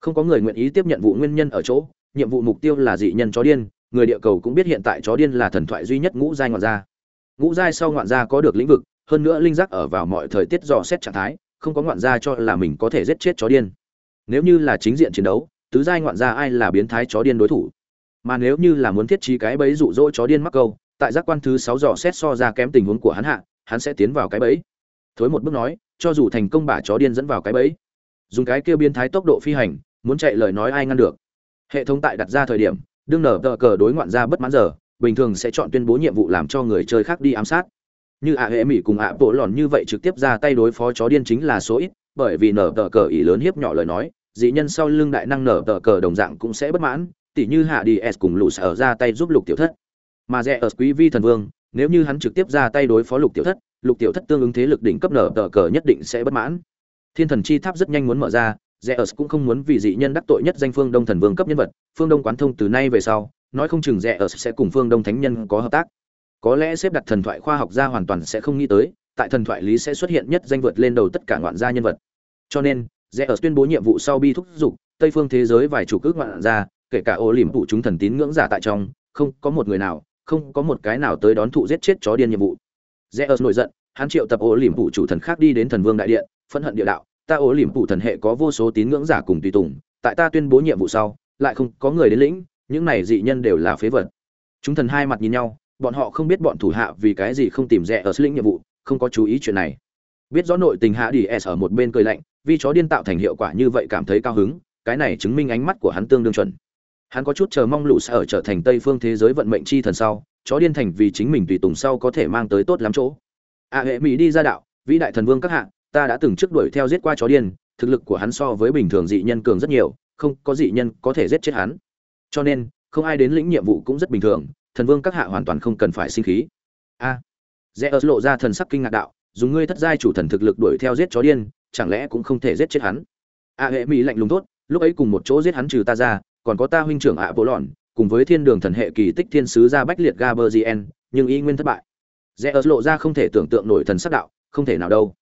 không có người nguyện ý tiếp nhận vụ nguyên nhân ở chỗ, nhiệm vụ mục tiêu là dị nhân chó điên, người địa cầu cũng biết hiện tại chó điên là thần thoại duy nhất ngũ giai ngoạn gia. Ngũ giai sau ngoạn gia có được lĩnh vực, hơn nữa linh giác ở vào mọi thời tiết dò xét trạng thái, không có ngoạn gia cho là mình có thể giết chết chó điên. Nếu như là chính diện chiến đấu, tứ giai ngoạn gia ai là biến thái chó điên đối thủ? Mà nếu như là muốn thiết trí cái bẫy dụ dỗ chó điên mắc câu, tại giác quan thứ sáu dò xét so ra kém tình huống của hắn hạ, hắn sẽ tiến vào cái bẫy. Thối một bước nói, cho dù thành công bả chó điên dẫn vào cái bẫy. Dùng cái kêu biến thái tốc độ phi hành muốn chạy lời nói ai ngăn được. Hệ thống tại đặt ra thời điểm, đương nở tờ cờ đối ngoạn ra bất mãn giờ, bình thường sẽ chọn tuyên bố nhiệm vụ làm cho người chơi khác đi ám sát. Như ạ hệ mỹ cùng ạ bộ lòn như vậy trực tiếp ra tay đối phó chó điên chính là số ít, bởi vì nở tờ cờ ý lớn hiếp nhỏ lời nói, dị nhân sau lưng đại năng nở tờ cờ đồng dạng cũng sẽ bất mãn, tỉ như hạ đi s cùng lũ sở ra tay giúp lục tiểu thất. Mà rẻ ở quý vi thần vương, nếu như hắn trực tiếp ra tay đối phó lục tiểu thất, lục tiểu thất tương ứng thế lực đỉnh cấp nở tờ cờ nhất định sẽ bất mãn. Thiên thần chi tháp rất nhanh muốn mở ra Zeus cũng không muốn vì dị nhân đắc tội nhất danh Phương Đông thần vương cấp nhân vật, Phương Đông quán thông từ nay về sau, nói không chừng Zeus sẽ cùng Phương Đông thánh nhân có hợp tác. Có lẽ xếp đặt thần thoại khoa học gia hoàn toàn sẽ không nghĩ tới, tại thần thoại lý sẽ xuất hiện nhất danh vượt lên đầu tất cả ngoạn gia nhân vật. Cho nên, Zeus tuyên bố nhiệm vụ sau bi thúc dục, Tây phương thế giới vài chủ cước ngoạn gia, kể cả ô liễm phụ chúng thần tín ngưỡng giả tại trong, không có một người nào, không có một cái nào tới đón thụ giết chết chó điên nhiệm vụ. Zeus nổi giận, hắn triệu tập ô liễm phụ chủ thần khác đi đến thần vương đại điện, phẫn hận địa đạo, ta ố liềm phụ thần hệ có vô số tín ngưỡng giả cùng tùy tùng, tại ta tuyên bố nhiệm vụ sau, lại không có người đến lĩnh, những này dị nhân đều là phế vật. Chúng thần hai mặt nhìn nhau, bọn họ không biết bọn thủ hạ vì cái gì không tìm rẻ ở lĩnh nhiệm vụ, không có chú ý chuyện này. Biết rõ nội tình hạ đi s ở một bên cười lạnh, vì chó điên tạo thành hiệu quả như vậy cảm thấy cao hứng, cái này chứng minh ánh mắt của hắn tương đương chuẩn. Hắn có chút chờ mong lũ sẽ ở trở thành tây phương thế giới vận mệnh chi thần sau, chó điên thành vì chính mình tùy tùng sau có thể mang tới tốt lắm chỗ. A hệ mỹ đi ra đạo, vĩ đại thần vương các hạng ta đã từng trước đuổi theo giết qua chó điên, thực lực của hắn so với bình thường dị nhân cường rất nhiều, không có dị nhân có thể giết chết hắn. Cho nên, không ai đến lĩnh nhiệm vụ cũng rất bình thường, thần vương các hạ hoàn toàn không cần phải sinh khí. A. Rẽ ớt lộ ra thần sắc kinh ngạc đạo, dùng ngươi thất giai chủ thần thực lực đuổi theo giết chó điên, chẳng lẽ cũng không thể giết chết hắn? A hệ mỹ lạnh lùng tốt lúc ấy cùng một chỗ giết hắn trừ ta ra, còn có ta huynh trưởng ạ bộ lòn cùng với thiên đường thần hệ kỳ tích thiên sứ ra bách liệt gaberzien nhưng y nguyên thất bại. Rẽ ớt lộ ra không thể tưởng tượng nổi thần sắc đạo, không thể nào đâu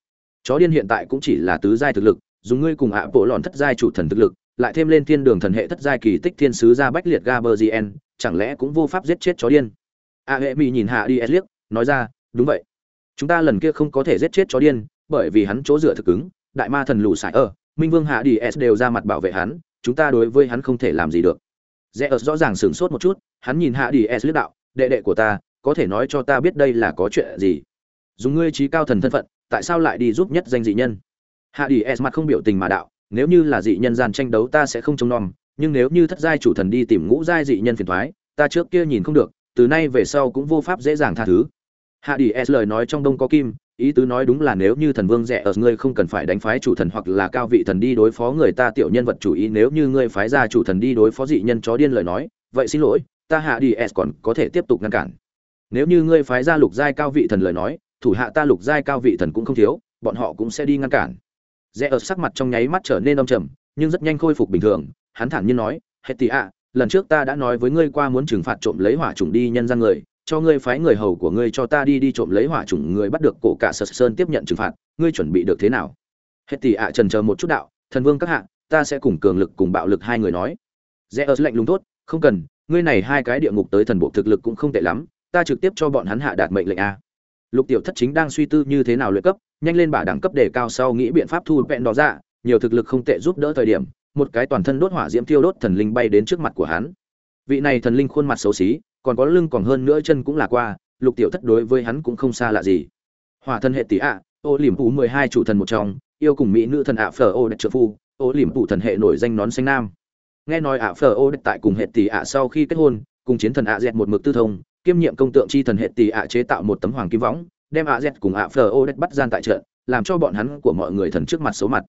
chó điên hiện tại cũng chỉ là tứ giai thực lực, dùng ngươi cùng ạ bộ lòn thất giai chủ thần thực lực, lại thêm lên thiên đường thần hệ thất giai kỳ tích thiên sứ ra bách liệt gaberzien chẳng lẽ cũng vô pháp giết chết chó điên? A hệ mỹ nhìn hạ đi liếc, nói ra, đúng vậy. Chúng ta lần kia không có thể giết chết chó điên, bởi vì hắn chỗ dựa thực ứng đại ma thần lù sải ở, minh vương hạ đi s đều ra mặt bảo vệ hắn, chúng ta đối với hắn không thể làm gì được. Rẽ ớt rõ ràng sửng sốt một chút, hắn nhìn hạ đi s liếc đạo, đệ đệ của ta, có thể nói cho ta biết đây là có chuyện gì? Dùng ngươi trí cao thần thân phận tại sao lại đi giúp nhất danh dị nhân? Hạ đi s mặt không biểu tình mà đạo, nếu như là dị nhân gian tranh đấu ta sẽ không trông nom, nhưng nếu như thất giai chủ thần đi tìm ngũ giai dị nhân phiền thoái, ta trước kia nhìn không được, từ nay về sau cũng vô pháp dễ dàng tha thứ. Hạ đi s lời nói trong đông có kim, ý tứ nói đúng là nếu như thần vương rẻ ở ngươi không cần phải đánh phái chủ thần hoặc là cao vị thần đi đối phó người ta tiểu nhân vật chủ ý, nếu như ngươi phái ra chủ thần đi đối phó dị nhân chó điên lời nói, vậy xin lỗi, ta hạ đi s còn có thể tiếp tục ngăn cản. Nếu như ngươi phái ra lục giai cao vị thần lời nói thủ hạ ta lục giai cao vị thần cũng không thiếu, bọn họ cũng sẽ đi ngăn cản. Rẽ ở sắc mặt trong nháy mắt trở nên âm trầm, nhưng rất nhanh khôi phục bình thường, hắn thản nhiên nói, hết tỷ ạ, lần trước ta đã nói với ngươi qua muốn trừng phạt trộm lấy hỏa trùng đi nhân gian người, cho ngươi phái người hầu của ngươi cho ta đi đi trộm lấy hỏa trùng người bắt được cổ cả sơ sơn tiếp nhận trừng phạt, ngươi chuẩn bị được thế nào? Hết tỷ ạ trần chờ một chút đạo, thần vương các hạ, ta sẽ cùng cường lực cùng bạo lực hai người nói. Rẽ ở lạnh lùng tốt không cần, ngươi này hai cái địa ngục tới thần bộ thực lực cũng không tệ lắm, ta trực tiếp cho bọn hắn hạ đạt mệnh lệnh a lục tiểu thất chính đang suy tư như thế nào luyện cấp, nhanh lên bả đẳng cấp đề cao sau nghĩ biện pháp thu vẹn đó ra dạ, nhiều thực lực không tệ giúp đỡ thời điểm, một cái toàn thân đốt hỏa diễm thiêu đốt thần linh bay đến trước mặt của hắn. Vị này thần linh khuôn mặt xấu xí, còn có lưng còn hơn nữa chân cũng là qua, lục tiểu thất đối với hắn cũng không xa lạ gì. Hỏa thân hệ tỷ ạ, ô liềm phụ mười hai chủ thần một trong, yêu cùng mỹ nữ thần ạ phở ô đẹp trợ phu, ô liềm phụ thần hệ nổi danh nón xanh nam. Nghe nói ạ phở ô đẹp tại cùng hệ tỷ ạ sau khi kết hôn, cùng chiến thần ạ dẹt một mực tư thông kiêm nhiệm công tượng chi thần hệ tỷ ạ chế tạo một tấm hoàng kim võng, đem ạ z cùng ạ phờ ô đất bắt gian tại trận, làm cho bọn hắn của mọi người thần trước mặt xấu mặt.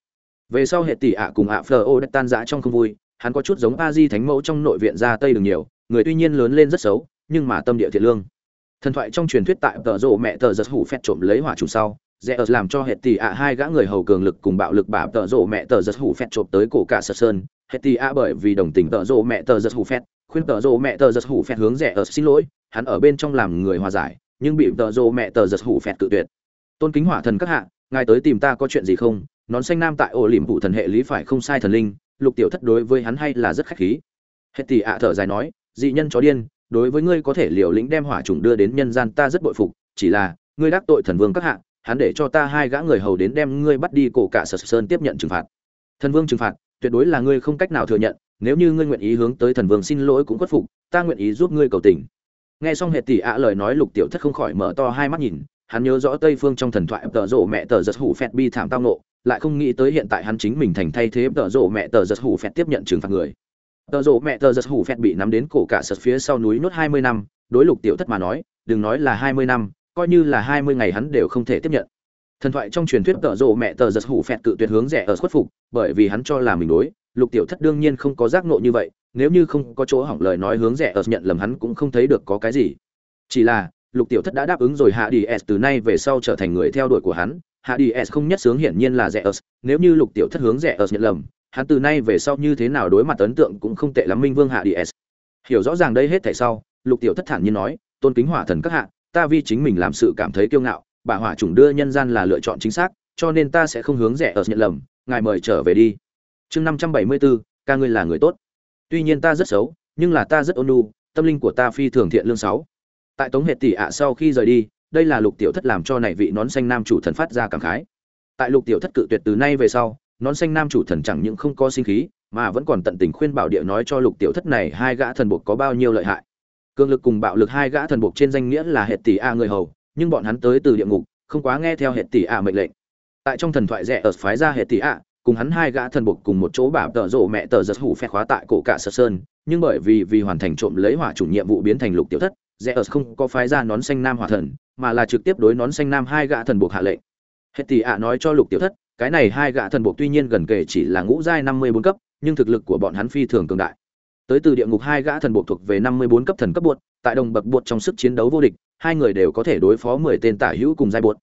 Về sau hệ tỷ ạ cùng ạ phờ ô đất tan rã trong không vui, hắn có chút giống a di thánh mẫu trong nội viện ra tây đường nhiều, người tuy nhiên lớn lên rất xấu, nhưng mà tâm địa thiện lương. Thần thoại trong truyền thuyết tại tờ rộ mẹ tờ giật hủ phét trộm lấy hỏa trùng sau dễ ớt làm cho hệ tỷ ạ hai gã người hầu cường lực cùng bạo lực bả tờ rộ mẹ tờ giật hủ phét trộm tới cổ cả sơ sơn. Hệ tỷ ạ bởi vì đồng tình tờ rộ mẹ tờ giật hủ phét khuyên tờ rộ mẹ tờ giật hủ phét hướng dễ ớt xin lỗi hắn ở bên trong làm người hòa giải, nhưng bị tờ rồ mẹ tờ giật hủ phẹt cự tuyệt. Tôn kính hỏa thần các hạ, ngài tới tìm ta có chuyện gì không? Nón xanh nam tại ổ liềm vụ thần hệ lý phải không sai thần linh, lục tiểu thất đối với hắn hay là rất khách khí. Hết tỷ ạ thở dài nói, dị nhân chó điên, đối với ngươi có thể liều lĩnh đem hỏa trùng đưa đến nhân gian ta rất bội phục, chỉ là, ngươi đắc tội thần vương các hạ, hắn để cho ta hai gã người hầu đến đem ngươi bắt đi cổ cả sở sơn tiếp nhận trừng phạt. Thần vương trừng phạt, tuyệt đối là ngươi không cách nào thừa nhận, nếu như ngươi nguyện ý hướng tới thần vương xin lỗi cũng khuất phục, ta nguyện ý giúp ngươi cầu tình nghe xong hệ tỷ ạ lời nói, lục tiểu thất không khỏi mở to hai mắt nhìn, hắn nhớ rõ tây phương trong thần thoại tợ rộ mẹ tờ giật hủ phẹt bi thảm tao nộ lại không nghĩ tới hiện tại hắn chính mình thành thay thế tợ rộ mẹ tờ giật hủ phẹt tiếp nhận trừng phạt người. Tợ rộ mẹ tờ giật hủ phẹt bị nắm đến cổ cả sật phía sau núi nốt hai mươi năm, đối lục tiểu thất mà nói, đừng nói là hai mươi năm, coi như là hai mươi ngày hắn đều không thể tiếp nhận. Thần thoại trong truyền thuyết tợ rộ mẹ tờ giật hủ phẹt cự tuyệt hướng rẻ ở khuất phục, bởi vì hắn cho là mình đối, lục tiểu thất đương nhiên không có giác nộ như vậy nếu như không có chỗ hỏng lời nói hướng rẻ ở nhận lầm hắn cũng không thấy được có cái gì. Chỉ là, lục tiểu thất đã đáp ứng rồi hạ đi s từ nay về sau trở thành người theo đuổi của hắn. Hạ đi s không nhất sướng hiển nhiên là rẻ ở nếu như lục tiểu thất hướng rẻ ở nhận lầm, hắn từ nay về sau như thế nào đối mặt ấn tượng cũng không tệ lắm minh vương hạ đi s. Hiểu rõ ràng đây hết thảy sau, lục tiểu thất thản nhiên nói, tôn kính hỏa thần các hạ, ta vì chính mình làm sự cảm thấy kiêu ngạo, bà hỏa chủng đưa nhân gian là lựa chọn chính xác, cho nên ta sẽ không hướng rẻ ở nhận lầm, ngài mời trở về đi. Chương năm trăm bảy mươi bốn, ca ngươi là người tốt tuy nhiên ta rất xấu, nhưng là ta rất ôn nhu, tâm linh của ta phi thường thiện lương sáu. Tại tống hệ tỷ ạ sau khi rời đi, đây là lục tiểu thất làm cho này vị nón xanh nam chủ thần phát ra cảm khái. Tại lục tiểu thất cự tuyệt từ nay về sau, nón xanh nam chủ thần chẳng những không có sinh khí, mà vẫn còn tận tình khuyên bảo địa nói cho lục tiểu thất này hai gã thần buộc có bao nhiêu lợi hại. Cường lực cùng bạo lực hai gã thần buộc trên danh nghĩa là hệ tỷ a người hầu, nhưng bọn hắn tới từ địa ngục, không quá nghe theo hệ tỷ a mệnh lệnh. Tại trong thần thoại rẻ ở phái ra hệ tỷ a cùng hắn hai gã thần buộc cùng một chỗ bảo tợ rộ mẹ tờ giật hủ phe khóa tại cổ cả sơ sơn, nhưng bởi vì vì hoàn thành trộm lấy hỏa chủ nhiệm vụ biến thành lục tiểu thất, rẽ ở không có phái ra nón xanh nam hỏa thần, mà là trực tiếp đối nón xanh nam hai gã thần buộc hạ lệnh. Hết tỷ ạ nói cho lục tiểu thất, cái này hai gã thần buộc tuy nhiên gần kề chỉ là ngũ giai năm mươi bốn cấp, nhưng thực lực của bọn hắn phi thường cường đại. Tới từ địa ngục hai gã thần buộc thuộc về năm mươi bốn cấp thần cấp buộc tại đồng bậc buộc trong sức chiến đấu vô địch, hai người đều có thể đối phó mười tên tả hữu cùng giai buộc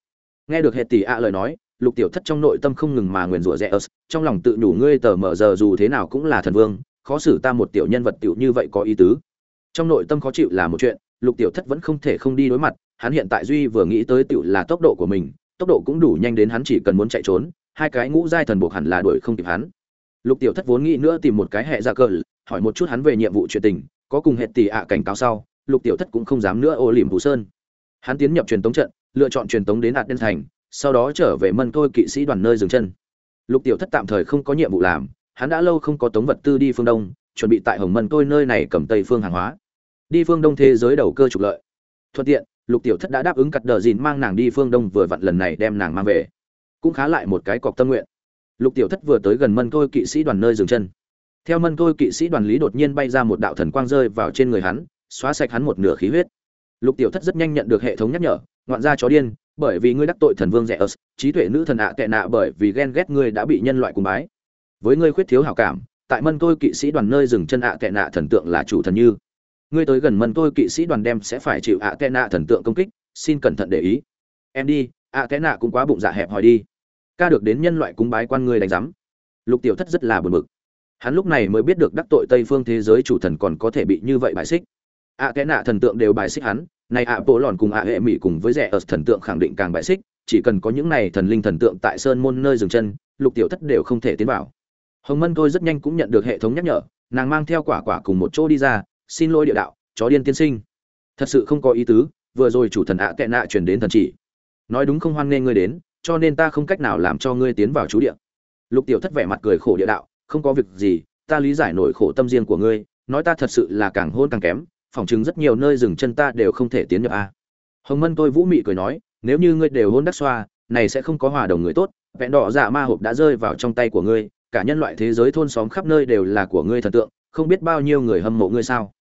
nghe được hệ tỷ ạ lời nói lục tiểu thất trong nội tâm không ngừng mà nguyền rủa rẽ ớt, trong lòng tự nhủ ngươi tờ mở giờ dù thế nào cũng là thần vương, khó xử ta một tiểu nhân vật tiểu như vậy có ý tứ. Trong nội tâm khó chịu là một chuyện, lục tiểu thất vẫn không thể không đi đối mặt, hắn hiện tại duy vừa nghĩ tới tiểu là tốc độ của mình, tốc độ cũng đủ nhanh đến hắn chỉ cần muốn chạy trốn, hai cái ngũ giai thần buộc hẳn là đuổi không kịp hắn. Lục tiểu thất vốn nghĩ nữa tìm một cái hệ ra cờ, hỏi một chút hắn về nhiệm vụ chuyện tình, có cùng hệ tỷ ạ cảnh cáo sau, lục tiểu thất cũng không dám nữa ô liềm phủ sơn. Hắn tiến nhập truyền tống trận, lựa chọn truyền tống đến hạt đen thành sau đó trở về mân thôi kỵ sĩ đoàn nơi dừng chân. Lục tiểu thất tạm thời không có nhiệm vụ làm, hắn đã lâu không có tống vật tư đi phương đông, chuẩn bị tại hồng mân tôi nơi này cầm tây phương hàng hóa. Đi phương đông thế giới đầu cơ trục lợi. Thuận tiện, lục tiểu thất đã đáp ứng cặt đờ dìn mang nàng đi phương đông vừa vặn lần này đem nàng mang về. Cũng khá lại một cái cọc tâm nguyện. Lục tiểu thất vừa tới gần mân tôi kỵ sĩ đoàn nơi dừng chân. Theo mân tôi kỵ sĩ đoàn lý đột nhiên bay ra một đạo thần quang rơi vào trên người hắn, xóa sạch hắn một nửa khí huyết. Lục tiểu thất rất nhanh nhận được hệ thống nhắc nhở, ngoạn ra chó điên bởi vì ngươi đắc tội thần vương rẻ ớt trí tuệ nữ thần ạ tệ nạ bởi vì ghen ghét ngươi đã bị nhân loại cùng bái. Với ngươi khuyết thiếu hảo cảm, tại mân tôi kỵ sĩ đoàn nơi dừng chân ạ tệ nạ thần tượng là chủ thần như. Ngươi tới gần mân tôi kỵ sĩ đoàn đem sẽ phải chịu ạ tệ nạ thần tượng công kích, xin cẩn thận để ý. Em đi, ạ tệ nạ cũng quá bụng dạ hẹp hòi đi. Ca được đến nhân loại cúng bái quan ngươi đánh giám. Lục tiểu thất rất là buồn bực. Hắn lúc này mới biết được đắc tội tây phương thế giới chủ thần còn có thể bị như vậy bài xích. Ạ tệ nạ thần tượng đều bài xích hắn này ạ, bộ lòn cùng ạ, hệ mỹ cùng với rẻ ở thần tượng khẳng định càng bại xích, chỉ cần có những này thần linh thần tượng tại sơn môn nơi dừng chân, lục tiểu thất đều không thể tiến vào. Hồng mân tôi rất nhanh cũng nhận được hệ thống nhắc nhở, nàng mang theo quả quả cùng một chỗ đi ra, xin lỗi địa đạo, chó điên tiên sinh. Thật sự không có ý tứ, vừa rồi chủ thần ạ tệ nạ truyền đến thần chỉ. Nói đúng không hoan nghê ngươi đến, cho nên ta không cách nào làm cho ngươi tiến vào chú địa. Lục tiểu thất vẻ mặt cười khổ địa đạo, không có việc gì, ta lý giải nổi khổ tâm riêng của ngươi, nói ta thật sự là càng hôn càng kém phỏng chừng rất nhiều nơi dừng chân ta đều không thể tiến nhập a. Hồng mân tôi vũ mị cười nói, nếu như ngươi đều hôn đắc xoa, này sẽ không có hòa đồng người tốt, vẹn đỏ dạ ma hộp đã rơi vào trong tay của ngươi, cả nhân loại thế giới thôn xóm khắp nơi đều là của ngươi thần tượng, không biết bao nhiêu người hâm mộ ngươi sao?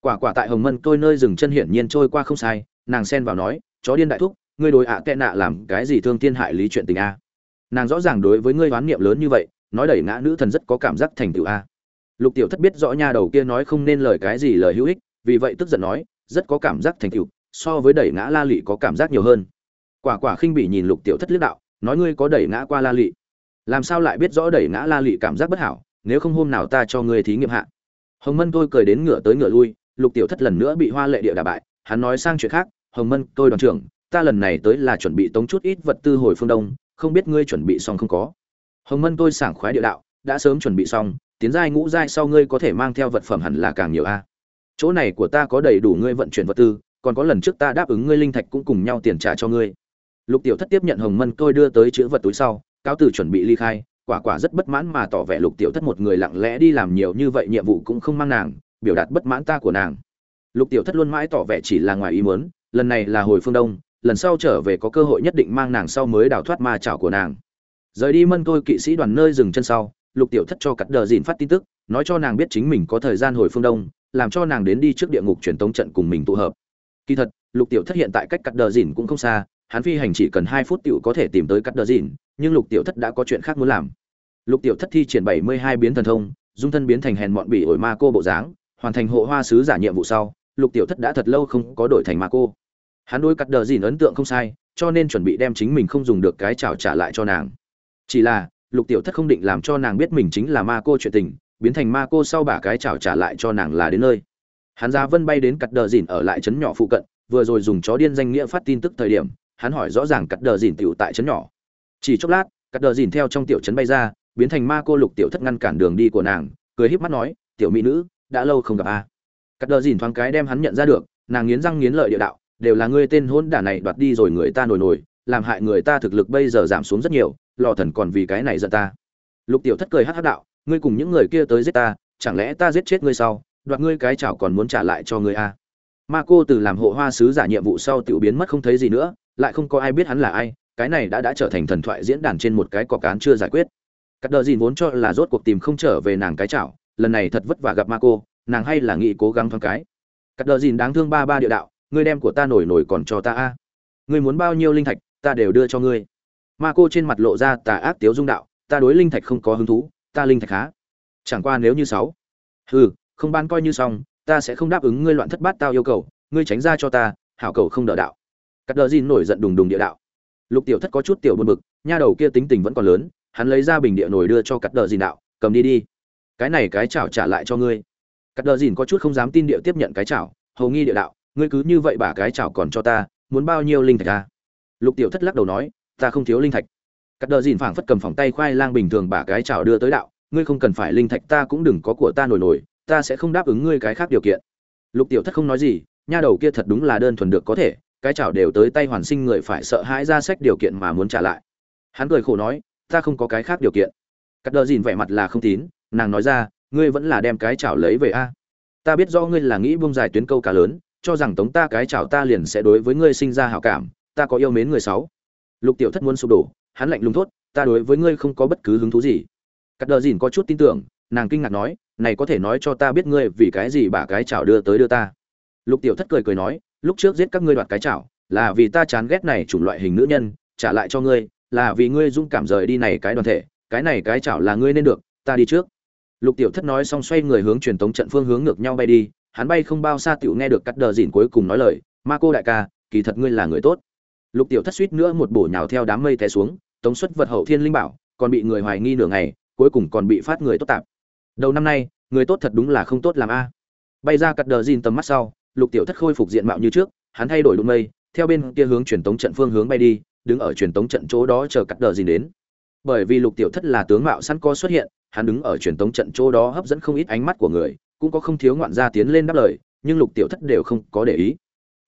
Quả quả tại hồng mân tôi nơi dừng chân hiển nhiên trôi qua không sai, nàng xen vào nói, chó điên đại thúc, ngươi đối ạ à tệ nạ làm cái gì thương thiên hại lý chuyện tình a? Nàng rõ ràng đối với ngươi oán niệm lớn như vậy, nói đẩy ngã nữ thần rất có cảm giác thành tựu a. Lục tiểu thất biết rõ nha đầu kia nói không nên lời cái gì lời hữu ích vì vậy tức giận nói, rất có cảm giác thành tựu, so với đẩy ngã la lị có cảm giác nhiều hơn. Quả quả khinh bỉ nhìn lục tiểu thất liếc đạo, nói ngươi có đẩy ngã qua la lị. Làm sao lại biết rõ đẩy ngã la lị cảm giác bất hảo, nếu không hôm nào ta cho ngươi thí nghiệm hạ. Hồng mân tôi cười đến ngựa tới ngựa lui, lục tiểu thất lần nữa bị hoa lệ địa đà bại, hắn nói sang chuyện khác, hồng mân, tôi đoàn trưởng, ta lần này tới là chuẩn bị tống chút ít vật tư hồi phương đông, không biết ngươi chuẩn bị xong không có? Hồng mân tôi sảng khoái địa đạo, đã sớm chuẩn bị xong, tiến giai ngũ giai sau ngươi có thể mang theo vật phẩm hẳn là càng nhiều a chỗ này của ta có đầy đủ ngươi vận chuyển vật tư, còn có lần trước ta đáp ứng ngươi linh thạch cũng cùng nhau tiền trả cho ngươi. Lục tiểu thất tiếp nhận hồng mân tôi đưa tới chữ vật túi sau, cáo từ chuẩn bị ly khai, quả quả rất bất mãn mà tỏ vẻ lục tiểu thất một người lặng lẽ đi làm nhiều như vậy nhiệm vụ cũng không mang nàng, biểu đạt bất mãn ta của nàng. Lục tiểu thất luôn mãi tỏ vẻ chỉ là ngoài ý muốn, lần này là hồi phương đông, lần sau trở về có cơ hội nhất định mang nàng sau mới đào thoát ma chảo của nàng. Rời đi mân tôi kỵ sĩ đoàn nơi dừng chân sau, lục tiểu thất cho cắt đờ dìn phát tin tức, nói cho nàng biết chính mình có thời gian hồi phương đông làm cho nàng đến đi trước địa ngục truyền tống trận cùng mình tụ hợp. Kỳ thật, lục tiểu thất hiện tại cách cắt đờ dìn cũng không xa, hắn phi hành chỉ cần hai phút tiểu có thể tìm tới cắt đờ dìn, nhưng lục tiểu thất đã có chuyện khác muốn làm. Lục tiểu thất thi triển bảy mươi hai biến thần thông, dung thân biến thành hèn mọn bỉ ổi ma cô bộ dáng, hoàn thành hộ hoa sứ giả nhiệm vụ sau, lục tiểu thất đã thật lâu không có đổi thành ma cô. Hắn đối cắt đờ dìn ấn tượng không sai, cho nên chuẩn bị đem chính mình không dùng được cái chảo trả lại cho nàng. Chỉ là, lục tiểu thất không định làm cho nàng biết mình chính là ma cô chuyện tình biến thành ma cô sau bả cái chảo trả lại cho nàng là đến nơi. Hắn ra vân bay đến cắt đờ dìn ở lại trấn nhỏ phụ cận, vừa rồi dùng chó điên danh nghĩa phát tin tức thời điểm, hắn hỏi rõ ràng cắt đờ dìn tiểu tại trấn nhỏ. Chỉ chốc lát, cắt đờ dìn theo trong tiểu trấn bay ra, biến thành ma cô lục tiểu thất ngăn cản đường đi của nàng, cười híp mắt nói, tiểu mỹ nữ, đã lâu không gặp a. À. cắt đờ dìn thoáng cái đem hắn nhận ra được, nàng nghiến răng nghiến lợi địa đạo, đều là ngươi tên hôn đả này đoạt đi rồi người ta nổi nổi, làm hại người ta thực lực bây giờ giảm xuống rất nhiều, lò thần còn vì cái này giận ta. Lục tiểu thất cười hắc hắc đạo ngươi cùng những người kia tới giết ta, chẳng lẽ ta giết chết ngươi sau, đoạt ngươi cái chảo còn muốn trả lại cho ngươi à? ma cô từ làm hộ hoa sứ giả nhiệm vụ sau tiểu biến mất không thấy gì nữa, lại không có ai biết hắn là ai, cái này đã đã trở thành thần thoại diễn đàn trên một cái cọc cán chưa giải quyết. Cắt đờ dìn vốn cho là rốt cuộc tìm không trở về nàng cái chảo, lần này thật vất vả gặp ma cô, nàng hay là nghĩ cố gắng thoáng cái. Cắt đờ dìn đáng thương ba ba địa đạo, ngươi đem của ta nổi nổi còn cho ta a ngươi muốn bao nhiêu linh thạch, ta đều đưa cho ngươi. Ma cô trên mặt lộ ra tà ác tiếu dung đạo, ta đối linh thạch không có hứng thú ta linh thạch khá. Chẳng qua nếu như sáu. Hừ, không ban coi như xong, ta sẽ không đáp ứng ngươi loạn thất bát tao yêu cầu, ngươi tránh ra cho ta, hảo cầu không đỡ đạo. Cắt đờ dìn nổi giận đùng đùng địa đạo. Lục tiểu thất có chút tiểu buồn bực, nha đầu kia tính tình vẫn còn lớn, hắn lấy ra bình địa nổi đưa cho cắt đờ dìn đạo, cầm đi đi. Cái này cái chảo trả lại cho ngươi. Cắt đờ dìn có chút không dám tin địa tiếp nhận cái chảo, hầu nghi địa đạo, ngươi cứ như vậy bả cái chảo còn cho ta, muốn bao nhiêu linh thạch ta lục tiểu thất lắc đầu nói, ta không thiếu linh thạch cắt đờ dìn phảng phất cầm phòng tay khoai lang bình thường bả cái chảo đưa tới đạo, ngươi không cần phải linh thạch, ta cũng đừng có của ta nổi nổi, ta sẽ không đáp ứng ngươi cái khác điều kiện. Lục tiểu thất không nói gì, nha đầu kia thật đúng là đơn thuần được có thể, cái chảo đều tới tay hoàn sinh người phải sợ hãi ra sách điều kiện mà muốn trả lại. Hắn cười khổ nói, ta không có cái khác điều kiện. Cắt đờ dìn vẻ mặt là không tín, nàng nói ra, ngươi vẫn là đem cái chảo lấy về a. Ta biết do ngươi là nghĩ buông dài tuyến câu cá lớn, cho rằng tống ta cái chảo ta liền sẽ đối với ngươi sinh ra hảo cảm, ta có yêu mến người sáu. Lục tiểu thất muốn sụp đổ hắn lạnh lùng thốt, ta đối với ngươi không có bất cứ hứng thú gì. Cắt đờ dìn có chút tin tưởng, nàng kinh ngạc nói, này có thể nói cho ta biết ngươi vì cái gì bả cái chảo đưa tới đưa ta? Lục tiểu thất cười cười nói, lúc trước giết các ngươi đoạt cái chảo, là vì ta chán ghét này chủng loại hình nữ nhân, trả lại cho ngươi, là vì ngươi dũng cảm rời đi này cái đoàn thể, cái này cái chảo là ngươi nên được, ta đi trước. Lục tiểu thất nói xong xoay người hướng truyền tống trận phương hướng ngược nhau bay đi, hắn bay không bao xa tiểu nghe được cắt đờ dìn cuối cùng nói lời, ma cô đại ca, kỳ thật ngươi là người tốt. Lục tiểu thất suýt nữa một bổ nhào theo đám mây té xuống tống xuất vật hậu thiên linh bảo, còn bị người hoài nghi nửa ngày, cuối cùng còn bị phát người tốt tạp. Đầu năm nay, người tốt thật đúng là không tốt làm a. Bay ra cắt đờ dìn tầm mắt sau, lục tiểu thất khôi phục diện mạo như trước, hắn thay đổi đụng mây, theo bên kia hướng truyền tống trận phương hướng bay đi, đứng ở truyền tống trận chỗ đó chờ cắt đờ dìn đến. Bởi vì lục tiểu thất là tướng mạo sẵn co xuất hiện, hắn đứng ở truyền tống trận chỗ đó hấp dẫn không ít ánh mắt của người, cũng có không thiếu ngoạn gia tiến lên đáp lời, nhưng lục tiểu thất đều không có để ý.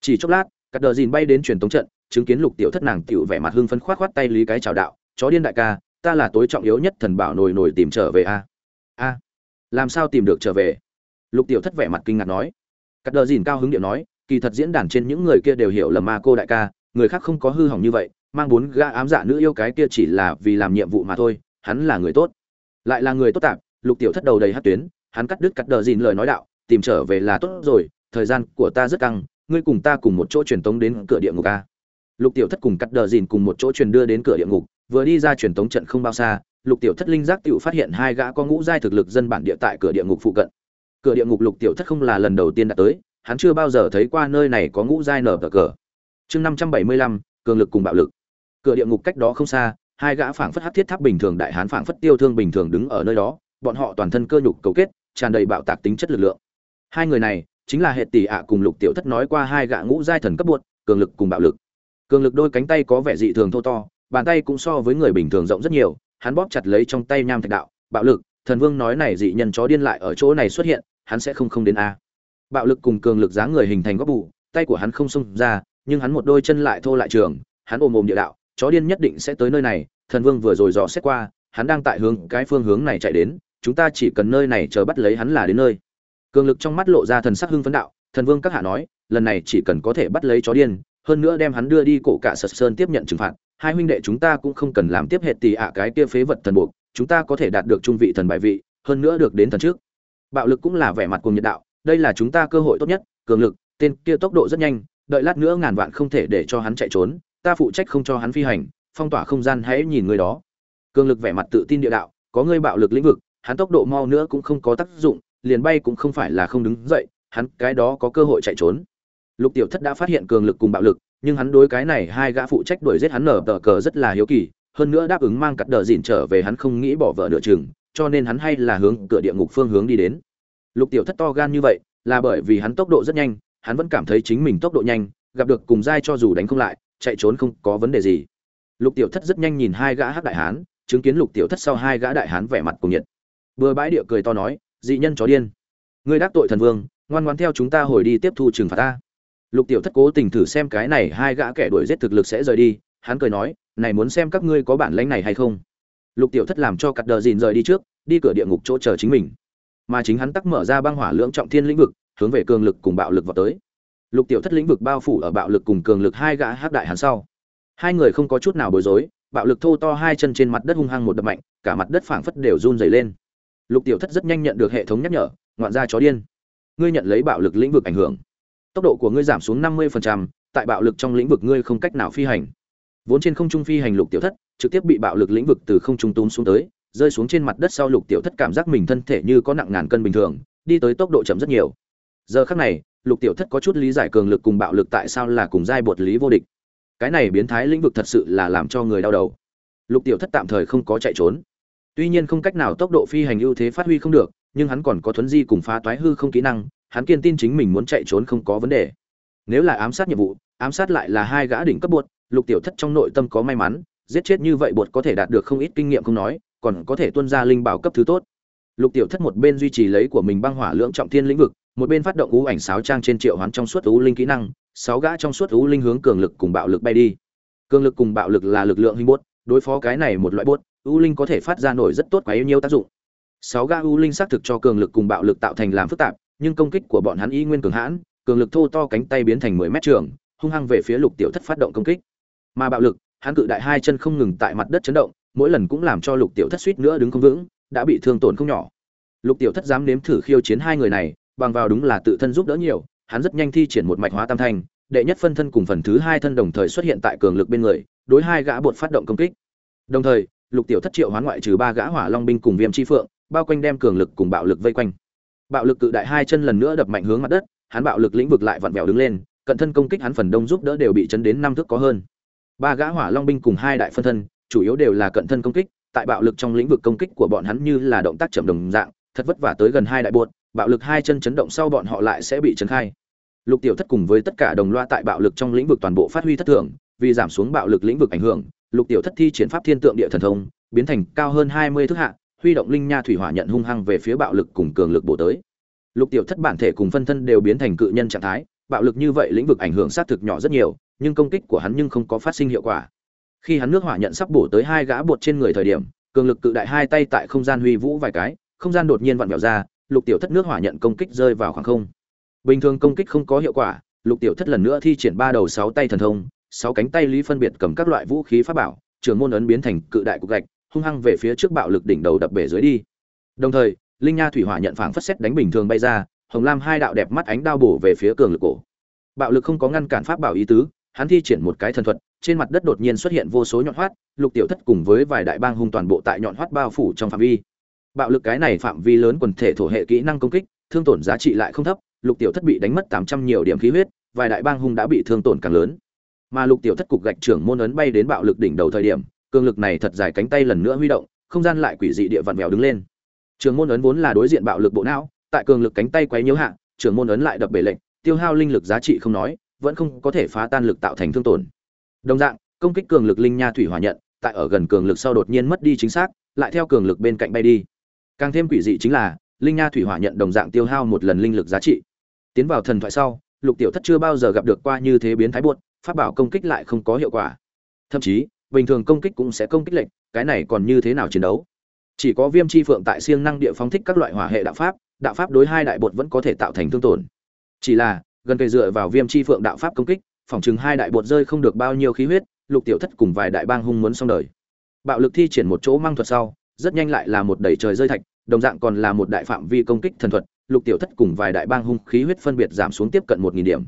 Chỉ chốc lát, cắt đờ dìn bay đến truyền tống trận chứng kiến lục tiểu thất nàng tiểu vẻ mặt hưng phấn khoát khoát tay lý cái chào đạo, chó điên đại ca, ta là tối trọng yếu nhất thần bảo nổi nổi tìm trở về a. A, làm sao tìm được trở về? Lục tiểu thất vẻ mặt kinh ngạc nói. Cắt đờ dìn cao hứng điệu nói, kỳ thật diễn đàn trên những người kia đều hiểu là ma cô đại ca, người khác không có hư hỏng như vậy, mang bốn ga ám dạ nữ yêu cái kia chỉ là vì làm nhiệm vụ mà thôi, hắn là người tốt. Lại là người tốt tạp, lục tiểu thất đầu đầy hát tuyến, hắn cắt đứt cắt đờ dìn lời nói đạo, tìm trở về là tốt rồi, thời gian của ta rất căng, ngươi cùng ta cùng một chỗ truyền tống đến cửa địa ngục a lục tiểu thất cùng cắt đờ dìn cùng một chỗ truyền đưa đến cửa địa ngục, vừa đi ra truyền tống trận không bao xa, lục tiểu thất linh giác tiểu phát hiện hai gã có ngũ giai thực lực dân bản địa tại cửa địa ngục phụ cận. Cửa địa ngục lục tiểu thất không là lần đầu tiên đã tới, hắn chưa bao giờ thấy qua nơi này có ngũ giai nở cờ cờ. Chương năm trăm bảy mươi lăm, cường lực cùng bạo lực. Cửa địa ngục cách đó không xa, hai gã phảng phất hắc thiết tháp bình thường đại hán phảng phất tiêu thương bình thường đứng ở nơi đó, bọn họ toàn thân cơ nhục cấu kết, tràn đầy bạo tạc tính chất lực lượng. Hai người này, chính là hệ tỷ ạ cùng lục tiểu thất nói qua hai gã ngũ giai thần cấp buột cường lực cùng bạo lực cường lực đôi cánh tay có vẻ dị thường thô to, bàn tay cũng so với người bình thường rộng rất nhiều, hắn bóp chặt lấy trong tay nham thạch đạo, bạo lực, thần vương nói này dị nhân chó điên lại ở chỗ này xuất hiện, hắn sẽ không không đến a. Bạo lực cùng cường lực dáng người hình thành góc bù, tay của hắn không xông ra, nhưng hắn một đôi chân lại thô lại trường, hắn ôm ồm địa đạo, chó điên nhất định sẽ tới nơi này, thần vương vừa rồi dò xét qua, hắn đang tại hướng cái phương hướng này chạy đến, chúng ta chỉ cần nơi này chờ bắt lấy hắn là đến nơi. Cường lực trong mắt lộ ra thần sắc hưng phấn đạo, thần vương các hạ nói, lần này chỉ cần có thể bắt lấy chó điên hơn nữa đem hắn đưa đi cổ cả sật sơn tiếp nhận trừng phạt. Hai huynh đệ chúng ta cũng không cần làm tiếp hệ tỷ ạ cái kia phế vật thần buộc, chúng ta có thể đạt được trung vị thần bại vị, hơn nữa được đến thần trước. Bạo lực cũng là vẻ mặt cùng nhiệt đạo, đây là chúng ta cơ hội tốt nhất, cường lực, tên kia tốc độ rất nhanh, đợi lát nữa ngàn vạn không thể để cho hắn chạy trốn, ta phụ trách không cho hắn phi hành, phong tỏa không gian hãy nhìn người đó. Cường lực vẻ mặt tự tin địa đạo, có ngươi bạo lực lĩnh vực, hắn tốc độ mau nữa cũng không có tác dụng, liền bay cũng không phải là không đứng dậy, hắn cái đó có cơ hội chạy trốn lục tiểu thất đã phát hiện cường lực cùng bạo lực, nhưng hắn đối cái này hai gã phụ trách đuổi giết hắn nở tờ cờ rất là hiếu kỳ, hơn nữa đáp ứng mang cắt đờ dìn trở về hắn không nghĩ bỏ vợ nửa chừng, cho nên hắn hay là hướng cửa địa ngục phương hướng đi đến. Lục tiểu thất to gan như vậy, là bởi vì hắn tốc độ rất nhanh, hắn vẫn cảm thấy chính mình tốc độ nhanh, gặp được cùng dai cho dù đánh không lại, chạy trốn không có vấn đề gì. Lục tiểu thất rất nhanh nhìn hai gã hắc đại hán, chứng kiến lục tiểu thất sau hai gã đại hán vẻ mặt cùng nhiệt. Vừa bãi địa cười to nói, dị nhân chó điên, ngươi đắc tội thần vương, ngoan ngoan theo chúng ta hồi đi tiếp thu trừng phạt ta lục tiểu thất cố tình thử xem cái này hai gã kẻ đuổi giết thực lực sẽ rời đi, hắn cười nói, này muốn xem các ngươi có bản lãnh này hay không? Lục tiểu thất làm cho cắt đờ dìn rời đi trước, đi cửa địa ngục chỗ chờ chính mình. Mà chính hắn tắc mở ra băng hỏa lưỡng trọng thiên lĩnh vực, hướng về cường lực cùng bạo lực vào tới. Lục tiểu thất lĩnh vực bao phủ ở bạo lực cùng cường lực hai gã hắc đại hắn sau. Hai người không có chút nào bối rối, bạo lực thô to hai chân trên mặt đất hung hăng một đập mạnh, cả mặt đất phảng phất đều run dày lên. Lục tiểu thất rất nhanh nhận được hệ thống nhắc nhở, ngoạn ra chó điên. Ngươi nhận lấy bạo lực lĩnh vực ảnh hưởng tốc độ của ngươi giảm xuống năm 50%, tại bạo lực trong lĩnh vực ngươi không cách nào phi hành. Vốn trên không trung phi hành lục tiểu thất trực tiếp bị bạo lực lĩnh vực từ không trung túm xuống tới rơi xuống trên mặt đất sau lục tiểu thất cảm giác mình thân thể như có nặng ngàn cân bình thường đi tới tốc độ chậm rất nhiều. Giờ khắc này lục tiểu thất có chút lý giải cường lực cùng bạo lực tại sao là cùng giai bột lý vô địch. Cái này biến thái lĩnh vực thật sự là làm cho người đau đầu. Lục tiểu thất tạm thời không có chạy trốn. Tuy nhiên không cách nào tốc độ phi hành ưu thế phát huy không được nhưng hắn còn có thuấn di cùng phá toái hư không kỹ năng hắn kiên tin chính mình muốn chạy trốn không có vấn đề. Nếu là ám sát nhiệm vụ, ám sát lại là hai gã đỉnh cấp bột lục tiểu thất trong nội tâm có may mắn, giết chết như vậy bột có thể đạt được không ít kinh nghiệm không nói, còn có thể tuân ra linh bảo cấp thứ tốt. Lục tiểu thất một bên duy trì lấy của mình băng hỏa lưỡng trọng thiên lĩnh vực, một bên phát động ú ảnh sáo trang trên triệu hoán trong suốt ú linh kỹ năng, sáu gã trong suốt ú linh hướng cường lực cùng bạo lực bay đi. Cường lực cùng bạo lực là lực lượng hình bốt đối phó cái này một loại bốt ú linh có thể phát ra nổi rất tốt quá yêu nhiêu tác dụng. Sáu gã ú linh xác thực cho cường lực cùng bạo lực tạo thành làm phức tạp nhưng công kích của bọn hắn y nguyên cường hãn, cường lực thô to cánh tay biến thành mười mét trường, hung hăng về phía lục tiểu thất phát động công kích. Mà bạo lực, hắn cự đại hai chân không ngừng tại mặt đất chấn động, mỗi lần cũng làm cho lục tiểu thất suýt nữa đứng không vững, đã bị thương tổn không nhỏ. Lục tiểu thất dám nếm thử khiêu chiến hai người này, bằng vào đúng là tự thân giúp đỡ nhiều, hắn rất nhanh thi triển một mạch hóa tam thanh, đệ nhất phân thân cùng phần thứ hai thân đồng thời xuất hiện tại cường lực bên người, đối hai gã bột phát động công kích. Đồng thời, lục tiểu thất triệu hoán ngoại trừ ba gã hỏa long binh cùng viêm chi phượng, bao quanh đem cường lực cùng bạo lực vây quanh bạo lực cự đại hai chân lần nữa đập mạnh hướng mặt đất, hắn bạo lực lĩnh vực lại vặn vẹo đứng lên, cận thân công kích hắn phần đông giúp đỡ đều bị chấn đến năm thước có hơn. Ba gã hỏa long binh cùng hai đại phân thân, chủ yếu đều là cận thân công kích, tại bạo lực trong lĩnh vực công kích của bọn hắn như là động tác chậm đồng dạng, thật vất vả tới gần hai đại buột bạo lực hai chân chấn động sau bọn họ lại sẽ bị chấn khai. Lục tiểu thất cùng với tất cả đồng loa tại bạo lực trong lĩnh vực toàn bộ phát huy thất thường, vì giảm xuống bạo lực lĩnh vực ảnh hưởng, lục tiểu thất thi triển pháp thiên tượng địa thần thông, biến thành cao hơn hai mươi thước hạ huy động linh nha thủy hỏa nhận hung hăng về phía bạo lực cùng cường lực bổ tới. Lục tiểu thất bản thể cùng phân thân đều biến thành cự nhân trạng thái, bạo lực như vậy lĩnh vực ảnh hưởng sát thực nhỏ rất nhiều, nhưng công kích của hắn nhưng không có phát sinh hiệu quả. Khi hắn nước hỏa nhận sắp bổ tới hai gã bột trên người thời điểm, cường lực cự đại hai tay tại không gian huy vũ vài cái, không gian đột nhiên vặn vẹo ra, lục tiểu thất nước hỏa nhận công kích rơi vào khoảng không. Bình thường công kích không có hiệu quả, lục tiểu thất lần nữa thi triển ba đầu sáu tay thần thông, sáu cánh tay lý phân biệt cầm các loại vũ khí pháp bảo trường môn ấn biến thành cự đại cục gạch hung hăng về phía trước bạo lực đỉnh đầu đập bể dưới đi. Đồng thời, linh nha thủy hỏa nhận phảng phất xét đánh bình thường bay ra, hồng lam hai đạo đẹp mắt ánh đao bổ về phía cường lực cổ. Bạo lực không có ngăn cản pháp bảo ý tứ, hắn thi triển một cái thần thuật, trên mặt đất đột nhiên xuất hiện vô số nhọn hoắt, lục tiểu thất cùng với vài đại bang hung toàn bộ tại nhọn hoắt bao phủ trong phạm vi. Bạo lực cái này phạm vi lớn quần thể thổ hệ kỹ năng công kích, thương tổn giá trị lại không thấp, lục tiểu thất bị đánh mất tám trăm nhiều điểm khí huyết, vài đại bang hung đã bị thương tổn càng lớn. Mà lục tiểu thất cục gạch trưởng môn ấn bay đến bạo lực đỉnh đầu thời điểm cường lực này thật dài cánh tay lần nữa huy động không gian lại quỷ dị địa vặn vẹo đứng lên. Trường môn ấn vốn là đối diện bạo lực bộ não tại cường lực cánh tay quấy nhiễu hạ trường môn ấn lại đập bể lệnh tiêu hao linh lực giá trị không nói vẫn không có thể phá tan lực tạo thành thương tổn. Đồng dạng công kích cường lực linh nha thủy hỏa nhận tại ở gần cường lực sau đột nhiên mất đi chính xác lại theo cường lực bên cạnh bay đi. Càng thêm quỷ dị chính là linh nha thủy hỏa nhận đồng dạng tiêu hao một lần linh lực giá trị. Tiến vào thần thoại sau lục tiểu thất chưa bao giờ gặp được qua như thế biến thái buột, pháp bảo công kích lại không có hiệu quả. Thậm chí bình thường công kích cũng sẽ công kích lệnh cái này còn như thế nào chiến đấu? Chỉ có viêm chi phượng tại siêng năng địa phóng thích các loại hỏa hệ đạo pháp đạo pháp đối hai đại bột vẫn có thể tạo thành thương tổn. Chỉ là, gần kề dựa vào viêm chi phượng đạo pháp công kích phòng chừng hai đại bột rơi không được bao nhiêu khí huyết, lục tiểu thất cùng vài đại bang hung muốn xong đời. Bạo lực thi triển một chỗ mang thuật sau, rất nhanh lại là một đẩy trời rơi thạch, đồng dạng còn là một đại phạm vi công kích thần thuật, lục tiểu thất cùng vài đại bang hung khí huyết phân biệt giảm xuống tiếp cận một nghìn điểm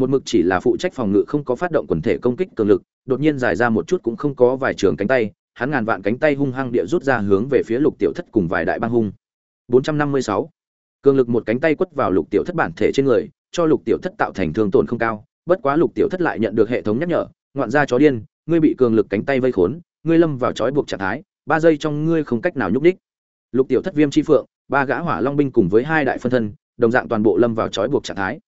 một mực chỉ là phụ trách phòng ngự không có phát động quần thể công kích cường lực, đột nhiên dài ra một chút cũng không có vài trường cánh tay, hắn ngàn vạn cánh tay hung hăng địa rút ra hướng về phía lục tiểu thất cùng vài đại bang hung. 456. cường lực một cánh tay quất vào lục tiểu thất bản thể trên người, cho lục tiểu thất tạo thành thương tổn không cao, bất quá lục tiểu thất lại nhận được hệ thống nhắc nhở, ngoạn ra chó điên, ngươi bị cường lực cánh tay vây khốn, ngươi lâm vào trói buộc trạng thái, ba giây trong ngươi không cách nào nhúc đích lục tiểu thất viêm chi phượng, ba gã hỏa long binh cùng với hai đại phân thân, đồng dạng toàn bộ lâm vào trói buộc trạng thái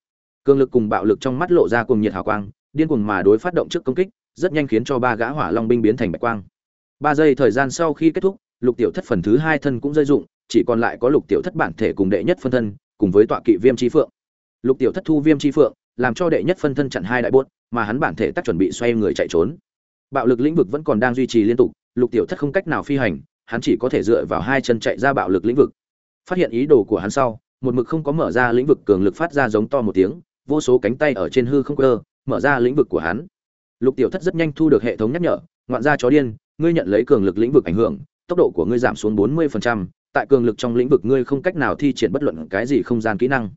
cường lực cùng bạo lực trong mắt lộ ra cùng nhiệt hào quang, điên cuồng mà đối phát động trước công kích, rất nhanh khiến cho ba gã hỏa long binh biến thành bạch quang. Ba giây thời gian sau khi kết thúc, lục tiểu thất phần thứ hai thân cũng rơi dụng, chỉ còn lại có lục tiểu thất bản thể cùng đệ nhất phân thân, cùng với tọa kỵ viêm chi phượng. Lục tiểu thất thu viêm chi phượng, làm cho đệ nhất phân thân chặn hai đại buốt, mà hắn bản thể tác chuẩn bị xoay người chạy trốn. Bạo lực lĩnh vực vẫn còn đang duy trì liên tục, lục tiểu thất không cách nào phi hành, hắn chỉ có thể dựa vào hai chân chạy ra bạo lực lĩnh vực. Phát hiện ý đồ của hắn sau, một mực không có mở ra lĩnh vực cường lực phát ra giống to một tiếng vô số cánh tay ở trên hư không cơ mở ra lĩnh vực của hắn. Lục tiểu thất rất nhanh thu được hệ thống nhắc nhở ngoạn ra chó điên ngươi nhận lấy cường lực lĩnh vực ảnh hưởng tốc độ của ngươi giảm xuống 40%, tại cường lực trong lĩnh vực ngươi không cách nào thi triển bất luận cái gì không gian kỹ năng.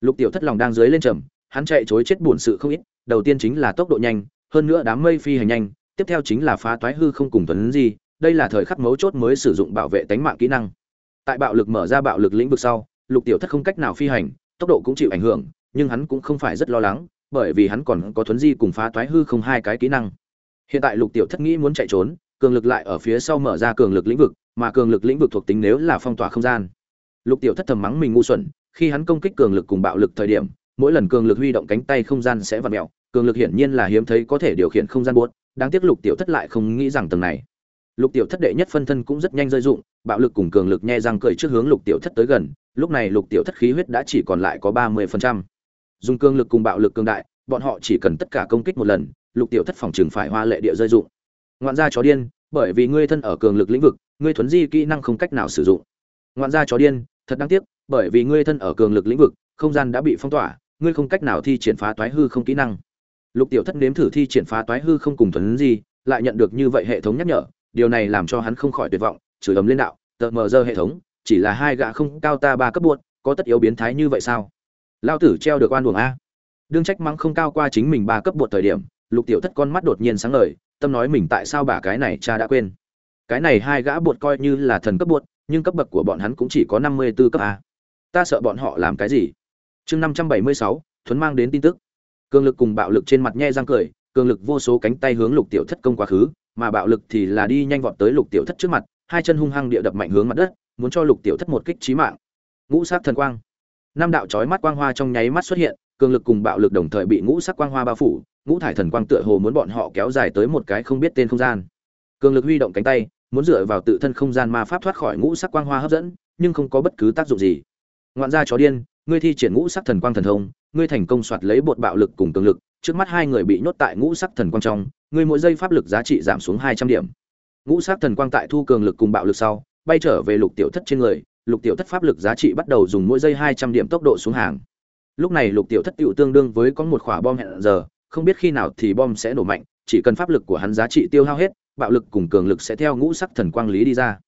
Lục tiểu thất lòng đang dưới lên trầm hắn chạy chối chết buồn sự không ít đầu tiên chính là tốc độ nhanh hơn nữa đám mây phi hành nhanh tiếp theo chính là phá toái hư không cùng tuấn gì đây là thời khắc mấu chốt mới sử dụng bảo vệ tánh mạng kỹ năng. Tại bạo lực mở ra bạo lực lĩnh vực sau lục tiểu thất không cách nào phi hành tốc độ cũng chịu ảnh hưởng nhưng hắn cũng không phải rất lo lắng, bởi vì hắn còn có thuấn di cùng phá toái hư không hai cái kỹ năng. Hiện tại lục tiểu thất nghĩ muốn chạy trốn, cường lực lại ở phía sau mở ra cường lực lĩnh vực, mà cường lực lĩnh vực thuộc tính nếu là phong tỏa không gian. Lục tiểu thất thầm mắng mình ngu xuẩn, khi hắn công kích cường lực cùng bạo lực thời điểm, mỗi lần cường lực huy động cánh tay không gian sẽ vặn mèo, cường lực hiển nhiên là hiếm thấy có thể điều khiển không gian buốt, đáng tiếc lục tiểu thất lại không nghĩ rằng tầng này. Lục tiểu thất đệ nhất phân thân cũng rất nhanh rơi dụng, bạo lực cùng cường lực nhe răng cười trước hướng lục tiểu thất tới gần, lúc này lục tiểu thất khí huyết đã chỉ còn lại có ba mươi phần trăm dùng cường lực cùng bạo lực cường đại, bọn họ chỉ cần tất cả công kích một lần, lục tiểu thất phòng chừng phải hoa lệ địa rơi dụng. Ngoạn gia chó điên, bởi vì ngươi thân ở cường lực lĩnh vực, ngươi thuấn di kỹ năng không cách nào sử dụng. Ngoạn gia chó điên, thật đáng tiếc, bởi vì ngươi thân ở cường lực lĩnh vực, không gian đã bị phong tỏa, ngươi không cách nào thi triển phá toái hư không kỹ năng. Lục tiểu thất nếm thử thi triển phá toái hư không cùng thuấn di, lại nhận được như vậy hệ thống nhắc nhở, điều này làm cho hắn không khỏi tuyệt vọng, chửi ầm lên đạo tờ mờ giờ hệ thống, chỉ là hai gã không cao ta ba cấp buốt có tất yếu biến thái như vậy sao? Lao tử treo được oan uổng a. Đương trách mắng không cao qua chính mình ba cấp bột thời điểm, lục tiểu thất con mắt đột nhiên sáng ngời, tâm nói mình tại sao bà cái này cha đã quên. Cái này hai gã bột coi như là thần cấp bột, nhưng cấp bậc của bọn hắn cũng chỉ có năm mươi 54 cấp a. Ta sợ bọn họ làm cái gì? Chương năm trăm bảy mươi sáu, thuấn mang đến tin tức. Cường lực cùng bạo lực trên mặt nhe răng cười, cường lực vô số cánh tay hướng lục tiểu thất công quá khứ, mà bạo lực thì là đi nhanh vọt tới lục tiểu thất trước mặt, hai chân hung hăng địa đập mạnh hướng mặt đất, muốn cho lục tiểu thất một kích trí mạng. Ngũ sát thần quang năm đạo chói mắt quang hoa trong nháy mắt xuất hiện, cường lực cùng bạo lực đồng thời bị ngũ sắc quang hoa bao phủ, ngũ thải thần quang tựa hồ muốn bọn họ kéo dài tới một cái không biết tên không gian. Cường lực huy động cánh tay, muốn dựa vào tự thân không gian ma pháp thoát khỏi ngũ sắc quang hoa hấp dẫn, nhưng không có bất cứ tác dụng gì. Ngoạn gia chó điên, ngươi thi triển ngũ sắc thần quang thần thông, ngươi thành công soạt lấy bột bạo lực cùng cường lực, trước mắt hai người bị nhốt tại ngũ sắc thần quang trong, ngươi mỗi giây pháp lực giá trị giảm xuống hai trăm điểm. Ngũ sắc thần quang tại thu cường lực cùng bạo lực sau, bay trở về lục tiểu thất trên người lục tiểu thất pháp lực giá trị bắt đầu dùng mỗi giây hai trăm điểm tốc độ xuống hàng. Lúc này lục tiểu thất tựu tương đương với có một quả bom hẹn giờ, không biết khi nào thì bom sẽ nổ mạnh, chỉ cần pháp lực của hắn giá trị tiêu hao hết, bạo lực cùng cường lực sẽ theo ngũ sắc thần quang lý đi ra.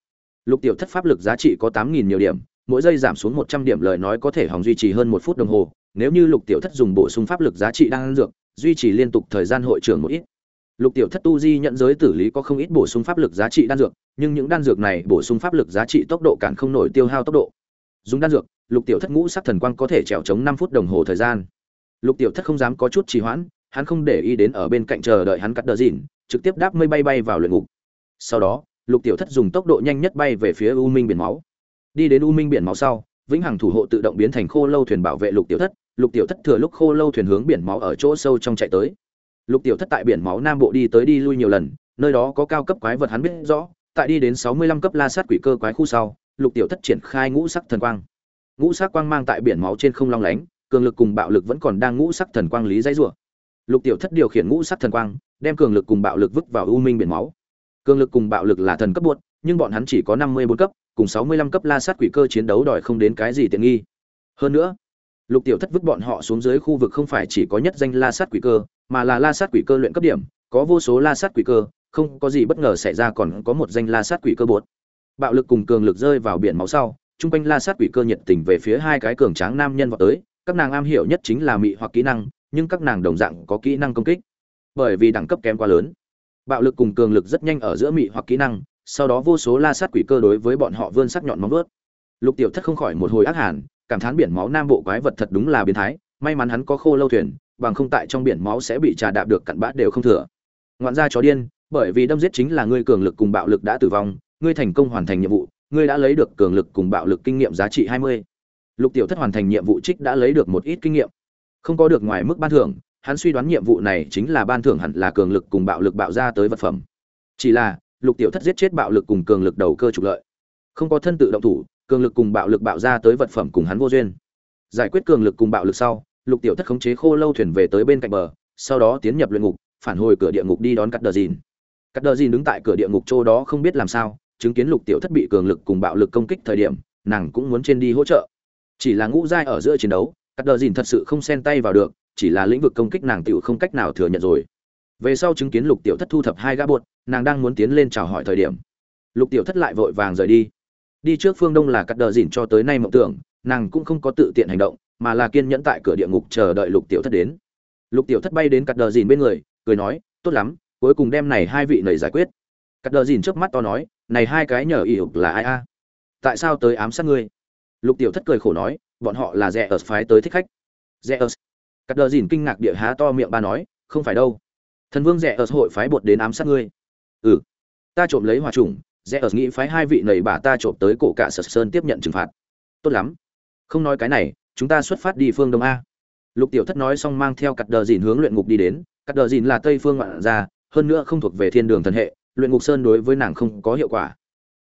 Lục tiểu thất pháp lực giá trị có tám nghìn nhiều điểm, mỗi giây giảm xuống một trăm điểm lời nói có thể hòng duy trì hơn một phút đồng hồ, nếu như lục tiểu thất dùng bổ sung pháp lực giá trị đang dược, duy trì liên tục thời gian hội trưởng một ít lục tiểu thất tu di nhận giới tử lý có không ít bổ sung pháp lực giá trị đan dược, nhưng những đan dược này bổ sung pháp lực giá trị tốc độ cản không nổi tiêu hao tốc độ. Dùng đan dược, lục tiểu thất ngũ sắc thần quang có thể trèo chống năm phút đồng hồ thời gian. Lục tiểu thất không dám có chút trì hoãn, hắn không để ý đến ở bên cạnh chờ đợi hắn cắt đờ dìn trực tiếp đáp mây bay bay vào luyện ngục. Sau đó, lục tiểu thất dùng tốc độ nhanh nhất bay về phía u minh biển máu. Đi đến u minh biển máu sau, vĩnh hằng thủ hộ tự động biến thành khô lâu thuyền bảo vệ lục tiểu thất. Lục tiểu thất thừa lúc khô lâu thuyền hướng biển máu ở chỗ sâu trong chạy tới lục tiểu thất tại biển máu nam bộ đi tới đi lui nhiều lần, nơi đó có cao cấp quái vật hắn biết rõ, tại đi đến sáu mươi lăm cấp la sát quỷ cơ quái khu sau, lục tiểu thất triển khai ngũ sắc thần quang. Ngũ sắc quang mang tại biển máu trên không long lánh, cường lực cùng bạo lực vẫn còn đang ngũ sắc thần quang lý dãy rủa. Lục tiểu thất điều khiển ngũ sắc thần quang, đem cường lực cùng bạo lực vứt vào u minh biển máu. Cường lực cùng bạo lực là thần cấp buốt nhưng bọn hắn chỉ có năm mươi bốn cấp, cùng sáu mươi lăm cấp la sát quỷ cơ chiến đấu đòi không đến cái gì tiện nghi. Hơn nữa lục tiểu thất vứt bọn họ xuống dưới khu vực không phải chỉ có nhất danh la sát quỷ cơ, mà là la sát quỷ cơ luyện cấp điểm, có vô số la sát quỷ cơ, không có gì bất ngờ xảy ra còn có một danh la sát quỷ cơ bột bạo lực cùng cường lực rơi vào biển máu sau, chung quanh la sát quỷ cơ nhiệt tình về phía hai cái cường tráng nam nhân vào tới, các nàng am hiểu nhất chính là mị hoặc kỹ năng, nhưng các nàng đồng dạng có kỹ năng công kích. Bởi vì đẳng cấp kém quá lớn, bạo lực cùng cường lực rất nhanh ở giữa mị hoặc kỹ năng, sau đó vô số la sát quỷ cơ đối với bọn họ vươn sắc nhọn móng vớt lục tiểu thất không khỏi một hồi ác hàn cảm thán biển máu nam bộ quái vật thật đúng là biến thái, may mắn hắn có khô lâu thuyền, bằng không tại trong biển máu sẽ bị trà đạp được cặn bã đều không thừa. Ngoạn gia chó điên, bởi vì đâm giết chính là ngươi cường lực cùng bạo lực đã tử vong, ngươi thành công hoàn thành nhiệm vụ, ngươi đã lấy được cường lực cùng bạo lực kinh nghiệm giá trị hai mươi. Lục tiểu thất hoàn thành nhiệm vụ trích đã lấy được một ít kinh nghiệm. Không có được ngoài mức ban thưởng, hắn suy đoán nhiệm vụ này chính là ban thưởng hẳn là cường lực cùng bạo lực bạo ra tới vật phẩm. Chỉ là, lục tiểu thất giết chết bạo lực cùng cường lực đầu cơ trục lợi. Không có thân tự động thủ cường lực cùng bạo lực bạo ra tới vật phẩm cùng hắn vô duyên. Giải quyết cường lực cùng bạo lực sau, lục tiểu thất khống chế khô lâu thuyền về tới bên cạnh bờ, sau đó tiến nhập luyện ngục, phản hồi cửa địa ngục đi đón cắt đờ dìn. Cắt đờ dìn đứng tại cửa địa ngục chỗ đó không biết làm sao, chứng kiến lục tiểu thất bị cường lực cùng bạo lực công kích thời điểm, nàng cũng muốn trên đi hỗ trợ. Chỉ là ngũ giai ở giữa chiến đấu, cắt đờ dìn thật sự không xen tay vào được, chỉ là lĩnh vực công kích nàng tiểu không cách nào thừa nhận rồi. Về sau chứng kiến lục tiểu thất thu thập hai gã bột nàng đang muốn tiến lên chào hỏi thời điểm. Lục tiểu thất lại vội vàng rời đi đi trước phương đông là cắt đờ dìn cho tới nay mộng tưởng, nàng cũng không có tự tiện hành động, mà là kiên nhẫn tại cửa địa ngục chờ đợi lục tiểu thất đến. Lục tiểu thất bay đến cắt đờ dìn bên người, cười nói, tốt lắm, cuối cùng đem này hai vị nầy giải quyết. Cắt đờ dìn trước mắt to nói, này hai cái nhờ ỉ ục là ai a? Tại sao tới ám sát ngươi? Lục tiểu thất cười khổ nói, bọn họ là rẻ ở phái tới thích khách. Rẻ ở cắt đờ dìn kinh ngạc địa há to miệng ba nói, không phải đâu. Thần vương rẻ ở hội phái bột đến ám sát ngươi. Ừ ta trộm lấy hòa trùng rẽ ở nghĩ phái hai vị nầy bà ta trộm tới cổ cả sở sơn tiếp nhận trừng phạt. Tốt lắm. Không nói cái này, chúng ta xuất phát đi phương đông a. Lục tiểu thất nói xong mang theo cặp đờ dìn hướng luyện ngục đi đến. Cặp đờ dìn là tây phương ngoạn ra hơn nữa không thuộc về thiên đường thần hệ, luyện ngục sơn đối với nàng không có hiệu quả.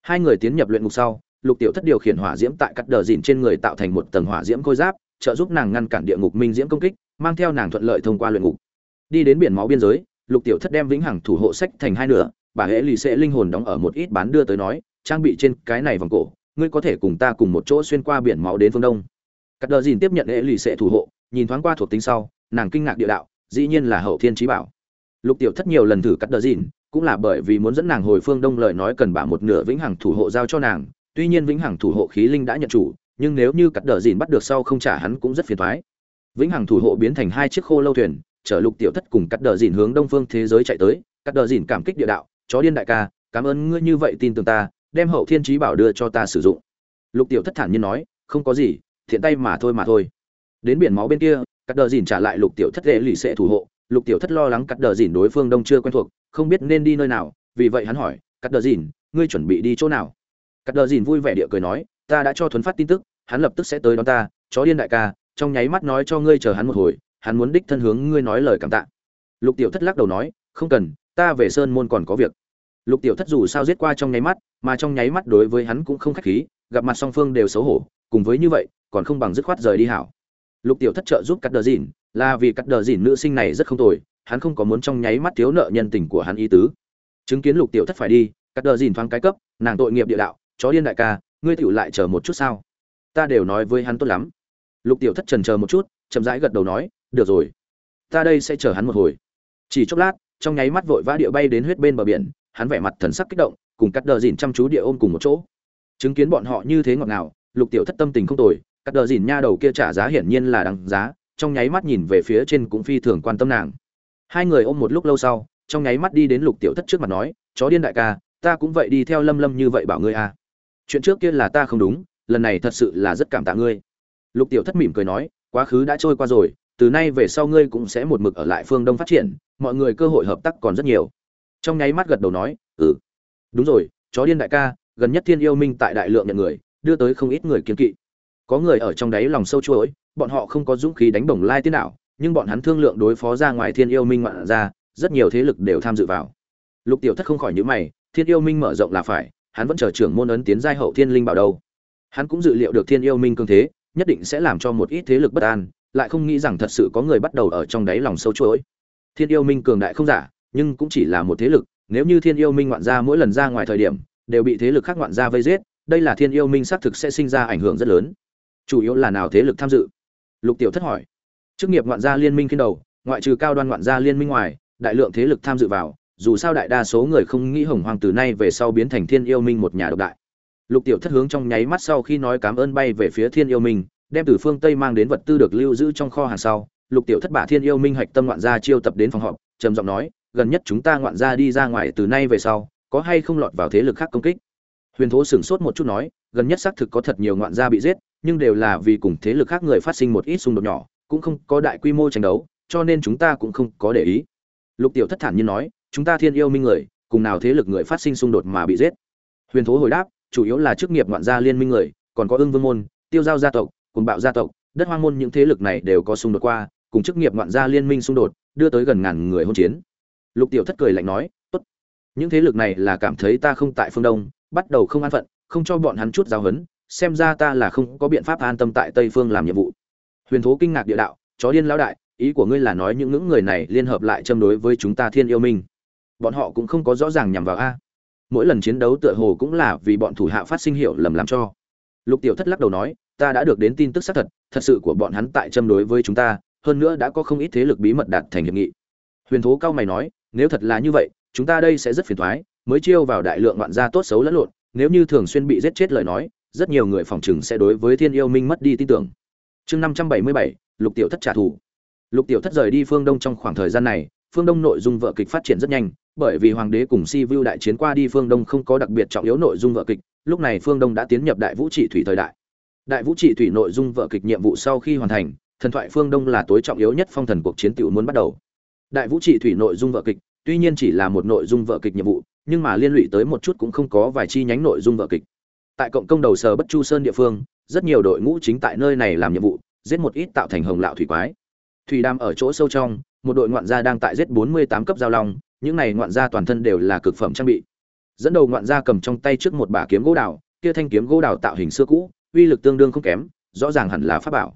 Hai người tiến nhập luyện ngục sau, lục tiểu thất điều khiển hỏa diễm tại cắt đờ dìn trên người tạo thành một tầng hỏa diễm khôi giáp, trợ giúp nàng ngăn cản địa ngục minh diễm công kích, mang theo nàng thuận lợi thông qua luyện ngục. Đi đến biển máu biên giới, lục tiểu thất đem vĩnh hằng thủ hộ sách thành hai nửa bà hễ lì sẽ linh hồn đóng ở một ít bán đưa tới nói, trang bị trên cái này vòng cổ, ngươi có thể cùng ta cùng một chỗ xuyên qua biển máu đến phương đông. Cắt đờ dìn tiếp nhận hễ lì sẽ thủ hộ, nhìn thoáng qua thuộc tính sau, nàng kinh ngạc địa đạo, dĩ nhiên là hậu thiên trí bảo. Lục tiểu thất nhiều lần thử cắt đờ dìn, cũng là bởi vì muốn dẫn nàng hồi phương đông lời nói cần bả một nửa vĩnh hằng thủ hộ giao cho nàng, tuy nhiên vĩnh hằng thủ hộ khí linh đã nhận chủ, nhưng nếu như cắt đờ dìn bắt được sau không trả hắn cũng rất phiền thoái. Vĩnh hằng thủ hộ biến thành hai chiếc khô lâu thuyền, chở lục tiểu thất cùng cắt đờ dìn hướng đông phương thế giới chạy tới, cắt đờ dìn cảm kích địa đạo chó điên đại ca, cảm ơn ngươi như vậy tin tưởng ta, đem hậu thiên trí bảo đưa cho ta sử dụng. Lục tiểu thất thản nhiên nói, không có gì, thiện tay mà thôi mà thôi. Đến biển máu bên kia, cắt đờ dìn trả lại lục tiểu thất lệ lì sẽ thủ hộ. Lục tiểu thất lo lắng cắt đờ dìn đối phương đông chưa quen thuộc, không biết nên đi nơi nào, vì vậy hắn hỏi, cắt đờ dìn, ngươi chuẩn bị đi chỗ nào? Cắt đờ dìn vui vẻ địa cười nói, ta đã cho thuấn phát tin tức, hắn lập tức sẽ tới đón ta, chó điên đại ca, trong nháy mắt nói cho ngươi chờ hắn một hồi, hắn muốn đích thân hướng ngươi nói lời cảm tạ. Lục tiểu thất lắc đầu nói, không cần ta về sơn môn còn có việc. Lục tiểu thất dù sao giết qua trong nháy mắt, mà trong nháy mắt đối với hắn cũng không khách khí, gặp mặt song phương đều xấu hổ, cùng với như vậy, còn không bằng dứt khoát rời đi hảo. Lục tiểu thất trợ giúp cắt đờ dìn, là vì cắt đờ dìn nữ sinh này rất không tồi, hắn không có muốn trong nháy mắt thiếu nợ nhân tình của hắn ý tứ. Chứng kiến lục tiểu thất phải đi, cắt đờ dìn thoáng cái cấp, nàng tội nghiệp địa đạo, chó điên đại ca, ngươi tiểu lại chờ một chút sao? Ta đều nói với hắn tốt lắm. Lục tiểu thất trần chờ một chút, chậm rãi gật đầu nói, được rồi, ta đây sẽ chờ hắn một hồi. Chỉ chốc lát trong nháy mắt vội vã địa bay đến huyết bên bờ biển, hắn vẻ mặt thần sắc kích động, cùng cắt đờ dìn chăm chú địa ôm cùng một chỗ. Chứng kiến bọn họ như thế ngọt ngào, lục tiểu thất tâm tình không tồi, cắt đờ dìn nha đầu kia trả giá hiển nhiên là đằng giá, trong nháy mắt nhìn về phía trên cũng phi thường quan tâm nàng. Hai người ôm một lúc lâu sau, trong nháy mắt đi đến lục tiểu thất trước mặt nói, chó điên đại ca, ta cũng vậy đi theo lâm lâm như vậy bảo ngươi à. Chuyện trước kia là ta không đúng, lần này thật sự là rất cảm tạ ngươi. Lục tiểu thất mỉm cười nói, quá khứ đã trôi qua rồi từ nay về sau ngươi cũng sẽ một mực ở lại phương đông phát triển, mọi người cơ hội hợp tác còn rất nhiều. Trong nháy mắt gật đầu nói ừ đúng rồi, chó điên đại ca, gần nhất thiên yêu minh tại đại lượng nhận người, đưa tới không ít người kiến kỵ. Có người ở trong đáy lòng sâu chuỗi, bọn họ không có dũng khí đánh bổng lai tiên nào nhưng bọn hắn thương lượng đối phó ra ngoài thiên yêu minh ngoạn ra, rất nhiều thế lực đều tham dự vào. Lục tiểu thất không khỏi nhữ mày, thiên yêu minh mở rộng là phải, hắn vẫn chờ trưởng môn ấn tiến giai hậu thiên linh bảo đâu. Hắn cũng dự liệu được thiên yêu minh cương thế, nhất định sẽ làm cho một ít thế lực bất an lại không nghĩ rằng thật sự có người bắt đầu ở trong đáy lòng sâu chuỗi. Thiên yêu minh cường đại không giả, nhưng cũng chỉ là một thế lực, nếu như thiên yêu minh ngoạn gia mỗi lần ra ngoài thời điểm, đều bị thế lực khác ngoạn gia vây giết, đây là thiên yêu minh xác thực sẽ sinh ra ảnh hưởng rất lớn. Chủ yếu là nào thế lực tham dự? Lục tiểu thất hỏi. Chức nghiệp ngoạn gia liên minh kiên đầu, ngoại trừ cao đoan ngoạn gia liên minh ngoài, đại lượng thế lực tham dự vào, dù sao đại đa số người không nghĩ hồng hoàng từ nay về sau biến thành thiên yêu minh một nhà độc đại. Lục tiểu thất hướng trong nháy mắt sau khi nói cảm ơn bay về phía thiên yêu minh đem từ phương tây mang đến vật tư được lưu giữ trong kho hàng sau, lục tiểu thất bả thiên yêu minh hạch tâm ngoạn gia chiêu tập đến phòng họp, trầm giọng nói, gần nhất chúng ta ngoạn gia đi ra ngoài từ nay về sau, có hay không lọt vào thế lực khác công kích? Huyền thố sửng sốt một chút nói, gần nhất xác thực có thật nhiều ngoạn gia bị giết, nhưng đều là vì cùng thế lực khác người phát sinh một ít xung đột nhỏ, cũng không có đại quy mô tranh đấu, cho nên chúng ta cũng không có để ý. Lục tiểu thất thản nhiên nói, chúng ta thiên yêu minh người, cùng nào thế lực người phát sinh xung đột mà bị giết? Huyền thố hồi đáp, chủ yếu là chức nghiệp ngoạn gia liên minh người, còn có ưng vương môn, tiêu giao gia tộc cùng bạo gia tộc, đất hoang môn những thế lực này đều có xung đột qua, cùng chức nghiệp ngoạn gia liên minh xung đột, đưa tới gần ngàn người hôn chiến. Lục tiểu thất cười lạnh nói, tốt, những thế lực này là cảm thấy ta không tại phương đông, bắt đầu không an phận, không cho bọn hắn chút giáo huấn, xem ra ta là không có biện pháp an tâm tại tây phương làm nhiệm vụ. Huyền thố kinh ngạc địa đạo, chó điên lão đại, ý của ngươi là nói những ngưỡng người này liên hợp lại châm đối với chúng ta thiên yêu minh. Bọn họ cũng không có rõ ràng nhằm vào a. Mỗi lần chiến đấu tựa hồ cũng là vì bọn thủ hạ phát sinh hiệu lầm làm cho lục tiểu thất lắc đầu nói, ta đã được đến tin tức xác thật thật sự của bọn hắn tại châm đối với chúng ta, hơn nữa đã có không ít thế lực bí mật đạt thành hiệp nghị. Huyền thố cao mày nói, nếu thật là như vậy, chúng ta đây sẽ rất phiền thoái mới chiêu vào đại lượng ngoạn gia tốt xấu lẫn lộn, nếu như thường xuyên bị giết chết lời nói, rất nhiều người phòng chừng sẽ đối với thiên yêu minh mất đi tin tưởng. Chương năm trăm bảy mươi bảy, lục tiểu thất trả thù. Lục tiểu thất rời đi phương đông trong khoảng thời gian này, phương đông nội dung vợ kịch phát triển rất nhanh, bởi vì hoàng đế cùng si vu đại chiến qua đi phương đông không có đặc biệt trọng yếu nội dung vợ kịch lúc này phương đông đã tiến nhập đại vũ trị thủy thời đại. Đại vũ trị thủy nội dung vợ kịch nhiệm vụ sau khi hoàn thành, thần thoại phương đông là tối trọng yếu nhất phong thần cuộc chiến tiểu muốn bắt đầu. Đại vũ trị thủy nội dung vợ kịch, tuy nhiên chỉ là một nội dung vợ kịch nhiệm vụ, nhưng mà liên lụy tới một chút cũng không có vài chi nhánh nội dung vợ kịch. Tại cộng công đầu sở bất chu sơn địa phương, rất nhiều đội ngũ chính tại nơi này làm nhiệm vụ, giết một ít tạo thành hồng lạo thủy quái. Thủy đam ở chỗ sâu trong, một đội ngoạn gia đang tại giết 48 cấp giao long, những này ngoạn gia toàn thân đều là cực phẩm trang bị dẫn đầu ngoạn gia cầm trong tay trước một bả kiếm gỗ đào, kia thanh kiếm gỗ đào tạo hình xưa cũ, uy lực tương đương không kém, rõ ràng hẳn là pháp bảo.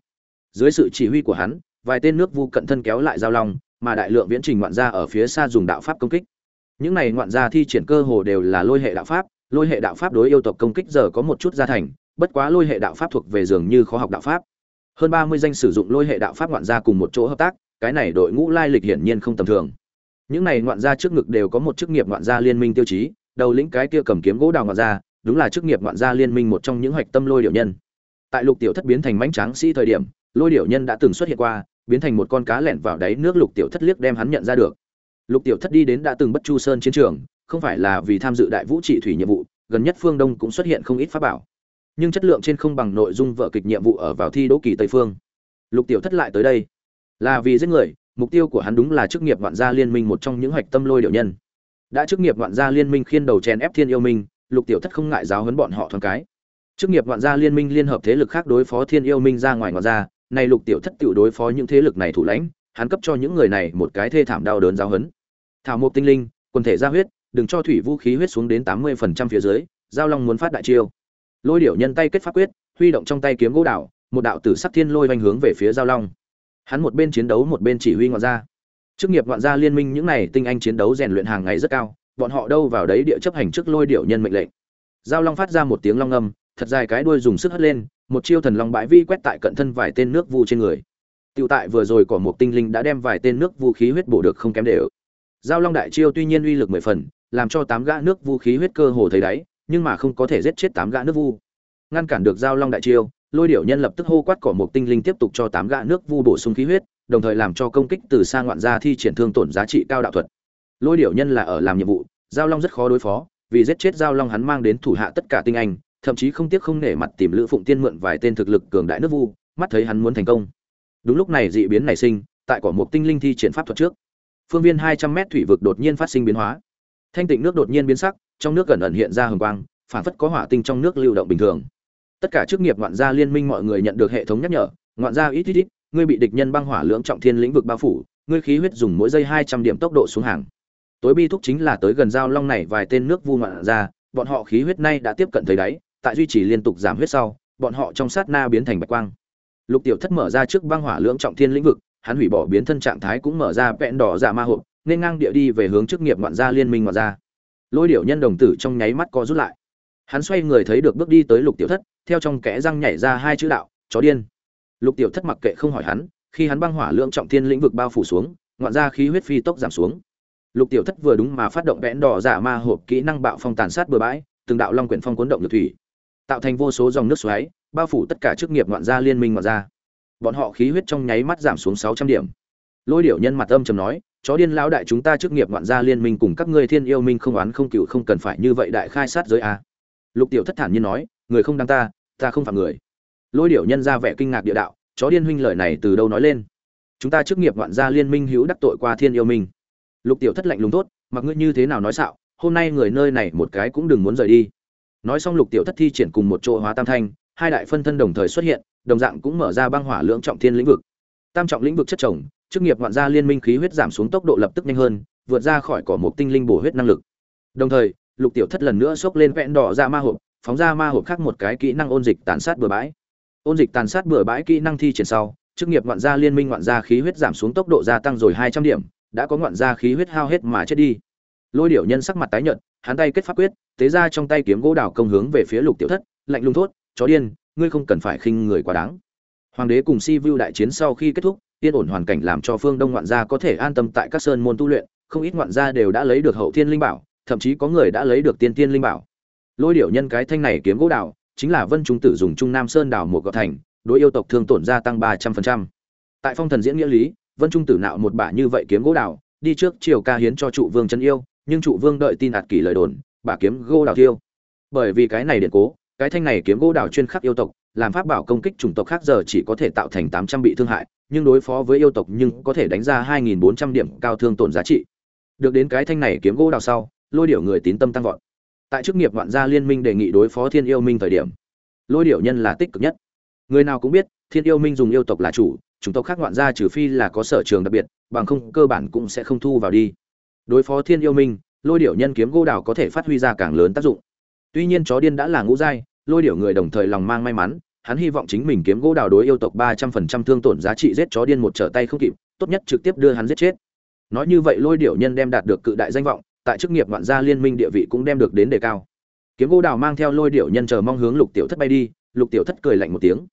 Dưới sự chỉ huy của hắn, vài tên nước vu cận thân kéo lại giao long, mà đại lượng viễn trình ngoạn gia ở phía xa dùng đạo pháp công kích. Những này ngoạn gia thi triển cơ hồ đều là lôi hệ đạo pháp, lôi hệ đạo pháp đối yêu tộc công kích giờ có một chút gia thành, bất quá lôi hệ đạo pháp thuộc về dường như khó học đạo pháp. Hơn ba mươi danh sử dụng lôi hệ đạo pháp ngoạn gia cùng một chỗ hợp tác, cái này đội ngũ lai lịch hiển nhiên không tầm thường. Những này ngoạn gia trước ngực đều có một chức nghiệp ngoạn gia liên minh tiêu chí đầu lĩnh cái kia cầm kiếm gỗ đào ngoạn gia đúng là chức nghiệp ngoạn gia liên minh một trong những hoạch tâm lôi điệu nhân. Tại lục tiểu thất biến thành mãnh tráng sĩ thời điểm, lôi điệu nhân đã từng xuất hiện qua, biến thành một con cá lẹn vào đáy nước lục tiểu thất liếc đem hắn nhận ra được. Lục tiểu thất đi đến đã từng bất chu sơn chiến trường, không phải là vì tham dự đại vũ trị thủy nhiệm vụ, gần nhất phương đông cũng xuất hiện không ít pháp bảo. Nhưng chất lượng trên không bằng nội dung vợ kịch nhiệm vụ ở vào thi đỗ kỳ tây phương. Lục tiểu thất lại tới đây. Là vì giết người, mục tiêu của hắn đúng là chức nghiệp ngoạn gia liên minh một trong những hoạch tâm lôi điệu nhân đã chức nghiệp ngoạn gia liên minh khiên đầu chèn ép thiên yêu minh, lục tiểu thất không ngại giáo huấn bọn họ thoáng cái. Chức nghiệp ngoạn gia liên minh liên hợp thế lực khác đối phó thiên yêu minh ra ngoài ngoạn gia này lục tiểu thất tự đối phó những thế lực này thủ lãnh, hắn cấp cho những người này một cái thê thảm đau đớn giáo huấn. Thảo mộc tinh linh, quần thể ra huyết, đừng cho thủy vũ khí huyết xuống đến tám mươi phần trăm phía dưới, giao long muốn phát đại chiêu. Lôi điểu nhân tay kết pháp quyết, huy động trong tay kiếm gỗ đạo một đạo tử sắc thiên lôi vanh hướng về phía giao long. Hắn một bên chiến đấu một bên chỉ huy ngoạn gia chức nghiệp ngoạn gia liên minh những này tinh anh chiến đấu rèn luyện hàng ngày rất cao bọn họ đâu vào đấy địa chấp hành trước lôi điểu nhân mệnh lệnh giao long phát ra một tiếng long âm thật dài cái đuôi dùng sức hất lên một chiêu thần long bãi vi quét tại cận thân vài tên nước vu trên người Tiểu tại vừa rồi cỏ một tinh linh đã đem vài tên nước vũ khí huyết bổ được không kém đều. Giao Long đại chiêu tuy nhiên uy lực mười phần, làm cho tám gã nước vũ khí huyết cơ hồ thấy đáy, nhưng mà không có thể giết chết tám gã nước vu. Ngăn cản được Giao Long đại chiêu, Lôi Điểu Nhân lập tức hô quát cỏ một tinh linh tiếp tục cho tám gã nước vu bổ sung khí huyết, đồng thời làm cho công kích từ xa ngoạn gia thi triển thương tổn giá trị cao đạo thuật. Lôi Điểu Nhân là ở làm nhiệm vụ, Giao Long rất khó đối phó, vì giết chết Giao Long hắn mang đến thủ hạ tất cả tinh anh, thậm chí không tiếc không nể mặt tìm Lữ Phụng Tiên mượn vài tên thực lực cường đại nước vu, mắt thấy hắn muốn thành công. Đúng lúc này dị biến nảy sinh tại cỏ một tinh linh thi triển pháp thuật trước. Phương viên hai trăm mét thủy vực đột nhiên phát sinh biến hóa. Thanh tịnh nước đột nhiên biến sắc trong nước gần ẩn hiện ra hồng quang phản phất có hỏa tinh trong nước lưu động bình thường. Tất cả chức nghiệp ngoạn gia liên minh mọi người nhận được hệ thống nhắc nhở ngoạn gia ít ít ít ngươi bị địch nhân băng hỏa lưỡng trọng thiên lĩnh vực bao phủ ngươi khí huyết dùng mỗi giây hai trăm điểm tốc độ xuống hàng. Tối bi thúc chính là tới gần giao long này vài tên nước vu ngoạn ra, bọn họ khí huyết nay đã tiếp cận thấy đáy tại duy trì liên tục giảm huyết sau bọn họ trong sát na biến thành bạch quang. Lục tiểu thất mở ra trước băng hỏa lưỡng trọng thiên lĩnh vực hắn hủy bỏ biến thân trạng thái cũng mở ra vẹn đỏ giả ma hộp nên ngang địa đi về hướng chức nghiệp ngoạn gia liên minh ngoạn gia. Lôi điểu nhân đồng tử trong nháy mắt co rút lại. Hắn xoay người thấy được bước đi tới lục tiểu thất theo trong kẽ răng nhảy ra hai chữ đạo chó điên lục tiểu thất mặc kệ không hỏi hắn, khi hắn băng hỏa lượng trọng thiên lĩnh vực bao phủ xuống, ngoạn ra khí huyết phi tốc giảm xuống. Lục tiểu thất vừa đúng mà phát động vẽn đỏ giả ma hộp kỹ năng bạo phong tàn sát bừa bãi, từng đạo long quyển phong cuốn động được thủy, tạo thành vô số dòng nước xoáy, bao phủ tất cả chức nghiệp ngoạn gia liên minh ngoạn gia. Bọn họ khí huyết trong nháy mắt giảm xuống sáu trăm điểm. Lôi điểu nhân mặt âm trầm nói, chó điên lão đại chúng ta chức nghiệp ngoạn gia liên minh cùng các ngươi thiên yêu minh không oán không cựu không cần phải như vậy đại khai sát giới a. Lục tiểu thất thản nhiên nói, người không đáng ta ta không phạm người lôi điểu nhân ra vẻ kinh ngạc địa đạo, chó điên huynh lời này từ đâu nói lên? Chúng ta chức nghiệp ngoạn gia liên minh hữu đắc tội qua thiên yêu minh. Lục tiểu thất lạnh lùng tốt mặc ngươi như thế nào nói xạo, hôm nay người nơi này một cái cũng đừng muốn rời đi. Nói xong lục tiểu thất thi triển cùng một chỗ hóa tam thanh, hai đại phân thân đồng thời xuất hiện, đồng dạng cũng mở ra băng hỏa lưỡng trọng thiên lĩnh vực. Tam trọng lĩnh vực chất chồng, chức nghiệp ngoạn gia liên minh khí huyết giảm xuống tốc độ lập tức nhanh hơn, vượt ra khỏi cỏ một tinh linh bổ huyết năng lực. Đồng thời, lục tiểu thất lần nữa xốc lên vẹn đỏ ra ma hộp, phóng ra ma hộp khác một cái kỹ năng ôn dịch tàn sát bừa bãi ôn dịch tàn sát bừa bãi kỹ năng thi triển sau, chức nghiệp ngoạn gia liên minh ngoạn gia khí huyết giảm xuống tốc độ gia tăng rồi hai trăm điểm, đã có ngoạn gia khí huyết hao hết mà chết đi. Lôi điểu nhân sắc mặt tái nhợt, hắn tay kết pháp quyết, tế ra trong tay kiếm gỗ đào công hướng về phía lục tiểu thất, lạnh lùng thốt, chó điên, ngươi không cần phải khinh người quá đáng. Hoàng đế cùng si vu đại chiến sau khi kết thúc, yên ổn hoàn cảnh làm cho phương đông ngoạn gia có thể an tâm tại các sơn môn tu luyện, không ít ngoạn gia đều đã lấy được hậu thiên linh bảo, thậm chí có người đã lấy được tiên tiên linh bảo. Lôi điểu nhân cái thanh này kiếm gỗ đào chính là vân trung tử dùng trung nam sơn đảo một gọt thành, đối yêu tộc thương tổn gia tăng ba trăm phần trăm. Tại phong thần diễn nghĩa lý, vân trung tử nạo một bả như vậy kiếm gỗ đào, đi trước triều ca hiến cho trụ vương chân yêu, nhưng trụ vương đợi tin ạt kỳ lời đồn, bả kiếm gỗ đào thiêu. Bởi vì cái này điện cố, cái thanh này kiếm gỗ đào chuyên khắc yêu tộc, làm pháp bảo công kích chủng tộc khác giờ chỉ có thể tạo thành tám trăm bị thương hại, nhưng đối phó với yêu tộc nhưng có thể đánh ra hai nghìn bốn trăm điểm cao thương tổn giá trị. Được đến cái thanh này kiếm gỗ đào sau, lôi điểu người tín tâm tăng vọt tại chức nghiệp vạn gia liên minh đề nghị đối phó thiên yêu minh thời điểm. Lôi điểu nhân là tích cực nhất. Người nào cũng biết, thiên yêu minh dùng yêu tộc là chủ chúng tộc khác ngoạn gia trừ phi là có sở trường đặc biệt, bằng không cơ bản cũng sẽ không thu vào đi. Đối phó thiên yêu minh, lôi điểu nhân kiếm gỗ đào có thể phát huy ra càng lớn tác dụng. Tuy nhiên chó điên đã là ngũ giai, lôi điểu người đồng thời lòng mang may mắn, hắn hy vọng chính mình kiếm gỗ đào đối yêu tộc ba trăm phần trăm thương tổn giá trị giết chó điên một trở tay không kịp, tốt nhất trực tiếp đưa hắn giết chết. Nói như vậy lôi điểu nhân đem đạt được cự đại danh vọng tại chức nghiệp ngoạn gia liên minh địa vị cũng đem được đến đề cao. Kiếm gỗ đào mang theo lôi điểu nhân chờ mong hướng lục tiểu thất bay đi, lục tiểu thất cười lạnh một tiếng.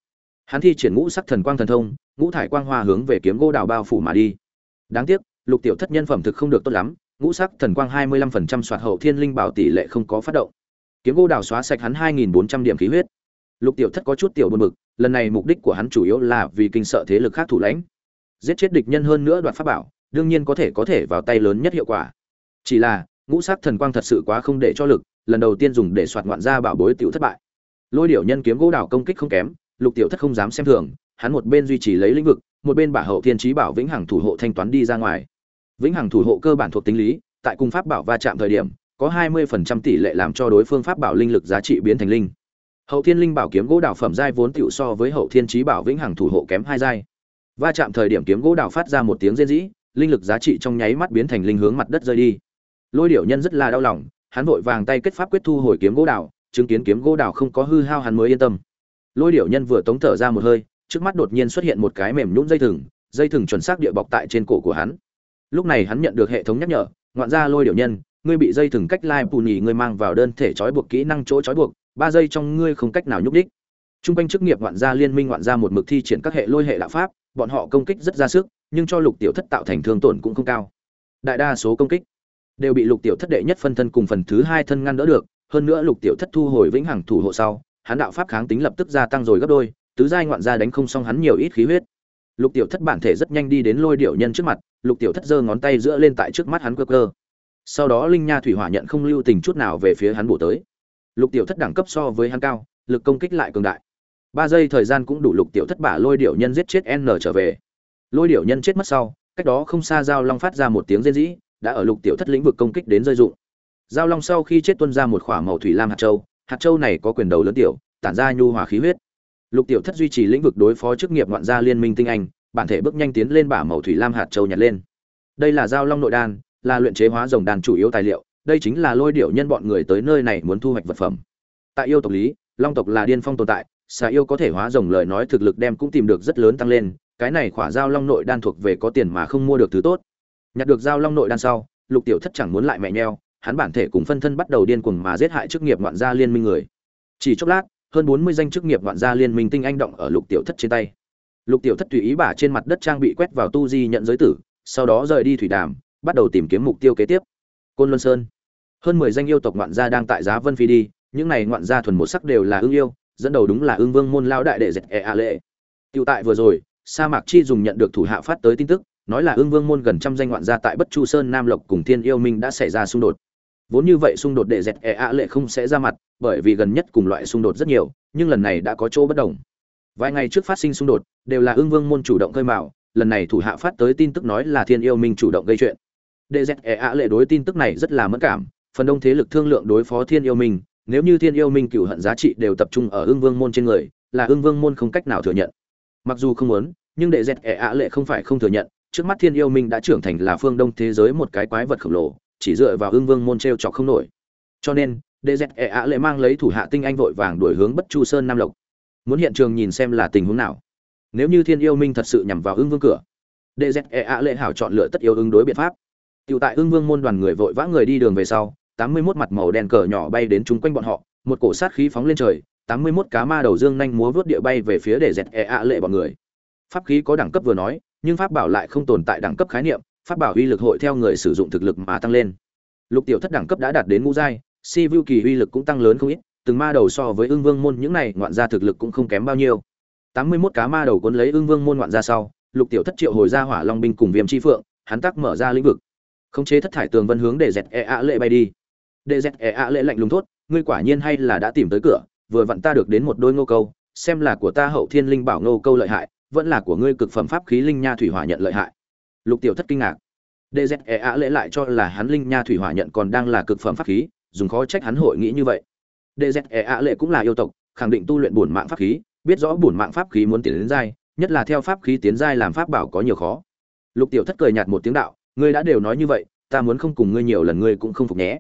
Hắn thi triển ngũ sắc thần quang thần thông, ngũ thải quang hoa hướng về kiếm gỗ đào bao phủ mà đi. Đáng tiếc, lục tiểu thất nhân phẩm thực không được tốt lắm, ngũ sắc thần quang hai mươi lăm phần trăm soạt hậu thiên linh bảo tỷ lệ không có phát động. Kiếm gỗ đào xóa sạch hắn hai nghìn bốn trăm điểm khí huyết. Lục tiểu thất có chút tiểu buồn bực, lần này mục đích của hắn chủ yếu là vì kinh sợ thế lực khác thủ lãnh. Giết chết địch nhân hơn nữa đoạt pháp bảo, đương nhiên có thể có thể vào tay lớn nhất hiệu quả chỉ là, ngũ sắc thần quang thật sự quá không để cho lực, lần đầu tiên dùng để soạt ngoạn ra bảo bối tiểu thất bại. Lôi điểu nhân kiếm gỗ đào công kích không kém, lục tiểu thất không dám xem thường, hắn một bên duy trì lấy lĩnh vực, một bên bả hậu thiên trí bảo vĩnh hằng thủ hộ thanh toán đi ra ngoài. Vĩnh hằng thủ hộ cơ bản thuộc tính lý, tại cung pháp bảo va chạm thời điểm, có 20% tỷ lệ làm cho đối phương pháp bảo linh lực giá trị biến thành linh. Hậu thiên linh bảo kiếm gỗ đào phẩm giai vốn tiểu so với hậu thiên trí bảo vĩnh hằng thủ hộ kém hai giai. Va chạm thời điểm kiếm gỗ đào phát ra một tiếng rên rỉ, linh lực giá trị trong nháy mắt biến thành linh hướng mặt đất rơi đi lôi điểu nhân rất là đau lòng, hắn vội vàng tay kết pháp quyết thu hồi kiếm gỗ đào, chứng kiến kiếm gỗ đào không có hư hao hắn mới yên tâm. Lôi điểu nhân vừa tống thở ra một hơi, trước mắt đột nhiên xuất hiện một cái mềm nhũn dây thừng dây thừng chuẩn xác địa bọc tại trên cổ của hắn. Lúc này hắn nhận được hệ thống nhắc nhở, ngoạn ra lôi điểu nhân, ngươi bị dây thừng cách lai bù nhì ngươi mang vào đơn thể trói buộc kỹ năng chỗ trói buộc, ba giây trong ngươi không cách nào nhúc đích trung quanh chức nghiệp ngoạn gia liên minh ngoạn gia một mực thi triển các hệ lôi hệ đạo pháp, bọn họ công kích rất ra sức, nhưng cho lục tiểu thất tạo thành thương tổn cũng không cao. Đại đa số công kích đều bị lục tiểu thất đệ nhất phân thân cùng phần thứ hai thân ngăn đỡ được, hơn nữa lục tiểu thất thu hồi vĩnh hằng thủ hộ sau, hắn đạo pháp kháng tính lập tức gia tăng rồi gấp đôi, tứ giai ngoạn gia đánh không xong hắn nhiều ít khí huyết. Lục tiểu thất bản thể rất nhanh đi đến lôi điệu nhân trước mặt, lục tiểu thất giơ ngón tay giữa lên tại trước mắt hắn cơ cơ. Sau đó linh nha thủy hỏa nhận không lưu tình chút nào về phía hắn bổ tới. Lục tiểu thất đẳng cấp so với hắn cao, lực công kích lại cường đại. Ba giây thời gian cũng đủ lục tiểu thất bả lôi điệu nhân giết chết n trở về. Lôi điệu nhân chết mất sau, cách đó không xa giao long phát ra một tiếng rên rỉ đã ở lục tiểu thất lĩnh vực công kích đến rơi dụng. Giao long sau khi chết tuân ra một khỏa màu thủy lam hạt châu hạt châu này có quyền đầu lớn tiểu, tản ra nhu hòa khí huyết. Lục tiểu thất duy trì lĩnh vực đối phó chức nghiệp ngoạn gia liên minh tinh anh, bản thể bước nhanh tiến lên bả màu thủy lam hạt châu nhặt lên. Đây là giao long nội đan, là luyện chế hóa rồng đan chủ yếu tài liệu, đây chính là lôi điệu nhân bọn người tới nơi này muốn thu hoạch vật phẩm. Tại yêu tộc lý, long tộc là điên phong tồn tại, xà yêu có thể hóa rồng lời nói thực lực đem cũng tìm được rất lớn tăng lên, cái này khỏa giao long nội đan thuộc về có tiền mà không mua được thứ tốt nhặt được giao long nội đan sau lục tiểu thất chẳng muốn lại mẹ nheo hắn bản thể cùng phân thân bắt đầu điên cuồng mà giết hại chức nghiệp ngoạn gia liên minh người. Chỉ chốc lát hơn bốn mươi danh chức nghiệp ngoạn gia liên minh tinh anh động ở lục tiểu thất trên tay. Lục tiểu thất tùy ý bả trên mặt đất trang bị quét vào tu di nhận giới tử sau đó rời đi thủy đàm bắt đầu tìm kiếm mục tiêu kế tiếp. Côn luân sơn. Hơn mười danh yêu tộc ngoạn gia đang tại giá vân phi đi những này ngoạn gia thuần một sắc đều là ưng yêu dẫn đầu đúng là ưng vương môn lao đại đệ dệt e a lệ. Tiểu tại vừa rồi, Sa Mạc Chi dùng nhận được thủ hạ phát tới tin tức, nói là ương Vương môn gần trăm danh ngoạn gia tại Bất Chu Sơn Nam Lộc cùng Thiên Yêu Minh đã xảy ra xung đột. Vốn như vậy xung đột đệ dẹt e a lệ không sẽ ra mặt, bởi vì gần nhất cùng loại xung đột rất nhiều, nhưng lần này đã có chỗ bất đồng. Vài ngày trước phát sinh xung đột, đều là ương Vương môn chủ động khơi mào, lần này thủ hạ phát tới tin tức nói là Thiên Yêu Minh chủ động gây chuyện. Đệ dẹt e a lệ đối tin tức này rất là mất cảm, phần đông thế lực thương lượng đối phó Thiên Yêu Minh, nếu như Thiên Yêu Minh cửu hận giá trị đều tập trung ở ương Vương môn trên người, là ương Vương môn không cách nào thừa nhận mặc dù không muốn nhưng đệ dẹt ẻ ạ lệ không phải không thừa nhận trước mắt thiên yêu minh đã trưởng thành là phương đông thế giới một cái quái vật khổng lồ chỉ dựa vào ương vương môn t r e o trọc không nổi. Cho nên đê dẹt ẻ ạ lệ mang lấy thủ hạ tinh anh vội vàng đuổi hướng bất chu sơn nam lộc. Muốn hiện trường nhìn xem là tình huống nào. Nếu như thiên yêu minh thật sự nhằm vào ương vương cửa đê dẹt ẻ ạ lệ hảo chọn lựa tất yếu ứng đối biện pháp. T tại ương vương môn đoàn người vội vã người đi đường về sau tám mươi mốt mặt màu đen cờ nhỏ bay đến chung quanh bọn họ một cổ sát khí phóng lên trời tám mươi mốt cá ma đầu dương nhanh múa vớt địa bay về phía để dẹt e ạ lệ bọn người. Pháp khí có đẳng cấp vừa nói, nhưng pháp bảo lại không tồn tại đẳng cấp khái niệm, pháp bảo uy lực hội theo người sử dụng thực lực mà tăng lên. Lục tiểu thất đẳng cấp đã đạt đến ngũ giai, si vu kỳ uy lực cũng tăng lớn không ít, từng ma đầu so với ưng vương môn những này ngoạn gia thực lực cũng không kém bao nhiêu. Tám mươi mốt cá ma đầu cuốn lấy ưng vương môn ngoạn gia sau, lục tiểu thất triệu hồi ra hỏa long binh cùng viêm chi phượng, hắn tác mở ra lĩnh vực. Khống chế thất thải tường vân hướng để dẹt e ạ lệ bay đi. Để dẹt e ạ lệ lạnh lùng thốt, ngươi quả nhiên hay là đã tìm tới cửa, vừa vặn ta được đến một đôi ngô câu xem là của ta hậu thiên linh bảo ngô câu lợi hại vẫn là của ngươi cực phẩm pháp khí linh nha thủy hỏa nhận lợi hại. Lục tiểu thất kinh ngạc. Đệ dze ạ lễ lại cho là hắn linh nha thủy hỏa nhận còn đang là cực phẩm pháp khí, dùng khó trách hắn hội nghĩ như vậy. Đệ dze ạ lễ cũng là yêu tộc, khẳng định tu luyện bổn mạng pháp khí, biết rõ bổn mạng pháp khí muốn tiến đến giai, nhất là theo pháp khí tiến giai làm pháp bảo có nhiều khó. Lục tiểu thất cười nhạt một tiếng đạo, ngươi đã đều nói như vậy, ta muốn không cùng ngươi nhiều lần ngươi cũng không phục nhé.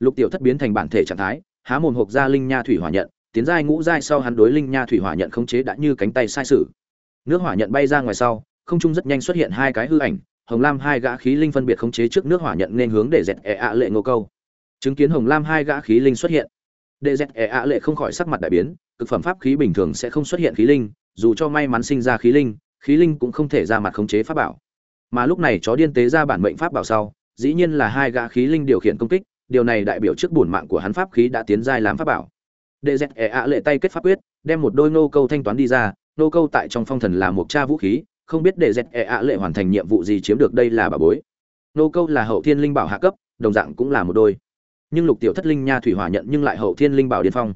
Lục tiểu thất biến thành bản thể trạng thái, há mồm hộp ra linh nha thủy hỏa nhận, tiến giai ngũ giai sau hắn đối linh nha thủy hỏa nhận khống chế đã như cánh tay sai sử. Nước hỏa nhận bay ra ngoài sau, không trung rất nhanh xuất hiện hai cái hư ảnh, hồng lam hai gã khí linh phân biệt khống chế trước nước hỏa nhận nên hướng để dẹt e ạ lệ ngô câu. Chứng kiến hồng lam hai gã khí linh xuất hiện, để dẹt e ạ lệ không khỏi sắc mặt đại biến, cực phẩm pháp khí bình thường sẽ không xuất hiện khí linh, dù cho may mắn sinh ra khí linh, khí linh cũng không thể ra mặt khống chế pháp bảo. Mà lúc này chó điên tế ra bản mệnh pháp bảo sau, dĩ nhiên là hai gã khí linh điều khiển công kích, điều này đại biểu trước bổn mạng của hắn pháp khí đã tiến giai làm pháp bảo đệ dẹt ẻ ạ lệ tay kết pháp quyết đem một đôi nô câu thanh toán đi ra nô câu tại trong phong thần là một cha vũ khí, không biết để dẹt ẻ ạ lệ hoàn thành nhiệm vụ gì chiếm được đây là bà bối. Nô câu là hậu thiên linh bảo hạ cấp, đồng dạng cũng là một đôi. Nhưng lục tiểu thất linh nha thủy hỏa nhận nhưng lại hậu thiên linh bảo điên phong.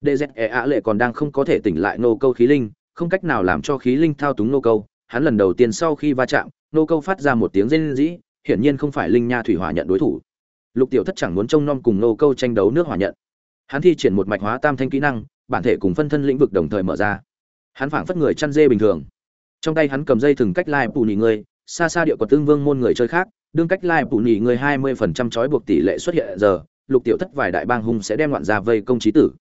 Đệ dẹt ẻ ạ lệ còn đang không có thể tỉnh lại nô câu khí linh, không cách nào làm cho khí linh thao túng nô câu. Hắn lần đầu tiên sau khi va chạm, nô câu phát ra một tiếng rên rỉ, hiển nhiên không phải linh nha thủy hỏa nhận đối thủ. Lục tiểu thất chẳng muốn trông nom cùng nô câu tranh đấu nước hỏa nhận. Hắn thi triển một mạch hóa tam thanh kỹ năng, bản thể cùng phân thân lĩnh vực đồng thời mở ra hắn phảng phất người chăn dê bình thường. Trong tay hắn cầm dây thừng cách lai bù nhì người xa xa địa của tương vương môn người chơi khác, đương cách lai bù nhì người hai mươi phần trăm trói buộc tỷ lệ xuất hiện giờ, lục tiểu thất vài đại bang hung sẽ đem loạn ra vây công trí tử.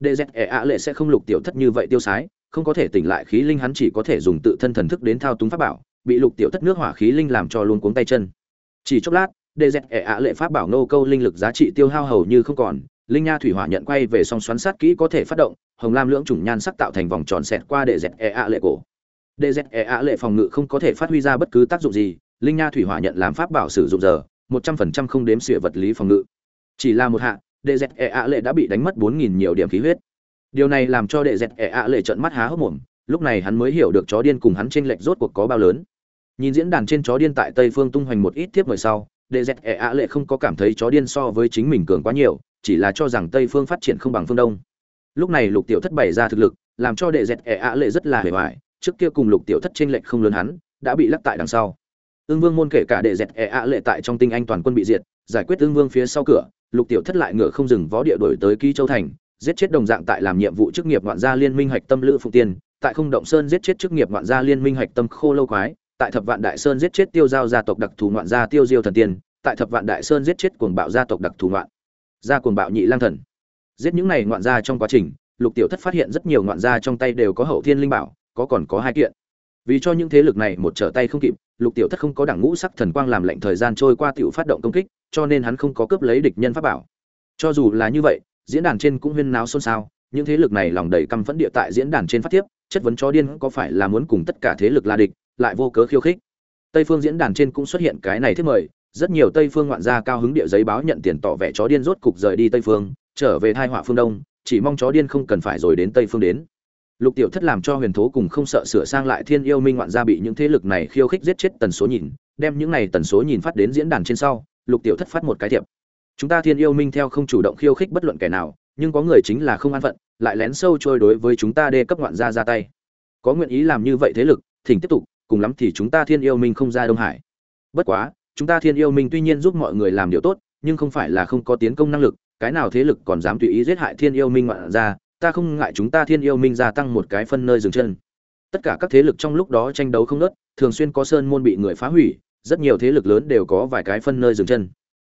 Dz ẻ ạ lệ sẽ không lục tiểu thất như vậy tiêu sái, không có thể tỉnh lại khí linh hắn chỉ có thể dùng tự thân thần thức đến thao túng pháp bảo, bị lục tiểu thất nước hỏa khí linh làm cho luôn cuống tay chân. Chỉ chốc lát dz ẻ ạ lệ pháp bảo nô câu linh lực giá trị tiêu hao hầu như không còn linh nha thủy hỏa nhận quay về song xoắn sát kỹ có thể phát động, hồng lam lưỡng chủng nhan sắc tạo thành vòng tròn xẹt qua để dẹt e a lệ cổ. Để dẹt e a lệ phòng ngự không có thể phát huy ra bất cứ tác dụng gì, linh nha thủy hỏa nhận làm pháp bảo sử dụng giờ, một trăm phần trăm không đếm xỉa vật lý phòng ngự. Chỉ là một hạ đệ dẹt e a lệ đã bị đánh mất bốn nghìn nhiều điểm khí huyết. Điều này làm cho đệ dẹt e a lệ trợn mắt há hốc mồm, lúc này hắn mới hiểu được chó điên cùng hắn tranh lệch rốt cuộc có bao lớn. Nhìn diễn đàn trên chó điên tại tây phương tung hoành một ít tiếp người sau đệ dẹt e a lệ không có cảm thấy chó điên so với chính mình cường quá nhiều chỉ là cho rằng tây phương phát triển không bằng phương đông. Lúc này lục tiểu thất bày ra thực lực, làm cho đệ dẹt ẻ ạ lệ rất là hề hoài, trước kia cùng lục tiểu thất trên lệnh không lớn hắn, đã bị lắc tại đằng sau. Ương vương môn kể cả đệ dẹt ẻ ạ lệ tại trong tinh anh toàn quân bị diệt, giải quyết ương vương phía sau cửa, lục tiểu thất lại ngựa không dừng vó địa đổi tới ký châu thành, giết chết đồng dạng tại làm nhiệm vụ chức nghiệp ngoạn gia liên minh hạch tâm lữ phụ tiên, tại không động sơn giết chết chức nghiệp ngoạn gia liên minh hạch tâm khô lâu quái, tại thập vạn đại sơn giết chết tiêu giao gia tộc đặc thù ngoạn gia tiêu diêu thần tiên, tại thập vạn đại sơn giết chết cuồng bạo gia tộc đặc thù ngoạn ra cuồng bạo nhị lang thần. Giết những này ngoạn gia trong quá trình, lục tiểu thất phát hiện rất nhiều ngoạn gia trong tay đều có hậu thiên linh bảo, có còn có hai kiện. Vì cho những thế lực này một trở tay không kịp, lục tiểu thất không có đẳng ngũ sắc thần quang làm lệnh thời gian trôi qua tiểu phát động công kích, cho nên hắn không có cướp lấy địch nhân pháp bảo. Cho dù là như vậy, diễn đàn trên cũng huyên náo xôn xao, những thế lực này lòng đầy căm phẫn địa tại diễn đàn trên phát tiếp chất vấn chó điên có phải là muốn cùng tất cả thế lực là địch, lại vô cớ khiêu khích. Tây phương diễn đàn trên cũng xuất hiện cái này thiết mời rất nhiều tây phương ngoạn gia cao hứng địa giấy báo nhận tiền tỏ vẻ chó điên rốt cục rời đi tây phương, trở về thai họa phương đông, chỉ mong chó điên không cần phải rồi đến tây phương đến. Lục tiểu thất làm cho huyền thố cùng không sợ sửa sang lại thiên yêu minh ngoạn gia bị những thế lực này khiêu khích giết chết tần số nhìn, đem những này tần số nhìn phát đến diễn đàn trên sau, lục tiểu thất phát một cái thiệp. Chúng ta thiên yêu minh theo không chủ động khiêu khích bất luận kẻ nào, nhưng có người chính là không an phận, lại lén sâu trôi đối với chúng ta đê cấp ngoạn gia ra tay. Có nguyện ý làm như vậy thế lực, thỉnh tiếp tục, cùng lắm thì chúng ta thiên yêu minh không ra đông hải. Bất quá chúng ta thiên yêu minh tuy nhiên giúp mọi người làm điều tốt, nhưng không phải là không có tiến công năng lực, cái nào thế lực còn dám tùy ý giết hại thiên yêu minh ngoạn ra, ta không ngại chúng ta thiên yêu minh gia tăng một cái phân nơi dừng chân. Tất cả các thế lực trong lúc đó tranh đấu không nớt thường xuyên có sơn môn bị người phá hủy, rất nhiều thế lực lớn đều có vài cái phân nơi dừng chân.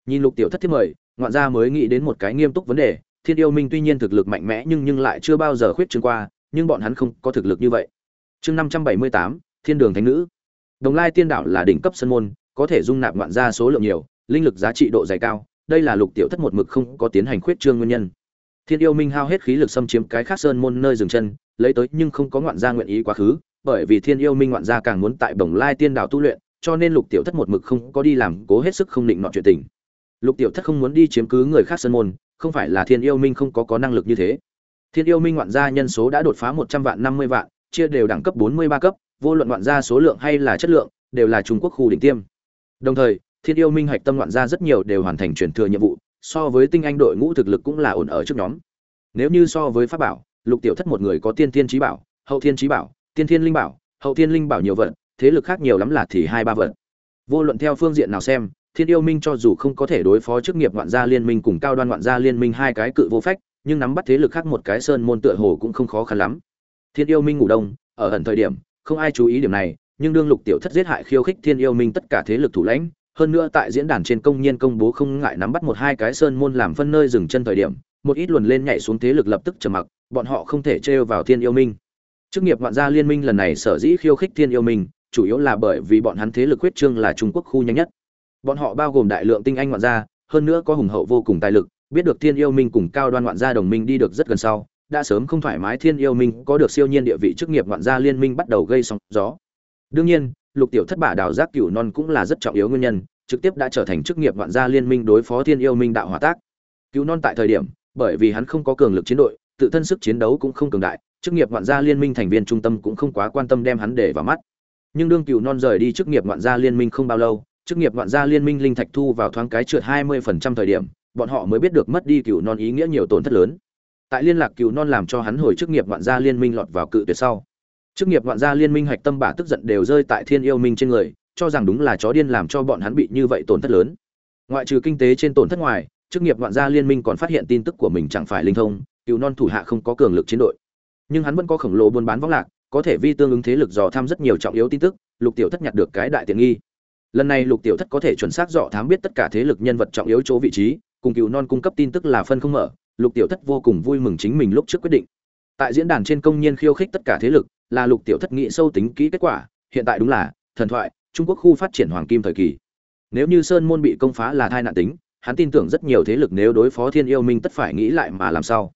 Nhìn lục tiểu thất thiết mời, ngoạn gia mới nghĩ đến một cái nghiêm túc vấn đề, thiên yêu minh tuy nhiên thực lực mạnh mẽ nhưng nhưng lại chưa bao giờ khuyết trương qua, nhưng bọn hắn không có thực lực như vậy. Chương năm trăm bảy mươi tám, thiên đường thánh nữ. Đồng lai tiên đảo là đỉnh cấp sân môn có thể dung nạp ngoạn gia số lượng nhiều, linh lực giá trị độ dày cao, đây là lục tiểu thất một mực không có tiến hành khuyết trương nguyên nhân. Thiên yêu minh hao hết khí lực xâm chiếm cái khác sơn môn nơi dừng chân, lấy tới nhưng không có ngoạn gia nguyện ý quá khứ, bởi vì thiên yêu minh ngoạn gia càng muốn tại bồng lai tiên đảo tu luyện, cho nên lục tiểu thất một mực không có đi làm cố hết sức không định nọ chuyện tình. Lục tiểu thất không muốn đi chiếm cứ người khác sơn môn, không phải là thiên yêu minh không có có năng lực như thế. Thiên yêu minh ngoạn gia nhân số đã đột phá một trăm vạn năm mươi vạn, chia đều đẳng cấp bốn mươi ba cấp, vô luận ngoạn gia số lượng hay là chất lượng, đều là trung quốc khu đỉnh tiêm đồng thời, thiên yêu minh hạch tâm loạn gia rất nhiều đều hoàn thành truyền thừa nhiệm vụ, so với tinh anh đội ngũ thực lực cũng là ổn ở trước nhóm. Nếu như so với pháp bảo, lục tiểu thất một người có tiên thiên trí bảo, hậu thiên trí bảo, tiên thiên linh bảo, hậu thiên linh bảo nhiều vận, thế lực khác nhiều lắm là thì hai ba vận. Vô luận theo phương diện nào xem, thiên yêu minh cho dù không có thể đối phó chức nghiệp ngoạn gia liên minh cùng cao đoan ngoạn gia liên minh hai cái cự vô phách, nhưng nắm bắt thế lực khác một cái sơn môn tựa hồ cũng không khó khăn lắm. Thiên yêu minh ngủ đông, ở ẩn thời điểm, không ai chú ý điểm này nhưng đương lục tiểu thất giết hại khiêu khích thiên yêu minh tất cả thế lực thủ lãnh, hơn nữa tại diễn đàn trên công nhiên công bố không ngại nắm bắt một hai cái sơn môn làm phân nơi dừng chân thời điểm, một ít luồn lên nhảy xuống thế lực lập tức trầm mặc, bọn họ không thể trêu vào thiên yêu minh. Chức nghiệp ngoạn gia liên minh lần này sở dĩ khiêu khích thiên yêu minh, chủ yếu là bởi vì bọn hắn thế lực huyết trương là trung quốc khu nhanh nhất. Bọn họ bao gồm đại lượng tinh anh ngoạn gia, hơn nữa có hùng hậu vô cùng tài lực, biết được thiên yêu minh cùng cao đoan ngoạn gia đồng minh đi được rất gần sau, đã sớm không thoải mái thiên yêu minh có được siêu nhiên địa vị chức nghiệp ngoạn gia liên minh bắt đầu gây sóng gió đương nhiên, lục tiểu thất bả đào giác cửu non cũng là rất trọng yếu nguyên nhân, trực tiếp đã trở thành chức nghiệp ngoạn gia liên minh đối phó thiên yêu minh đạo hỏa tác. Cửu non tại thời điểm, bởi vì hắn không có cường lực chiến đội, tự thân sức chiến đấu cũng không cường đại, chức nghiệp ngoạn gia liên minh thành viên trung tâm cũng không quá quan tâm đem hắn để vào mắt. Nhưng đương cửu non rời đi chức nghiệp ngoạn gia liên minh không bao lâu, chức nghiệp ngoạn gia liên minh linh thạch thu vào thoáng cái trượt 20% thời điểm, bọn họ mới biết được mất đi cửu non ý nghĩa nhiều tổn thất lớn. Tại liên lạc cửu non làm cho hắn hồi chức nghiệp ngoạn gia liên minh lọt vào cự tuyệt sau chức nghiệp ngoạn gia liên minh hạch tâm bả tức giận đều rơi tại thiên yêu minh trên người, cho rằng đúng là chó điên làm cho bọn hắn bị như vậy tổn thất lớn. Ngoại trừ kinh tế trên tổn thất ngoài chức nghiệp ngoạn gia liên minh còn phát hiện tin tức của mình chẳng phải linh thông, cựu non thủ hạ không có cường lực chiến đội. Nhưng hắn vẫn có khổng lồ buôn bán vóc lạc, có thể vi tương ứng thế lực dò tham rất nhiều trọng yếu tin tức, lục tiểu thất nhặt được cái đại tiện nghi. Lần này lục tiểu thất có thể chuẩn xác dò thám biết tất cả thế lực nhân vật trọng yếu chỗ vị trí, cùng cựu non cung cấp tin tức là phân không mở, lục tiểu thất vô cùng vui mừng chính mình lúc trước quyết định. Tại diễn đàn trên công nhiên khiêu khích tất cả thế lực là lục tiểu thất nghĩ sâu tính kỹ kết quả, hiện tại đúng là thần thoại, trung quốc khu phát triển hoàng kim thời kỳ. Nếu như sơn môn bị công phá là thai nạn tính, hắn tin tưởng rất nhiều thế lực nếu đối phó thiên yêu minh tất phải nghĩ lại mà làm sao.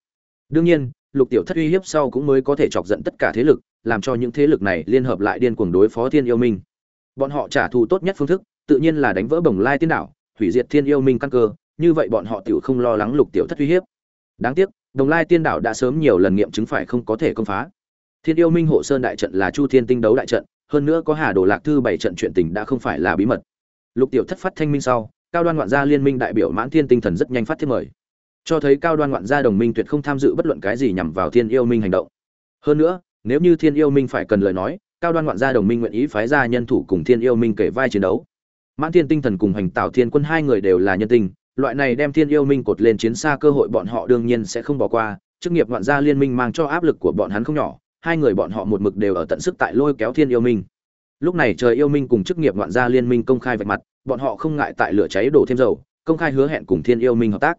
Đương nhiên, lục tiểu thất uy hiếp sau cũng mới có thể chọc giận tất cả thế lực, làm cho những thế lực này liên hợp lại điên cuồng đối phó thiên yêu minh. Bọn họ trả thù tốt nhất phương thức, tự nhiên là đánh vỡ bồng lai tiên đảo, hủy diệt thiên yêu minh căn cơ, như vậy bọn họ tiểu không lo lắng lục tiểu thất uy hiếp. Đáng tiếc đồng lai tiên đảo đã sớm nhiều lần nghiệm chứng phải không có thể công phá thiên yêu minh hộ sơn đại trận là chu thiên tinh đấu đại trận, hơn nữa có hà đồ lạc thư bảy trận chuyện tình đã không phải là bí mật. Lục tiểu thất phát thanh minh sau, cao đoan ngoạn gia liên minh đại biểu mãn thiên tinh thần rất nhanh phát thiết mời. Cho thấy cao đoan ngoạn gia đồng minh tuyệt không tham dự bất luận cái gì nhằm vào thiên yêu minh hành động. Hơn nữa, nếu như thiên yêu minh phải cần lời nói, cao đoan ngoạn gia đồng minh nguyện ý phái ra nhân thủ cùng thiên yêu minh kể vai chiến đấu. Mãn thiên tinh thần cùng hành tạo thiên quân hai người đều là nhân tinh loại này đem thiên yêu minh cột lên chiến xa cơ hội bọn họ đương nhiên sẽ không bỏ qua, chức nghiệp ngoạn gia liên minh mang cho áp lực của bọn hắn không nhỏ hai người bọn họ một mực đều ở tận sức tại lôi kéo thiên yêu minh. Lúc này trời yêu minh cùng chức nghiệp ngoạn gia liên minh công khai vạch mặt, bọn họ không ngại tại lửa cháy đổ thêm dầu, công khai hứa hẹn cùng thiên yêu minh hợp tác.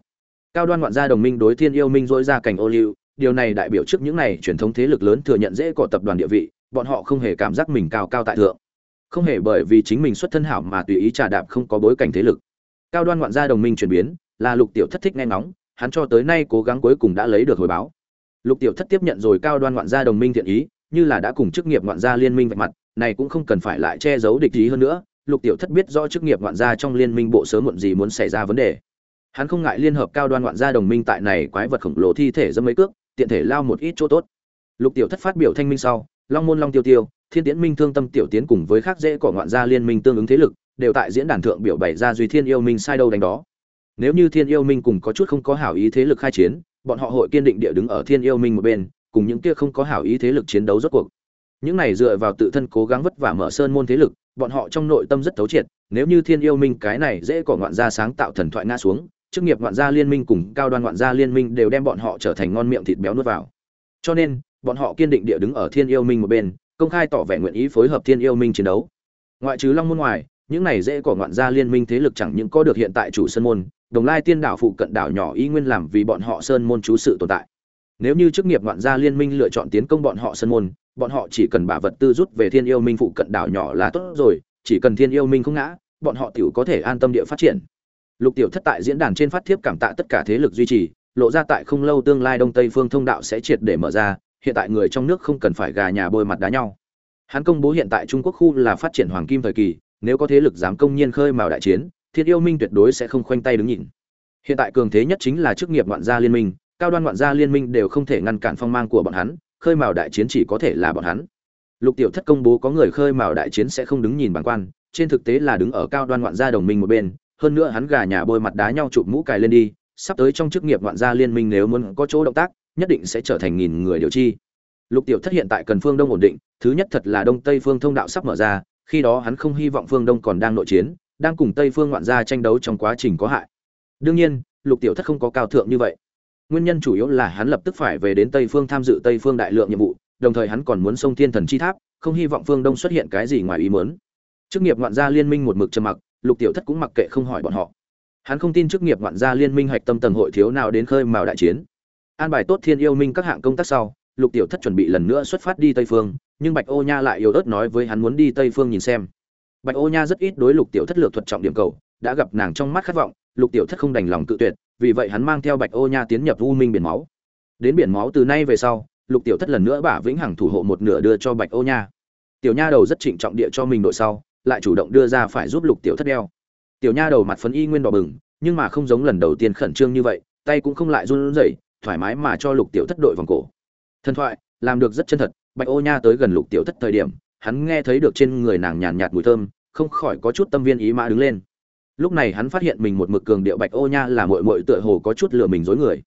Cao đoan ngoạn gia đồng minh đối thiên yêu minh dỗi ra cảnh ô liu, điều này đại biểu trước những này truyền thống thế lực lớn thừa nhận dễ cọ tập đoàn địa vị, bọn họ không hề cảm giác mình cao cao tại thượng. Không hề bởi vì chính mình xuất thân hảo mà tùy ý trà đạp không có bối cảnh thế lực. Cao đoan ngoạn gia đồng minh chuyển biến, là lục tiểu thất thích nghe ngóng, hắn cho tới nay cố gắng cuối cùng đã lấy được hồi báo lục tiểu thất tiếp nhận rồi cao đoan ngoạn gia đồng minh thiện ý, như là đã cùng chức nghiệp ngoạn gia liên minh vạch mặt, này cũng không cần phải lại che giấu địch ý hơn nữa. Lục tiểu thất biết rõ chức nghiệp ngoạn gia trong liên minh bộ sớm muộn gì muốn xảy ra vấn đề. Hắn không ngại liên hợp cao đoan ngoạn gia đồng minh tại này quái vật khổng lồ thi thể dâm mấy cước, tiện thể lao một ít chỗ tốt. Lục tiểu thất phát biểu thanh minh sau, long môn long tiêu tiêu, thiên tiễn minh thương tâm tiểu tiến cùng với khác dễ của ngoạn gia liên minh tương ứng thế lực, đều tại diễn đàn thượng biểu bày ra duy thiên yêu minh sai đâu đánh đó. Nếu như thiên yêu minh cùng có chút không có hảo ý thế lực khai chiến bọn họ hội kiên định địa đứng ở thiên yêu minh một bên, cùng những kia không có hảo ý thế lực chiến đấu rốt cuộc. Những này dựa vào tự thân cố gắng vất vả mở sơn môn thế lực, bọn họ trong nội tâm rất thấu triệt, nếu như thiên yêu minh cái này dễ cỏ ngoạn gia sáng tạo thần thoại ngã xuống, chức nghiệp ngoạn gia liên minh cùng cao đoan ngoạn gia liên minh đều đem bọn họ trở thành ngon miệng thịt béo nuốt vào. Cho nên, bọn họ kiên định địa đứng ở thiên yêu minh một bên, công khai tỏ vẻ nguyện ý phối hợp thiên yêu minh chiến đấu. Ngoại trừ long môn ngoài, những này dễ cỏ ngoạn gia liên minh thế lực chẳng những có được hiện tại chủ sơn môn đồng lai tiên đảo phụ cận đảo nhỏ y nguyên làm vì bọn họ sơn môn chú sự tồn tại. Nếu như chức nghiệp ngoạn gia liên minh lựa chọn tiến công bọn họ sơn môn, bọn họ chỉ cần bả vật tư rút về thiên yêu minh phụ cận đảo nhỏ là tốt rồi, chỉ cần thiên yêu minh không ngã, bọn họ tiểu có thể an tâm địa phát triển. Lục tiểu thất tại diễn đàn trên phát thiếp cảm tạ tất cả thế lực duy trì, lộ ra tại không lâu tương lai đông tây phương thông đạo sẽ triệt để mở ra, hiện tại người trong nước không cần phải gà nhà bôi mặt đá nhau. Hắn công bố hiện tại trung quốc khu là phát triển hoàng kim thời kỳ, nếu có thế lực dám công nhiên khơi mào đại chiến thiên yêu minh tuyệt đối sẽ không khoanh tay đứng nhìn. Hiện tại cường thế nhất chính là chức nghiệp ngoạn gia liên minh, cao đoan ngoạn gia liên minh đều không thể ngăn cản phong mang của bọn hắn, khơi mào đại chiến chỉ có thể là bọn hắn. Lục tiểu thất công bố có người khơi mào đại chiến sẽ không đứng nhìn bản quan, trên thực tế là đứng ở cao đoan ngoạn gia đồng minh một bên, hơn nữa hắn gà nhà bôi mặt đá nhau chụp mũ cài lên đi, sắp tới trong chức nghiệp ngoạn gia liên minh nếu muốn có chỗ động tác, nhất định sẽ trở thành nghìn người điều chi. Lục tiểu thất hiện tại cần phương đông ổn định, thứ nhất thật là đông tây phương thông đạo sắp mở ra, khi đó hắn không hy vọng phương đông còn đang nội chiến đang cùng tây phương ngoạn gia tranh đấu trong quá trình có hại. Đương nhiên, lục tiểu thất không có cao thượng như vậy. Nguyên nhân chủ yếu là hắn lập tức phải về đến tây phương tham dự tây phương đại lượng nhiệm vụ, đồng thời hắn còn muốn xông thiên thần chi tháp, không hy vọng phương đông xuất hiện cái gì ngoài ý muốn. Chức nghiệp ngoạn gia liên minh một mực trầm mặc, lục tiểu thất cũng mặc kệ không hỏi bọn họ. Hắn không tin chức nghiệp ngoạn gia liên minh hạch tâm tầng hội thiếu nào đến khơi mào đại chiến. An bài tốt thiên yêu minh các hạng công tác sau, lục tiểu thất chuẩn bị lần nữa xuất phát đi tây phương, nhưng bạch ô nha lại yếu ớt nói với hắn muốn đi tây phương nhìn xem bạch ô nha rất ít đối lục tiểu thất lược thuật trọng điểm cầu, đã gặp nàng trong mắt khát vọng, lục tiểu thất không đành lòng cự tuyệt, vì vậy hắn mang theo bạch ô nha tiến nhập u minh biển máu. Đến biển máu từ nay về sau, lục tiểu thất lần nữa bả vĩnh hằng thủ hộ một nửa đưa cho bạch ô nha. Tiểu nha đầu rất trịnh trọng địa cho mình đội sau, lại chủ động đưa ra phải giúp lục tiểu thất đeo. Tiểu nha đầu mặt phấn y nguyên đỏ bừng, nhưng mà không giống lần đầu tiên khẩn trương như vậy, tay cũng không lại run rẩy, thoải mái mà cho lục tiểu thất đội vòng cổ. Thần thoại, làm được rất chân thật, bạch ô nha tới gần lục tiểu thất thời điểm hắn nghe thấy được trên người nàng nhàn nhạt mùi thơm, không khỏi có chút tâm viên ý mã đứng lên. Lúc này hắn phát hiện mình một mực cường điệu bạch ô nha là muội muội tựa hồ có chút lừa mình dối người.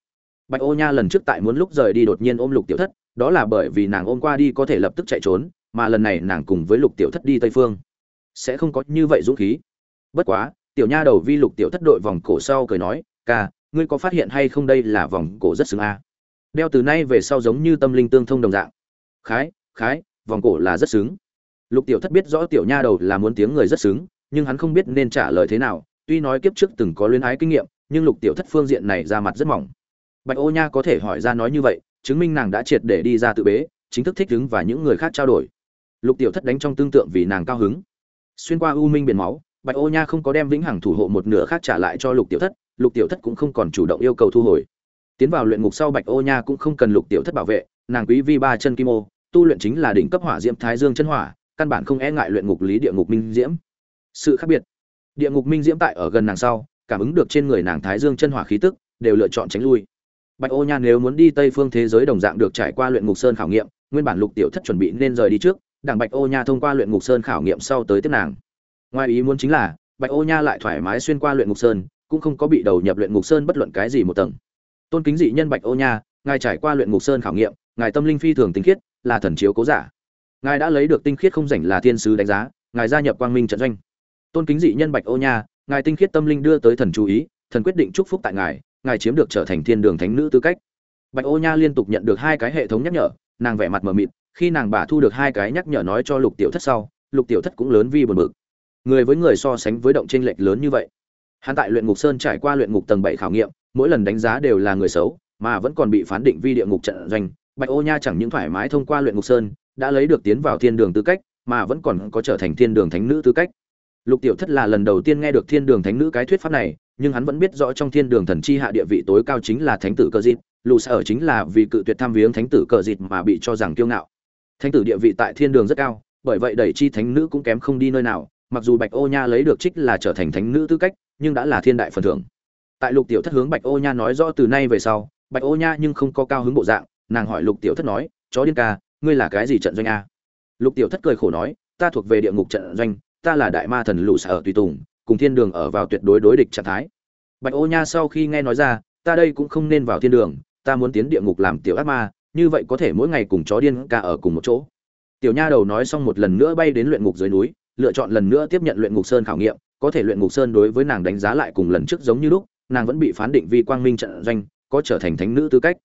Bạch ô nha lần trước tại muốn lúc rời đi đột nhiên ôm lục tiểu thất, đó là bởi vì nàng ôm qua đi có thể lập tức chạy trốn, mà lần này nàng cùng với lục tiểu thất đi tây phương. Sẽ không có như vậy dũng khí. Bất quá, tiểu nha đầu vi lục tiểu thất đội vòng cổ sau cười nói, ca, ngươi có phát hiện hay không đây là vòng cổ rất xứng a? Đeo từ nay về sau giống như tâm linh tương thông đồng dạng. Khái khái vòng cổ là rất xứng. Lục tiểu thất biết rõ tiểu nha đầu là muốn tiếng người rất xứng, nhưng hắn không biết nên trả lời thế nào, tuy nói kiếp trước từng có luyến ái kinh nghiệm, nhưng lục tiểu thất phương diện này ra mặt rất mỏng. Bạch ô nha có thể hỏi ra nói như vậy, chứng minh nàng đã triệt để đi ra tự bế, chính thức thích ứng và những người khác trao đổi. Lục tiểu thất đánh trong tương tượng vì nàng cao hứng. Xuyên qua u minh biển máu, bạch ô nha không có đem vĩnh hằng thủ hộ một nửa khác trả lại cho lục tiểu thất, lục tiểu thất cũng không còn chủ động yêu cầu thu hồi. Tiến vào luyện ngục sau bạch ô nha cũng không cần lục tiểu thất bảo vệ, nàng quý vi ba chân kim ô tu luyện chính là đỉnh cấp hỏa diễm thái dương chân hỏa, căn bản không e ngại luyện ngục lý địa ngục minh diễm. Sự khác biệt, địa ngục minh diễm tại ở gần nàng sau, cảm ứng được trên người nàng thái dương chân hỏa khí tức, đều lựa chọn tránh lui. Bạch ô nha nếu muốn đi tây phương thế giới đồng dạng được trải qua luyện ngục sơn khảo nghiệm, nguyên bản lục tiểu thất chuẩn bị nên rời đi trước, đảng bạch ô nha thông qua luyện ngục sơn khảo nghiệm sau tới tiếp nàng. Ngoài ý muốn chính là, bạch ô nha lại thoải mái xuyên qua luyện ngục sơn, cũng không có bị đầu nhập luyện ngục sơn bất luận cái gì một tầng. Tôn kính dị nhân bạch ô nha, ngài trải qua luyện ngục sơn khảo nghiệm, ngài tâm linh phi thường tinh khiết là thần chiếu cố giả. Ngài đã lấy được tinh khiết không rảnh là thiên sứ đánh giá, ngài gia nhập quang minh trận doanh. Tôn kính dị nhân bạch ô nha, ngài tinh khiết tâm linh đưa tới thần chú ý, thần quyết định chúc phúc tại ngài ngài chiếm được trở thành thiên đường thánh nữ tư cách. Bạch ô nha liên tục nhận được hai cái hệ thống nhắc nhở, nàng vẻ mặt mờ mịt, khi nàng bà thu được hai cái nhắc nhở nói cho lục tiểu thất sau, lục tiểu thất cũng lớn vi buồn bực. Người với người so sánh với động tranh lệch lớn như vậy. Hắn tại luyện ngục sơn trải qua luyện ngục tầng bảy khảo nghiệm, mỗi lần đánh giá đều là người xấu, mà vẫn còn bị phán định vi địa ngục trận doanh bạch ô nha chẳng những thoải mái thông qua luyện ngục sơn đã lấy được tiến vào thiên đường tư cách mà vẫn còn có trở thành thiên đường thánh nữ tư cách. Lục tiểu thất là lần đầu tiên nghe được thiên đường thánh nữ cái thuyết pháp này nhưng hắn vẫn biết rõ trong thiên đường thần chi hạ địa vị tối cao chính là thánh tử cơ Dịch, lù sở chính là vì cự tuyệt tham viếng thánh tử cờ Dịch mà bị cho rằng kiêu ngạo. Thánh tử địa vị tại thiên đường rất cao bởi vậy đẩy chi thánh nữ cũng kém không đi nơi nào mặc dù bạch ô nha lấy được trích là trở thành thánh nữ tư cách nhưng đã là thiên đại phần thưởng. Tại lục tiểu thất hướng bạch ô nha nói rõ từ nay về sau bạch ô nha nhưng không có cao hứng bộ dạng nàng hỏi lục tiểu thất nói, chó điên ca, ngươi là cái gì trận doanh a? Lục tiểu thất cười khổ nói, ta thuộc về địa ngục trận doanh, ta là đại ma thần lũ sở tùy tùng, cùng thiên đường ở vào tuyệt đối đối địch trạng thái. Bạch ô nha sau khi nghe nói ra, ta đây cũng không nên vào thiên đường, ta muốn tiến địa ngục làm tiểu ác ma, như vậy có thể mỗi ngày cùng chó điên ca ở cùng một chỗ. Tiểu nha đầu nói xong một lần nữa bay đến luyện ngục dưới núi, lựa chọn lần nữa tiếp nhận luyện ngục sơn khảo nghiệm, có thể luyện ngục sơn đối với nàng đánh giá lại cùng lần trước giống như lúc, nàng vẫn bị phán định vi quang minh trận doanh, có trở thành thánh nữ tư cách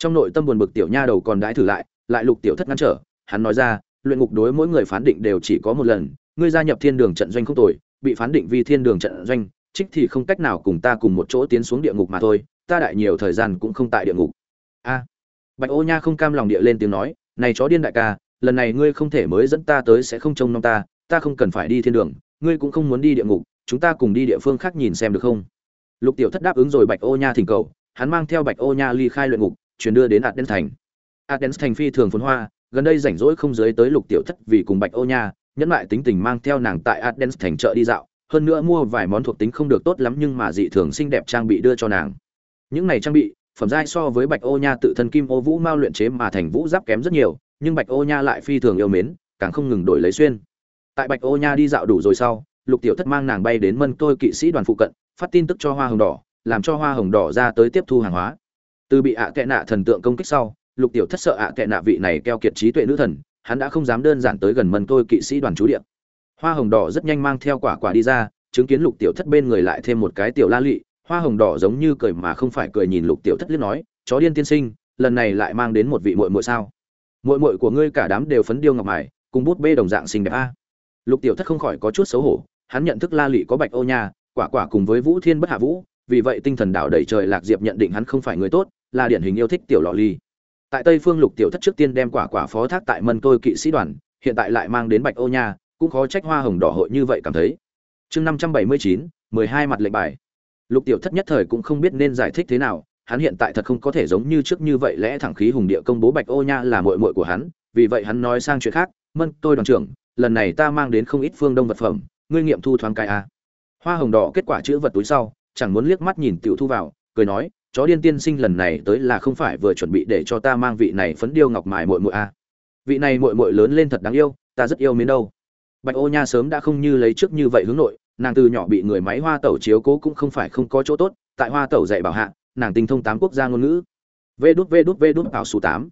trong nội tâm buồn bực tiểu nha đầu còn đãi thử lại lại lục tiểu thất ngăn trở, hắn nói ra, luyện ngục đối mỗi người phán định đều chỉ có một lần, ngươi gia nhập thiên đường trận doanh không tồi, bị phán định vi thiên đường trận doanh, trích thì không cách nào cùng ta cùng một chỗ tiến xuống địa ngục mà thôi, ta đại nhiều thời gian cũng không tại địa ngục. A. Bạch ô nha không cam lòng địa lên tiếng nói, này chó điên đại ca, lần này ngươi không thể mới dẫn ta tới sẽ không trông nom ta ta không cần phải đi thiên đường, ngươi cũng không muốn đi địa ngục, chúng ta cùng đi địa phương khác nhìn xem được không? Lục tiểu thất đáp ứng rồi bạch ô nha thỉnh cầu, hắn mang theo bạch ô nha ly khai luyện ngục chuyển đưa đến adens thành. Adens thành phi thường phồn hoa, gần đây rảnh rỗi không giới tới lục tiểu thất vì cùng bạch ô nha, nhẫn lại tính tình mang theo nàng tại adens thành chợ đi dạo, hơn nữa mua vài món thuộc tính không được tốt lắm nhưng mà dị thường xinh đẹp trang bị đưa cho nàng. Những này trang bị, phẩm giai so với bạch ô nha tự thân kim ô vũ mao luyện chế mà thành vũ giáp kém rất nhiều, nhưng bạch ô nha lại phi thường yêu mến, càng không ngừng đổi lấy xuyên. Tại bạch ô nha đi dạo đủ rồi sau, lục tiểu thất mang nàng bay đến mân tôi kỵ sĩ đoàn phụ cận, phát tin tức cho hoa hồng đỏ, làm cho hoa hồng đỏ ra tới tiếp thu hàng hóa từ bị ạ à kệ nạ thần tượng công kích sau, lục tiểu thất sợ ạ à kệ nạ vị này keo kiệt trí tuệ nữ thần, hắn đã không dám đơn giản tới gần mân tôi kỵ sĩ đoàn chú điện hoa hồng đỏ rất nhanh mang theo quả quả đi ra, chứng kiến lục tiểu thất bên người lại thêm một cái tiểu la lị. Hoa hồng đỏ giống như cười mà không phải cười nhìn lục tiểu thất liếc nói, chó điên tiên sinh, lần này lại mang đến một vị muội muội sao? Muội muội của ngươi cả đám đều phấn điêu ngọc mài, cùng bút bê đồng dạng xinh đẹp a. Lục tiểu thất không khỏi có chút xấu hổ, hắn nhận thức la lị có bạch ô nha, quả quả cùng với vũ thiên bất hạ vũ, vì vậy tinh thần đảo đầy trời lạc diệp nhận định hắn không phải người tốt là điển hình yêu thích tiểu lọ ly. Tại tây phương lục tiểu thất trước tiên đem quả quả phó thác tại mân tôi kỵ sĩ đoàn, hiện tại lại mang đến bạch ô nha, cũng khó trách hoa hồng đỏ hội như vậy cảm thấy. Chương năm trăm bảy mươi chín, mười hai mặt lệnh bài. Lục tiểu thất nhất thời cũng không biết nên giải thích thế nào, hắn hiện tại thật không có thể giống như trước như vậy lẽ thẳng khí hùng địa công bố bạch ô nha là muội muội của hắn, vì vậy hắn nói sang chuyện khác, mân tôi đoàn trưởng, lần này ta mang đến không ít phương đông vật phẩm, ngươi nghiệm thu thoáng cái a. Hoa hồng đỏ kết quả chữ vật túi sau, chẳng muốn liếc mắt nhìn tiểu thu vào, cười nói chó điên tiên sinh lần này tới là không phải vừa chuẩn bị để cho ta mang vị này phấn điêu ngọc mài muội muội a vị này muội muội lớn lên thật đáng yêu, ta rất yêu mến đâu. Bạch ô nha sớm đã không như lấy trước như vậy hướng nội, nàng từ nhỏ bị người máy hoa tẩu chiếu cố cũng không phải không có chỗ tốt, tại hoa tẩu dạy bảo hạ, nàng tinh thông tám quốc gia ngôn ngữ. Vê đút vê đút vê đút ảo số tám.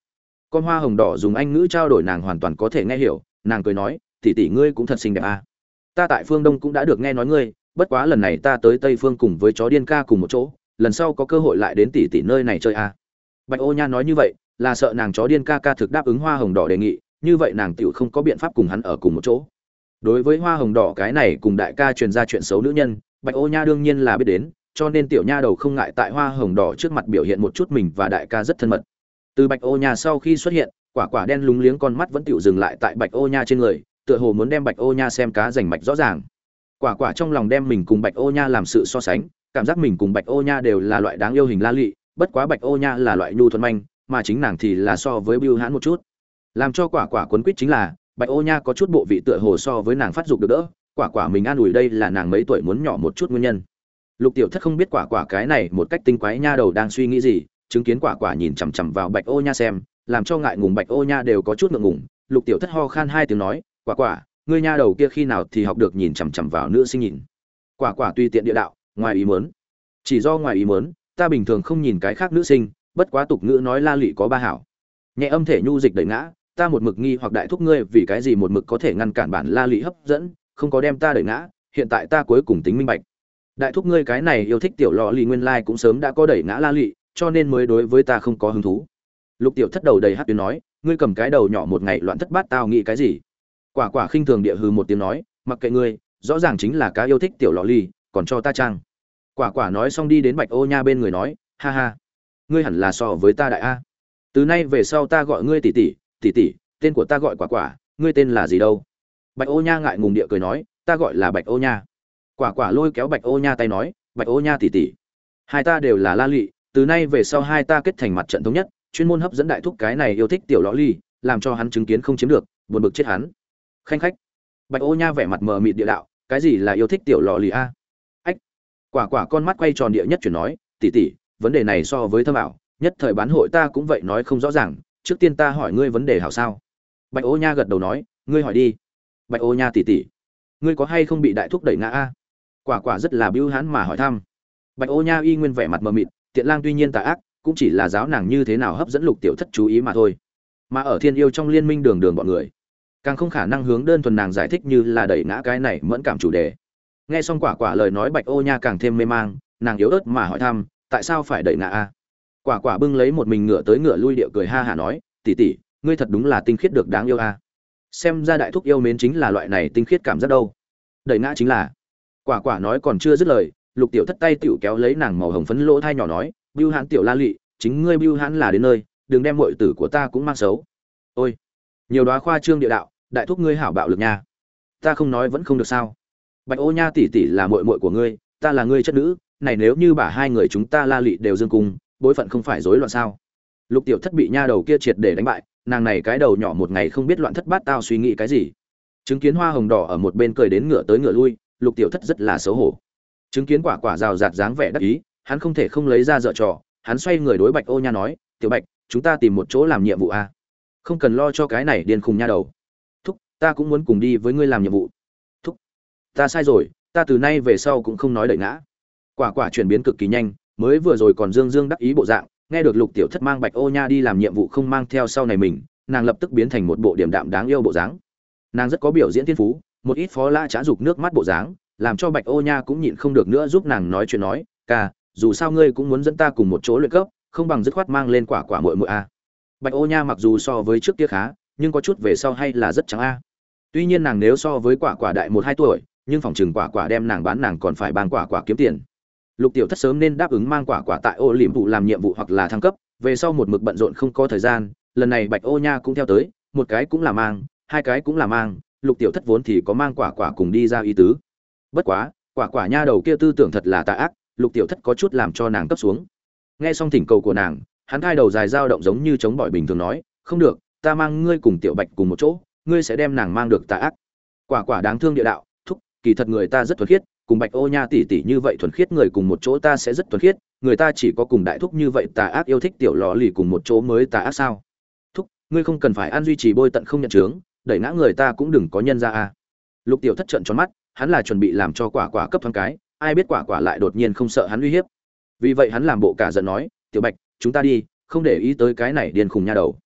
Con hoa hồng đỏ dùng anh ngữ trao đổi nàng hoàn toàn có thể nghe hiểu, nàng cười nói, tỷ tỷ ngươi cũng thật xinh đẹp à. ta tại phương đông cũng đã được nghe nói ngươi, bất quá lần này ta tới tây phương cùng với chó điên ca cùng một chỗ lần sau có cơ hội lại đến tỷ tỷ nơi này chơi à. bạch ô nha nói như vậy, là sợ nàng chó điên ca ca thực đáp ứng hoa hồng đỏ đề nghị, như vậy nàng tựu không có biện pháp cùng hắn ở cùng một chỗ. Đối với hoa hồng đỏ cái này cùng đại ca truyền ra chuyện xấu nữ nhân, bạch ô nha đương nhiên là biết đến, cho nên tiểu nha đầu không ngại tại hoa hồng đỏ trước mặt biểu hiện một chút mình và đại ca rất thân mật. Từ bạch ô nha sau khi xuất hiện, quả quả đen lúng liếng con mắt vẫn tựu dừng lại tại bạch ô nha trên người, tựa hồ muốn đem bạch ô nha xem cá rành mạch rõ ràng. Quả quả trong lòng đem mình cùng bạch ô nha làm sự so sánh cảm giác mình cùng bạch ô nha đều là loại đáng yêu hình la lị, bất quá bạch ô nha là loại nhu thuần manh, mà chính nàng thì là so với bưu hãn một chút. Làm cho quả quả quấn quýt chính là, bạch ô nha có chút bộ vị tựa hồ so với nàng phát dục được đỡ, quả quả mình an ủi đây là nàng mấy tuổi muốn nhỏ một chút nguyên nhân. Lục tiểu thất không biết quả quả cái này một cách tinh quái nha đầu đang suy nghĩ gì, chứng kiến quả quả nhìn chằm chằm vào bạch ô nha xem, làm cho ngại ngùng bạch ô nha đều có chút ngượng ngùng. Lục tiểu thất ho khan hai tiếng nói, quả quả, ngươi nha đầu kia khi nào thì học được nhìn chằm chằm vào nữ sinh nhìn? Quả quả tùy tiện địa đạo ngoài ý muốn. Chỉ do ngoài ý muốn, ta bình thường không nhìn cái khác nữ sinh, bất quá tục ngữ nói la lị có ba hảo. Nhẹ âm thể nhu dịch đẩy ngã, ta một mực nghi hoặc đại thúc ngươi vì cái gì một mực có thể ngăn cản bản la lị hấp dẫn, không có đem ta đẩy ngã, hiện tại ta cuối cùng tính minh bạch. Đại thúc ngươi cái này yêu thích tiểu lò lì nguyên lai cũng sớm đã có đẩy ngã la lị cho nên mới đối với ta không có hứng thú. Lục tiểu thất đầu đầy hát tuyến nói, ngươi cầm cái đầu nhỏ một ngày loạn thất bát tao nghĩ cái gì? Quả quả khinh thường địa hư một tiếng nói, mặc kệ ngươi, rõ ràng chính là cá yêu thích tiểu lọ ly còn cho ta trang quả quả nói xong đi đến bạch ô nha bên người nói, ha ha, ngươi hẳn là so với ta đại a. Từ nay về sau ta gọi ngươi tỷ tỷ tỷ tỷ, tên của ta gọi quả quả, ngươi tên là gì đâu? Bạch ô nha ngại ngùng địa cười nói, ta gọi là bạch ô nha. Quả quả lôi kéo bạch ô nha tay nói, bạch ô nha tỷ tỷ, hai ta đều là la lị, từ nay về sau hai ta kết thành mặt trận thống nhất, chuyên môn hấp dẫn đại thúc cái này yêu thích tiểu lõ ly, làm cho hắn chứng kiến không chiếm được, buồn bực chết hắn. Khanh khách. Bạch ô nha vẻ mặt mờ mịt địa đạo, cái gì là yêu thích tiểu lò lì a? Quả quả con mắt quay tròn địa nhất chuyển nói tỉ tỉ vấn đề này so với thâm ảo, nhất thời bán hội ta cũng vậy nói không rõ ràng, trước tiên ta hỏi ngươi vấn đề hảo sao? Bạch ô nha gật đầu nói, ngươi hỏi đi. Bạch ô nha tỉ tỉ ngươi có hay không bị đại thúc đẩy ngã a? Quả quả rất là bưu hãn mà hỏi thăm. Bạch ô nha y nguyên vẻ mặt mờ mịt, tiện lang tuy nhiên tà ác, cũng chỉ là giáo nàng như thế nào hấp dẫn lục tiểu thất chú ý mà thôi. Mà ở thiên yêu trong liên minh đường đường bọn người, càng không khả năng hướng đơn thuần nàng giải thích như là đẩy ngã cái này mẫn cảm chủ đề nghe xong quả quả lời nói bạch ô nha càng thêm mê mang, nàng yếu ớt mà hỏi thăm, tại sao phải đẩy ngã a? Quả quả bưng lấy một mình ngựa tới ngựa lui điệu cười ha hả nói tỉ tỉ ngươi thật đúng là tinh khiết được đáng yêu a. Xem ra đại thúc yêu mến chính là loại này tinh khiết cảm giác đâu. Đẩy ngã chính là. Quả quả nói còn chưa dứt lời, lục tiểu thất tay tiểu kéo lấy nàng màu hồng phấn lỗ thai nhỏ nói, bưu hãn tiểu la lụy, chính ngươi bưu hãn là đến nơi, đừng đem mọi tử của ta cũng mang xấu. Ôi, nhiều đoá khoa trương địa đạo, đại thúc ngươi hảo bạo lực nha. Ta không nói vẫn không được sao bạch ô nha tỷ tỷ là muội muội của ngươi, ta là ngươi chất nữ, này nếu như bà hai người chúng ta la lị đều dương cung, bối phận không phải rối loạn sao? Lục tiểu thất bị nha đầu kia triệt để đánh bại, nàng này cái đầu nhỏ một ngày không biết loạn thất bát tao suy nghĩ cái gì. Chứng kiến hoa hồng đỏ ở một bên cười đến ngựa tới ngựa lui, lục tiểu thất rất là xấu hổ. Chứng kiến quả quả rào rạt dáng vẻ đắc ý, hắn không thể không lấy ra dợ trò, hắn xoay người đối bạch ô nha nói, tiểu bạch, chúng ta tìm một chỗ làm nhiệm vụ a. Không cần lo cho cái này điên khùng nha đầu. Thúc, ta cũng muốn cùng đi với ngươi làm nhiệm vụ ta sai rồi, ta từ nay về sau cũng không nói đợi ngã. Quả quả chuyển biến cực kỳ nhanh, mới vừa rồi còn dương dương đắc ý bộ dạng, nghe được lục tiểu thất mang bạch ô nha đi làm nhiệm vụ không mang theo sau này mình, nàng lập tức biến thành một bộ điểm đạm đáng yêu bộ dáng. Nàng rất có biểu diễn thiên phú, một ít phó lã trá dục nước mắt bộ dáng, làm cho bạch ô nha cũng nhịn không được nữa giúp nàng nói chuyện nói, ca, dù sao ngươi cũng muốn dẫn ta cùng một chỗ luyện cấp, không bằng dứt khoát mang lên quả quả muội muội a. Bạch ô nha mặc dù so với trước kia khá, nhưng có chút về sau hay là rất trắng a. Tuy nhiên nàng nếu so với quả quả đại một hai tuổi nhưng phòng trừng quả quả đem nàng bán nàng còn phải bàn quả quả kiếm tiền. Lục tiểu thất sớm nên đáp ứng mang quả quả tại ô liềm vụ làm nhiệm vụ hoặc là thăng cấp, về sau một mực bận rộn không có thời gian, lần này bạch ô nha cũng theo tới, một cái cũng là mang, hai cái cũng là mang, lục tiểu thất vốn thì có mang quả quả cùng đi ra ý tứ. Bất quá, quả quả nha đầu kia tư tưởng thật là tà ác, lục tiểu thất có chút làm cho nàng cấp xuống. Nghe xong thỉnh cầu của nàng, hắn hai đầu dài dao động giống như chống bỏi bình thường nói, không được, ta mang ngươi cùng tiểu bạch cùng một chỗ, ngươi sẽ đem nàng mang được tà ác. Quả quả đáng thương địa đạo kỳ thật người ta rất thuần khiết, cùng bạch ô nha tỷ tỷ như vậy thuần khiết người cùng một chỗ ta sẽ rất thuần khiết, người ta chỉ có cùng đại thúc như vậy tà ác yêu thích tiểu lò lì cùng một chỗ mới tà ác sao? Thúc, ngươi không cần phải ăn duy trì bôi tận không nhận chướng, đẩy ngã người ta cũng đừng có nhân ra a lục tiểu thất trận tròn mắt, hắn là chuẩn bị làm cho quả quả cấp thoáng cái, ai biết quả quả lại đột nhiên không sợ hắn uy hiếp. Vì vậy hắn làm bộ cả giận nói, tiểu bạch, chúng ta đi, không để ý tới cái này điên khùng nha đầu.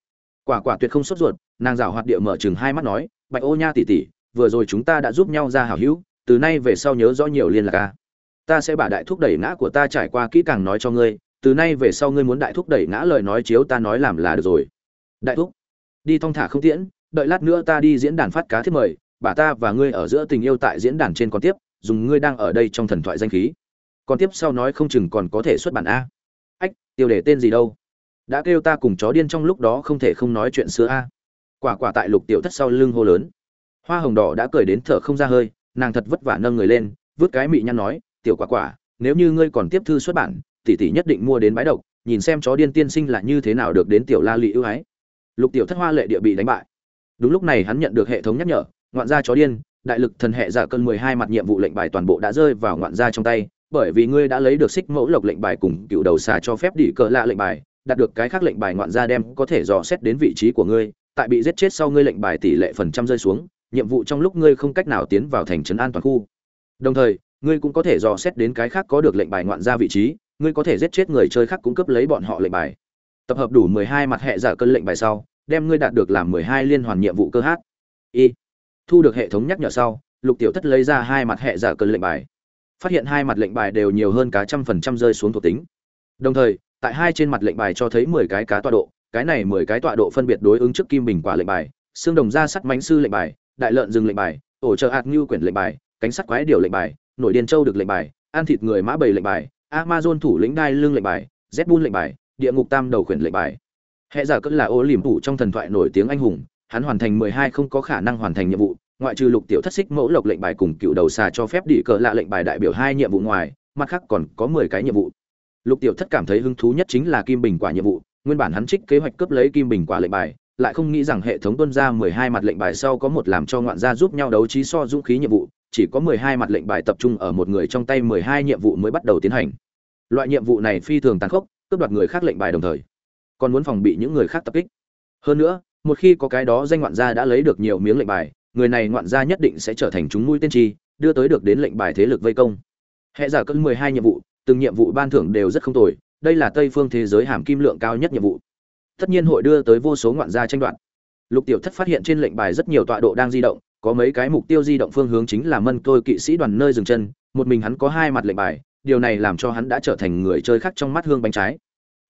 Quả quả tuyệt không sốt ruột, nàng rảo hoạt địa mở chừng hai mắt nói, bạch ô nha tỉ tỉ vừa rồi chúng ta đã giúp nhau ra hảo hữu, từ nay về sau nhớ rõ nhiều liên lạc a. Ta đại thúc đẩy ngã của ta trải qua kỹ càng nói cho ngươi, từ nay về sau ngươi muốn đại thúc đẩy ngã lời nói chiếu ta nói làm là được rồi. Đại thúc, đi thong thả không tiễn, đợi lát nữa ta đi diễn đàn phát cá thiết mời, bà ta và ngươi ở giữa tình yêu tại diễn đàn trên còn tiếp, dùng ngươi đang ở đây trong thần thoại danh khí. Còn tiếp sau nói không chừng còn có thể xuất bản a. Ách, tiêu đề tên gì đâu? Đã kêu ta cùng chó điên trong lúc đó không thể không nói chuyện xưa a. Quả quả tại lục tiểu thất sau lưng hô lớn hoa hồng đỏ đã cười đến thở không ra hơi, nàng thật vất vả nâng người lên, vứt cái mị nhăn nói, tiểu quả quả, nếu như ngươi còn tiếp thư xuất bản, tỷ tỷ nhất định mua đến bãi độc, nhìn xem chó điên tiên sinh là như thế nào được đến tiểu la lị ưu ái. Lục tiểu thất hoa lệ địa bị đánh bại. Đúng lúc này hắn nhận được hệ thống nhắc nhở, ngoạn gia chó điên, đại lực thần hệ giả cân mười hai mặt nhiệm vụ lệnh bài toàn bộ đã rơi vào ngoạn gia trong tay, bởi vì ngươi đã lấy được xích mẫu lộc lệnh bài cùng cựu đầu xà cho phép đỉ cờ lạ lệnh bài, đạt được cái khác lệnh bài ngoạn gia đem có thể dò xét đến vị trí của ngươi, tại bị giết chết sau ngươi lệnh bài tỷ lệ phần trăm rơi xuống nhiệm vụ trong lúc ngươi không cách nào tiến vào thành trấn an toàn khu. Đồng thời, ngươi cũng có thể dò xét đến cái khác có được lệnh bài ngoạn ra vị trí, ngươi có thể giết chết người chơi khác cung cấp lấy bọn họ lệnh bài. Tập hợp đủ mười hai mặt hệ giả cân lệnh bài sau, đem ngươi đạt được làm mười hai liên hoàn nhiệm vụ cơ hát. Y. Thu được hệ thống nhắc nhở sau, lục tiểu thất lấy ra hai mặt hệ giả cân lệnh bài. Phát hiện hai mặt lệnh bài đều nhiều hơn cá trăm phần trăm rơi xuống thuộc tính. Đồng thời, tại hai trên mặt lệnh bài cho thấy mười cái cá tọa độ, cái này mười cái tọa độ phân biệt đối ứng trước kim bình quả lệnh bài, xương đồng ra sắt mánh sư lệnh bài đại lợn rừng lệnh bài, ổ trợ hạt ngưu quyển lệnh bài, cánh sắt quái điều lệnh bài nội điền châu được lệnh bài, ăn thịt người mã bầy lệnh bài, amazon thủ lĩnh đai lương lệnh bài zbun lệnh bài, địa ngục tam đầu quyển lệnh bài. Hệ giả cất là ô liềm thủ trong thần thoại nổi tiếng anh hùng, hắn hoàn thành mười hai không có khả năng hoàn thành nhiệm vụ, ngoại trừ lục tiểu thất xích mẫu lộc lệnh bài cùng cựu đầu xà cho phép đi cờ lạ lệnh bài đại biểu hai nhiệm vụ ngoài, mặt khác còn có mười cái nhiệm vụ. Lục tiểu thất cảm thấy hứng thú nhất chính là kim bình quả nhiệm vụ, nguyên bản hắn trích kế hoạch cướp lấy kim bình quả lệnh bài lại không nghĩ rằng hệ thống tuân ra mười hai mặt lệnh bài sau có một làm cho ngoạn gia giúp nhau đấu trí so dũng khí nhiệm vụ, chỉ có mười hai mặt lệnh bài tập trung ở một người trong tay mười hai nhiệm vụ mới bắt đầu tiến hành. Loại nhiệm vụ này phi thường tàn khốc, cướp đoạt người khác lệnh bài đồng thời, còn muốn phòng bị những người khác tập kích. Hơn nữa, một khi có cái đó danh ngoạn gia đã lấy được nhiều miếng lệnh bài, người này ngoạn gia nhất định sẽ trở thành chúng mũi tiên chi, đưa tới được đến lệnh bài thế lực vây công. Hệ giả cân mười hai nhiệm vụ, từng nhiệm vụ ban thưởng đều rất không tồi, đây là tây phương thế giới hàm kim lượng cao nhất nhiệm vụ tất nhiên hội đưa tới vô số ngoạn gia tranh đoạt. Lục tiểu thất phát hiện trên lệnh bài rất nhiều tọa độ đang di động, có mấy cái mục tiêu di động phương hướng chính là mân tôi kỵ sĩ đoàn nơi dừng chân, một mình hắn có hai mặt lệnh bài, điều này làm cho hắn đã trở thành người chơi khác trong mắt hương bánh trái.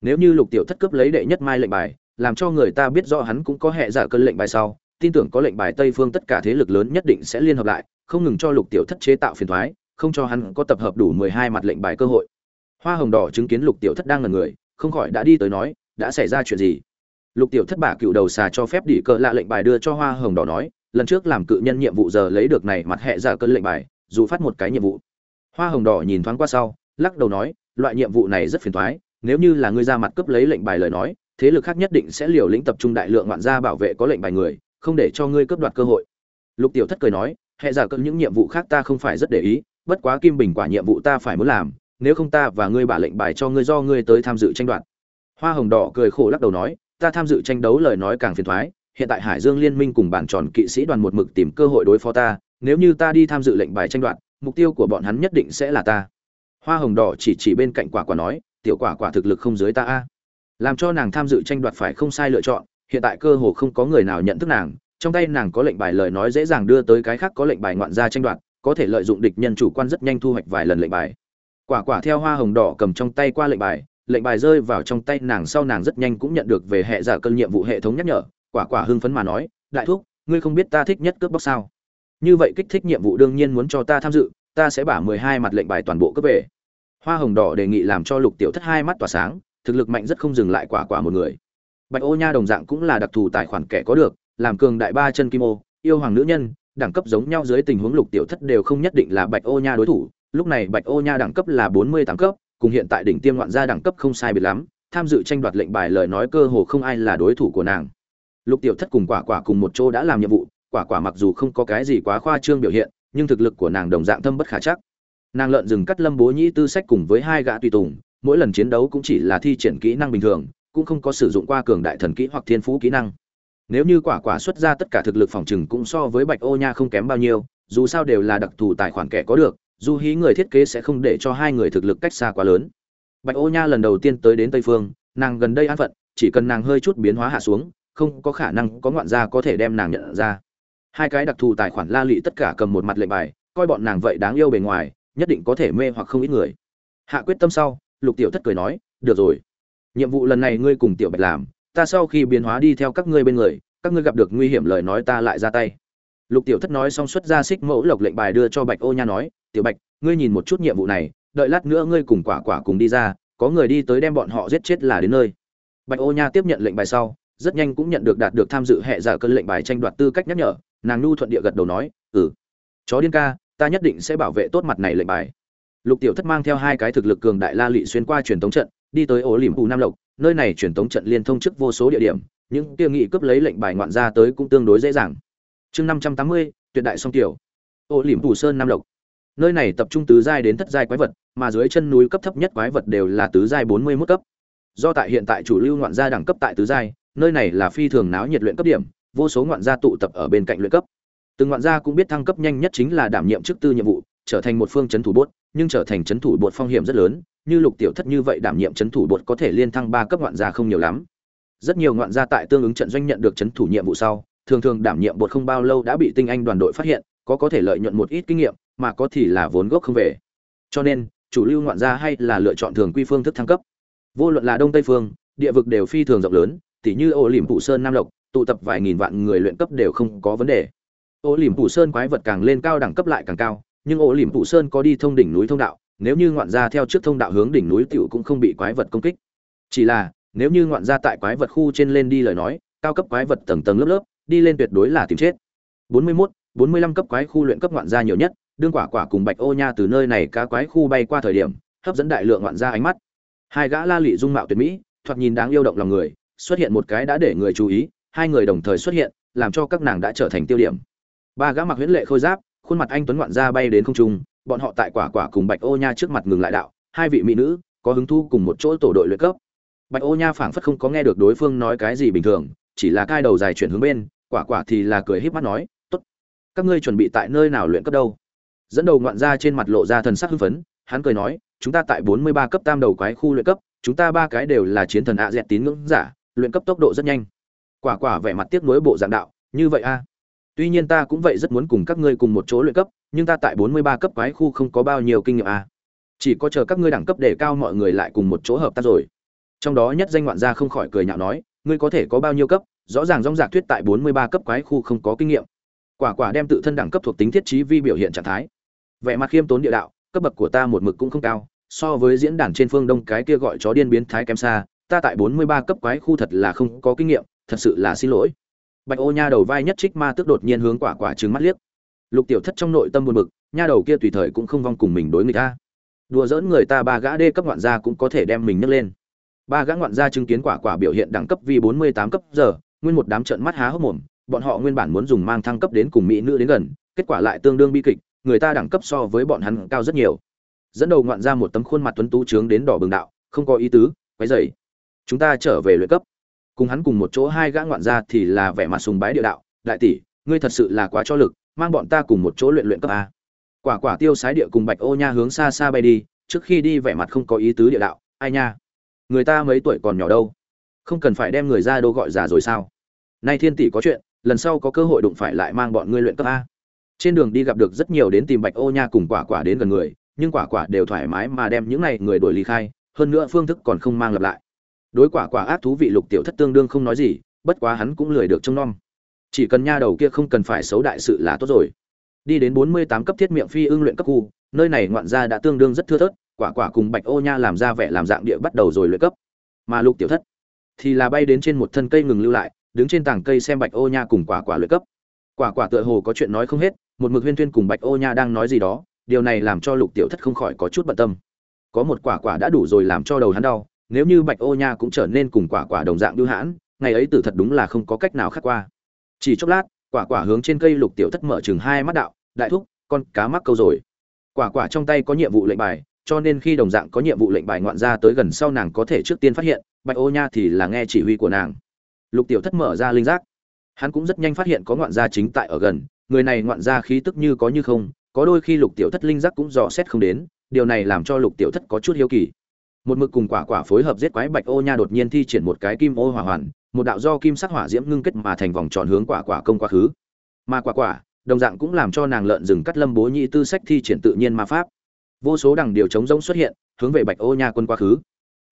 Nếu như lục tiểu thất cướp lấy đệ nhất mai lệnh bài, làm cho người ta biết rõ hắn cũng có hệ giả cân lệnh bài sau, tin tưởng có lệnh bài tây phương tất cả thế lực lớn nhất định sẽ liên hợp lại, không ngừng cho lục tiểu thất chế tạo phiền thoái, không cho hắn có tập hợp đủ mười hai mặt lệnh bài cơ hội. Hoa hồng đỏ chứng kiến lục tiểu thất đang là người, không khỏi đã đi tới nói đã xảy ra chuyện gì? Lục tiểu thất bả cựu đầu xà cho phép đỉ cờ lạ lệnh bài đưa cho hoa hồng đỏ nói, lần trước làm cự nhân nhiệm vụ giờ lấy được này mặt hệ giả cân lệnh bài, dù phát một cái nhiệm vụ. Hoa hồng đỏ nhìn thoáng qua sau, lắc đầu nói, loại nhiệm vụ này rất phiền toái, nếu như là ngươi ra mặt cướp lấy lệnh bài lời nói, thế lực khác nhất định sẽ liều lĩnh tập trung đại lượng ngoạn gia bảo vệ có lệnh bài người, không để cho ngươi cướp đoạt cơ hội. Lục tiểu thất cười nói hệ giả cân những nhiệm vụ khác ta không phải rất để ý, bất quá kim bình quả nhiệm vụ ta phải muốn làm, nếu không ta và ngươi bả lệnh bài cho ngươi do ngươi tới tham dự tranh đoạt hoa hồng đỏ cười khổ lắc đầu nói, ta tham dự tranh đấu lời nói càng phiền thoái, hiện tại hải dương liên minh cùng bản tròn kỵ sĩ đoàn một mực tìm cơ hội đối phó ta, nếu như ta đi tham dự lệnh bài tranh đoạt, mục tiêu của bọn hắn nhất định sẽ là ta. Hoa hồng đỏ chỉ chỉ bên cạnh quả quả nói, tiểu quả quả thực lực không dưới ta a. Làm cho nàng tham dự tranh đoạt phải không sai lựa chọn, hiện tại cơ hồ không có người nào nhận thức nàng, trong tay nàng có lệnh bài lời nói dễ dàng đưa tới cái khác có lệnh bài ngoạn gia tranh đoạt, có thể lợi dụng địch nhân chủ quan rất nhanh thu hoạch vài lần lệnh bài. Quả quả theo hoa hồng đỏ cầm trong tay qua lệnh bài lệnh bài rơi vào trong tay nàng sau nàng rất nhanh cũng nhận được về hệ giả cân nhiệm vụ hệ thống nhắc nhở, quả quả hưng phấn mà nói, đại thúc, ngươi không biết ta thích nhất cướp bóc sao? Như vậy kích thích nhiệm vụ đương nhiên muốn cho ta tham dự, ta sẽ bả mười hai mặt lệnh bài toàn bộ cướp về. Hoa hồng đỏ đề nghị làm cho lục tiểu thất hai mắt tỏa sáng, thực lực mạnh rất không dừng lại quả quả một người. Bạch ô nha đồng dạng cũng là đặc thù tài khoản kẻ có được, làm cường đại ba chân kim ô, yêu hoàng nữ nhân, đẳng cấp giống nhau dưới tình huống lục tiểu thất đều không nhất định là bạch ô nha đối thủ, lúc này bạch ô nha đẳng cấp là bốn mươi tám cấp cùng hiện tại đỉnh tiêm ngoạn gia đẳng cấp không sai biệt lắm, tham dự tranh đoạt lệnh bài lời nói cơ hồ không ai là đối thủ của nàng. Lục tiểu thất cùng quả quả cùng một chỗ đã làm nhiệm vụ, quả quả mặc dù không có cái gì quá khoa trương biểu hiện, nhưng thực lực của nàng đồng dạng thâm bất khả chắc. Nàng lợn rừng cắt lâm bố nhĩ tư sách cùng với hai gã tùy tùng, mỗi lần chiến đấu cũng chỉ là thi triển kỹ năng bình thường, cũng không có sử dụng qua cường đại thần kỹ hoặc thiên phú kỹ năng. Nếu như quả quả xuất ra tất cả thực lực phòng trừng cũng so với bạch ô nha không kém bao nhiêu, dù sao đều là đặc thù tài khoản kẻ có được dù hí người thiết kế sẽ không để cho hai người thực lực cách xa quá lớn. Bạch ô nha lần đầu tiên tới đến tây phương, nàng gần đây an phận, chỉ cần nàng hơi chút biến hóa hạ xuống, không có khả năng có ngoạn gia có thể đem nàng nhận ra. Hai cái đặc thù tài khoản la lị tất cả cầm một mặt lệnh bài, coi bọn nàng vậy đáng yêu bề ngoài, nhất định có thể mê hoặc không ít người. Hạ quyết tâm sau, lục tiểu thất cười nói, được rồi. Nhiệm vụ lần này ngươi cùng tiểu bạch làm, ta sau khi biến hóa đi theo các ngươi bên người, các ngươi gặp được nguy hiểm lời nói ta lại ra tay lục tiểu thất nói xong xuất ra xích mẫu lộc lệnh bài đưa cho bạch ô nha nói, tiểu bạch, ngươi nhìn một chút nhiệm vụ này, đợi lát nữa ngươi cùng quả quả cùng đi ra, có người đi tới đem bọn họ giết chết là đến nơi. Bạch ô nha tiếp nhận lệnh bài sau, rất nhanh cũng nhận được đạt được tham dự hệ giả cân lệnh bài tranh đoạt tư cách nhắc nhở, nàng nhu thuận địa gật đầu nói ừ chó điên ca, ta nhất định sẽ bảo vệ tốt mặt này lệnh bài. Lục tiểu thất mang theo hai cái thực lực cường đại la lị xuyên qua truyền thống trận, đi tới ổ liềm phù nam lộc, nơi này truyền thống trận liên thông trước vô số địa điểm, những tiêu nghị cướp lấy lệnh bài ngoạn ra tới cũng tương đối dễ dàng chương năm trăm tám mươi tuyệt đại song tiểu. Ô liềm phủ sơn nam lộc. Nơi này tập trung tứ giai đến thất giai quái vật mà dưới chân núi cấp thấp nhất quái vật đều là tứ giai bốn mươi 41 cấp. Do tại hiện tại chủ lưu ngoạn gia đẳng cấp tại tứ giai nơi này là phi thường náo nhiệt luyện cấp điểm vô số ngoạn gia tụ tập ở bên cạnh luyện cấp. Từng ngoạn gia cũng biết thăng cấp nhanh nhất chính là đảm nhiệm chức tư nhiệm vụ trở thành một phương chấn thủ bột, nhưng trở thành chấn thủ bột phong hiểm rất lớn như lục tiểu thất như vậy đảm nhiệm chấn thủ bột có thể liên thăng ba cấp ngoạn gia không nhiều lắm. Rất nhiều ngoạn gia tại tương ứng trận doanh nhận được chấn thủ nhiệm vụ sau thường thường đảm nhiệm bột không bao lâu đã bị tinh anh đoàn đội phát hiện, có có thể lợi nhuận một ít kinh nghiệm, mà có thì là vốn gốc không về. Cho nên, chủ lưu ngoạn gia hay là lựa chọn thường quy phương thức thăng cấp. Vô luận là đông tây phương, địa vực đều phi thường rộng lớn, tỉ như ô liềm phụ sơn nam lộc, tụ tập vài nghìn vạn người luyện cấp đều không có vấn đề. Ô liềm phủ sơn quái vật càng lên cao đẳng cấp lại càng cao, nhưng ô liềm phụ sơn có đi thông đỉnh núi thông đạo, nếu như ngoạn gia theo trước thông đạo hướng đỉnh núi tiểu cũng không bị quái vật công kích. Chỉ là, nếu như ngoạn gia tại quái vật khu trên lên đi lời nói, cao cấp quái vật tầng tầng lớp lớp đi lên tuyệt đối là tìm chết. 41, 45 cấp quái khu luyện cấp ngoạn gia nhiều nhất đương quả quả cùng bạch ô nha từ nơi này cá quái khu bay qua thời điểm hấp dẫn đại lượng ngoạn gia ánh mắt. Hai gã la Lệ dung mạo tuyệt mỹ thoạt nhìn đáng yêu động lòng người xuất hiện một cái đã để người chú ý hai người đồng thời xuất hiện làm cho các nàng đã trở thành tiêu điểm. Ba gã mặc huyễn lệ khôi giáp khuôn mặt anh tuấn ngoạn gia bay đến không trung bọn họ tại quả quả cùng bạch ô nha trước mặt ngừng lại đạo hai vị mỹ nữ có hứng thú cùng một chỗ tổ đội luyện cấp. Bạch ô nha phảng phất không có nghe được đối phương nói cái gì bình thường chỉ là cai đầu dài chuyển hướng bên quả quả thì là cười híp mắt nói, tốt, các ngươi chuẩn bị tại nơi nào luyện cấp đâu? Dẫn đầu ngoạn gia trên mặt lộ ra thần sắc hưng phấn, hắn cười nói, chúng ta tại bốn mươi ba cấp tam đầu quái khu luyện cấp, chúng ta ba cái đều là chiến thần ạ dẹt tín ngưỡng giả, luyện cấp tốc độ rất nhanh. Quả quả vẻ mặt tiếc nuối bộ dạng đạo, như vậy a? Tuy nhiên ta cũng vậy rất muốn cùng các ngươi cùng một chỗ luyện cấp, nhưng ta tại bốn mươi ba cấp quái khu không có bao nhiêu kinh nghiệm a. Chỉ có chờ các ngươi đẳng cấp để cao mọi người lại cùng một chỗ hợp tác rồi. Trong đó nhất danh ngoạn gia không khỏi cười nhạo nói, ngươi có thể có bao nhiêu cấp rõ ràng rong rạc thuyết tại bốn mươi ba cấp quái khu không có kinh nghiệm. Quả quả đem tự thân đẳng cấp thuộc tính thiết trí vi biểu hiện trạng thái. Vẻ mặt khiêm tốn địa đạo, cấp bậc của ta một mực cũng không cao, so với diễn đàn trên phương đông cái kia gọi chó điên biến thái kém xa, ta tại bốn mươi ba cấp quái khu thật là không có kinh nghiệm, thật sự là xin lỗi. Bạch ô nha đầu vai nhất trích ma tức đột nhiên hướng quả quả trừng mắt liếc. Lục tiểu thất trong nội tâm buồn bực, nha đầu kia tùy thời cũng không vong cùng mình đối người ta. Đùa dỡn người ta ba gã đê cấp ngoạn gia cũng có thể đem mình nhấc lên. Ba gã ngoạn gia chứng kiến quả quả biểu hiện đẳng cấp vi bốn mươi tám cấp giờ nguyên một đám trận mắt há hốc mồm, bọn họ nguyên bản muốn dùng mang thăng cấp đến cùng mỹ nữ đến gần, kết quả lại tương đương bi kịch, người ta đẳng cấp so với bọn hắn cao rất nhiều. Dẫn đầu ngoạn ra một tấm khuôn mặt tuấn tú trướng đến đỏ bừng đạo, không có ý tứ, quấy rầy. chúng ta trở về luyện cấp. Cùng hắn cùng một chỗ hai gã ngoạn ra thì là vẻ mặt sùng bái địa đạo, đại tỷ, ngươi thật sự là quá cho lực, mang bọn ta cùng một chỗ luyện luyện cấp a. Quả quả tiêu sái địa cùng bạch ô nha hướng xa xa bay đi, trước khi đi vẻ mặt không có ý tứ địa đạo, ai nha, người ta mấy tuổi còn nhỏ đâu? Không cần phải đem người ra đô gọi già rồi sao? Nay thiên tỷ có chuyện, lần sau có cơ hội đụng phải lại mang bọn ngươi luyện cấp a. Trên đường đi gặp được rất nhiều đến tìm bạch ô nha cùng quả quả đến gần người, nhưng quả quả đều thoải mái mà đem những này người đuổi ly khai, hơn nữa phương thức còn không mang lặp lại. Đối quả quả ác thú vị lục tiểu thất tương đương không nói gì, bất quá hắn cũng lười được trông nom. Chỉ cần nha đầu kia không cần phải xấu đại sự là tốt rồi. Đi đến bốn mươi tám cấp thiết miệng phi ưng luyện cấp khu, nơi này ngoạn gia đã tương đương rất thưa thớt, quả quả cùng bạch ô nha làm ra vẻ làm dạng địa bắt đầu rồi luyện cấp. Mà lục tiểu thất thì là bay đến trên một thân cây ngừng lưu lại đứng trên tảng cây xem bạch ô nha cùng quả quả luyện cấp. Quả quả tựa hồ có chuyện nói không hết, một mực huyên thuyên cùng bạch ô nha đang nói gì đó, điều này làm cho lục tiểu thất không khỏi có chút bận tâm. Có một quả quả đã đủ rồi làm cho đầu hắn đau, nếu như bạch ô nha cũng trở nên cùng quả quả đồng dạng đưa hãn, ngày ấy tử thật đúng là không có cách nào khác qua. Chỉ chốc lát, quả quả hướng trên cây lục tiểu thất mở chừng hai mắt đạo, đại thúc, con cá mắc câu rồi. Quả quả trong tay có nhiệm vụ lệnh bài, cho nên khi đồng dạng có nhiệm vụ lệnh bài ngoạn ra tới gần sau nàng có thể trước tiên phát hiện, bạch ô nha thì là nghe chỉ huy của nàng lục tiểu thất mở ra linh giác. Hắn cũng rất nhanh phát hiện có ngoạn gia chính tại ở gần, người này ngoạn gia khí tức như có như không, có đôi khi lục tiểu thất linh giác cũng dò xét không đến, điều này làm cho lục tiểu thất có chút hiếu kỳ. Một mực cùng quả quả phối hợp giết quái bạch ô nha đột nhiên thi triển một cái kim ô hỏa hoàn, một đạo do kim sắc hỏa diễm ngưng kết mà thành vòng tròn hướng quả quả công quá khứ. Mà quả quả, đồng dạng cũng làm cho nàng lợn rừng cắt lâm bố nhị tư sách thi triển tự nhiên ma pháp. Vô số đằng điều chống rỗng xuất hiện, hướng về bạch ô nha quân quá khứ.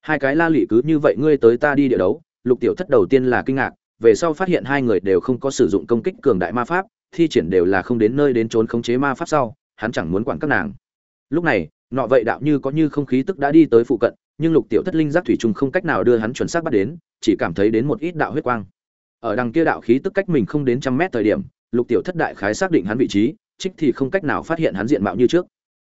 Hai cái la lị cứ như vậy, ngươi tới ta đi địa đấu lục tiểu thất đầu tiên là kinh ngạc, về sau phát hiện hai người đều không có sử dụng công kích cường đại ma pháp, thi triển đều là không đến nơi đến trốn khống chế ma pháp sau, hắn chẳng muốn quản các nàng. Lúc này, nọ vậy đạo như có như không khí tức đã đi tới phụ cận, nhưng lục tiểu thất linh giác thủy trùng không cách nào đưa hắn chuẩn xác bắt đến, chỉ cảm thấy đến một ít đạo huyết quang. Ở đằng kia đạo khí tức cách mình không đến trăm mét thời điểm, lục tiểu thất đại khái xác định hắn vị trí, trích thì không cách nào phát hiện hắn diện mạo như trước.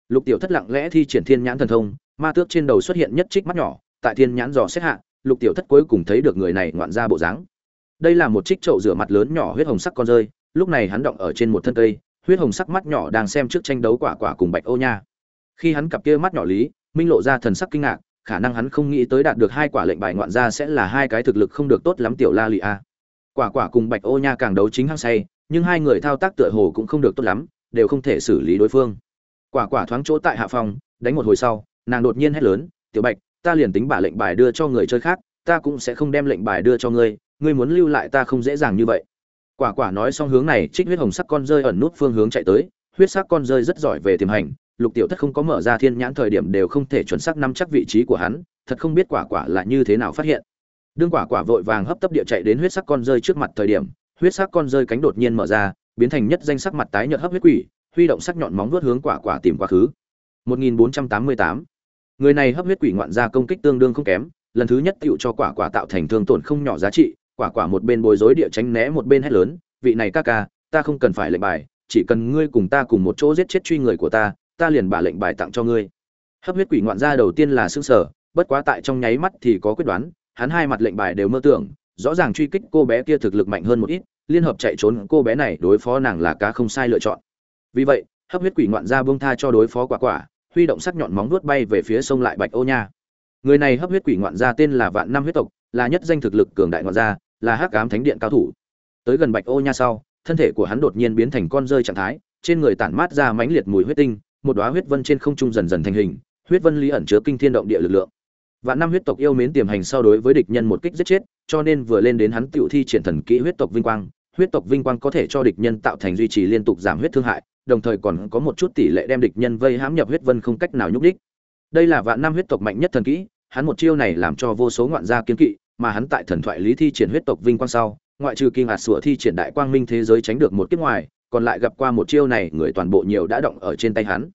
Lục tiểu thất lặng lẽ thi triển thiên nhãn thần thông, ma tước trên đầu xuất hiện nhất trích mắt nhỏ, tại thiên nhãn dò xét hạ lục tiểu thất cuối cùng thấy được người này ngoạn ra bộ dáng. Đây là một chiếc trậu rửa mặt lớn nhỏ huyết hồng sắc con rơi, lúc này hắn động ở trên một thân cây, huyết hồng sắc mắt nhỏ đang xem trước tranh đấu quả quả cùng bạch ô nha. Khi hắn cặp kia mắt nhỏ lý, minh lộ ra thần sắc kinh ngạc, khả năng hắn không nghĩ tới đạt được hai quả lệnh bài ngoạn ra sẽ là hai cái thực lực không được tốt lắm tiểu la Lì a. Quả quả cùng bạch ô nha càng đấu chính hăng say, nhưng hai người thao tác tựa hồ cũng không được tốt lắm, đều không thể xử lý đối phương. Quả quả thoáng chỗ tại hạ phòng, đánh một hồi sau, nàng đột nhiên hét lớn, tiểu bạch ta liền tính bả lệnh bài đưa cho người chơi khác, ta cũng sẽ không đem lệnh bài đưa cho ngươi ngươi muốn lưu lại ta không dễ dàng như vậy. Quả quả nói xong hướng này, trích huyết hồng sắc con rơi ẩn nút phương hướng chạy tới, huyết sắc con rơi rất giỏi về tiềm hành, lục tiểu thất không có mở ra thiên nhãn thời điểm đều không thể chuẩn xác nắm chắc vị trí của hắn, thật không biết quả quả là như thế nào phát hiện. Đương quả quả vội vàng hấp tấp địa chạy đến huyết sắc con rơi trước mặt thời điểm, huyết sắc con rơi cánh đột nhiên mở ra, biến thành nhất danh sắc mặt tái nhợt hấp huyết quỷ, huy động sắc nhọn móng vuốt hướng quả quả tìm quá khứ. 1488 người này hấp huyết quỷ ngoạn ra công kích tương đương không kém, lần thứ nhất tựu cho quả quả tạo thành thương tổn không nhỏ giá trị, quả quả một bên bối rối địa tránh né một bên hét lớn, vị này ca ca, ta không cần phải lệnh bài, chỉ cần ngươi cùng ta cùng một chỗ giết chết truy người của ta ta liền bả lệnh bài tặng cho ngươi. Hấp huyết quỷ ngoạn ra đầu tiên là xương sở bất quá tại trong nháy mắt thì có quyết đoán, hắn hai mặt lệnh bài đều mơ tưởng, rõ ràng truy kích cô bé kia thực lực mạnh hơn một ít, liên hợp chạy trốn cô bé này đối phó nàng là cá không sai lựa chọn. Vì vậy, hấp huyết quỷ ngoạn ra buông tha cho đối phó quả quả huy động sắc nhọn móng vuốt bay về phía sông lại bạch ô nha. Người này hấp huyết quỷ ngoạn gia tên là vạn năm huyết tộc, là nhất danh thực lực cường đại ngoạn gia, là hắc ám thánh điện cao thủ. Tới gần bạch ô nha sau, thân thể của hắn đột nhiên biến thành con rơi trạng thái, trên người tản mát ra mãnh liệt mùi huyết tinh, một đóa huyết vân trên không trung dần dần thành hình, huyết vân lý ẩn chứa kinh thiên động địa lực lượng. Vạn năm huyết tộc yêu mến tiềm hành sau đối với địch nhân một kích giết chết, cho nên vừa lên đến hắn tiểu thi triển thần kỹ huyết tộc vinh quang, huyết tộc vinh quang có thể cho địch nhân tạo thành duy trì liên tục giảm huyết thương hại đồng thời còn có một chút tỷ lệ đem địch nhân vây hãm nhập huyết vân không cách nào nhúc đích đây là vạn năm huyết tộc mạnh nhất thần kỹ, hắn một chiêu này làm cho vô số ngoạn gia kiến kỵ, mà hắn tại thần thoại lý thi triển huyết tộc vinh quang sau, ngoại trừ kinh hạt sủa thi triển đại quang minh thế giới tránh được một kiếp ngoài, còn lại gặp qua một chiêu này, người toàn bộ nhiều đã động ở trên tay hắn.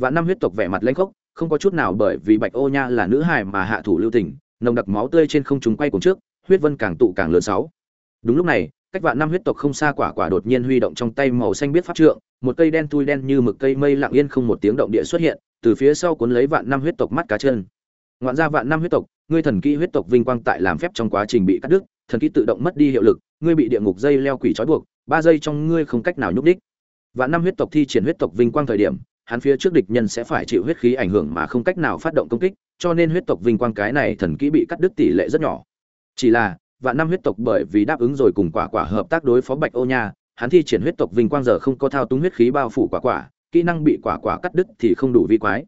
Vạn năm huyết tộc vẻ mặt lãnh khốc, không có chút nào bởi vì bạch ô nha là nữ hài mà hạ thủ lưu tình, nồng đặc máu tươi trên không trung quay cùng trước, huyết vân càng tụ càng lớn sáu. Đúng lúc này cách vạn năm huyết tộc không xa quả quả đột nhiên huy động trong tay màu xanh biết pháp trượng, một cây đen tui đen như mực cây mây lặng yên không một tiếng động địa xuất hiện, từ phía sau cuốn lấy vạn năm huyết tộc mắt cá chân. Ngoạn ra vạn năm huyết tộc, ngươi thần kỹ huyết tộc vinh quang tại làm phép trong quá trình bị cắt đứt, thần kỹ tự động mất đi hiệu lực, ngươi bị địa ngục dây leo quỷ trói buộc, ba giây trong ngươi không cách nào nhúc đích vạn năm huyết tộc thi triển huyết tộc vinh quang thời điểm, hắn phía trước địch nhân sẽ phải chịu huyết khí ảnh hưởng mà không cách nào phát động công kích, cho nên huyết tộc vinh quang cái này thần kỹ bị cắt đứt tỷ lệ rất nhỏ. Chỉ là vạn năm huyết tộc bởi vì đáp ứng rồi cùng quả quả hợp tác đối phó bạch ô nha, hắn thi triển huyết tộc vinh quang giờ không có thao túng huyết khí bao phủ quả quả, kỹ năng bị quả quả cắt đứt thì không đủ vi quái.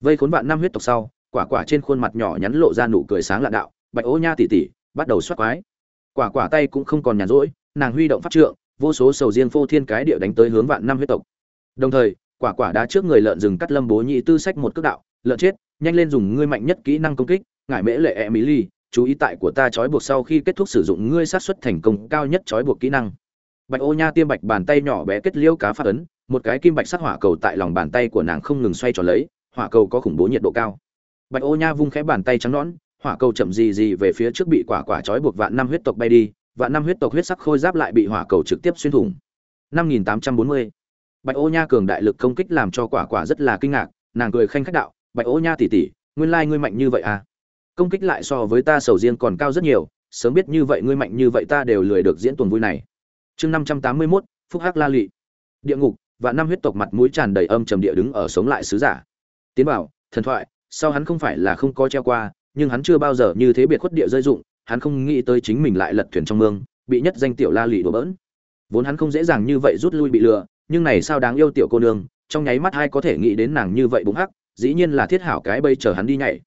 Vây khốn vạn năm huyết tộc sau, quả quả trên khuôn mặt nhỏ nhắn lộ ra nụ cười sáng lạ đạo, bạch ô nha tỉ tỉ bắt đầu xoát quái. Quả quả tay cũng không còn nhàn rỗi, nàng huy động pháp trượng, vô số sầu riêng phô thiên cái địa đánh tới hướng vạn năm huyết tộc. Đồng thời, quả quả đá trước người lợn rừng cắt lâm bố nhị tư sách một cước đạo, lợn chết, nhanh lên dùng ngươi mạnh nhất kỹ năng công kích, ngải mễ lệ e mỹ ly chú ý tại của ta trói buộc sau khi kết thúc sử dụng ngươi sát xuất thành công cao nhất trói buộc kỹ năng. Bạch ô nha tiêm bạch bàn tay nhỏ bé kết liêu cá phát ấn, một cái kim bạch sắc hỏa cầu tại lòng bàn tay của nàng không ngừng xoay tròn lấy, hỏa cầu có khủng bố nhiệt độ cao. Bạch ô nha vung khẽ bàn tay trắng nõn, hỏa cầu chậm gì gì về phía trước bị quả quả trói buộc vạn năm huyết tộc bay đi, vạn năm huyết tộc huyết sắc khôi giáp lại bị hỏa cầu trực tiếp xuyên thủng. Năm nghìn tám trăm bốn mươi. Bạch ô nha cường đại lực công kích làm cho quả quả rất là kinh ngạc, nàng cười khanh khách đạo, bạch ô nha tỉ tỉ nguyên lai ngươi mạnh như vậy à? Công kích lại so với ta sầu riêng còn cao rất nhiều, sớm biết như vậy ngươi mạnh như vậy ta đều lười được diễn tuần vui này. Chương năm trăm tám mươi mốt, phúc hắc la lị. Địa ngục, và năm huyết tộc mặt mũi tràn đầy âm trầm địa đứng ở sống lại sứ giả. Tiến bảo thần thoại, sau hắn không phải là không có treo qua, nhưng hắn chưa bao giờ như thế biệt khuất địa rơi dụng, hắn không nghĩ tới chính mình lại lật thuyền trong mương, bị nhất danh tiểu la lị đổ bỡn. Vốn hắn không dễ dàng như vậy rút lui bị lừa, nhưng này sao đáng yêu tiểu cô nương, trong nháy mắt ai có thể nghĩ đến nàng như vậy bụng hắc, dĩ nhiên là thiết hảo cái bây chờ hắn đi nhảy.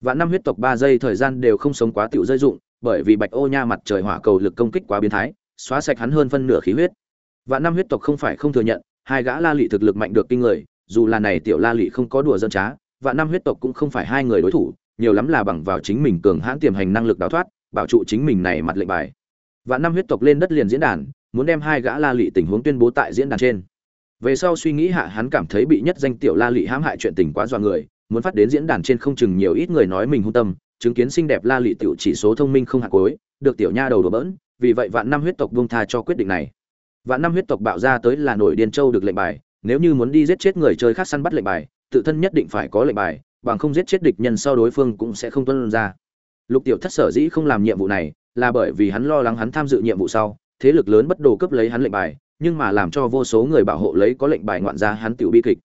Vạn năm huyết tộc ba giây thời gian đều không sống quá tiểu rơi dụng, bởi vì Bạch Ô Nha mặt trời hỏa cầu lực công kích quá biến thái, xóa sạch hắn hơn phân nửa khí huyết. Vạn năm huyết tộc không phải không thừa nhận, hai gã La Lệ thực lực mạnh được kinh người, dù là này tiểu La Lệ không có đùa dân trá, vạn năm huyết tộc cũng không phải hai người đối thủ, nhiều lắm là bằng vào chính mình cường hãn tiềm hành năng lực đào thoát, bảo trụ chính mình này mặt lệnh bài. Vạn năm huyết tộc lên đất liền diễn đàn, muốn đem hai gã La Lệ tình huống tuyên bố tại diễn đàn trên. Về sau suy nghĩ hạ hắn cảm thấy bị nhất danh tiểu La Lệ hãm hại chuyện tình quá dọa người, muốn phát đến diễn đàn trên không chừng nhiều ít người nói mình hung tâm, chứng kiến xinh đẹp la lị tiểu chỉ số thông minh không hạt cối được tiểu nha đầu đổ bỡn, vì vậy vạn năm huyết tộc buông tha cho quyết định này. Vạn năm huyết tộc bạo ra tới là nổi điên châu được lệnh bài, nếu như muốn đi giết chết người chơi khác săn bắt lệnh bài, tự thân nhất định phải có lệnh bài, bằng không giết chết địch nhân sau đối phương cũng sẽ không tuân ra. Lục tiểu thất sở dĩ không làm nhiệm vụ này, là bởi vì hắn lo lắng hắn tham dự nhiệm vụ sau, thế lực lớn bất đồ cấp lấy hắn lệnh bài, nhưng mà làm cho vô số người bảo hộ lấy có lệnh bài ngoạn ra hắn tiểu bi kịch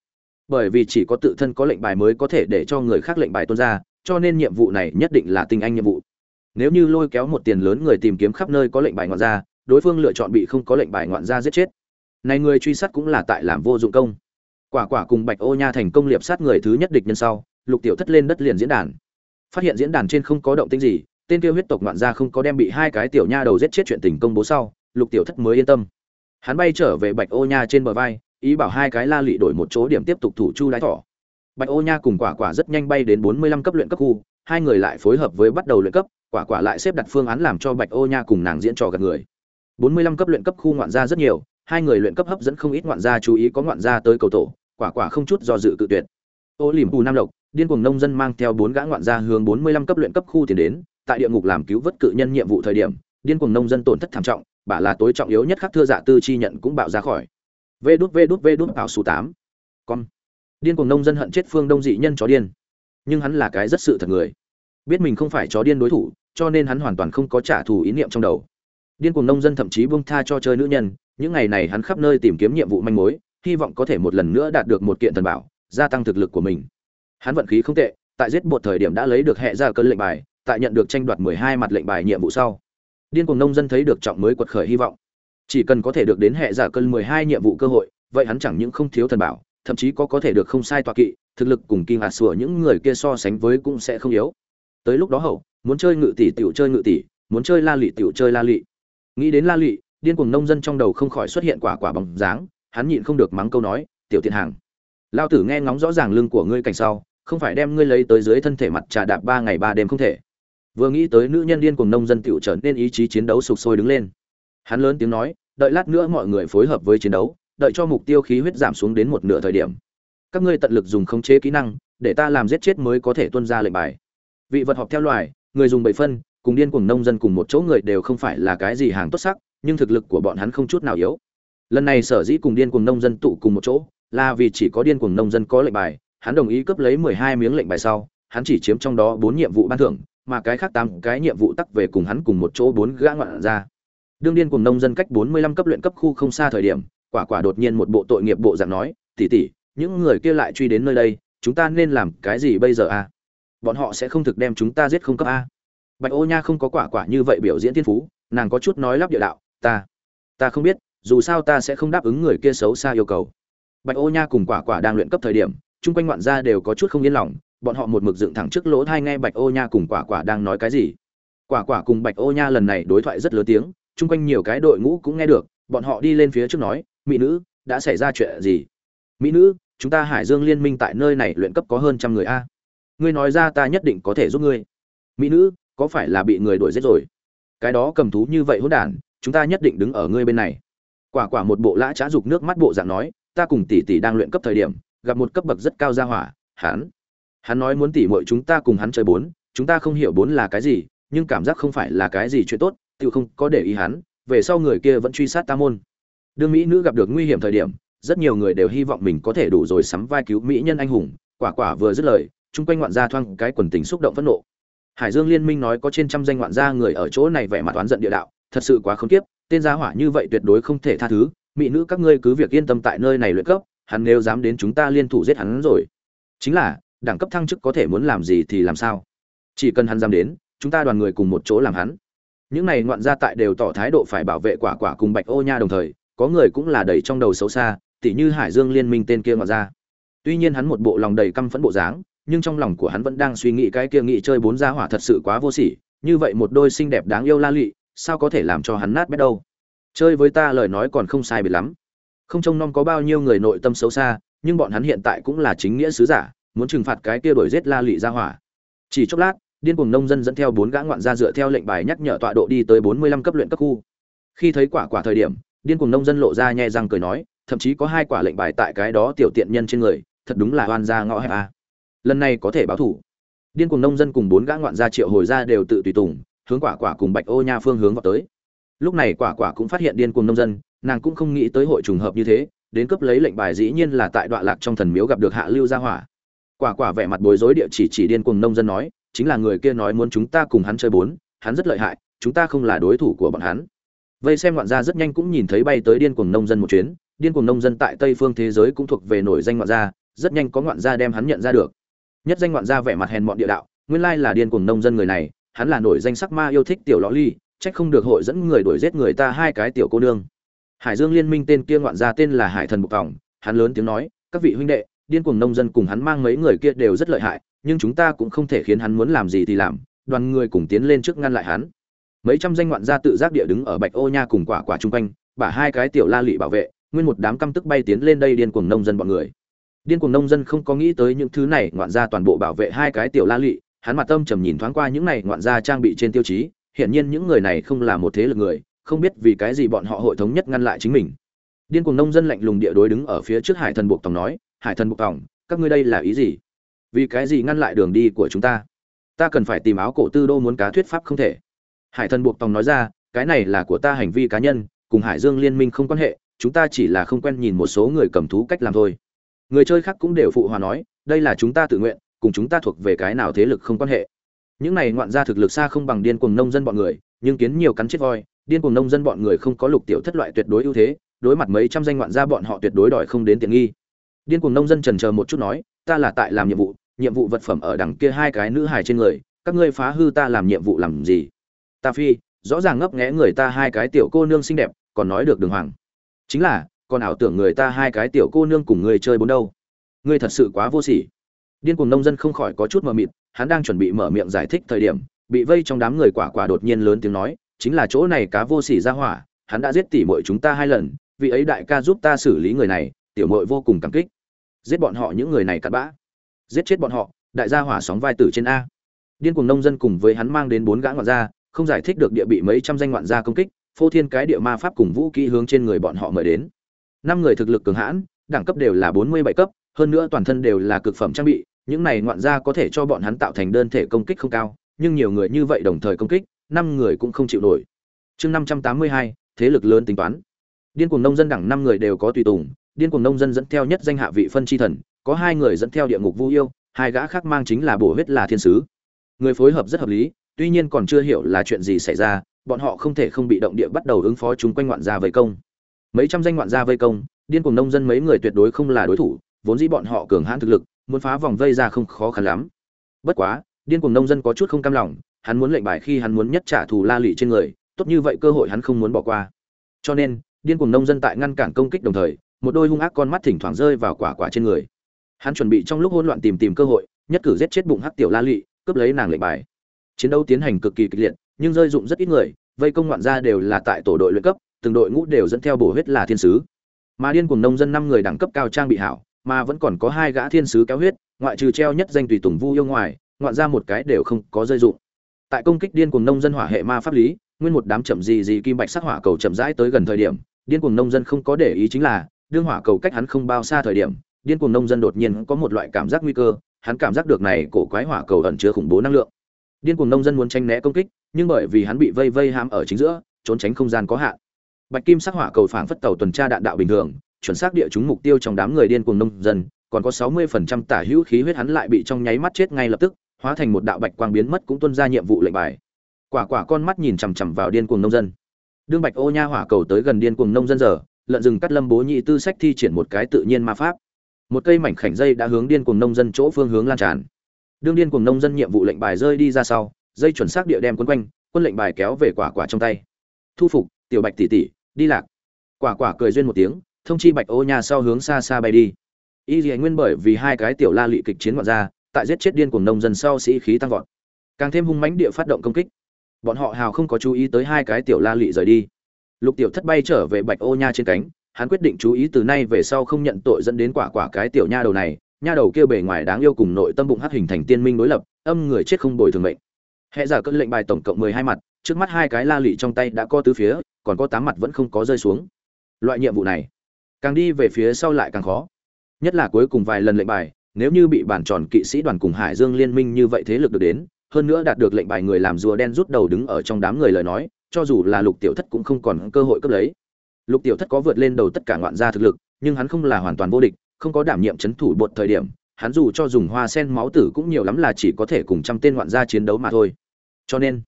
bởi vì chỉ có tự thân có lệnh bài mới có thể để cho người khác lệnh bài tuôn ra, cho nên nhiệm vụ này nhất định là tinh anh nhiệm vụ. Nếu như lôi kéo một tiền lớn người tìm kiếm khắp nơi có lệnh bài ngoạn ra, đối phương lựa chọn bị không có lệnh bài ngoạn ra giết chết. Này người truy sát cũng là tại làm vô dụng công. Quả quả cùng bạch ô nha thành công liệp sát người thứ nhất địch nhân sau, lục tiểu thất lên đất liền diễn đàn. Phát hiện diễn đàn trên không có động tĩnh gì, tên kia huyết tộc ngoạn ra không có đem bị hai cái tiểu nha đầu giết chết chuyện tình công bố sau, lục tiểu thất mới yên tâm. Hắn bay trở về bạch ô nha trên bờ vai ý bảo hai cái la lị đổi một chỗ điểm tiếp tục thủ chu đái thỏ bạch ô nha cùng quả quả rất nhanh bay đến bốn mươi lăm cấp luyện cấp khu, hai người lại phối hợp với bắt đầu luyện cấp, quả quả lại xếp đặt phương án làm cho bạch ô nha cùng nàng diễn trò gặp người. bốn mươi lăm cấp luyện cấp khu ngoạn gia rất nhiều, hai người luyện cấp hấp dẫn không ít ngoạn gia chú ý có ngoạn gia tới cầu tổ, quả quả không chút do dự cự tuyệt. Ô liềm phù nam lộc, điên cuồng nông dân mang theo bốn gã ngoạn gia hướng bốn mươi lăm cấp luyện cấp khu tiến đến, tại địa ngục làm cứu vớt cự nhân nhiệm vụ thời điểm, điên cuồng nông dân tổn thất thảm trọng, bả là tối trọng yếu nhất khắc thưa dạ tư chi nhận cũng bạo ra khỏi vê đút vê đút vê đút ảo số tám. Con điên cuồng nông dân hận chết phương đông dị nhân chó điên. Nhưng hắn là cái rất sự thật người. Biết mình không phải chó điên đối thủ, cho nên hắn hoàn toàn không có trả thù ý niệm trong đầu. Điên cuồng nông dân thậm chí buông tha cho chơi nữ nhân, những ngày này hắn khắp nơi tìm kiếm nhiệm vụ manh mối, hy vọng có thể một lần nữa đạt được một kiện thần bảo, gia tăng thực lực của mình. Hắn vận khí không tệ, tại giết một thời điểm đã lấy được hệ ra cơn lệnh bài, tại nhận được tranh đoạt mười hai mặt lệnh bài nhiệm vụ sau. Điên cuồng nông dân thấy được trọng mới quật khởi hy vọng chỉ cần có thể được đến hệ giả cơn mười hai nhiệm vụ cơ hội, vậy hắn chẳng những không thiếu thần bảo, thậm chí có có thể được không sai tọa kỵ, thực lực cùng kinh hạt sủa những người kia so sánh với cũng sẽ không yếu. Tới lúc đó hậu, muốn chơi ngự tỷ tiểu chơi ngự tỷ, muốn chơi la lị tiểu chơi la lị. Nghĩ đến la lị, điên cuồng nông dân trong đầu không khỏi xuất hiện quả quả bóng dáng, hắn nhịn không được mắng câu nói, tiểu tiện hàng, lao tử nghe ngóng rõ ràng lưng của ngươi cảnh sau, không phải đem ngươi lấy tới dưới thân thể mặt trà đạp ba ngày ba đêm không thể. Vừa nghĩ tới nữ nhân điên cuồng nông dân tiểu trở nên ý chí chiến đấu sục sôi đứng lên hắn lớn tiếng nói, đợi lát nữa mọi người phối hợp với chiến đấu, đợi cho mục tiêu khí huyết giảm xuống đến một nửa thời điểm. Các ngươi tận lực dùng khống chế kỹ năng, để ta làm giết chết mới có thể tuân ra lệnh bài. Vị vật họp theo loài, người dùng bảy phân, cùng điên cuồng nông dân cùng một chỗ người đều không phải là cái gì hàng tốt sắc, nhưng thực lực của bọn hắn không chút nào yếu. Lần này sở dĩ cùng điên cuồng nông dân tụ cùng một chỗ, là vì chỉ có điên cuồng nông dân có lệnh bài, hắn đồng ý cấp lấy mười hai miếng lệnh bài sau, hắn chỉ chiếm trong đó bốn nhiệm vụ ban thưởng, mà cái khác tám cái nhiệm vụ tắc về cùng hắn cùng một chỗ bốn gã ngoạn ra đương điên cùng nông dân cách bốn mươi lăm cấp luyện cấp khu không xa thời điểm, quả quả đột nhiên một bộ tội nghiệp bộ dạng nói, tỷ tỷ, những người kia lại truy đến nơi đây, chúng ta nên làm cái gì bây giờ a bọn họ sẽ không thực đem chúng ta giết không cấp a. Bạch ô nha không có quả quả như vậy biểu diễn thiên phú, nàng có chút nói lắp địa đạo, ta ta không biết, dù sao ta sẽ không đáp ứng người kia xấu xa yêu cầu. Bạch ô nha cùng quả quả đang luyện cấp thời điểm, chung quanh ngoạn gia đều có chút không yên lòng, bọn họ một mực dựng thẳng trước lỗ tai nghe bạch ô nha cùng quả quả đang nói cái gì. Quả quả cùng bạch ô nha lần này đối thoại rất lớn tiếng chung quanh nhiều cái đội ngũ cũng nghe được, bọn họ đi lên phía trước nói, mỹ nữ, đã xảy ra chuyện gì? Mỹ nữ, chúng ta hải dương liên minh tại nơi này luyện cấp có hơn trăm người a. Ngươi nói ra ta nhất định có thể giúp ngươi. Mỹ nữ, có phải là bị người đuổi giết rồi? Cái đó cầm thú như vậy hỗn đản, chúng ta nhất định đứng ở ngươi bên này. Quả quả một bộ lã trá dục nước mắt bộ dạng nói, ta cùng tỷ tỷ đang luyện cấp thời điểm, gặp một cấp bậc rất cao gia hỏa, hắn hắn nói muốn tỷ muội chúng ta cùng hắn chơi bốn, chúng ta không hiểu bốn là cái gì, nhưng cảm giác không phải là cái gì chuyện tốt tự không có để ý hắn, về sau người kia vẫn truy sát ta môn. Đương mỹ nữ gặp được nguy hiểm thời điểm, rất nhiều người đều hy vọng mình có thể đủ rồi sắm vai cứu mỹ nhân anh hùng, quả quả vừa dứt lời, chung quanh ngoạn gia thoang cái quần tình xúc động phẫn nộ. Hải dương liên minh nói có trên trăm danh ngoạn gia người ở chỗ này vẻ mặt oán giận địa đạo, thật sự quá khốn kiếp, tên gia hỏa như vậy tuyệt đối không thể tha thứ, mỹ nữ các ngươi cứ việc yên tâm tại nơi này luyện cấp, hắn nếu dám đến chúng ta liên thủ giết hắn rồi. Chính là, đẳng cấp thăng chức có thể muốn làm gì thì làm sao? Chỉ cần hắn dám đến, chúng ta đoàn người cùng một chỗ làm hắn những này ngoạn gia tại đều tỏ thái độ phải bảo vệ quả quả cùng bạch ô nha đồng thời, có người cũng là đầy trong đầu xấu xa, tỉ như hải dương liên minh tên kia ngoạn gia. Tuy nhiên hắn một bộ lòng đầy căm phẫn bộ dáng, nhưng trong lòng của hắn vẫn đang suy nghĩ cái kia nghị chơi bốn gia hỏa thật sự quá vô sỉ, như vậy một đôi xinh đẹp đáng yêu la lụy sao có thể làm cho hắn nát bét đâu? Chơi với ta lời nói còn không sai biệt lắm. Không trông nom có bao nhiêu người nội tâm xấu xa, nhưng bọn hắn hiện tại cũng là chính nghĩa sứ giả, muốn trừng phạt cái kia đổi giết la lụy ra hỏa. Chỉ chốc lát điên cuồng nông dân dẫn theo bốn gã ngoạn gia dựa theo lệnh bài nhắc nhở tọa độ đi tới bốn mươi lăm cấp luyện cấp khu. Khi thấy quả quả thời điểm, điên cuồng nông dân lộ ra nhẹ răng cười nói, thậm chí có hai quả lệnh bài tại cái đó tiểu tiện nhân trên người, thật đúng là oan gia ngõ hẹp a. Lần này có thể báo thủ. Điên cuồng nông dân cùng bốn gã ngoạn gia triệu hồi ra đều tự tùy tùng, hướng quả quả cùng bạch ô nha phương hướng vào tới. Lúc này quả quả cũng phát hiện điên cuồng nông dân, nàng cũng không nghĩ tới hội trùng hợp như thế, đến cấp lấy lệnh bài dĩ nhiên là tại đoạn lạc trong thần miếu gặp được hạ lưu gia hỏa. Quả quả vẻ mặt bối rối địa chỉ chỉ điên cuồng nông dân nói chính là người kia nói muốn chúng ta cùng hắn chơi bốn, hắn rất lợi hại, chúng ta không là đối thủ của bọn hắn. Vây xem ngoạn gia rất nhanh cũng nhìn thấy bay tới điên cuồng nông dân một chuyến, điên cuồng nông dân tại tây phương thế giới cũng thuộc về nổi danh ngoạn gia, rất nhanh có ngoạn gia đem hắn nhận ra được. Nhất danh ngoạn gia vẻ mặt hèn mọn địa đạo, nguyên lai là điên cuồng nông dân người này, hắn là nổi danh sắc ma yêu thích tiểu lõ ly trách không được hội dẫn người đuổi giết người ta hai cái tiểu cô nương. Hải dương liên minh tên kia ngoạn gia tên là hải thần bục vòng hắn lớn tiếng nói, các vị huynh đệ, điên cuồng nông dân cùng hắn mang mấy người kia đều rất lợi hại nhưng chúng ta cũng không thể khiến hắn muốn làm gì thì làm, đoàn người cùng tiến lên trước ngăn lại hắn. Mấy trăm danh ngoạn gia tự giác địa đứng ở bạch ô nha cùng quả quả chung quanh, bả hai cái tiểu la lị bảo vệ, nguyên một đám căm tức bay tiến lên đây điên cuồng nông dân bọn người. Điên cuồng nông dân không có nghĩ tới những thứ này, ngoạn gia toàn bộ bảo vệ hai cái tiểu la lị, hắn mặt tâm trầm nhìn thoáng qua những này ngoạn gia trang bị trên tiêu chí, hiển nhiên những người này không là một thế lực người, không biết vì cái gì bọn họ hội thống nhất ngăn lại chính mình. Điên cuồng nông dân lạnh lùng địa đối đứng ở phía trước hải thần buộc tòng nói, hải thần buộc tòng, các ngươi đây là ý gì? Vì cái gì ngăn lại đường đi của chúng ta? Ta cần phải tìm áo cổ tư đô muốn cá thuyết pháp không thể. Hải thần buộc tòng nói ra, cái này là của ta hành vi cá nhân, cùng hải dương liên minh không quan hệ, chúng ta chỉ là không quen nhìn một số người cầm thú cách làm thôi. Người chơi khác cũng đều phụ hòa nói, đây là chúng ta tự nguyện, cùng chúng ta thuộc về cái nào thế lực không quan hệ. Những này ngoạn ra thực lực xa không bằng điên cuồng nông dân bọn người, nhưng kiến nhiều cắn chết voi, điên cuồng nông dân bọn người không có lục tiểu thất loại tuyệt đối ưu thế, đối mặt mấy trăm danh ngoạn gia bọn họ tuyệt đối đòi không đến tiện nghi. Điên cuồng nông dân trần chờ một chút nói, ta là tại làm nhiệm vụ nhiệm vụ vật phẩm ở đằng kia hai cái nữ hài trên người, các ngươi phá hư ta làm nhiệm vụ làm gì? Ta phi, rõ ràng ngấp nghé người ta hai cái tiểu cô nương xinh đẹp, còn nói được đường hoàng. Chính là, còn ảo tưởng người ta hai cái tiểu cô nương cùng ngươi chơi bốn đâu. Ngươi thật sự quá vô sỉ. Điên cuồng nông dân không khỏi có chút mờ mịt, hắn đang chuẩn bị mở miệng giải thích thời điểm, bị vây trong đám người quả quả đột nhiên lớn tiếng nói, chính là chỗ này cá vô sỉ ra hỏa, hắn đã giết tỉ muội chúng ta hai lần, vị ấy đại ca giúp ta xử lý người này, tiểu muội vô cùng cảm kích. Giết bọn họ những người này cặn bã giết chết bọn họ, đại gia hỏa sóng vai tử trên a. Điên cuồng nông dân cùng với hắn mang đến bốn gã ngoạn gia, không giải thích được địa bị mấy trăm danh ngoạn gia công kích, phô thiên cái địa ma pháp cùng vũ kỹ hướng trên người bọn họ mời đến. Năm người thực lực cường hãn, đẳng cấp đều là bốn mươi bảy cấp, hơn nữa toàn thân đều là cực phẩm trang bị, những này ngoạn gia có thể cho bọn hắn tạo thành đơn thể công kích không cao, nhưng nhiều người như vậy đồng thời công kích, năm người cũng không chịu nổi. Chương năm trăm tám mươi hai, thế lực lớn tính toán. Điên cuồng nông dân đẳng năm người đều có tùy tùng, điên cuồng nông dân dẫn theo nhất danh hạ vị phân chi thần có hai người dẫn theo địa ngục vu yêu, hai gã khác mang chính là bổ huyết là thiên sứ. Người phối hợp rất hợp lý, tuy nhiên còn chưa hiểu là chuyện gì xảy ra, bọn họ không thể không bị động địa bắt đầu ứng phó chúng quanh ngoạn gia vây công. Mấy trăm danh ngoạn gia vây công, điên cuồng nông dân mấy người tuyệt đối không là đối thủ, vốn dĩ bọn họ cường hãn thực lực, muốn phá vòng vây ra không khó khăn lắm. Bất quá, điên cuồng nông dân có chút không cam lòng, hắn muốn lệnh bài khi hắn muốn nhất trả thù la lị trên người, tốt như vậy cơ hội hắn không muốn bỏ qua. Cho nên, điên cuồng nông dân tại ngăn cản công kích đồng thời, một đôi hung ác con mắt thỉnh thoảng rơi vào quả quả trên người hắn chuẩn bị trong lúc hỗn loạn tìm tìm cơ hội, nhất cử giết chết bụng hắc tiểu la lị, cướp lấy nàng lệnh bài. Chiến đấu tiến hành cực kỳ kịch liệt, nhưng rơi dụng rất ít người, vây công ngoạn gia đều là tại tổ đội luyện cấp, từng đội ngũ đều dẫn theo bổ huyết là thiên sứ. Mà điên cùng nông dân năm người đẳng cấp cao trang bị hảo, mà vẫn còn có hai gã thiên sứ kéo huyết, ngoại trừ treo nhất danh tùy tùng vu yêu ngoài, ngoạn ra một cái đều không có rơi dụng. Tại công kích điên cuồng nông dân hỏa hệ ma pháp lý, nguyên một đám chậm gì gì kim bạch sắc hỏa cầu chậm rãi tới gần thời điểm, điên cuồng nông dân không có để ý chính là, đương hỏa cầu cách hắn không bao xa thời điểm điên cuồng nông dân đột nhiên có một loại cảm giác nguy cơ, hắn cảm giác được này cổ quái hỏa cầu ẩn chứa khủng bố năng lượng. Điên cuồng nông dân muốn tranh né công kích, nhưng bởi vì hắn bị vây vây hãm ở chính giữa, trốn tránh không gian có hạn. Bạch kim sắc hỏa cầu phảng phất tàu tuần tra đạn đạo bình thường, chuẩn xác địa chúng mục tiêu trong đám người điên cuồng nông dân, còn có 60% tả hữu khí huyết hắn lại bị trong nháy mắt chết ngay lập tức, hóa thành một đạo bạch quang biến mất cũng tuân ra nhiệm vụ lệnh bài. Quả quả con mắt nhìn chằm chằm vào điên cuồng nông dân. Đương bạch ô nha hỏa cầu tới gần điên cuồng nông dân giờ, lợn rừng cắt lâm bố nhị tư sách thi triển một cái tự nhiên ma pháp một cây mảnh khảnh dây đã hướng điên cuồng nông dân chỗ phương hướng lan tràn. Đương điên cuồng nông dân nhiệm vụ lệnh bài rơi đi ra sau, dây chuẩn xác địa đem quấn quanh, quân lệnh bài kéo về quả quả trong tay. Thu phục, tiểu bạch tỷ tỷ, đi lạc. Quả quả cười duyên một tiếng, thông chi bạch ô nha sau hướng xa xa bay đi. Y dì nguyên bởi vì hai cái tiểu la lị kịch chiến ngoạn ra, tại giết chết điên cuồng nông dân sau sĩ khí tăng vọt. Càng thêm hung mãnh địa phát động công kích. Bọn họ hào không có chú ý tới hai cái tiểu la lị rời đi. Lục tiểu thất bay trở về bạch ô nha trên cánh hắn quyết định chú ý từ nay về sau không nhận tội dẫn đến quả quả cái tiểu nha đầu này, nha đầu kia bề ngoài đáng yêu cùng nội tâm bụng hắc hình thành tiên minh đối lập, âm người chết không bồi thường mệnh. Hệ giả cơn lệnh bài tổng cộng mười hai mặt, trước mắt hai cái la lị trong tay đã có tứ phía, còn có tám mặt vẫn không có rơi xuống. Loại nhiệm vụ này, càng đi về phía sau lại càng khó. Nhất là cuối cùng vài lần lệnh bài, nếu như bị bản tròn kỵ sĩ đoàn cùng hải dương liên minh như vậy thế lực được đến, hơn nữa đạt được lệnh bài người làm rùa đen rút đầu đứng ở trong đám người lời nói, cho dù là lục tiểu thất cũng không còn cơ hội cấp lấy lục tiểu thất có vượt lên đầu tất cả ngoạn gia thực lực, nhưng hắn không là hoàn toàn vô địch, không có đảm nhiệm c h ấ n thủ bột thời điểm, hắn dù cho dùng hoa sen máu tử cũng nhiều lắm là chỉ có thể cùng trăm tên ngoạn gia chiến đấu mà thôi. Cho nên,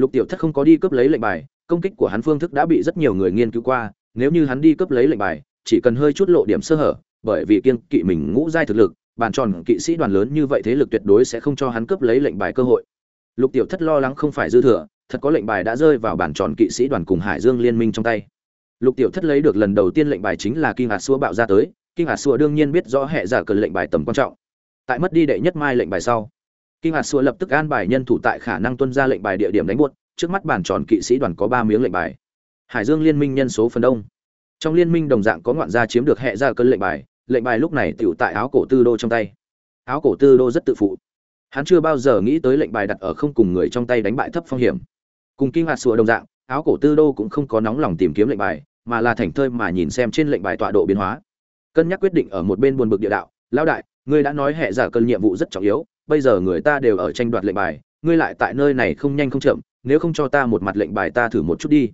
lục tiểu thất không có đi cướp lấy lệnh bài, công kích của hắn phương thức đã bị rất nhiều người nghiên cứu qua, nếu như hắn đi cướp lấy lệnh bài, chỉ cần hơi chút lộ điểm sơ hở, bởi vì kiên kỵ mình ngũ giai thực lực, bàn tròn kỵ sĩ đoàn lớn như vậy thế lực tuyệt đối sẽ không cho hắn cướp lấy lệnh bài cơ hội. Lục tiểu thất lo lắng không phải dư thừa, thật có lệnh bài đã rơi vào bàn tròn kỵ sĩ đoàn cùng hải dương liên minh trong tay lục tiểu thất lấy được lần đầu tiên lệnh bài chính là kinh hạt xua bạo ra tới, kinh hạt xua đương nhiên biết rõ hệ giả cần lệnh bài tầm quan trọng. Tại mất đi đệ nhất mai lệnh bài sau, kinh hạt xua lập tức an bài nhân thủ tại khả năng tuân ra lệnh bài địa điểm đánh buốt trước mắt bàn tròn kỵ sĩ đoàn có ba miếng lệnh bài. Hải dương liên minh nhân số phần đông. Trong liên minh đồng dạng có ngoạn gia chiếm được hệ giả cân lệnh bài lệnh bài lúc này tựu tại áo cổ tư đô trong tay. Áo cổ tư đô rất tự phụ. Hắn chưa bao giờ nghĩ tới lệnh bài đặt ở không cùng người trong tay đánh bại thấp phong hiểm. Cùng kinh hạt sủa đồng dạng áo cổ tư đô cũng không có nóng lòng tìm kiếm lệnh bài, mà là thành thơi mà nhìn xem trên lệnh bài tọa độ biến hóa. Cân nhắc quyết định ở một bên buồn bực địa đạo, lão đại, ngươi đã nói hệ giả cân nhiệm vụ rất trọng yếu, bây giờ người ta đều ở tranh đoạt lệnh bài, ngươi lại tại nơi này không nhanh không chậm, nếu không cho ta một mặt lệnh bài ta thử một chút đi.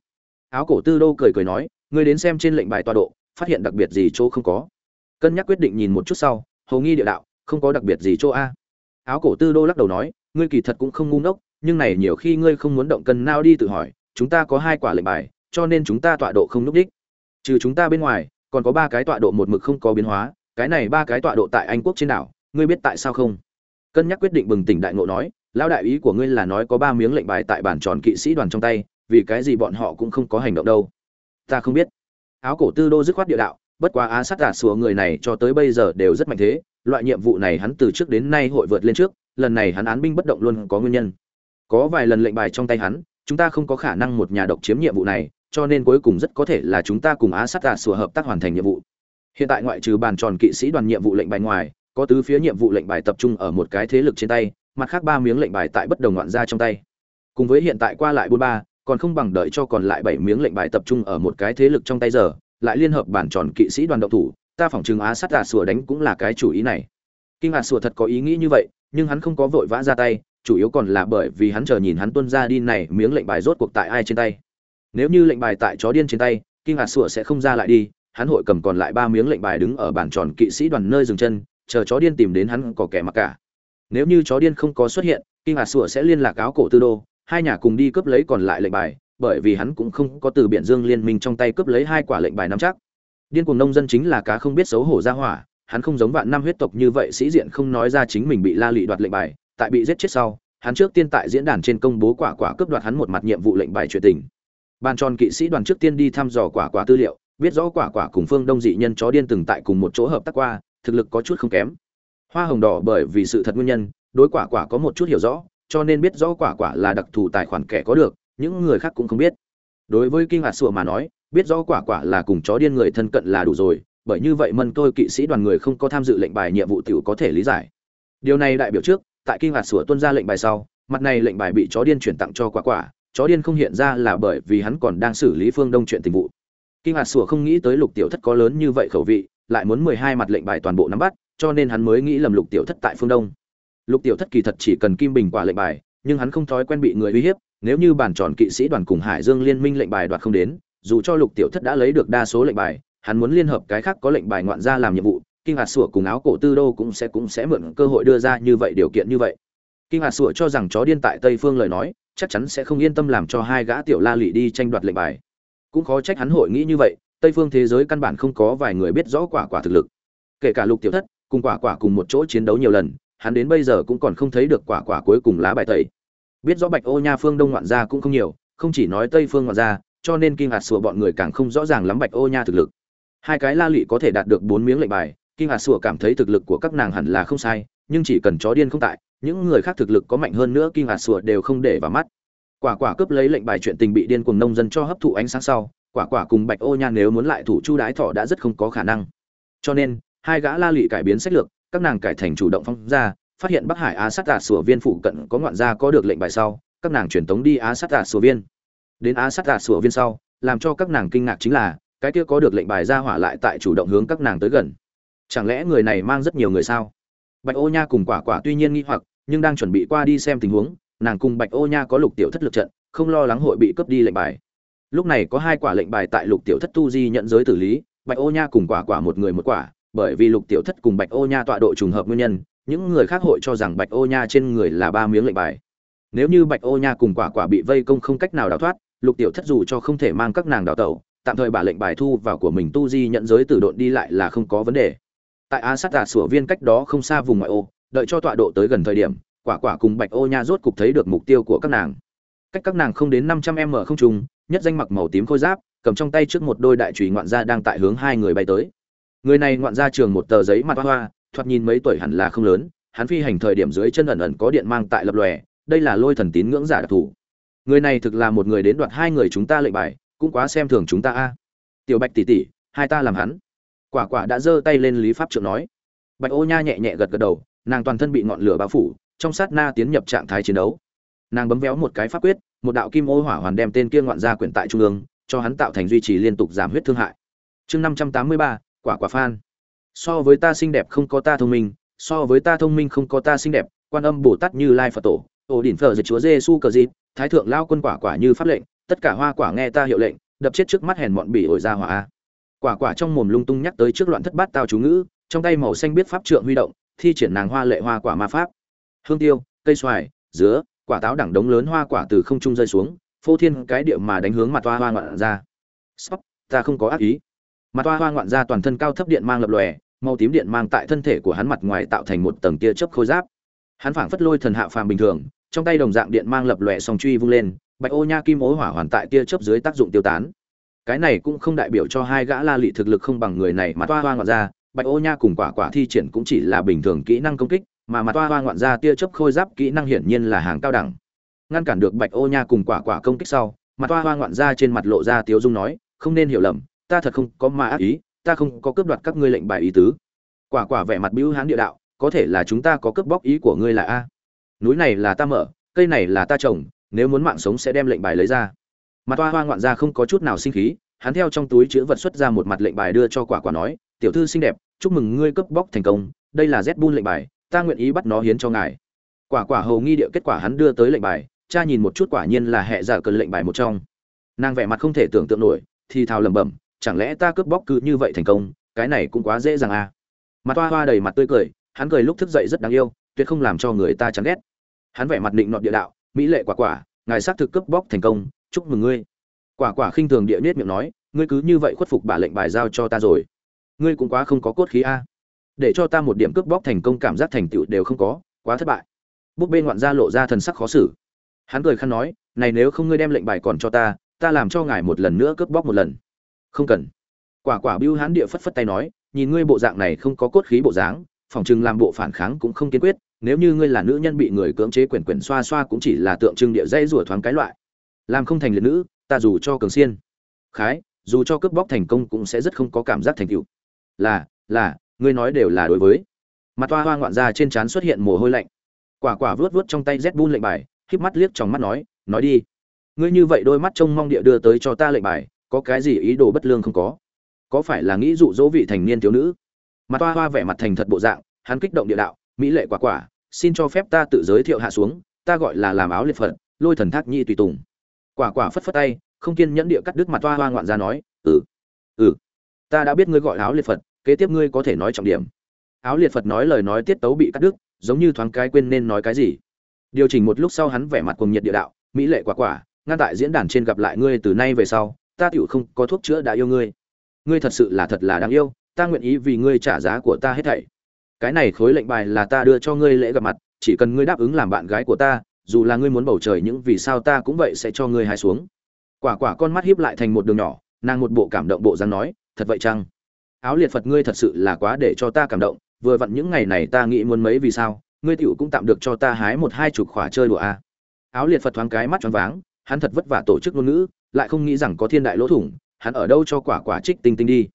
Áo cổ tư đô cười cười nói, ngươi đến xem trên lệnh bài tọa độ, phát hiện đặc biệt gì chỗ không có. Cân nhắc quyết định nhìn một chút sau hầu nghi địa đạo, không có đặc biệt gì chỗ a. Áo cổ tư đô lắc đầu nói, ngươi kỳ thật cũng không ngu ngốc, nhưng này nhiều khi ngươi không muốn động cân nao đi tự hỏi chúng ta có hai quả lệnh bài, cho nên chúng ta tọa độ không núp đích. Trừ chúng ta bên ngoài, còn có ba cái tọa độ một mực không có biến hóa, cái này ba cái tọa độ tại anh quốc trên đảo, ngươi biết tại sao không? Cân nhắc quyết định bừng tỉnh đại ngộ nói, lão đại ý của ngươi là nói có ba miếng lệnh bài tại bản tròn kỵ sĩ đoàn trong tay, vì cái gì bọn họ cũng không có hành động đâu. Ta không biết. Áo cổ tư đô dứt khoát địa đạo, bất quá á sát giả sủa người này cho tới bây giờ đều rất mạnh thế, loại nhiệm vụ này hắn từ trước đến nay hội vượt lên trước, lần này hắn án binh bất động luôn có nguyên nhân. Có vài lần lệnh bài trong tay hắn chúng ta không có khả năng một nhà độc chiếm nhiệm vụ này, cho nên cuối cùng rất có thể là chúng ta cùng á sát tà sủa hợp tác hoàn thành nhiệm vụ. Hiện tại ngoại trừ bàn tròn kỵ sĩ đoàn nhiệm vụ lệnh bài ngoài, có tứ phía nhiệm vụ lệnh bài tập trung ở một cái thế lực trên tay, mặt khác ba miếng lệnh bài tại bất đồng ngoạn ra trong tay. Cùng với hiện tại qua lại bốn ba, còn không bằng đợi cho còn lại bảy miếng lệnh bài tập trung ở một cái thế lực trong tay giờ, lại liên hợp bản tròn kỵ sĩ đoàn động thủ, ta phỏng chừng á sát tà sửa đánh cũng là cái chủ ý này. Kinh ngạc sửa thật có ý nghĩ như vậy, nhưng hắn không có vội vã ra tay chủ yếu còn là bởi vì hắn chờ nhìn hắn tuân ra đi này, miếng lệnh bài rốt cuộc tại ai trên tay. Nếu như lệnh bài tại chó điên trên tay kinh ngạc sủa sẽ không ra lại đi, hắn hội cầm còn lại ba miếng lệnh bài đứng ở bàn tròn kỵ sĩ đoàn nơi dừng chân, chờ chó điên tìm đến hắn có kẻ mặc cả. Nếu như chó điên không có xuất hiện kinh ngạc sủa sẽ liên lạc áo cổ tư đô, hai nhà cùng đi cướp lấy còn lại lệnh bài, bởi vì hắn cũng không có từ biển dương liên minh trong tay cướp lấy hai quả lệnh bài nắm chắc. Điên cuồng nông dân chính là cá không biết xấu hổ ra hỏa, hắn không giống vạn năm huyết tộc như vậy, sĩ diện không nói ra chính mình bị la lị đoạt lệnh bài tại bị giết chết sau, hắn trước tiên tại diễn đàn trên công bố quả quả cướp đoạt hắn một mặt nhiệm vụ lệnh bài chuyện tình. Ban tròn kỵ sĩ đoàn trước tiên đi thăm dò quả quả tư liệu, biết rõ quả quả cùng phương đông dị nhân chó điên từng tại cùng một chỗ hợp tác qua, thực lực có chút không kém. Hoa hồng đỏ bởi vì sự thật nguyên nhân, đối quả quả có một chút hiểu rõ, cho nên biết rõ quả quả là đặc thù tài khoản kẻ có được, những người khác cũng không biết. Đối với kinh ngạc sủa mà nói, biết rõ quả quả là cùng chó điên người thân cận là đủ rồi, bởi như vậy mân tôi kỵ sĩ đoàn người không có tham dự lệnh bài nhiệm vụ tiểu có thể lý giải. Điều này đại biểu trước tại kinh ngạc sủa tuân ra lệnh bài sau, mặt này lệnh bài bị chó điên chuyển tặng cho quả quả, chó điên không hiện ra là bởi vì hắn còn đang xử lý phương đông chuyện tình vụ. Kinh ngạc sủa không nghĩ tới lục tiểu thất có lớn như vậy khẩu vị, lại muốn mười hai mặt lệnh bài toàn bộ nắm bắt, cho nên hắn mới nghĩ lầm lục tiểu thất tại phương đông. Lục tiểu thất kỳ thật chỉ cần kim bình quả lệnh bài, nhưng hắn không thói quen bị người uy hiếp, nếu như bản tròn kỵ sĩ đoàn cùng hải dương liên minh lệnh bài đoạt không đến, dù cho lục tiểu thất đã lấy được đa số lệnh bài, hắn muốn liên hợp cái khác có lệnh bài ngoạn ra làm nhiệm vụ kinh hạt sủa cùng áo cổ tư đô cũng sẽ cũng sẽ mượn cơ hội đưa ra như vậy điều kiện như vậy. Kinh hạt sủa cho rằng chó điên tại tây phương lời nói, chắc chắn sẽ không yên tâm làm cho hai gã tiểu la lị đi tranh đoạt lệnh bài. Cũng khó trách hắn hội nghĩ như vậy, tây phương thế giới căn bản không có vài người biết rõ quả quả thực lực. Kể cả lục tiểu thất, cùng quả quả cùng một chỗ chiến đấu nhiều lần, hắn đến bây giờ cũng còn không thấy được quả quả cuối cùng lá bài tẩy. Biết rõ bạch ô nha phương đông ngoạn gia cũng không nhiều, không chỉ nói tây phương ngoạn gia, cho nên kinh hạt sủa bọn người càng không rõ ràng lắm bạch ô nha thực lực. Hai cái la lị có thể đạt được bốn miếng lệnh bài Kim Hà sủa cảm thấy thực lực của các nàng hẳn là không sai, nhưng chỉ cần chó điên không tại, những người khác thực lực có mạnh hơn nữa Kim Hà sủa đều không để vào mắt. Quả quả cướp lấy lệnh bài chuyện tình bị điên cuồng nông dân cho hấp thụ ánh sáng sau, quả quả cùng bạch ô nha nếu muốn lại thủ chu đái thọ đã rất không có khả năng. Cho nên, hai gã la lị cải biến sách lược, các nàng cải thành chủ động phong ra, phát hiện bắc hải á sát tà sủa viên phụ cận có ngoạn gia có được lệnh bài sau, các nàng chuyển tống đi á sát tà sủa viên. Đến á sát tà sủa viên sau, làm cho các nàng kinh ngạc chính là, cái kia có được lệnh bài ra hỏa lại tại chủ động hướng các nàng tới gần chẳng lẽ người này mang rất nhiều người sao? Bạch ô nha cùng quả quả tuy nhiên nghi hoặc, nhưng đang chuẩn bị qua đi xem tình huống, nàng cùng bạch ô nha có lục tiểu thất lực trận, không lo lắng hội bị cướp đi lệnh bài. Lúc này có hai quả lệnh bài tại lục tiểu thất tu di nhận giới tử lý, bạch ô nha cùng quả quả một người một quả, bởi vì lục tiểu thất cùng bạch ô nha tọa độ trùng hợp nguyên nhân, những người khác hội cho rằng bạch ô nha trên người là ba miếng lệnh bài. Nếu như bạch ô nha cùng quả quả bị vây công không cách nào đào thoát, lục tiểu thất dù cho không thể mang các nàng đào tẩu, tạm thời bà lệnh bài thu vào của mình tu di nhận giới tử độn đi lại là không có vấn đề tại a sát tà sủa viên cách đó không xa vùng ngoại ô, đợi cho tọa độ tới gần thời điểm, quả quả cùng bạch ô nha rốt cục thấy được mục tiêu của các nàng. Cách các nàng không đến năm trăm m không trùng nhất danh mặc màu tím khôi giáp, cầm trong tay trước một đôi đại trùy ngoạn gia đang tại hướng hai người bay tới. Người này ngoạn gia trường một tờ giấy mặt hoa hoa, thoạt nhìn mấy tuổi hẳn là không lớn, hắn phi hành thời điểm dưới chân ẩn ẩn có điện mang tại lập lòe, đây là lôi thần tín ngưỡng giả đặc thù. Người này thực là một người đến đoạt hai người chúng ta lệnh bài, cũng quá xem thường chúng ta a. Tiểu bạch tỷ tỷ, hai ta làm hắn quả quả đã giơ tay lên lý pháp trượng nói. Bạch ô nha nhẹ nhẹ gật gật đầu, nàng toàn thân bị ngọn lửa bao phủ, trong sát na tiến nhập trạng thái chiến đấu. Nàng bấm véo một cái pháp quyết, một đạo kim ô hỏa hoàn đem tên kia ngoạn ra quyển tại trung ương, cho hắn tạo thành duy trì liên tục giảm huyết thương hại. Chương năm trăm tám mươi ba, quả quả phan. So với ta xinh đẹp không có ta thông minh, so với ta thông minh không có ta xinh đẹp, quan âm bồ tát như lai phật tổ, ổ đỉnh phở dịch chúa giê su cờ dịp, thái thượng lao quân quả quả như pháp lệnh, tất cả hoa quả nghe ta hiệu lệnh, đập chết trước mắt hèn mọn bỉ ổi ra hỏa quả quả trong mồm lung tung nhắc tới trước loạn thất bát tao chú ngữ, trong tay màu xanh biết pháp trượng huy động, thi triển nàng hoa lệ hoa quả ma pháp. Hương tiêu, cây xoài, dứa, quả táo đẳng đống lớn hoa quả từ không trung rơi xuống, phô thiên cái địa mà đánh hướng mặt toa hoa ngoạn ra. Sóc ta không có ác ý. Mặt toa hoa ngoạn ra toàn thân cao thấp điện mang lập lòe, màu tím điện mang tại thân thể của hắn mặt ngoài tạo thành một tầng tia chớp khôi giáp. Hắn phảng phất lôi thần hạ phàm bình thường, trong tay đồng dạng điện mang lập lòe song truy vung lên, bạch ô nha kim ố hỏa hoàn tại tia chớp dưới tác dụng tiêu tán cái này cũng không đại biểu cho hai gã la lị thực lực không bằng người này mà toa hoa ngoạn ra bạch ô nha cùng quả quả thi triển cũng chỉ là bình thường kỹ năng công kích, mà mặt toa hoa ngoạn ra tia chớp khôi giáp kỹ năng hiển nhiên là hàng cao đẳng. Ngăn cản được bạch ô nha cùng quả quả công kích sau mặt toa hoa ngoạn ra trên mặt lộ ra tiếu dung nói, không nên hiểu lầm, ta thật không có mà ác ý, ta không có cướp đoạt các ngươi lệnh bài ý tứ. Quả quả vẻ mặt bĩu hán địa đạo, có thể là chúng ta có cướp bóc ý của ngươi là a. Núi này là ta mở, cây này là ta trồng, nếu muốn mạng sống sẽ đem lệnh bài lấy ra mặt toa hoa ngoạn ra không có chút nào sinh khí, hắn theo trong túi chữ vật xuất ra một mặt lệnh bài đưa cho quả quả nói, tiểu thư xinh đẹp, chúc mừng ngươi cướp bóc thành công, đây là z bun lệnh bài, ta nguyện ý bắt nó hiến cho ngài. Quả quả hầu nghi địa kết quả hắn đưa tới lệnh bài, cha nhìn một chút quả nhiên là hệ giả cần lệnh bài một trong. Nàng vẻ mặt không thể tưởng tượng nổi, thì thào lẩm bẩm, chẳng lẽ ta cướp bóc cứ như vậy thành công, cái này cũng quá dễ dàng à? Mặt toa hoa đầy mặt tươi cười, hắn cười lúc thức dậy rất đáng yêu, tuyệt không làm cho người ta chán ghét. Hắn vẻ mặt định nọt địa đạo, mỹ lệ quả quả, ngài xác thực cướp bóc thành công chúc mừng ngươi. Quả quả khinh thường địa nết miệng nói, ngươi cứ như vậy khuất phục bà lệnh bài giao cho ta rồi. Ngươi cũng quá không có cốt khí a. Để cho ta một điểm cướp bóc thành công cảm giác thành tựu đều không có, quá thất bại. Búp bên ngoạn gia lộ ra thần sắc khó xử. Hắn cười khăn nói, này nếu không ngươi đem lệnh bài còn cho ta ta làm cho ngài một lần nữa cướp bóc một lần. Không cần. Quả quả bưu hán địa phất phất tay nói, nhìn ngươi bộ dạng này không có cốt khí bộ dáng, phòng chừng làm bộ phản kháng cũng không kiên quyết, nếu như ngươi là nữ nhân bị người cưỡng chế quyền quyền xoa xoa cũng chỉ là tượng trưng địa dây rủa thoáng cái loại làm không thành liệt nữ, ta dù cho cường xiên, khái, dù cho cướp bóc thành công cũng sẽ rất không có cảm giác thành tựu. Là là, ngươi nói đều là đối với. Mặt toa hoa ngoạn ra trên trán xuất hiện mồ hôi lạnh. Quả quả vớt vớt trong tay z bun lệnh bài, híp mắt liếc trong mắt nói nói đi. Ngươi như vậy đôi mắt trông mong địa đưa tới cho ta lệnh bài, có cái gì ý đồ bất lương không có? Có phải là nghĩ dụ dỗ vị thành niên thiếu nữ? Mặt toa hoa vẻ mặt thành thật bộ dạng, hắn kích động địa đạo, mỹ lệ quả quả, xin cho phép ta tự giới thiệu hạ xuống, ta gọi là làm áo liệt phật, lôi thần thác nhi tùy tùng quả quả phất phất tay, không kiên nhẫn địa cắt đứt mặt toa hoa ngoạn ra nói ừ ừ ta đã biết ngươi gọi áo liệt phật, kế tiếp ngươi có thể nói trọng điểm. Áo liệt phật nói lời nói tiết tấu bị cắt đứt, giống như thoáng cái quên nên nói cái gì. Điều chỉnh một lúc sau hắn vẻ mặt cùng nhiệt địa đạo, mỹ lệ quả quả, ngăn tại diễn đàn trên gặp lại ngươi từ nay về sau, ta tựu không có thuốc chữa đã yêu ngươi. Ngươi thật sự là thật là đáng yêu, ta nguyện ý vì ngươi trả giá của ta hết thảy. Cái này khối lệnh bài là ta đưa cho ngươi lễ gặp mặt, chỉ cần ngươi đáp ứng làm bạn gái của ta dù là ngươi muốn bầu trời những vì sao ta cũng vậy sẽ cho ngươi hai xuống. Quả quả con mắt hiếp lại thành một đường nhỏ, nàng một bộ cảm động bộ dáng nói, thật vậy chăng? Áo liệt phật ngươi thật sự là quá để cho ta cảm động, vừa vặn những ngày này ta nghĩ muốn mấy vì sao, ngươi tiểu cũng tạm được cho ta hái một hai chục khỏa chơi đùa a. À. áo liệt phật thoáng cái mắt choáng váng, hắn thật vất vả tổ chức ngôn ngữ, lại không nghĩ rằng có thiên đại lỗ thủng, hắn ở đâu cho quả quả trích tinh tinh đi.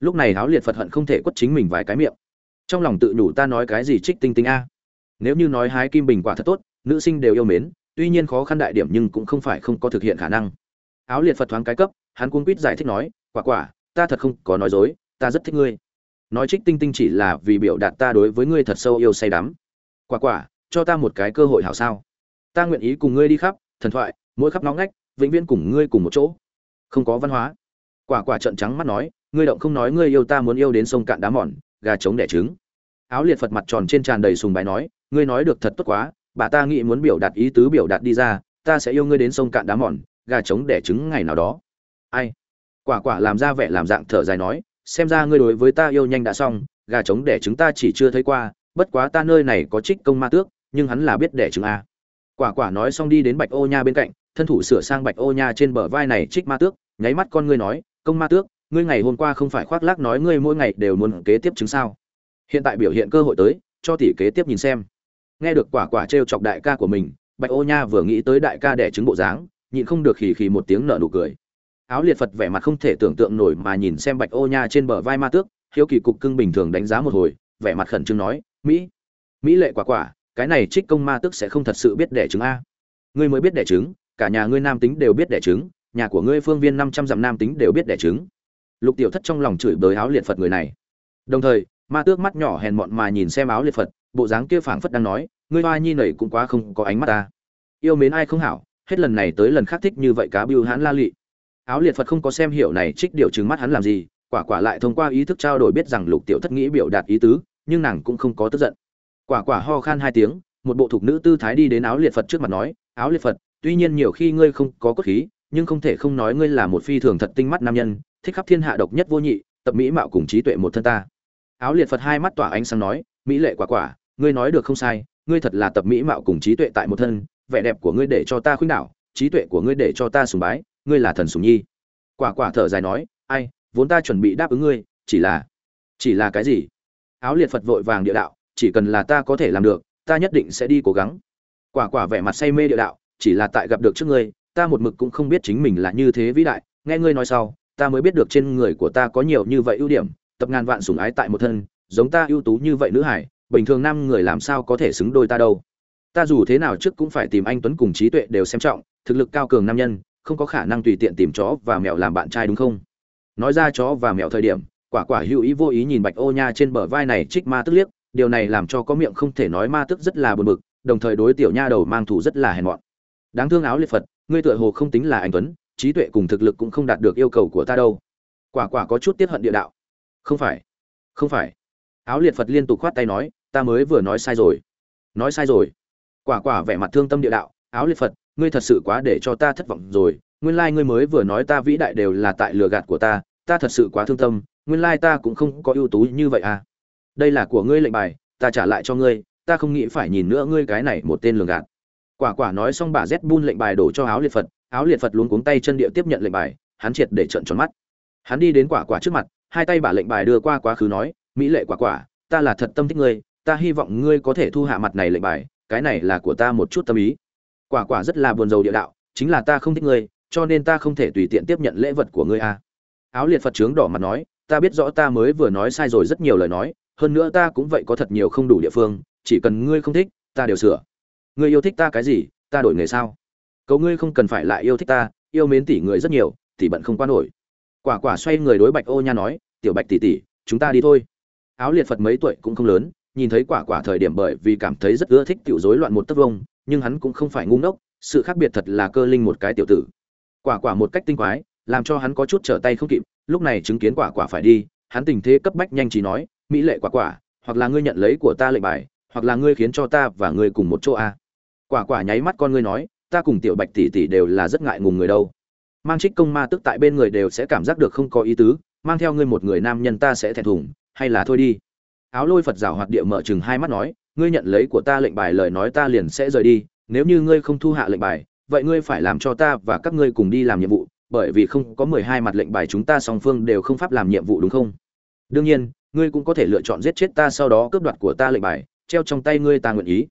Lúc này áo liệt phật hận không thể quất chính mình vài cái miệng. Trong lòng tự nhủ ta nói cái gì trích tinh tinh a? Nếu như nói hái kim bình quả thật tốt nữ sinh đều yêu mến, tuy nhiên khó khăn đại điểm nhưng cũng không phải không có thực hiện khả năng. Áo liệt phật thoáng cái cấp, hắn cuốn quýt giải thích nói, quả quả, ta thật không có nói dối, ta rất thích ngươi. Nói trích tinh tinh chỉ là vì biểu đạt ta đối với ngươi thật sâu yêu say đắm. Quả quả, cho ta một cái cơ hội hảo sao? Ta nguyện ý cùng ngươi đi khắp, thần thoại, mỗi khắp nóng ngách, vĩnh viễn cùng ngươi cùng một chỗ. Không có văn hóa. Quả quả trận trắng mắt nói, ngươi động không nói ngươi yêu ta muốn yêu đến sông cạn đá mòn, gà trống đẻ trứng. Áo liệt phật mặt tròn trên tràn đầy sùng bài nói, ngươi nói được thật tốt quá bà ta nghĩ muốn biểu đạt ý tứ biểu đạt đi ra, ta sẽ yêu ngươi đến sông cạn đá mòn, gà trống đẻ trứng ngày nào đó. Ai? Quả quả làm ra vẻ làm dạng thở dài nói, xem ra ngươi đối với ta yêu nhanh đã xong, gà trống đẻ trứng ta chỉ chưa thấy qua, bất quá ta nơi này có trích công ma tước, nhưng hắn là biết đẻ trứng a. Quả quả nói xong đi đến bạch ô nha bên cạnh, thân thủ sửa sang bạch ô nha trên bờ vai này trích ma tước, nháy mắt con ngươi nói, công ma tước, ngươi ngày hôm qua không phải khoác lác nói ngươi mỗi ngày đều muốn kế tiếp chứng sao? Hiện tại biểu hiện cơ hội tới, cho tỷ kế tiếp nhìn xem nghe được quả quả t chọc đại ca của mình, bạch ô nha vừa nghĩ tới đại ca đẻ trứng bộ dáng, nhịn không được khì khì một tiếng nở nụ cười. Áo liệt phật vẻ mặt không thể tưởng tượng nổi mà nhìn xem bạch ô nha trên bờ vai ma tước, hiếu kỳ cục cưng bình thường đánh giá một hồi, vẻ mặt khẩn trương nói, mỹ mỹ lệ quả quả, cái này trích công ma tước sẽ không thật sự biết đẻ trứng a. Ngươi mới biết đẻ trứng, cả nhà ngươi nam tính đều biết đẻ trứng, nhà của ngươi phương viên năm trăm dặm nam tính đều biết đẻ trứng. Lục tiểu thất trong lòng chửi bới áo liệt phật người này. Đồng thời, ma tước mắt nhỏ hèn mọn mà nhìn xem áo liệt phật bộ dáng kia phảng phất đang nói, ngươi hoa nhi này cũng quá không có ánh mắt ta. Yêu mến ai không hảo, hết lần này tới lần khác thích như vậy cá bưu hãn la lị. Áo liệt phật không có xem hiểu này trích điều chứng mắt hắn làm gì, quả quả lại thông qua ý thức trao đổi biết rằng lục tiểu thất nghĩ biểu đạt ý tứ, nhưng nàng cũng không có tức giận. Quả quả ho khan hai tiếng, một bộ thục nữ tư thái đi đến áo liệt phật trước mặt nói, áo liệt phật, tuy nhiên nhiều khi ngươi không có cốt khí, nhưng không thể không nói ngươi là một phi thường thật tinh mắt nam nhân, thích khắp thiên hạ độc nhất vô nhị, tập mỹ mạo cùng trí tuệ một thân ta. Áo liệt phật hai mắt tỏa ánh sáng nói mỹ lệ quả quả, ngươi nói được không sai, ngươi thật là tập mỹ mạo cùng trí tuệ tại một thân, vẻ đẹp của ngươi để cho ta khuynh đảo, trí tuệ của ngươi để cho ta sùng bái, ngươi là thần sùng nhi. Quả quả thở dài nói, ai, vốn ta chuẩn bị đáp ứng ngươi, chỉ là chỉ là cái gì? Áo liệt phật vội vàng địa đạo, chỉ cần là ta có thể làm được, ta nhất định sẽ đi cố gắng. Quả quả vẻ mặt say mê địa đạo, chỉ là tại gặp được trước ngươi, ta một mực cũng không biết chính mình là như thế vĩ đại, nghe ngươi nói sau, ta mới biết được trên người của ta có nhiều như vậy ưu điểm, tập ngàn vạn sủng ái tại một thân giống ta ưu tú như vậy nữ hải, bình thường năm người làm sao có thể xứng đôi ta đâu. Ta dù thế nào trước cũng phải tìm anh tuấn cùng trí tuệ đều xem trọng, thực lực cao cường nam nhân, không có khả năng tùy tiện tìm chó và mèo làm bạn trai đúng không? Nói ra chó và mèo thời điểm, quả quả hữu ý vô ý nhìn bạch ô nha trên bờ vai này trích ma tức liếc, điều này làm cho có miệng không thể nói ma tức rất là buồn bực, đồng thời đối tiểu nha đầu mang thủ rất là hèn mọn. Đáng thương áo liệt phật, ngươi tựa hồ không tính là anh tuấn, trí tuệ cùng thực lực cũng không đạt được yêu cầu của ta đâu. Quả quả có chút tiết hận địa đạo. Không phải không phải áo liệt phật liên tục khoát tay nói, ta mới vừa nói sai rồi. Nói sai rồi? Quả quả vẻ mặt thương tâm địa đạo, áo liệt phật, ngươi thật sự quá để cho ta thất vọng rồi. Nguyên lai ngươi mới vừa nói ta vĩ đại đều là tại lừa gạt của ta ta thật sự quá thương tâm, nguyên lai ta cũng không có ưu tú như vậy à. Đây là của ngươi lệnh bài, ta trả lại cho ngươi, ta không nghĩ phải nhìn nữa ngươi cái này một tên lường gạt. Quả quả nói xong bà z bun lệnh bài đổ cho áo liệt phật, áo liệt phật luống cuống tay chân địa tiếp nhận lệnh bài, hắn triệt để trận tròn mắt. Hắn đi đến quả quả trước mặt, hai tay bà lệnh bài đưa qua quá khứ nói mỹ lệ quả quả, ta là thật tâm thích ngươi, ta hy vọng ngươi có thể thu hạ mặt này lệnh bài, cái này là của ta một chút tâm ý. Quả quả rất là buồn rầu địa đạo, chính là ta không thích ngươi, cho nên ta không thể tùy tiện tiếp nhận lễ vật của ngươi a à. áo liệt phật trướng đỏ mặt nói, ta biết rõ ta mới vừa nói sai rồi rất nhiều lời nói, hơn nữa ta cũng vậy có thật nhiều không đủ địa phương, chỉ cần ngươi không thích, ta đều sửa. Ngươi yêu thích ta cái gì, ta đổi nghề sao? Cậu ngươi không cần phải lại yêu thích ta, yêu mến tỷ người rất nhiều, tỷ bận không qua nổi. Quả quả xoay người đối bạch ô nha nói, tiểu bạch tỷ tỷ, chúng ta đi thôi áo liệt phật mấy tuổi cũng không lớn, nhìn thấy quả quả thời điểm bởi vì cảm thấy rất ưa thích tiểu rối loạn một tấc vông, nhưng hắn cũng không phải ngu ngốc, sự khác biệt thật là cơ linh một cái tiểu tử. Quả quả một cách tinh quái, làm cho hắn có chút trở tay không kịp, lúc này chứng kiến quả quả phải đi, hắn tình thế cấp bách nhanh chỉ nói, mỹ lệ quả quả, hoặc là ngươi nhận lấy của ta lệnh bài, hoặc là ngươi khiến cho ta và ngươi cùng một chỗ a. Quả quả nháy mắt con ngươi nói, ta cùng tiểu bạch tỷ tỷ đều là rất ngại ngùng người đâu. Mang trích công ma tức tại bên người đều sẽ cảm giác được không có ý tứ, mang theo ngươi một người nam nhân ta sẽ thẹn thùng hay là thôi đi. Áo lôi phật rào hoạt địa mở chừng hai mắt nói, ngươi nhận lấy của ta lệnh bài lời nói ta liền sẽ rời đi, nếu như ngươi không thu hạ lệnh bài, vậy ngươi phải làm cho ta và các ngươi cùng đi làm nhiệm vụ, bởi vì không có mười hai mặt lệnh bài chúng ta song phương đều không pháp làm nhiệm vụ đúng không? Đương nhiên, ngươi cũng có thể lựa chọn giết chết ta sau đó cướp đoạt của ta lệnh bài, treo trong tay ngươi ta nguyện ý.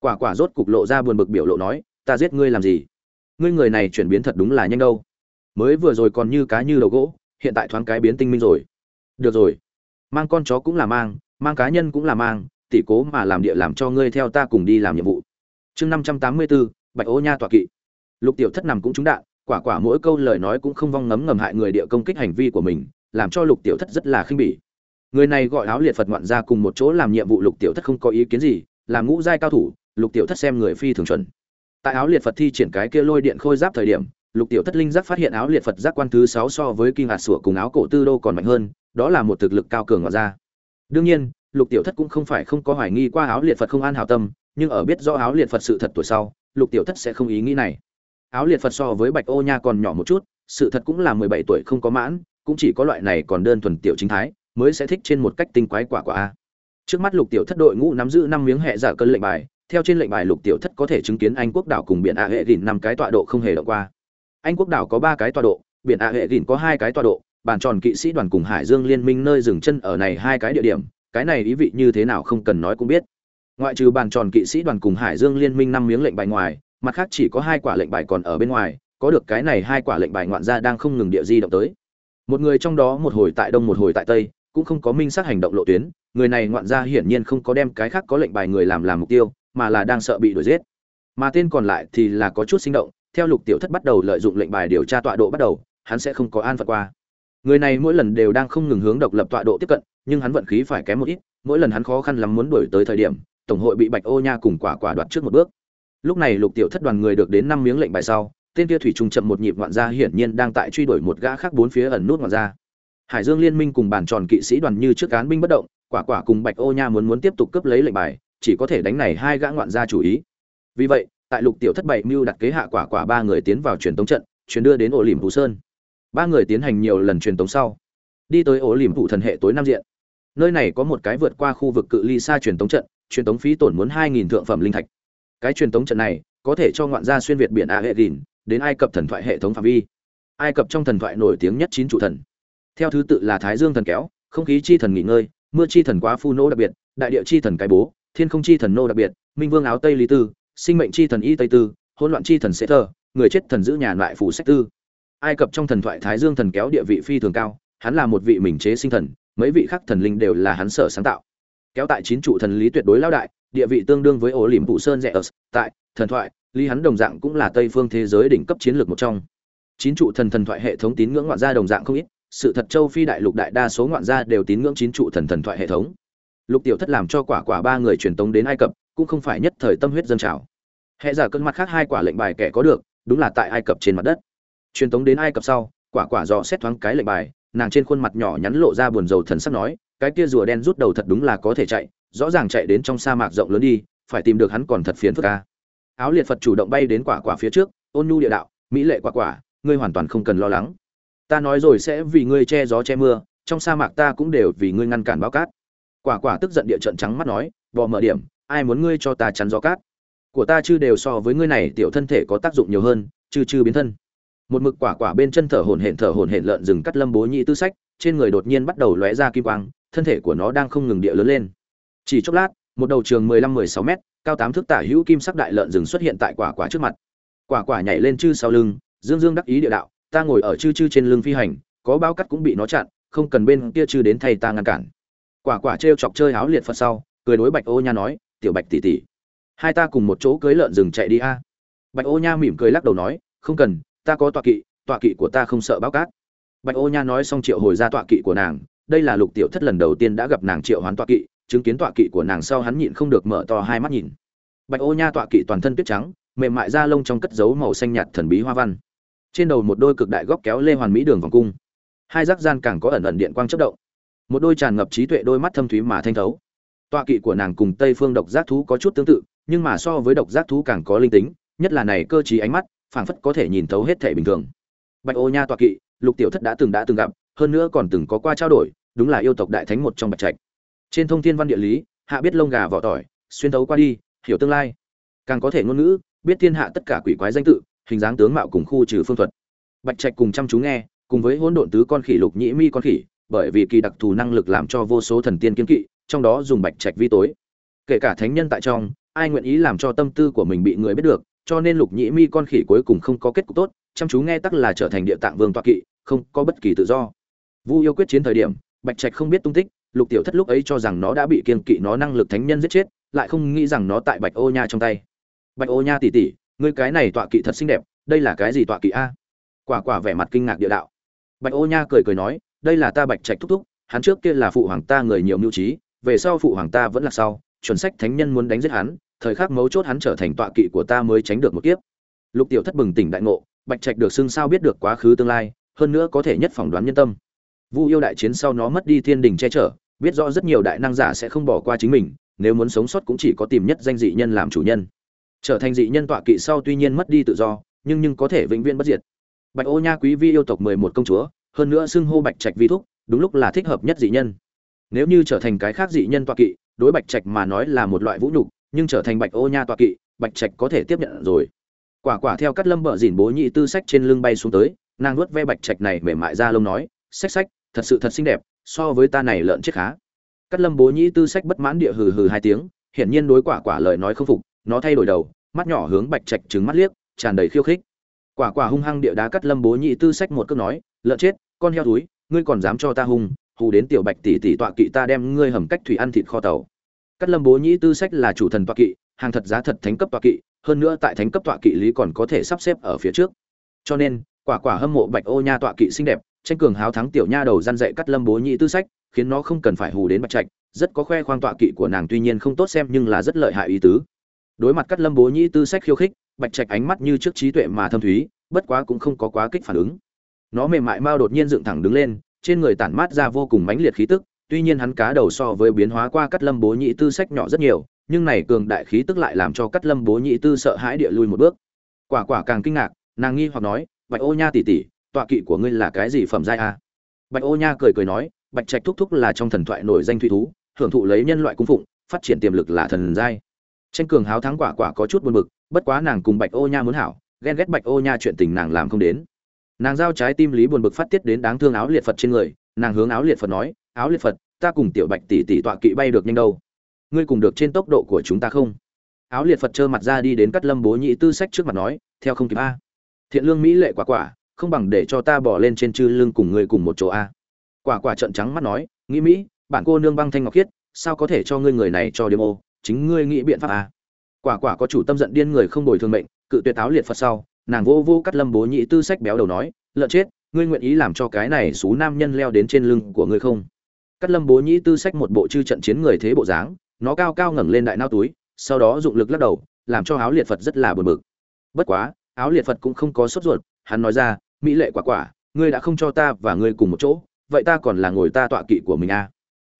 Quả quả rốt cục lộ ra buồn bực biểu lộ nói, ta giết ngươi làm gì? Ngươi người này chuyển biến thật đúng là nhanh đâu. Mới vừa rồi còn như cá như đầu gỗ, hiện tại thoáng cái biến tinh minh rồi. Được rồi mang con chó cũng là mang mang cá nhân cũng là mang, tỷ cố mà làm địa làm cho ngươi theo ta cùng đi làm nhiệm vụ. Chương năm trăm tám mươi bốn bạch ô nha tọa kỵ. Lục tiểu thất nằm cũng trúng đạn, quả quả mỗi câu lời nói cũng không vong ngấm ngầm hại người địa công kích hành vi của mình, làm cho lục tiểu thất rất là khinh bỉ. Người này gọi áo liệt phật ngoạn ra cùng một chỗ làm nhiệm vụ lục tiểu thất không có ý kiến gì, làm ngũ giai cao thủ, lục tiểu thất xem người phi thường chuẩn. Tại áo liệt phật thi triển cái kia lôi điện khôi giáp thời điểm lục tiểu thất linh giác phát hiện áo liệt phật giác quan thứ sáu so với kinh hạt sủa cùng áo cổ tư đô còn mạnh hơn, đó là một thực lực cao cường ngoài ra. Đương nhiên, lục tiểu thất cũng không phải không có hoài nghi qua áo liệt phật không an hào tâm, nhưng ở biết do áo liệt phật sự thật tuổi sau, lục tiểu thất sẽ không ý nghĩ này. Áo liệt phật so với bạch ô nha còn nhỏ một chút, sự thật cũng là mười bảy tuổi không có mãn, cũng chỉ có loại này còn đơn thuần tiểu chính thái, mới sẽ thích trên một cách tinh quái quả quả a. Trước mắt lục tiểu thất đội ngũ nắm giữ năm miếng hệ giả cân lệnh bài, theo trên lệnh bài lục tiểu thất có thể chứng kiến anh quốc đảo cùng biển a hệ đỉnh năm cái tọa độ không hề đọc qua anh quốc đảo có ba cái tọa độ, biển ạ hệ đỉnh có hai cái tọa độ bàn tròn kỵ sĩ đoàn cùng hải dương liên minh nơi dừng chân ở này hai cái địa điểm, cái này ý vị như thế nào không cần nói cũng biết. Ngoại trừ bàn tròn kỵ sĩ đoàn cùng hải dương liên minh năm miếng lệnh bài ngoài, mặt khác chỉ có hai quả lệnh bài còn ở bên ngoài, có được cái này hai quả lệnh bài ngoạn gia đang không ngừng địa di động tới. Một người trong đó một hồi tại đông một hồi tại tây, cũng không có minh xác hành động lộ tuyến, người này ngoạn ra hiển nhiên không có đem cái khác có lệnh bài người làm làm mục tiêu, mà là đang sợ bị đuổi giết. Mà tên còn lại thì là có chút sinh động theo lục tiểu thất bắt đầu lợi dụng lệnh bài điều tra tọa độ bắt đầu, hắn sẽ không có an phận qua. Người này mỗi lần đều đang không ngừng hướng độc lập tọa độ tiếp cận, nhưng hắn vận khí phải kém một ít, mỗi lần hắn khó khăn lắm muốn đuổi tới thời điểm, tổng hội bị bạch ô nha cùng quả quả đoạt trước một bước. Lúc này lục tiểu thất đoàn người được đến năm miếng lệnh bài sau, tên kia thủy trùng chậm một nhịp ngoạn gia hiển nhiên đang tại truy đuổi một gã khác bốn phía ẩn nút ngoạn gia hải dương liên minh cùng bản tròn kỵ sĩ đoàn như trước cán binh bất động, quả quả cùng bạch ô nha muốn muốn tiếp tục cướp lấy lệnh bài, chỉ có thể đánh này hai gã ngoạn gia chủ ý. Vì vậy tại lục tiểu thất bảy mưu đặt kế hạ quả quả ba người tiến vào truyền tống trận, truyền đưa đến ổ liềm phủ sơn. Ba người tiến hành nhiều lần truyền tống sau, đi tới ổ liềm phủ thần hệ tối nam diện. Nơi này có một cái vượt qua khu vực cự ly xa truyền tống trận, truyền tống phí tổn muốn hai nghìn thượng phẩm linh thạch. Cái truyền tống trận này, có thể cho ngoạn gia xuyên việt biển a hệ đỉnh đến ai cập thần thoại hệ thống phạm vi. Ai cập trong thần thoại nổi tiếng nhất chín trụ thần. Theo thứ tự là thái dương thần kéo, không khí chi thần nghỉ ngơi, mưa chi thần quá phu nô đặc biệt, đại địa chi thần cái bố, thiên không chi thần nô đặc biệt, minh vương áo tây lý tư sinh mệnh chi thần y tây tư, hỗn loạn chi thần sẽ thơ người chết thần giữ nhà loại phủ sách tư. Ai cập trong thần thoại thái dương thần kéo địa vị phi thường cao, hắn là một vị mình chế sinh thần, mấy vị khác thần linh đều là hắn sở sáng tạo. Kéo tại chín trụ thần lý tuyệt đối lao đại, địa vị tương đương với ổ liềm phụ sơn rẻ ở tại thần thoại, lý hắn đồng dạng cũng là tây phương thế giới đỉnh cấp chiến lược một trong. Chín trụ thần thần thoại hệ thống tín ngưỡng ngoạn gia đồng dạng không ít, sự thật châu phi đại lục đại đa số ngoạn gia đều tín ngưỡng chín trụ thần thần thoại hệ thống lục tiểu thất làm cho quả quả ba người truyền tống đến ai cập, cũng không phải nhất thời tâm huyết dân trào. Hệ giả cân mặt khác hai quả lệnh bài kẻ có được, đúng là tại ai cập trên mặt đất. Truyền tống đến ai cập sau, quả quả dò xét thoáng cái lệnh bài, nàng trên khuôn mặt nhỏ nhắn lộ ra buồn rầu thần sắc nói, cái kia rùa đen rút đầu thật đúng là có thể chạy, rõ ràng chạy đến trong sa mạc rộng lớn đi, phải tìm được hắn còn thật phiền phức ca áo liệt phật chủ động bay đến quả quả phía trước, ôn nhu địa đạo, mỹ lệ quả quả, ngươi hoàn toàn không cần lo lắng. Ta nói rồi sẽ vì ngươi che gió che mưa, trong sa mạc ta cũng đều vì ngươi ngăn cản bao cát quả quả tức giận địa trận trắng mắt nói, bò mở điểm, ai muốn ngươi cho ta chắn gió cát? Của ta chư đều so với ngươi này, tiểu thân thể có tác dụng nhiều hơn, chư chư biến thân. Một mực quả quả bên chân thở hổn hển, thở hổn hển lợn rừng cắt lâm bố nhị tư sách, trên người đột nhiên bắt đầu lóe ra kim quang, thân thể của nó đang không ngừng địa lớn lên. Chỉ chốc lát, một đầu trường mười lăm mười sáu mét, cao tám thước tả hữu kim sắc đại lợn rừng xuất hiện tại quả quả trước mặt. Quả quả nhảy lên chư sau lưng, dương dương đắc ý địa đạo, ta ngồi ở chư chư trên lưng phi hành, có bao cắt cũng bị nó chặn, không cần bên kia chư đến thay ta ngăn cản quả quả trêu chọc chơi háo liệt phật sau, cười đối bạch ô nha nói, tiểu bạch tỷ tỷ, hai ta cùng một chỗ cưới lợn rừng chạy đi a. Bạch ô nha mỉm cười lắc đầu nói, không cần, ta có tọa kỵ tọa kỵ của ta không sợ bao cát. Bạch ô nha nói xong triệu hồi ra tọa kỵ của nàng, đây là lục tiểu thất lần đầu tiên đã gặp nàng triệu hoán tọa kỵ, chứng kiến tọa kỵ của nàng sau hắn nhịn không được mở to hai mắt nhìn. Bạch ô nha tọa kỵ toàn thân tuyết trắng, mềm mại da lông trong cất dấu màu xanh nhạt thần bí hoa văn. Trên đầu một đôi cực đại góc kéo lê hoàn mỹ đường vòng cung. Hai giác gian càng có ẩn ẩn điện quang chất động một đôi tràn ngập trí tuệ đôi mắt thâm thúy mà thanh thấu. Tọa kỵ của nàng cùng tây phương độc giác thú có chút tương tự, nhưng mà so với độc giác thú càng có linh tính, nhất là này cơ trí ánh mắt, phảng phất có thể nhìn thấu hết thể bình thường. Bạch ô nha tọa kỵ, lục tiểu thất đã từng đã từng gặp, hơn nữa còn từng có qua trao đổi, đúng là yêu tộc đại thánh một trong bạch trạch. Trên thông thiên văn địa lý, hạ biết lông gà vỏ tỏi, xuyên thấu qua đi, hiểu tương lai. Càng có thể ngôn ngữ, biết thiên hạ tất cả quỷ quái danh tự, hình dáng tướng mạo cùng khu trừ phương thuật. Bạch trạch cùng chăm chú nghe, cùng với hỗn độn tứ con khỉ lục nhĩ mi con khỉ bởi vì kỳ đặc thù năng lực làm cho vô số thần tiên kiên kỵ trong đó dùng bạch trạch vi tối. Kể cả thánh nhân tại trong ai nguyện ý làm cho tâm tư của mình bị người biết được cho nên lục nhĩ mi con khỉ cuối cùng không có kết cục tốt chăm chú nghe tắc là trở thành địa tạng vương toa kỵ không có bất kỳ tự do. Vu yêu quyết chiến thời điểm bạch trạch không biết tung tích lục tiểu thất lúc ấy cho rằng nó đã bị kiên kỵ nó năng lực thánh nhân giết chết lại không nghĩ rằng nó tại bạch ô nha trong tay. Bạch ô nha tỷ tỷ, ngươi cái này tọa kỵ thật xinh đẹp đây là cái gì tọa kỵ a? Quả quả vẻ mặt kinh ngạc địa đạo. Bạch ô nha cười cười nói đây là ta bạch trạch thúc thúc, hắn trước kia là phụ hoàng ta người nhiều mưu trí, về sau phụ hoàng ta vẫn là sau, chuẩn sách thánh nhân muốn đánh giết hắn, thời khắc mấu chốt hắn trở thành tọa kỵ của ta mới tránh được một kiếp. Lục tiểu thất bừng tỉnh đại ngộ, bạch trạch được xưng sao biết được quá khứ tương lai, hơn nữa có thể nhất phỏng đoán nhân tâm. Vu yêu đại chiến sau nó mất đi thiên đình che chở, biết rõ rất nhiều đại năng giả sẽ không bỏ qua chính mình, nếu muốn sống sót cũng chỉ có tìm nhất danh dị nhân làm chủ nhân. Trở thành dị nhân tọa kỵ sau tuy nhiên mất đi tự do, nhưng nhưng có thể vĩnh viễn bất diệt. Bạch ô nha quý vi yêu tộc mười một công chúa hơn nữa xưng hô bạch trạch vi thúc, đúng lúc là thích hợp nhất dị nhân. Nếu như trở thành cái khác dị nhân toa kỵ, đối bạch trạch mà nói là một loại vũ nhục, nhưng trở thành bạch ô nha toa kỵ, bạch trạch có thể tiếp nhận rồi. Quả quả theo cắt lâm bờ dìn bố nhị tư sách trên lưng bay xuống tới, nàng nuốt ve bạch trạch này mềm mại ra lông nói sách sách thật sự thật xinh đẹp, so với ta này lợn chết khá. Cắt lâm bố nhị tư sách bất mãn địa hừ hừ hai tiếng, hiển nhiên đối quả quả lời nói không phục, nó thay đổi đầu, mắt nhỏ hướng bạch trạch trứng mắt liếc, tràn đầy khiêu khích. Quả quả hung hăng địa đá cắt lâm bố nhị tư sách một cước nói lợn chết, con heo túi ngươi còn dám cho ta hung, hù đến tiểu bạch tỷ tỷ tọa kỵ ta đem ngươi hầm cách thủy ăn thịt kho tàu. Cắt lâm bố nhị tư sách là chủ thần tọa kỵ, hàng thật giá thật thánh cấp tọa kỵ, hơn nữa tại thánh cấp tọa kỵ lý còn có thể sắp xếp ở phía trước. Cho nên, quả quả hâm mộ bạch ô nha tọa kỵ xinh đẹp, tranh cường háo thắng tiểu nha đầu gian dạy cắt lâm bố nhị tư sách, khiến nó không cần phải hù đến bạch trạch, rất có khoe khoang tọa kỵ của nàng tuy nhiên không tốt xem nhưng là rất lợi hại ý tứ. Đối mặt cắt lâm bố nhị tư sách khiêu khích, bạch trạch ánh mắt như trước trí tuệ mà thâm thúy, bất quá cũng không có quá kích phản ứng nó mềm mại mao đột nhiên dựng thẳng đứng lên, trên người tản mát ra vô cùng mãnh liệt khí tức, tuy nhiên hắn cá đầu so với biến hóa qua cắt lâm bố nhị tư sách nhỏ rất nhiều, nhưng này cường đại khí tức lại làm cho cắt lâm bố nhị tư sợ hãi địa lui một bước. Quả quả càng kinh ngạc, nàng nghi hoặc nói, bạch ô nha tỷ tỷ, tọa kỵ của ngươi là cái gì phẩm giai a? Bạch ô nha cười cười nói, bạch trạch thúc thúc là trong thần thoại nổi danh thủy thú, hưởng thụ lấy nhân loại cung phụng, phát triển tiềm lực là thần giai. Tranh cường háo thắng quả quả có chút buồn bực, bất quá nàng cùng bạch ô nha muốn hảo, ghen ghét bạch ô nha chuyện tình nàng làm không đến nàng giao trái tim lý buồn bực phát tiết đến đáng thương áo liệt phật trên người, nàng hướng áo liệt phật nói, áo liệt phật, ta cùng tiểu bạch tỷ tỷ tọa kỵ bay được nhanh đâu? Ngươi cùng được trên tốc độ của chúng ta không? Áo liệt phật trơ mặt ra đi đến cắt lâm bố nhị tư sách trước mặt nói, theo không kịp a. Thiện lương mỹ lệ quả quả, không bằng để cho ta bỏ lên trên chư lưng cùng ngươi cùng một chỗ a. Quả quả trợn trắng mắt nói, nghĩ mỹ, bản cô nương băng thanh ngọc khiết, sao có thể cho ngươi người này cho điểm ô? Chính ngươi nghĩ biện pháp a. Quả quả có chủ tâm giận điên người không đổi thường mệnh, cự tuyệt áo liệt phật sau nàng vô vô cắt lâm bố nhị tư sách béo đầu nói, lợn chết, ngươi nguyện ý làm cho cái này xú nam nhân leo đến trên lưng của ngươi không? Cắt lâm bố nhị tư sách một bộ chư trận chiến người thế bộ dáng, nó cao cao ngẩng lên đại nao túi, sau đó dụng lực lắc đầu, làm cho áo liệt phật rất là buồn bực. Bất quá, áo liệt phật cũng không có sốt ruột, hắn nói ra, mỹ lệ quả quả, ngươi đã không cho ta và ngươi cùng một chỗ, vậy ta còn là ngồi ta tọa kỵ của mình à.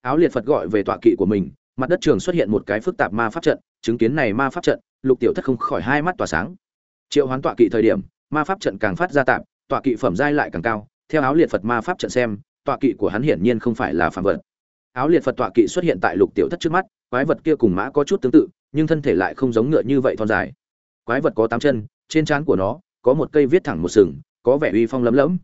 áo liệt phật gọi về tọa kỵ của mình, mặt đất trường xuất hiện một cái phức tạp ma pháp trận, chứng kiến này ma pháp trận, lục tiểu thất không khỏi hai mắt tỏa sáng triệu hoán tọa kỵ thời điểm ma pháp trận càng phát ra tạm, tọa kỵ phẩm giai lại càng cao. Theo áo liệt phật ma pháp trận xem tọa kỵ của hắn hiển nhiên không phải là phạm vật. Áo liệt phật tọa kỵ xuất hiện tại lục tiểu thất trước mắt quái vật kia cùng mã có chút tương tự nhưng thân thể lại không giống ngựa như vậy thon dài. Quái vật có tám chân trên trán của nó có một cây viết thẳng một sừng có vẻ uy phong lấm lẫm.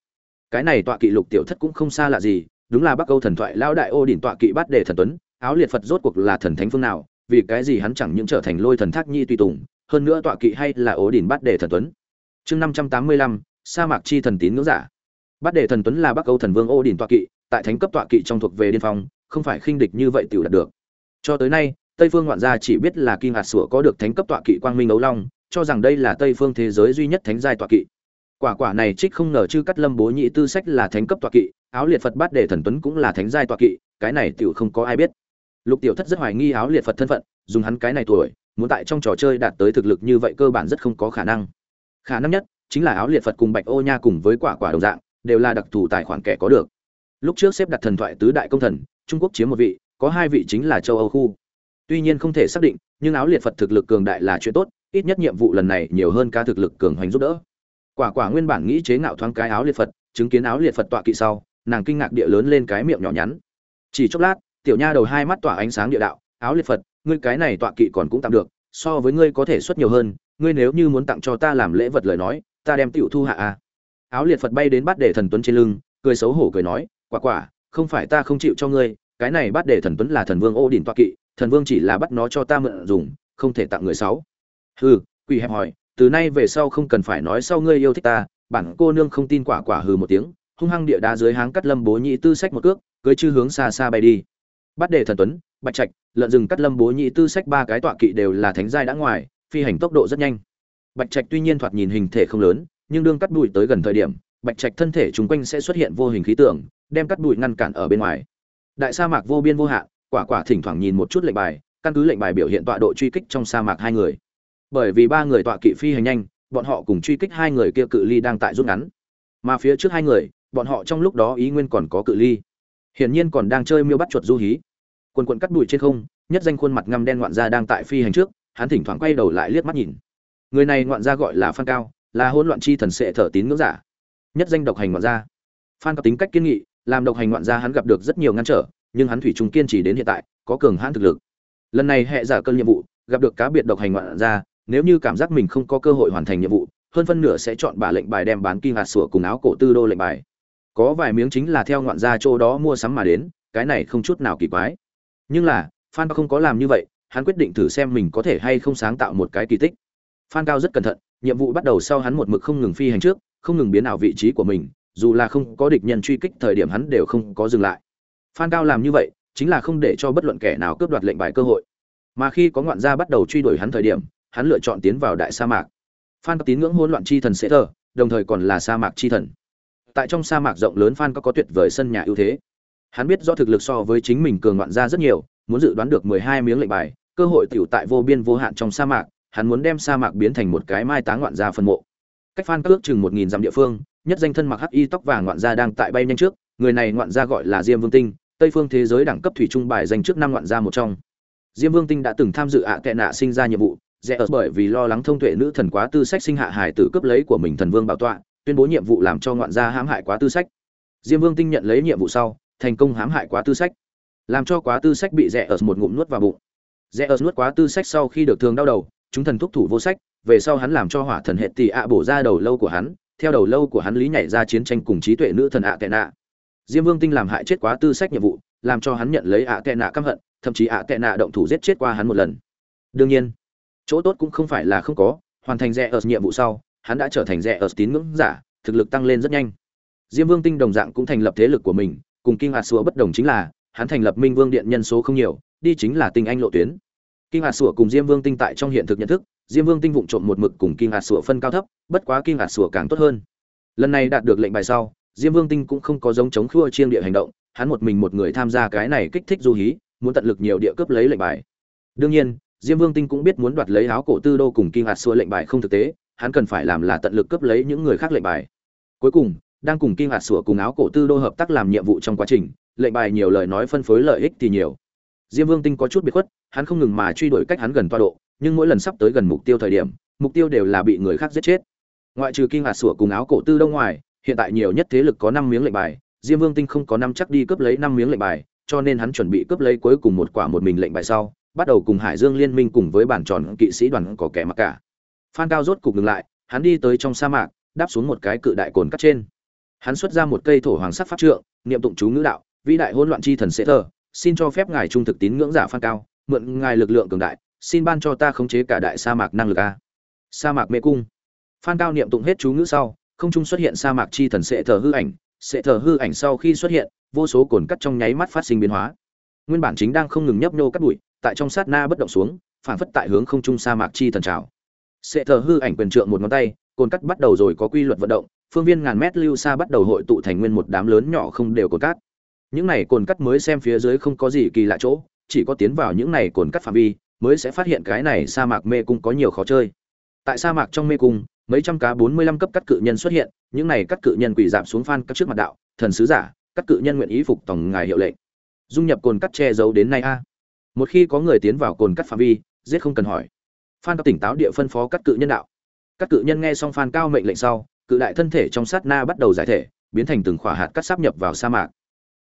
Cái này tọa kỵ lục tiểu thất cũng không xa lạ gì đúng là bắc Câu thần thoại lao đại ô đỉnh tọa kỵ bát đề thần tuấn áo liệt phật rốt cuộc là thần thánh phương nào vì cái gì hắn chẳng những trở thành lôi thần thác nhi tùy tùng hơn nữa tọa kỵ hay là ố đỉnh bát đề thần tuấn. Chương năm trăm tám mươi lăm, sa mạc chi thần tín ngưỡng giả. Bát đề thần tuấn là bắc âu thần vương ô đỉnh tọa kỵ, tại thánh cấp tọa kỵ trong thuộc về điên phong, không phải khinh địch như vậy tiểu đạt được. Cho tới nay, tây phương ngoạn gia chỉ biết là kim hạt sủa có được thánh cấp tọa kỵ quang minh ấu long, cho rằng đây là tây phương thế giới duy nhất thánh giai tọa kỵ. Quả quả này trích không ngờ chư cắt lâm bố nhị tư sách là thánh cấp tọa kỵ, áo liệt phật bát đề thần tuấn cũng là thánh giai tọa kỵ, cái này tiểu không có ai biết. Lục tiểu thất rất hoài nghi áo liệt phật thân phận, dùng hắn cái này tuổi muốn tại trong trò chơi đạt tới thực lực như vậy cơ bản rất không có khả năng. Khả năng nhất chính là áo liệt phật cùng bạch ô nha cùng với quả quả đồng dạng, đều là đặc thù tài khoản kẻ có được. Lúc trước xếp đặt thần thoại tứ đại công thần, trung quốc chiếm một vị, có hai vị chính là châu âu khu. Tuy nhiên không thể xác định, nhưng áo liệt phật thực lực cường đại là chuyện tốt, ít nhất nhiệm vụ lần này nhiều hơn ca thực lực cường hoành giúp đỡ. Quả quả nguyên bản nghĩ chế ngạo thoáng cái áo liệt phật, chứng kiến áo liệt phật tọa kỵ sau, nàng kinh ngạc địa lớn lên cái miệng nhỏ nhắn. Chỉ chốc lát, tiểu nha đầu hai mắt tỏa ánh sáng địa đạo, áo liệt phật ngươi cái này tọa kỵ còn cũng tạm được, so với ngươi có thể xuất nhiều hơn, ngươi nếu như muốn tặng cho ta làm lễ vật lời nói, ta đem tiểu thu hạ a áo liệt phật bay đến bắt để thần tuấn trên lưng, cười xấu hổ cười nói, quả quả, không phải ta không chịu cho ngươi, cái này bắt để thần tuấn là thần vương ô đình tọa kỵ, thần vương chỉ là bắt nó cho ta mượn dùng, không thể tặng người sáu. Hừ, quỷ hẹp hỏi, từ nay về sau không cần phải nói sau ngươi yêu thích ta, bản cô nương không tin quả quả hừ một tiếng, hung hăng địa đá dưới háng cắt lâm bố nhị tư sách một cước, cưới chư hướng xa xa bay đi. Bắt đề thần tuấn bạch trạch, lợn rừng cắt lâm bố nhị tư sách ba cái tọa kỵ đều là thánh giai đã ngoài, phi hành tốc độ rất nhanh. Bạch trạch tuy nhiên thoạt nhìn hình thể không lớn, nhưng đương cắt bụi tới gần thời điểm, bạch trạch thân thể chúng quanh sẽ xuất hiện vô hình khí tượng, đem cắt bụi ngăn cản ở bên ngoài. Đại sa mạc vô biên vô hạn, quả quả thỉnh thoảng nhìn một chút lệnh bài, căn cứ lệnh bài biểu hiện tọa độ truy kích trong sa mạc hai người. Bởi vì ba người tọa kỵ phi hành nhanh, bọn họ cùng truy kích hai người kia cự ly đang tại rút ngắn. Mà phía trước hai người, bọn họ trong lúc đó ý nguyên còn có cự ly. Hiển nhiên còn đang chơi miêu bắt chuột du hí quần quần cắt đùi trên không, nhất danh khuôn mặt ngăm đen ngoạn gia đang tại phi hành trước, hắn thỉnh thoảng quay đầu lại liếc mắt nhìn. Người này ngoạn gia gọi là phan cao, là hỗn loạn chi thần sệ thở tín ngưỡng giả. Nhất danh độc hành ngoạn gia. Phan có tính cách kiên nghị, làm độc hành ngoạn gia hắn gặp được rất nhiều ngăn trở, nhưng hắn thủy chung kiên trì đến hiện tại, có cường hãn thực lực. Lần này hệ giả cơn nhiệm vụ, gặp được cá biệt độc hành ngoạn gia, nếu như cảm giác mình không có cơ hội hoàn thành nhiệm vụ, hơn phân nửa sẽ chọn bà lệnh bài đem bán kim hạt sủa cùng áo cổ tư đô lệnh bài. Có vài miếng chính là theo ngoạn gia chỗ đó mua sắm mà đến, cái này không chút nào kỳ quái nhưng là, phan không có làm như vậy, hắn quyết định thử xem mình có thể hay không sáng tạo một cái kỳ tích. Phan cao rất cẩn thận, nhiệm vụ bắt đầu sau hắn một mực không ngừng phi hành trước, không ngừng biến ảo vị trí của mình, dù là không có địch nhân truy kích thời điểm hắn đều không có dừng lại. Phan cao làm như vậy, chính là không để cho bất luận kẻ nào cướp đoạt lệnh bài cơ hội. Mà khi có ngoạn gia bắt đầu truy đuổi hắn thời điểm, hắn lựa chọn tiến vào đại sa mạc. Phan Cao tín ngưỡng hỗn loạn chi thần sẽ thờ, đồng thời còn là sa mạc chi thần. Tại trong sa mạc rộng lớn phan Cao có tuyệt vời sân nhà ưu thế hắn biết do thực lực so với chính mình cường loạn ra rất nhiều, muốn dự đoán được mười hai miếng lệnh bài, cơ hội tiểu tại vô biên vô hạn trong sa mạc, hắn muốn đem sa mạc biến thành một cái mai táng loạn ra phân mộ. Cách phan các ước chừng một nghìn dặm địa phương, nhất danh thân mặc hắc y tóc vàng ngoạn gia đang tại bay nhanh trước, người này ngoạn gia gọi là diêm vương tinh, tây phương thế giới đẳng cấp thủy trung bài danh trước năm ngoạn gia một trong. Diêm vương tinh đã từng tham dự ạ à tệ nạ sinh ra nhiệm vụ rẽ ở bởi vì lo lắng thông tuệ nữ thần quá tư sách sinh hạ hải tử cướp lấy của mình thần vương bảo tọa, tuyên bố nhiệm vụ làm cho ngoạn gia hãm hại quá tư sách. Diêm vương tinh nhận lấy nhiệm vụ sau thành công hãm hại quá tư sách, làm cho quá tư sách bị rẽ ở một ngụm nuốt vào bụng. Rẽ ở nuốt quá tư sách sau khi được thương đau đầu, chúng thần thúc thủ vô sách, về sau hắn làm cho hỏa thần hệ tỷ ạ bổ ra đầu lâu của hắn, theo đầu lâu của hắn lý nhảy ra chiến tranh cùng trí tuệ nữ thần ạ tệ nạ. Diêm vương tinh làm hại chết quá tư sách nhiệm vụ, làm cho hắn nhận lấy ạ tệ nạ căm hận, thậm chí ạ tệ nạ động thủ giết chết qua hắn một lần. Đương nhiên, chỗ tốt cũng không phải là không có, hoàn thành rẽ ở nhiệm vụ sau, hắn đã trở thành rẽ ở tín ngưỡng giả, thực lực tăng lên rất nhanh. Diêm vương tinh đồng dạng cũng thành lập thế lực của mình cùng kinh hạt sủa bất đồng chính là, hắn thành lập minh vương điện nhân số không nhiều, đi chính là tinh anh lộ tuyến. Kinh hạt sủa cùng diêm vương tinh tại trong hiện thực nhận thức, diêm vương tinh vụng trộm một mực cùng kinh hạt sủa phân cao thấp, bất quá kinh hạt sủa càng tốt hơn. Lần này đạt được lệnh bài sau, diêm vương tinh cũng không có giống chống khua chiêng địa hành động, hắn một mình một người tham gia cái này kích thích du hí, muốn tận lực nhiều địa cướp lấy lệnh bài. Đương nhiên, diêm vương tinh cũng biết muốn đoạt lấy áo cổ tư đô cùng kinh hạt sủa lệnh bài không thực tế, hắn cần phải làm là tận lực cướp lấy những người khác lệnh bài. Cuối cùng đang cùng kinh hạt sủa cùng áo cổ tư đô hợp tác làm nhiệm vụ trong quá trình, lệnh bài nhiều lời nói phân phối lợi ích thì nhiều. Diêm vương tinh có chút biệt khuất, hắn không ngừng mà truy đuổi cách hắn gần toa độ, nhưng mỗi lần sắp tới gần mục tiêu thời điểm, mục tiêu đều là bị người khác giết chết. Ngoại trừ kinh hạt sủa cùng áo cổ tư đông ngoài, hiện tại nhiều nhất thế lực có năm miếng lệnh bài, diêm vương tinh không có năm chắc đi cướp lấy năm miếng lệnh bài, cho nên hắn chuẩn bị cướp lấy cuối cùng một quả một mình lệnh bài sau, bắt đầu cùng hải dương liên minh cùng với bản tròn kỵ sĩ đoàn có kẻ mặc cả. Phan cao rốt cục ngừng lại, hắn đi tới trong sa mạc, đáp xuống một cái cự đại cồn cắt trên hắn xuất ra một cây thổ hoàng sắc pháp trượng, niệm tụng chú ngữ đạo, vĩ đại hỗn loạn chi thần sẽ thờ xin cho phép ngài trung thực tín ngưỡng giả phan cao, mượn ngài lực lượng cường đại, xin ban cho ta khống chế cả đại sa mạc năng lực a. Sa mạc mê cung. Phan cao niệm tụng hết chú ngữ sau, không trung xuất hiện sa mạc chi thần sẽ thờ hư ảnh sẽ thờ hư ảnh sau khi xuất hiện, vô số cồn cắt trong nháy mắt phát sinh biến hóa. Nguyên bản chính đang không ngừng nhấp nhô cắt bụi, tại trong sát na bất động xuống, phản phất tại hướng không trung sa mạc chi thần trào. Sẽ thờ hư ảnh quyền trượng một ngón tay, cồn cắt bắt đầu rồi có quy luật vận động phương viên ngàn mét lưu xa bắt đầu hội tụ thành nguyên một đám lớn nhỏ không đều cồn cát. Những này cồn cắt mới xem phía dưới không có gì kỳ lạ chỗ, chỉ có tiến vào những này cồn cắt phạm vi, mới sẽ phát hiện cái này sa mạc mê cung có nhiều khó chơi. Tại sa mạc trong mê cung, mấy trăm cá bốn mươi lăm cấp cắt cự nhân xuất hiện, những này cắt cự nhân quỳ giảm xuống phan các trước mặt đạo, thần sứ giả cắt cự nhân nguyện ý phục tổng ngài hiệu lệnh. Dung nhập cồn cắt che giấu đến nay a. Một khi có người tiến vào cồn cắt phạm vi, giết không cần hỏi. Phan các tỉnh táo địa phân phó cắt cự nhân đạo. Các cự nhân nghe xong phan cao mệnh lệnh sau cự đại thân thể trong sát na bắt đầu giải thể, biến thành từng khỏa hạt cắt sáp nhập vào sa mạc.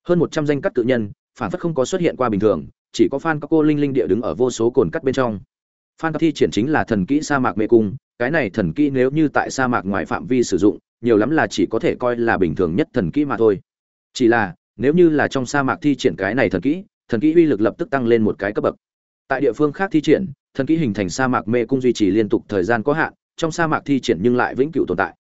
Hơn một trăm danh cắt cự nhân, phản phất không có xuất hiện qua bình thường, chỉ có phan các cô linh linh địa đứng ở vô số cồn cắt bên trong. Phan các thi triển chính là thần kỹ sa mạc mê cung, cái này thần kỹ nếu như tại sa mạc ngoài phạm vi sử dụng, nhiều lắm là chỉ có thể coi là bình thường nhất thần kỹ mà thôi. Chỉ là, nếu như là trong sa mạc thi triển cái này thần kỹ thần kỹ uy lực lập tức tăng lên một cái cấp bậc. Tại địa phương khác thi triển, thần kỹ hình thành sa mạc mê cung duy trì liên tục thời gian có hạn, trong sa mạc thi triển nhưng lại vĩnh cửu tồn tại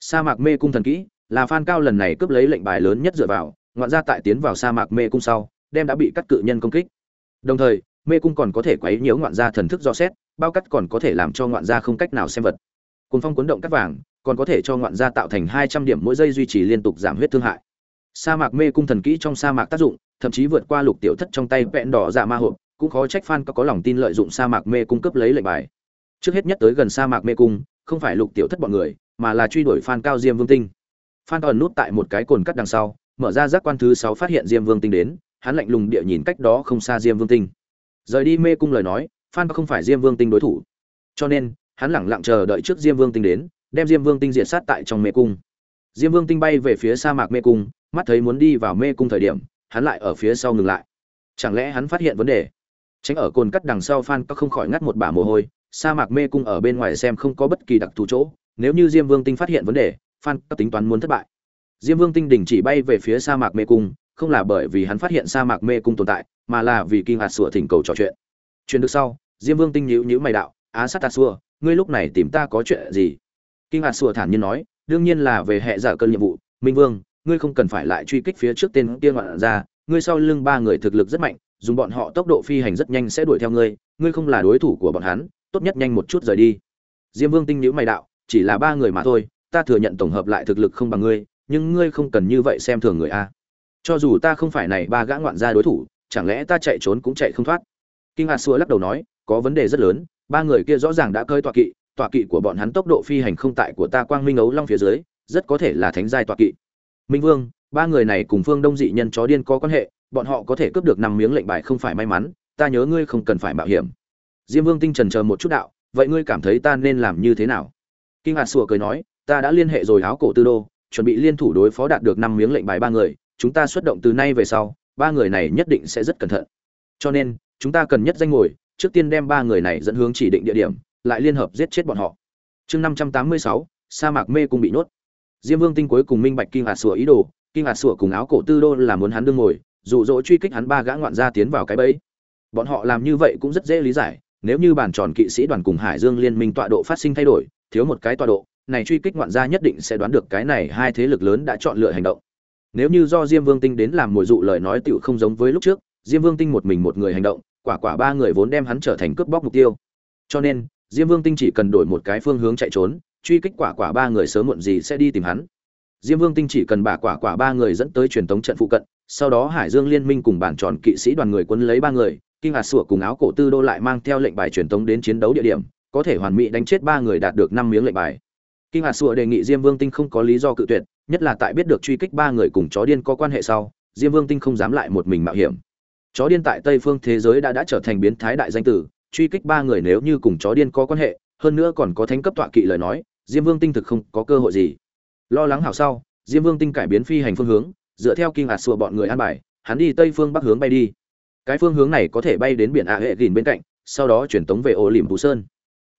sa mạc mê cung thần kỹ là phan cao lần này cướp lấy lệnh bài lớn nhất dựa vào ngoạn ra tại tiến vào sa mạc mê cung sau đem đã bị cắt cự nhân công kích. Đồng thời mê cung còn có thể quấy nhiễu ngoạn gia thần thức do xét bao cắt còn có thể làm cho ngoạn gia không cách nào xem vật. Cuốn phong cuốn động cắt vàng còn có thể cho ngoạn gia tạo thành hai trăm điểm mỗi giây duy trì liên tục giảm huyết thương hại. Sa mạc mê cung thần kỹ trong sa mạc tác dụng thậm chí vượt qua lục tiểu thất trong tay vẹn đỏ dạ ma hộp cũng khó trách phan có, có lòng tin lợi dụng sa mạc mê cung cấp lấy lệnh bài. Trước hết nhất tới gần sa mạc mê cung không phải lục tiểu thất bọn người mà là truy đuổi phan cao diêm vương tinh. Phan còn nút tại một cái cồn cắt đằng sau, mở ra giác quan thứ sáu phát hiện diêm vương tinh đến, hắn lạnh lùng địa nhìn cách đó không xa diêm vương tinh. Rời đi mê cung lời nói, phan không phải diêm vương tinh đối thủ. Cho nên, hắn lẳng lặng chờ đợi trước diêm vương tinh đến, đem diêm vương tinh diệt sát tại trong mê cung. Diêm vương tinh bay về phía sa mạc mê cung, mắt thấy muốn đi vào mê cung thời điểm, hắn lại ở phía sau ngừng lại. Chẳng lẽ hắn phát hiện vấn đề? Tránh ở cồn cắt đằng sau, phan có không khỏi ngắt một bả mồ hôi, sa mạc mê cung ở bên ngoài xem không có bất kỳ đặc thù chỗ nếu như diêm vương tinh phát hiện vấn đề phan các tính toán muốn thất bại. Diêm vương tinh đình chỉ bay về phía sa mạc mê cung, không là bởi vì hắn phát hiện sa mạc mê cung tồn tại, mà là vì kinh hạt sủa thỉnh cầu trò chuyện. Chuyện được sau, diêm vương tinh nhíu nhíu mày đạo, á sát ta xua, ngươi lúc này tìm ta có chuyện gì? Kinh hạt sủa thản nhiên nói, đương nhiên là về hệ giả cơn nhiệm vụ, minh vương, ngươi không cần phải lại truy kích phía trước tên kia ngoạn ra ngươi sau lưng ba người thực lực rất mạnh, dùng bọn họ tốc độ phi hành rất nhanh sẽ đuổi theo ngươi ngươi không là đối thủ của bọn hắn, tốt nhất nhanh một chút rời đi. Diêm vương tinh nhữ mày đạo chỉ là ba người mà thôi, ta thừa nhận tổng hợp lại thực lực không bằng ngươi, nhưng ngươi không cần như vậy xem thường người a. Cho dù ta không phải này ba gã ngoạn gia đối thủ, chẳng lẽ ta chạy trốn cũng chạy không thoát? Kinh hạt xua lắc đầu nói, có vấn đề rất lớn, ba người kia rõ ràng đã cơi tọa kỵ tọa kỵ của bọn hắn tốc độ phi hành không tại của ta quang minh ấu long phía dưới, rất có thể là thánh giai tọa kỵ. Minh vương, ba người này cùng phương đông dị nhân chó điên có quan hệ, bọn họ có thể cướp được năm miếng lệnh bài không phải may mắn, ta nhớ ngươi không cần phải mạo hiểm. Diêm vương tinh trần chờ một chút đạo, vậy ngươi cảm thấy ta nên làm như thế nào? Kinh hạt sủa cười nói, ta đã liên hệ rồi áo cổ tư đô, chuẩn bị liên thủ đối phó đạt được năm miếng lệnh bài ba người, chúng ta xuất động từ nay về sau, ba người này nhất định sẽ rất cẩn thận. Cho nên, chúng ta cần nhất danh ngồi, trước tiên đem ba người này dẫn hướng chỉ định địa điểm, lại liên hợp giết chết bọn họ. Chương năm trăm tám mươi sáu, sa mạc mê cung bị nhốt. Diêm vương tinh cuối cùng minh bạch kinh hạt sủa ý đồ, kinh hạt sủa cùng áo cổ tư đô là muốn hắn đương ngồi, dụ dỗ truy kích hắn ba gã ngoạn gia tiến vào cái bẫy. Bọn họ làm như vậy cũng rất dễ lý giải, nếu như bản tròn kỵ sĩ đoàn cùng hải dương liên minh tọa độ phát sinh thay đổi thiếu một cái tọa độ, này truy kích ngoạn gia nhất định sẽ đoán được cái này hai thế lực lớn đã chọn lựa hành động. Nếu như do diêm vương tinh đến làm mồi dụ lời nói tựu không giống với lúc trước, diêm vương tinh một mình một người hành động, quả quả ba người vốn đem hắn trở thành cướp bóc mục tiêu. Cho nên, diêm vương tinh chỉ cần đổi một cái phương hướng chạy trốn, truy kích quả quả ba người sớm muộn gì sẽ đi tìm hắn. Diêm vương tinh chỉ cần bà quả quả ba người dẫn tới truyền tống trận phụ cận, sau đó hải dương liên minh cùng bản tròn kỵ sĩ đoàn người quân lấy ba người, kinh hạt sủa cùng áo cổ tư đô lại mang theo lệnh bài truyền tống đến chiến đấu địa điểm có thể hoàn mỹ đánh chết ba người đạt được năm miếng lệnh bài. Kinh hạt sụa đề nghị diêm vương tinh không có lý do cự tuyệt, nhất là tại biết được truy kích ba người cùng chó điên có quan hệ sau, diêm vương tinh không dám lại một mình mạo hiểm. Chó điên tại tây phương thế giới đã đã trở thành biến thái đại danh tử, truy kích ba người nếu như cùng chó điên có quan hệ, hơn nữa còn có thánh cấp tọa kỵ lời nói, diêm vương tinh thực không có cơ hội gì. Lo lắng hảo sau, diêm vương tinh cải biến phi hành phương hướng, dựa theo kinh hạt sụa bọn người an bài, hắn đi tây phương bắc hướng bay đi. Cái phương hướng này có thể bay đến biển ạ hệ gìn bên cạnh, sau đó chuyển tống về ổ lìm phú sơn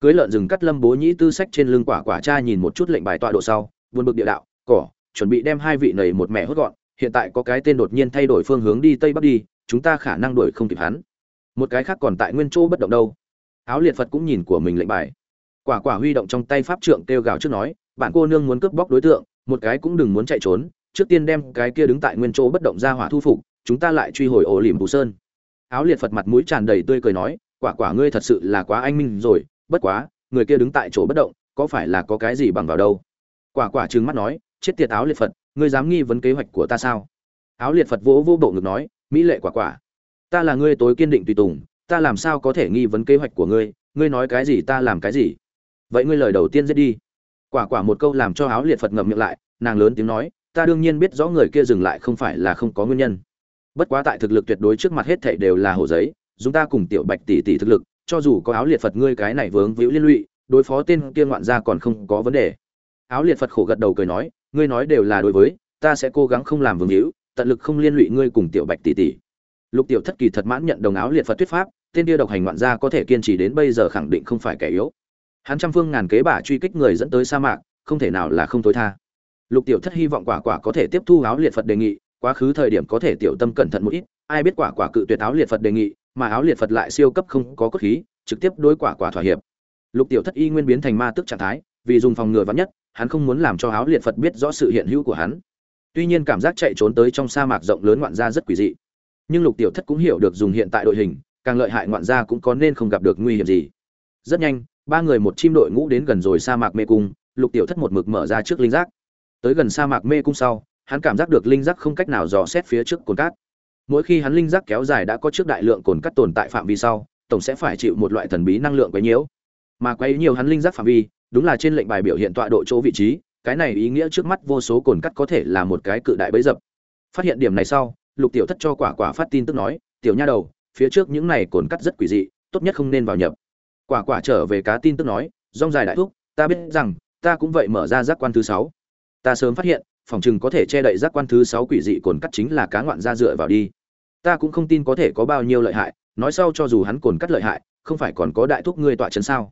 cưới lợn rừng cắt lâm bố nhĩ tư sách trên lưng quả quả cha nhìn một chút lệnh bài tọa độ sau, buồn bực địa đạo, cỏ, chuẩn bị đem hai vị này một mẹ hốt gọn, hiện tại có cái tên đột nhiên thay đổi phương hướng đi tây bắc đi, chúng ta khả năng đuổi không kịp hắn. Một cái khác còn tại nguyên chỗ bất động đâu. Áo liệt phật cũng nhìn của mình lệnh bài. Quả quả huy động trong tay pháp trượng kêu gào trước nói, bạn cô nương muốn cướp bóc đối tượng, một cái cũng đừng muốn chạy trốn, trước tiên đem cái kia đứng tại nguyên chỗ bất động ra hỏa thu phục, chúng ta lại truy hồi ổ lỉm bù sơn. Áo liệt phật mặt mũi tràn đầy tươi cười nói, quả quả ngươi thật sự là quá anh minh rồi bất quá, người kia đứng tại chỗ bất động, có phải là có cái gì bằng vào đâu? Quả quả trừng mắt nói, chết tiệt áo liệt phật, ngươi dám nghi vấn kế hoạch của ta sao? Áo liệt phật vỗ vô bộ ngực nói, mỹ lệ quả quả, ta là ngươi tối kiên định tùy tùng, ta làm sao có thể nghi vấn kế hoạch của ngươi? Ngươi nói cái gì ta làm cái gì? Vậy ngươi lời đầu tiên giết đi. Quả quả một câu làm cho áo liệt phật ngậm miệng lại, nàng lớn tiếng nói, ta đương nhiên biết rõ người kia dừng lại không phải là không có nguyên nhân. Bất quá tại thực lực tuyệt đối trước mặt hết thảy đều là hồ giấy, chúng ta cùng tiểu bạch tỷ tỷ thực lực cho dù có áo liệt phật ngươi cái này vướng víu liên lụy, đối phó tên kia ngoạn gia còn không có vấn đề. Áo liệt phật khổ gật đầu cười nói, ngươi nói đều là đối với, ta sẽ cố gắng không làm vướng víu, tận lực không liên lụy ngươi cùng tiểu bạch tỷ tỷ. Lục tiểu thất kỳ thật mãn nhận đồng áo liệt phật thuyết pháp, tên kia độc hành ngoạn gia có thể kiên trì đến bây giờ khẳng định không phải kẻ yếu. Hắn trăm phương ngàn kế bả truy kích người dẫn tới sa mạc, không thể nào là không tối tha. Lục tiểu thất hy vọng quả quả có thể tiếp thu áo liệt phật đề nghị, quá khứ thời điểm có thể tiểu tâm cẩn thận một ít, ai biết quả quả cự tuyệt áo liệt phật đề nghị mà áo liệt phật lại siêu cấp không có cốt khí, trực tiếp đối quả quả thỏa hiệp. Lục tiểu thất y nguyên biến thành ma tức trạng thái, vì dùng phòng ngừa vắn nhất, hắn không muốn làm cho áo liệt phật biết rõ sự hiện hữu của hắn. Tuy nhiên cảm giác chạy trốn tới trong sa mạc rộng lớn ngoạn gia rất quỷ dị. Nhưng lục tiểu thất cũng hiểu được dùng hiện tại đội hình, càng lợi hại ngoạn gia cũng có nên không gặp được nguy hiểm gì. Rất nhanh, ba người một chim đội ngũ đến gần rồi sa mạc mê cung, lục tiểu thất một mực mở ra trước linh giác. Tới gần sa mạc mê cung sau, hắn cảm giác được linh giác không cách nào dò xét phía trước cồn cát mỗi khi hắn linh giác kéo dài đã có trước đại lượng cồn cắt tồn tại phạm vi sau, tổng sẽ phải chịu một loại thần bí năng lượng quấy nhiễu. Mà quấy nhiều hắn linh giác phạm vi, đúng là trên lệnh bài biểu hiện tọa độ chỗ vị trí, cái này ý nghĩa trước mắt vô số cồn cắt có thể là một cái cự đại bẫy dập. Phát hiện điểm này sau, lục tiểu thất cho quả quả phát tin tức nói, tiểu nha đầu, phía trước những này cồn cắt rất quỷ dị, tốt nhất không nên vào nhập. Quả quả trở về cá tin tức nói, rong dài đại thúc, ta biết rằng, ta cũng vậy mở ra giác quan thứ sáu. Ta sớm phát hiện, phòng chừng có thể che đậy giác quan thứ sáu quỷ dị cồn cắt chính là cá ngoạn ra dựa vào đi ta cũng không tin có thể có bao nhiêu lợi hại, nói sau cho dù hắn cồn cắt lợi hại, không phải còn có đại thúc ngươi tọa chấn sao?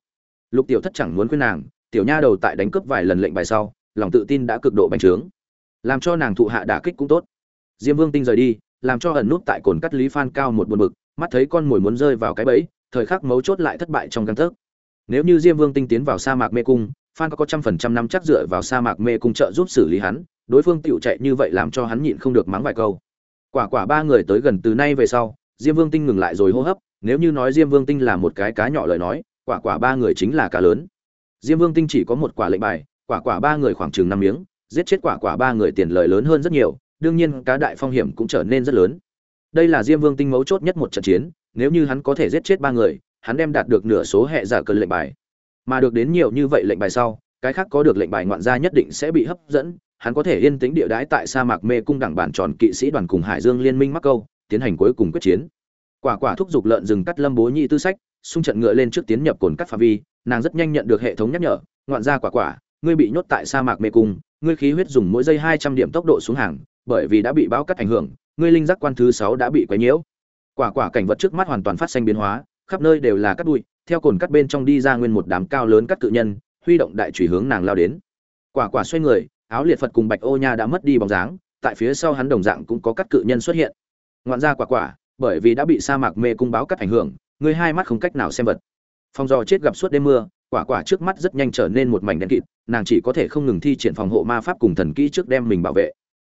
Lục tiểu thất chẳng muốn khuyên nàng, tiểu nha đầu tại đánh cướp vài lần lệnh bài sau, lòng tự tin đã cực độ bành trướng. Làm cho nàng thụ hạ đả kích cũng tốt. Diêm vương tinh rời đi, làm cho ẩn nút tại cồn cắt lý phan cao một buồn bực, mắt thấy con mồi muốn rơi vào cái bẫy, thời khắc mấu chốt lại thất bại trong căn tấc. Nếu như diêm vương tinh tiến vào sa mạc mê cung, phan có trăm phần trăm năm chắc dựa vào sa mạc mê cung trợ giúp xử lý hắn, đối phương tựu chạy như vậy làm cho hắn nhịn không được mắng vài câu quả quả ba người tới gần từ nay về sau, diêm vương tinh ngừng lại rồi hô hấp, nếu như nói diêm vương tinh là một cái cá nhỏ lời nói, quả quả ba người chính là cá lớn. Diêm vương tinh chỉ có một quả lệnh bài, quả quả ba người khoảng chừng năm miếng, giết chết quả quả ba người tiền lợi lớn hơn rất nhiều, đương nhiên cá đại phong hiểm cũng trở nên rất lớn. Đây là diêm vương tinh mấu chốt nhất một trận chiến, nếu như hắn có thể giết chết ba người, hắn đem đạt được nửa số hệ giả cơn lệnh bài. Mà được đến nhiều như vậy lệnh bài sau, cái khác có được lệnh bài ngoạn gia nhất định sẽ bị hấp dẫn hắn có thể yên tĩnh địa đái tại sa mạc mê cung đẳng bản tròn kỵ sĩ đoàn cùng hải dương liên minh mắc câu, tiến hành cuối cùng quyết chiến. Quả quả thúc giục lợn rừng cắt lâm bố nhị tư sách, xung trận ngựa lên trước tiến nhập cồn cắt pha vi, nàng rất nhanh nhận được hệ thống nhắc nhở, ngoạn ra quả quả, ngươi bị nhốt tại sa mạc mê cung, ngươi khí huyết dùng mỗi giây hai trăm điểm tốc độ xuống hàng, bởi vì đã bị báo cắt ảnh hưởng, ngươi linh giác quan thứ sáu đã bị quấy nhiễu. Quả quả cảnh vật trước mắt hoàn toàn phát sinh biến hóa, khắp nơi đều là cắt bụi, theo cồn cắt bên trong đi ra nguyên một đám cao lớn cắt cự nhân, huy động đại chủy hướng nàng lao đến. Quả quả xoay người áo liệt phật cùng bạch ô nha đã mất đi bóng dáng, tại phía sau hắn đồng dạng cũng có các cự nhân xuất hiện. Ngoạn ra quả quả, bởi vì đã bị sa mạc mê cung báo cắt ảnh hưởng người hai mắt không cách nào xem vật. Phong do chết gặp suốt đêm mưa, quả quả trước mắt rất nhanh trở nên một mảnh đen kịt, nàng chỉ có thể không ngừng thi triển phòng hộ ma pháp cùng thần kỹ trước đem mình bảo vệ.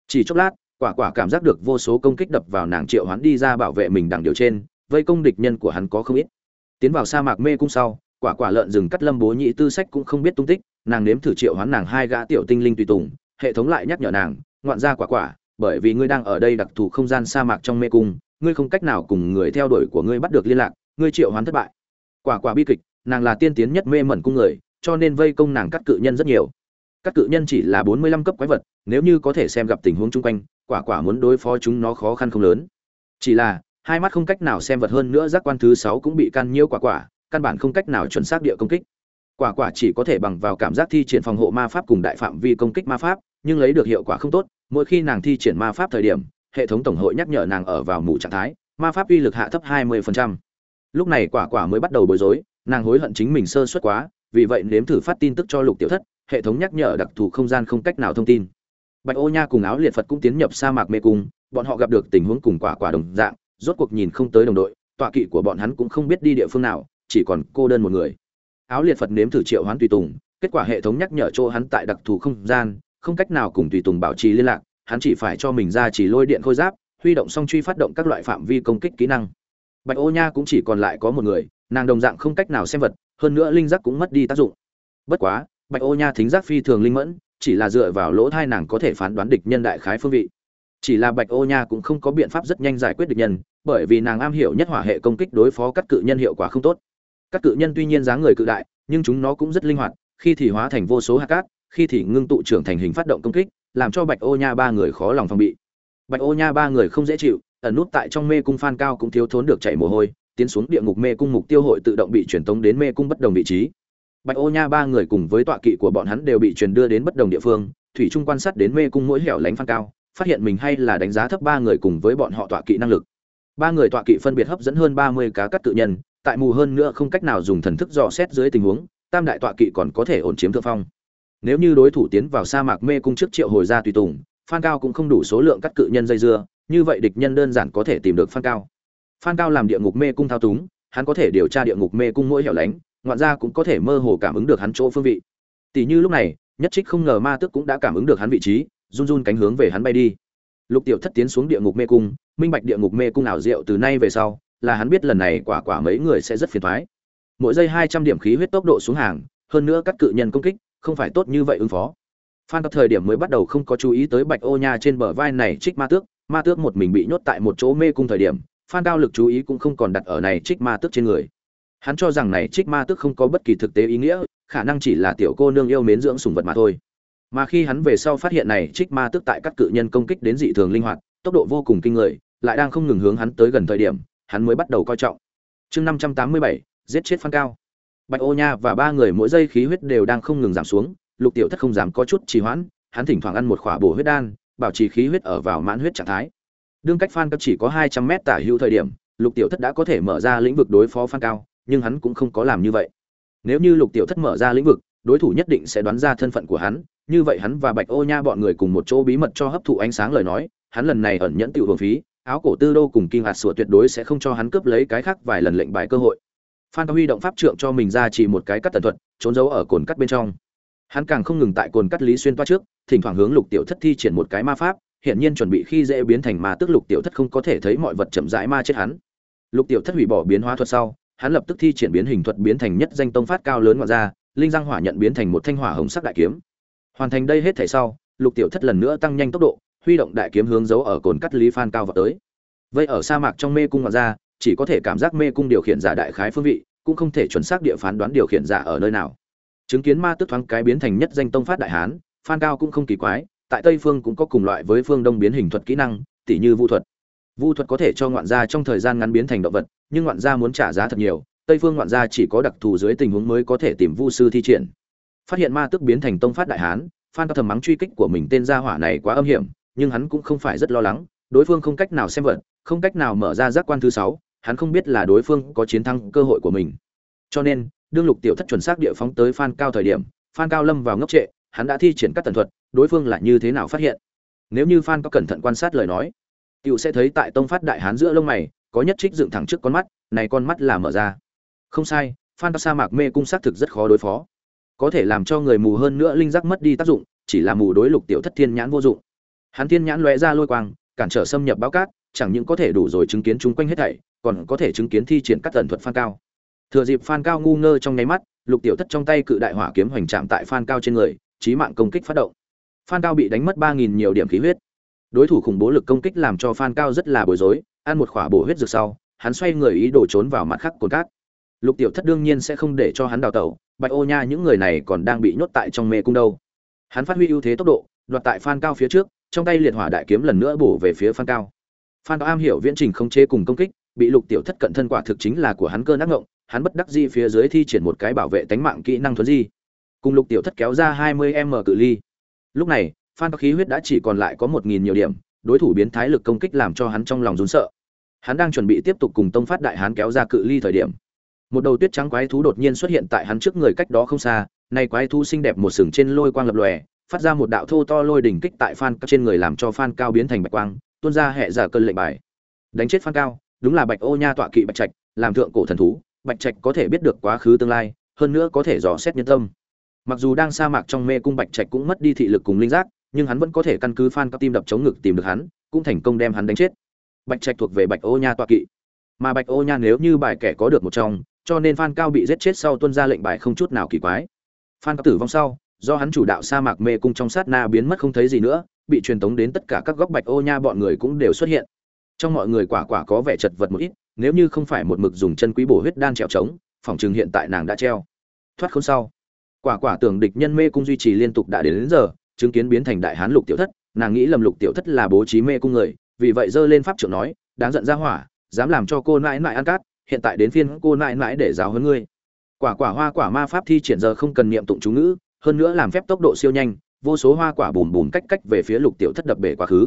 Chỉ chốc lát, quả quả cảm giác được vô số công kích đập vào nàng triệu hoán đi ra bảo vệ mình đằng điều trên, vây công địch nhân của hắn có không ít. Tiến vào sa mạc mê cung sau quả quả lợn rừng cắt lâm bố nhị tư sách cũng không biết tung tích, nàng nếm thử triệu hoán nàng hai gã tiểu tinh linh tùy tùng, hệ thống lại nhắc nhở nàng, ngoạn ra quả quả, bởi vì ngươi đang ở đây đặc thù không gian sa mạc trong mê cung, ngươi không cách nào cùng người theo đuổi của ngươi bắt được liên lạc, ngươi triệu hoán thất bại. Quả quả bi kịch, nàng là tiên tiến nhất mê mẩn cung người, cho nên vây công nàng cắt cự nhân rất nhiều. Các cự nhân chỉ là bốn mươi lăm cấp quái vật, nếu như có thể xem gặp tình huống chung quanh, quả quả muốn đối phó chúng nó khó khăn không lớn. Chỉ là, hai mắt không cách nào xem vật hơn nữa, giác quan thứ sáu cũng bị can nhiễu quả quả căn bản không cách nào chuẩn xác địa công kích quả quả chỉ có thể bằng vào cảm giác thi triển phòng hộ ma pháp cùng đại phạm vi công kích ma pháp, nhưng lấy được hiệu quả không tốt, mỗi khi nàng thi triển ma pháp thời điểm, hệ thống tổng hội nhắc nhở nàng ở vào mù trạng thái, ma pháp uy lực hạ thấp 20%. lúc này quả quả mới bắt đầu bối rối, nàng hối hận chính mình sơ suất quá, vì vậy nếm thử phát tin tức cho lục tiểu thất, hệ thống nhắc nhở đặc thù không gian không cách nào thông tin bạch ô nha cùng áo liệt phật cũng tiến nhập sa mạc mê cung, bọn họ gặp được tình huống cùng quả quả đồng dạng, rốt cuộc nhìn không tới đồng đội, tọa kỵ của bọn hắn cũng không biết đi địa phương nào chỉ còn cô đơn một người. Áo liệt phật nếm thử triệu hoán tùy tùng, kết quả hệ thống nhắc nhở chỗ hắn tại đặc thù không gian, không cách nào cùng tùy tùng bảo trì liên lạc, hắn chỉ phải cho mình ra chỉ lôi điện khôi giáp, huy động song truy phát động các loại phạm vi công kích kỹ năng. Bạch ô nha cũng chỉ còn lại có một người, nàng đồng dạng không cách nào xem vật, hơn nữa linh giác cũng mất đi tác dụng. Bất quá, bạch ô nha thính giác phi thường linh mẫn, chỉ là dựa vào lỗ thai nàng có thể phán đoán địch nhân đại khái phương vị. Chỉ là bạch ô nha cũng không có biện pháp rất nhanh giải quyết địch nhân, bởi vì nàng am hiểu nhất hỏa hệ công kích đối phó các cự nhân hiệu quả không tốt các cự nhân tuy nhiên dáng người cự đại, nhưng chúng nó cũng rất linh hoạt, khi thì hóa thành vô số hạt cát, khi thì ngưng tụ trưởng thành hình phát động công kích, làm cho bạch ô nha ba người khó lòng phòng bị. Bạch ô nha ba người không dễ chịu, ẩn nút tại trong mê cung phan cao cũng thiếu thốn được chảy mồ hôi, tiến xuống địa ngục mê cung mục tiêu hội tự động bị truyền tống đến mê cung bất đồng vị trí. Bạch ô nha ba người cùng với tọa kỵ của bọn hắn đều bị truyền đưa đến bất đồng địa phương, thủy trung quan sát đến mê cung mỗi hẻo lánh phan cao, phát hiện mình hay là đánh giá thấp ba người cùng với bọn họ tọa kỵ năng lực. Ba người tọa kỵ phân biệt hấp dẫn hơn ba mươi cá cắt tự nhân tại mù hơn nữa không cách nào dùng thần thức dò xét dưới tình huống, tam đại tọa kỵ còn có thể ổn chiếm thượng phong. Nếu như đối thủ tiến vào sa mạc mê cung trước triệu hồi ra tùy tùng, phan cao cũng không đủ số lượng cắt cự nhân dây dưa, như vậy địch nhân đơn giản có thể tìm được phan cao. Phan cao làm địa ngục mê cung thao túng, hắn có thể điều tra địa ngục mê cung mỗi hẻo lánh, ngoạn ra cũng có thể mơ hồ cảm ứng được hắn chỗ phương vị. Tỷ như lúc này, nhất trích không ngờ ma tức cũng đã cảm ứng được hắn vị trí, run run cánh hướng về hắn bay đi. Lục tiểu thất tiến xuống địa ngục mê cung, minh bạch địa ngục mê cung ảo diệu từ nay về sau là hắn biết lần này quả quả mấy người sẽ rất phiền toái. Mỗi giây 200 điểm khí huyết tốc độ xuống hàng, hơn nữa các cự nhân công kích, không phải tốt như vậy ứng phó. Phan các thời điểm mới bắt đầu không có chú ý tới Bạch Ô Nha trên bờ vai này trích ma tước, ma tước một mình bị nhốt tại một chỗ mê cung thời điểm, Phan Cao lực chú ý cũng không còn đặt ở này trích ma tước trên người. Hắn cho rằng này trích ma tước không có bất kỳ thực tế ý nghĩa, khả năng chỉ là tiểu cô nương yêu mến dưỡng sủng vật mà thôi. Mà khi hắn về sau phát hiện này trích ma tước tại các cự nhân công kích đến dị thường linh hoạt, tốc độ vô cùng kinh người, lại đang không ngừng hướng hắn tới gần thời điểm, hắn mới bắt đầu coi trọng. Chương 587, giết chết Phan Cao. Bạch Ô Nha và ba người mỗi giây khí huyết đều đang không ngừng giảm xuống, Lục Tiểu Thất không dám có chút trì hoãn, hắn thỉnh thoảng ăn một khỏa bổ huyết đan, bảo trì khí huyết ở vào mãn huyết trạng thái. Đương cách Phan Cao chỉ có 200m tả hữu thời điểm, Lục Tiểu Thất đã có thể mở ra lĩnh vực đối phó Phan Cao, nhưng hắn cũng không có làm như vậy. Nếu như Lục Tiểu Thất mở ra lĩnh vực, đối thủ nhất định sẽ đoán ra thân phận của hắn, như vậy hắn và Bạch Ô Nha bọn người cùng một chỗ bí mật cho hấp thụ ánh sáng lời nói, hắn lần này ẩn nhẫn tiểu hưởng phí, áo cổ tư đô cùng kinh hạt sủa tuyệt đối sẽ không cho hắn cướp lấy cái khác vài lần lệnh bài cơ hội. Phan cao huy động pháp trượng cho mình ra chỉ một cái cắt tần thuật, trốn giấu ở cồn cắt bên trong. Hắn càng không ngừng tại cồn cắt lý xuyên toa trước, thỉnh thoảng hướng lục tiểu thất thi triển một cái ma pháp hiện nhiên chuẩn bị khi dễ biến thành ma tức lục tiểu thất không có thể thấy mọi vật chậm rãi ma chết hắn. Lục tiểu thất hủy bỏ biến hóa thuật sau, hắn lập tức thi triển biến hình thuật biến thành nhất danh tông phát cao lớn ngoạn ra linh giang hỏa nhận biến thành một thanh hỏa hồng sắc đại kiếm. Hoàn thành đây hết thể sau, lục tiểu thất lần nữa tăng nhanh tốc độ huy động đại kiếm hướng giấu ở cồn cắt lý phan cao vào tới. Vây ở sa mạc trong mê cung ngoạn ra chỉ có thể cảm giác mê cung điều khiển giả đại khái phương vị, cũng không thể chuẩn xác địa phán đoán điều khiển giả ở nơi nào. Chứng kiến ma tức thoáng cái biến thành nhất danh tông phát đại hán, phan cao cũng không kỳ quái, tại tây phương cũng có cùng loại với phương đông biến hình thuật kỹ năng, tỉ như vu thuật. Vu thuật có thể cho ngoạn gia trong thời gian ngắn biến thành động vật, nhưng ngoạn gia muốn trả giá thật nhiều, tây phương ngoạn gia chỉ có đặc thù dưới tình huống mới có thể tìm vu sư thi triển. Phát hiện ma tức biến thành tông phát đại hán, phan cao thầm mắng truy kích của mình tên gia hỏa này quá âm hiểm nhưng hắn cũng không phải rất lo lắng, đối phương không cách nào xem vật, không cách nào mở ra giác quan thứ sáu, hắn không biết là đối phương có chiến thắng cơ hội của mình. Cho nên, đương lục tiểu thất chuẩn xác địa phóng tới phan cao thời điểm, phan cao lâm vào ngốc trệ, hắn đã thi triển các tần thuật, đối phương là như thế nào phát hiện? Nếu như phan có cẩn thận quan sát lời nói, tiểu sẽ thấy tại tông phát đại hán giữa lông mày, có nhất trích dựng thẳng trước con mắt, này con mắt là mở ra. Không sai, phan cao sa mạc mê cung xác thực rất khó đối phó. Có thể làm cho người mù hơn nữa linh giác mất đi tác dụng, chỉ là mù đối lục tiểu thất thiên nhãn vô dụng hắn thiên nhãn lóe ra lôi quang, cản trở xâm nhập báo cát, chẳng những có thể đủ rồi chứng kiến chúng quanh hết thảy, còn có thể chứng kiến thi triển các tần thuật phan cao. Thừa dịp phan cao ngu ngơ trong nháy mắt, lục tiểu thất trong tay cự đại hỏa kiếm hoành chạm tại phan cao trên người trí mạng công kích phát động. Phan cao bị đánh mất ba nghìn nhiều điểm khí huyết. Đối thủ khủng bố lực công kích làm cho phan cao rất là bối rối, ăn một khỏa bổ huyết dược sau, hắn xoay người ý đồ trốn vào mặt khắc cồn cát. Lục tiểu thất đương nhiên sẽ không để cho hắn đào tẩu, bạch ô nha những người này còn đang bị nhốt tại trong mê cung đâu. Hắn phát huy ưu thế tốc độ, đoạt tại phan cao phía trước trong tay liệt hỏa đại kiếm lần nữa bổ về phía phan cao. Phan cao am hiểu viễn trình không chế cùng công kích, bị lục tiểu thất cận thân quả thực chính là của hắn cơn ác ngộng, hắn bất đắc di phía dưới thi triển một cái bảo vệ tánh mạng kỹ năng thuấn di. Cùng lục tiểu thất kéo ra hai mươi m cự ly. Lúc này, phan cao khí huyết đã chỉ còn lại có một nghìn nhiều điểm, đối thủ biến thái lực công kích làm cho hắn trong lòng rún sợ. Hắn đang chuẩn bị tiếp tục cùng tông phát đại hán kéo ra cự ly thời điểm, một đầu tuyết trắng quái thú đột nhiên xuất hiện tại hắn trước người cách đó không xa, nay quái thú xinh đẹp một sừng trên lôi quang lập lòe phát ra một đạo thô to lôi đỉnh kích tại phan cao trên người làm cho phan cao biến thành bạch quang, tuôn ra hệ giả cơn lệnh bài. Đánh chết phan cao, đúng là bạch ô nha tọa kỵ bạch trạch, làm thượng cổ thần thú, bạch trạch có thể biết được quá khứ tương lai, hơn nữa có thể dò xét nhân tâm. Mặc dù đang sa mạc trong mê cung bạch trạch cũng mất đi thị lực cùng linh giác, nhưng hắn vẫn có thể căn cứ phan cao tim đập chống ngực tìm được hắn, cũng thành công đem hắn đánh chết. Bạch trạch thuộc về bạch ô nha tọa kỵ. Mà bạch ô nha nếu như bài kẻ có được một trong, cho nên phan cao bị giết chết sau tuân ra lệnh bài không chút nào kỳ quái. Phan cao tử vong sau do hắn chủ đạo sa mạc mê cung trong sát na biến mất không thấy gì nữa bị truyền tống đến tất cả các góc bạch ô nha bọn người cũng đều xuất hiện. Trong mọi người quả quả có vẻ chật vật một ít nếu như không phải một mực dùng chân quý bổ huyết đan trèo trống phòng trường hiện tại nàng đã treo. Thoát không sau quả quả tưởng địch nhân mê cung duy trì liên tục đã đến, đến giờ chứng kiến biến thành đại hán lục tiểu thất nàng nghĩ lầm lục tiểu thất là bố trí mê cung người vì vậy giơ lên pháp trưởng nói đáng giận ra hỏa dám làm cho cô nãi nãi ăn cát hiện tại đến phiên cô nãi nãi để giáo hơn ngươi. Quả quả hoa quả ma pháp thi triển giờ không cần niệm tụng chú ngữ hơn nữa làm phép tốc độ siêu nhanh, vô số hoa quả bùm bùm cách cách về phía lục tiểu thất đập bể quá khứ.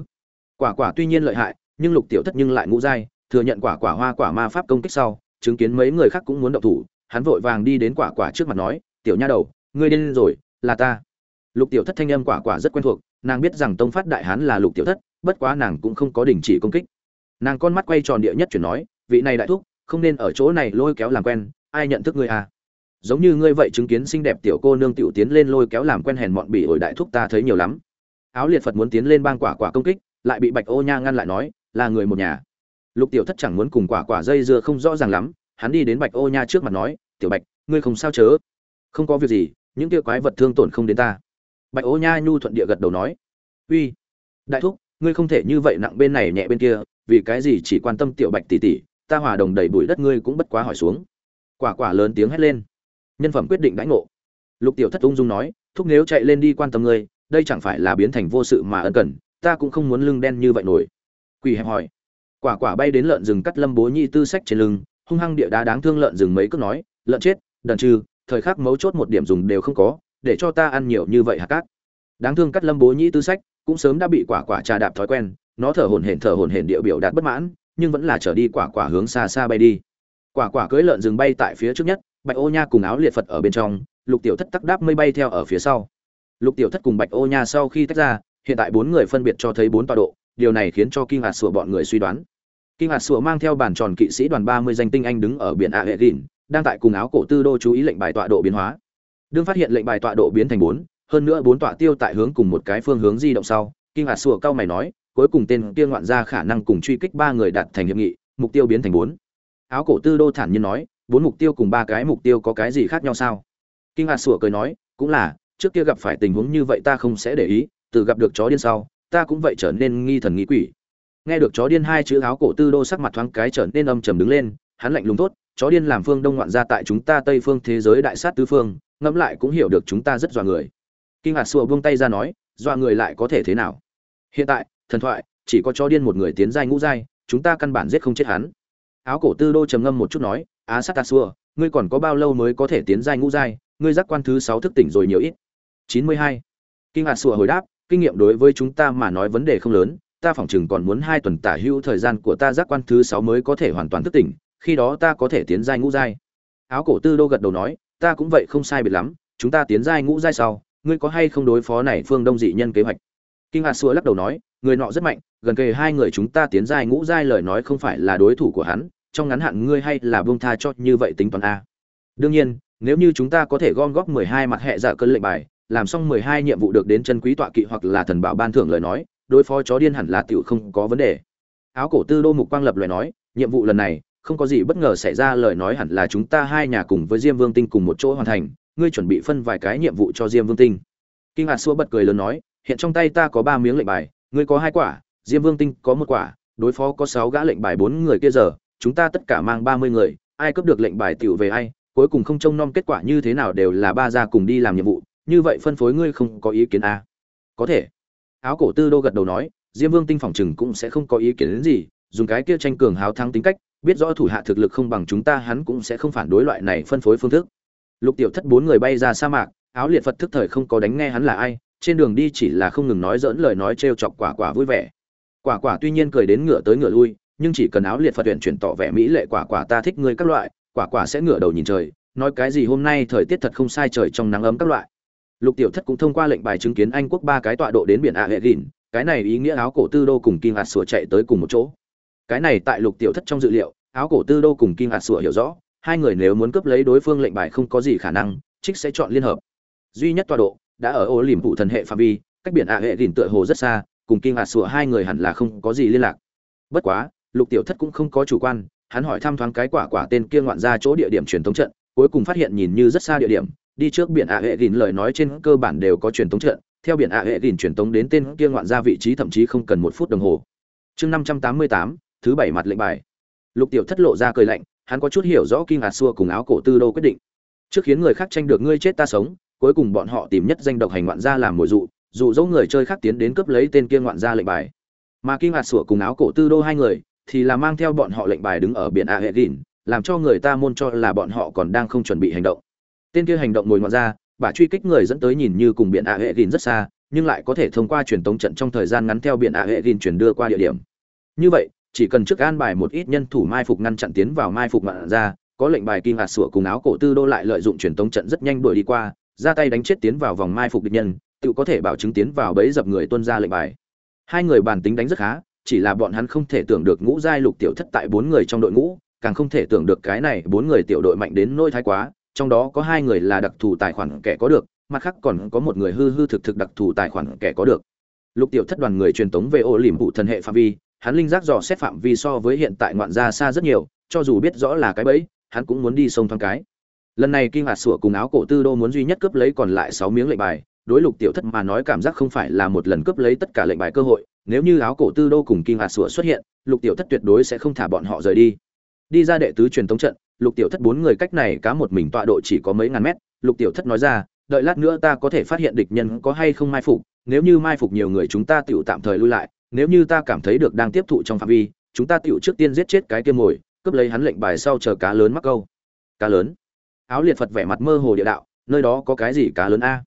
Quả quả tuy nhiên lợi hại, nhưng lục tiểu thất nhưng lại ngũ dai thừa nhận quả quả hoa quả ma pháp công kích sau, chứng kiến mấy người khác cũng muốn động thủ, hắn vội vàng đi đến quả quả trước mặt nói, tiểu nha đầu, ngươi điên rồi, là ta. Lục tiểu thất thanh âm quả quả rất quen thuộc, nàng biết rằng tông phát đại hán là lục tiểu thất, bất quá nàng cũng không có đình chỉ công kích. Nàng con mắt quay tròn địa nhất chuyển nói, vị này đại thúc, không nên ở chỗ này lôi kéo làm quen, ai nhận thức ngươi à? Giống như ngươi vậy chứng kiến xinh đẹp tiểu cô nương tiểu tiến lên lôi kéo làm quen hèn mọn bị ổi đại thúc ta thấy nhiều lắm. Áo liệt phật muốn tiến lên bang quả quả công kích, lại bị bạch ô nha ngăn lại nói, là người một nhà. Lục tiểu thất chẳng muốn cùng quả quả dây dưa không rõ ràng lắm, hắn đi đến bạch ô nha trước mặt nói, tiểu bạch, ngươi không sao chớ? Không có việc gì, những kia quái vật thương tổn không đến ta. Bạch ô nha nhu thuận địa gật đầu nói, uy, đại thúc, ngươi không thể như vậy nặng bên này nhẹ bên kia, vì cái gì chỉ quan tâm tiểu bạch tỷ tỷ, ta hòa đồng đầy bụi đất ngươi cũng bất quá hỏi xuống. Quả quả lớn tiếng hét lên nhân phẩm quyết định đãi ngộ. Lục tiểu thất ung dung nói, thúc nếu chạy lên đi quan tâm ngươi, đây chẳng phải là biến thành vô sự mà ân cần, ta cũng không muốn lưng đen như vậy nổi. Quỳ hẹp hỏi. Quả quả bay đến lợn rừng cắt lâm bố nhị tư sách trên lưng, hung hăng địa đá đáng thương lợn rừng mấy cước nói, lợn chết, đần trừ, thời khắc mấu chốt một điểm dùng đều không có, để cho ta ăn nhiều như vậy hạt cát. Đáng thương cắt lâm bố nhị tư sách cũng sớm đã bị quả quả trà đạp thói quen, nó thở hổn hển, thở hổn hển địa biểu đạt bất mãn, nhưng vẫn là trở đi quả quả hướng xa xa bay đi. Quả quả cưỡi lợn rừng bay tại phía trước nhất bạch ô nha cùng áo liệt phật ở bên trong, lục tiểu thất tắc đáp mây bay theo ở phía sau. Lục tiểu thất cùng bạch ô nha sau khi tách ra, hiện tại bốn người phân biệt cho thấy bốn tọa độ, điều này khiến cho kinh hạt sủa bọn người suy đoán. Kinh hạt sủa mang theo bản tròn kỵ sĩ đoàn ba mươi danh tinh anh đứng ở biển a hệ gìn, đang tại cùng áo cổ tư đô chú ý lệnh bài tọa độ biến hóa. Đương phát hiện lệnh bài tọa độ biến thành bốn, hơn nữa bốn tọa tiêu tại hướng cùng một cái phương hướng di động sau, kinh hạt sủa cao mày nói, cuối cùng tên kia ngoạn ra khả năng cùng truy kích ba người đạt thành hiệp nghị, mục tiêu biến thành bốn. Áo cổ tư đô thản nhiên nói bốn mục tiêu cùng ba cái mục tiêu có cái gì khác nhau sao? Kinh hạt sủa cười nói, cũng là, trước kia gặp phải tình huống như vậy ta không sẽ để ý, từ gặp được chó điên sau, ta cũng vậy trở nên nghi thần nghi quỷ. Nghe được chó điên hai chữ áo cổ tư đô sắc mặt thoáng cái trở nên âm trầm đứng lên, hắn lạnh lùng tốt chó điên làm phương đông ngoạn ra tại chúng ta tây phương thế giới đại sát tứ phương, ngẫm lại cũng hiểu được chúng ta rất dọa người. Kinh hạt sùa buông tay ra nói, dọa người lại có thể thế nào? Hiện tại, thần thoại, chỉ có chó điên một người tiến giai ngũ giai, chúng ta căn bản giết không chết hắn. Áo cổ tư đô trầm ngâm một chút nói á sát ta xua, ngươi còn có bao lâu mới có thể tiến giai ngũ giai, ngươi giác quan thứ sáu thức tỉnh rồi nhiều ít. Chín mươi hai. Kinh hạt sùa hồi đáp, kinh nghiệm đối với chúng ta mà nói vấn đề không lớn, ta phỏng chừng còn muốn hai tuần tả hữu thời gian của ta giác quan thứ sáu mới có thể hoàn toàn thức tỉnh, khi đó ta có thể tiến giai ngũ giai. Áo cổ tư đô gật đầu nói, ta cũng vậy không sai biệt lắm, chúng ta tiến giai ngũ giai sau, ngươi có hay không đối phó này phương đông dị nhân kế hoạch? Kinh hạt xua lắc đầu nói, người nọ rất mạnh, gần kề hai người chúng ta tiến giai ngũ giai lời nói không phải là đối thủ của hắn trong ngắn hạn ngươi hay là buông tha cho như vậy tính toán a. Đương nhiên, nếu như chúng ta có thể gom góp mười hai mặt hệ giả cân lệnh bài, làm xong mười hai nhiệm vụ được đến chân quý tọa kỵ hoặc là thần bảo ban thưởng lời nói, đối phó chó điên hẳn là tiểu không có vấn đề. Áo cổ tư đô mục quang lập lời nói, nhiệm vụ lần này, không có gì bất ngờ xảy ra lời nói hẳn là chúng ta hai nhà cùng với diêm vương tinh cùng một chỗ hoàn thành, ngươi chuẩn bị phân vài cái nhiệm vụ cho diêm vương tinh. Kinh hạt xua bật cười lớn nói, hiện trong tay ta có ba miếng lệnh bài, ngươi có hai quả, diêm vương tinh có một quả, đối phó có sáu gã lệnh bài bốn người kia giờ chúng ta tất cả mang ba mươi người, ai cấp được lệnh bài tiểu về ai, cuối cùng không trông nom kết quả như thế nào đều là ba gia cùng đi làm nhiệm vụ, như vậy phân phối ngươi không có ý kiến à? có thể. Áo cổ tư đô gật đầu nói, diêm vương tinh phòng chừng cũng sẽ không có ý kiến đến gì, dùng cái kia tranh cường hào thắng tính cách, biết rõ thủ hạ thực lực không bằng chúng ta hắn cũng sẽ không phản đối loại này phân phối phương thức. Lục tiểu thất bốn người bay ra sa mạc, áo liệt phật thức thời không có đánh nghe hắn là ai, trên đường đi chỉ là không ngừng nói dỡn lời nói trêu chọc quả quả vui vẻ. Quả quả tuy nhiên cười đến ngựa tới ngựa lui nhưng chỉ cần áo liệt phật huyện chuyển tỏ vẻ mỹ lệ quả quả ta thích ngươi các loại, quả quả sẽ ngửa đầu nhìn trời, nói cái gì hôm nay thời tiết thật không sai trời trong nắng ấm các loại. Lục tiểu thất cũng thông qua lệnh bài chứng kiến anh quốc ba cái tọa độ đến biển ạ hệ gìn, cái này ý nghĩa áo cổ tư đô cùng kim hạt sủa chạy tới cùng một chỗ. Cái này tại lục tiểu thất trong dự liệu, áo cổ tư đô cùng kim hạt sủa hiểu rõ, hai người nếu muốn cướp lấy đối phương lệnh bài không có gì khả năng, trích sẽ chọn liên hợp. Duy nhất tọa độ đã ở ô liềm phụ thần hệ phạm vi, cách biển ạ hệ gìn tựa hồ rất xa, cùng kim hạt sủa hai người hẳn là không có gì liên lạc. Bất quá lục tiểu thất cũng không có chủ quan, hắn hỏi thăm thoáng cái quả quả tên kia ngoạn ra chỗ địa điểm truyền thống trận, cuối cùng phát hiện nhìn như rất xa địa điểm, đi trước biển ạ hệ gìn lời nói trên cơ bản đều có truyền thống trận, theo biển ạ hệ gìn truyền thống đến tên kia ngoạn ra vị trí thậm chí không cần một phút đồng hồ. Chương năm trăm tám mươi tám, thứ bảy mặt lệnh bài. Lục tiểu thất lộ ra cười lạnh, hắn có chút hiểu rõ kinh hạt xua cùng áo cổ tư đô quyết định. Trước khiến người khác tranh được ngươi chết ta sống, cuối cùng bọn họ tìm nhất danh độc hành ngoạn gia làm mồi dụ dụ dỗ người chơi khác tiến đến cướp lấy tên kia ngoạn gia lệnh bài. Mà kinh hạt sủa cùng áo cổ tư đô hai người thì là mang theo bọn họ lệnh bài đứng ở biển a hệ gìn làm cho người ta môn cho là bọn họ còn đang không chuẩn bị hành động. Tên kia hành động ngồi ngoạn ra, bà truy kích người dẫn tới nhìn như cùng biển a hệ gìn rất xa, nhưng lại có thể thông qua truyền tống trận trong thời gian ngắn theo biển a hệ gìn chuyển đưa qua địa điểm. Như vậy, chỉ cần trước an bài một ít nhân thủ mai phục ngăn chặn tiến vào mai phục ngoạn ra, có lệnh bài kim hạt sủa cùng áo cổ tư đô lại lợi dụng truyền tống trận rất nhanh đuổi đi qua, ra tay đánh chết tiến vào vòng mai phục địch nhân, tự có thể bảo chứng tiến vào bẫy dập người tuân ra lệnh bài. Hai người bản tính đánh rất khá chỉ là bọn hắn không thể tưởng được ngũ giai lục tiểu thất tại bốn người trong đội ngũ, càng không thể tưởng được cái này bốn người tiểu đội mạnh đến nỗi thái quá, trong đó có hai người là đặc thù tài khoản kẻ có được, mặt khác còn có một người hư hư thực thực đặc thù tài khoản kẻ có được. Lục tiểu thất đoàn người truyền tống về ô liềm vụ thần hệ phạm vi, hắn linh giác dò xét phạm vi so với hiện tại ngoạn gia xa rất nhiều, cho dù biết rõ là cái bẫy, hắn cũng muốn đi sông thoáng cái. Lần này kinh hạt sủa cùng áo cổ tư đô muốn duy nhất cướp lấy còn lại sáu miếng lệnh bài, đối lục tiểu thất mà nói cảm giác không phải là một lần cướp lấy tất cả lệnh bài cơ hội nếu như áo cổ tư đô cùng kinh hạt sủa xuất hiện, lục tiểu thất tuyệt đối sẽ không thả bọn họ rời đi. Đi ra đệ tứ truyền thống trận, lục tiểu thất bốn người cách này cá một mình tọa độ chỉ có mấy ngàn mét. Lục tiểu thất nói ra, đợi lát nữa ta có thể phát hiện địch nhân có hay không mai phục. Nếu như mai phục nhiều người chúng ta tựu tạm thời lui lại. Nếu như ta cảm thấy được đang tiếp thụ trong phạm vi, chúng ta tựu trước tiên giết chết cái kia mồi cướp lấy hắn lệnh bài sau chờ cá lớn mắc câu. Cá lớn? Áo liệt phật vẻ mặt mơ hồ địa đạo, nơi đó có cái gì cá lớn a?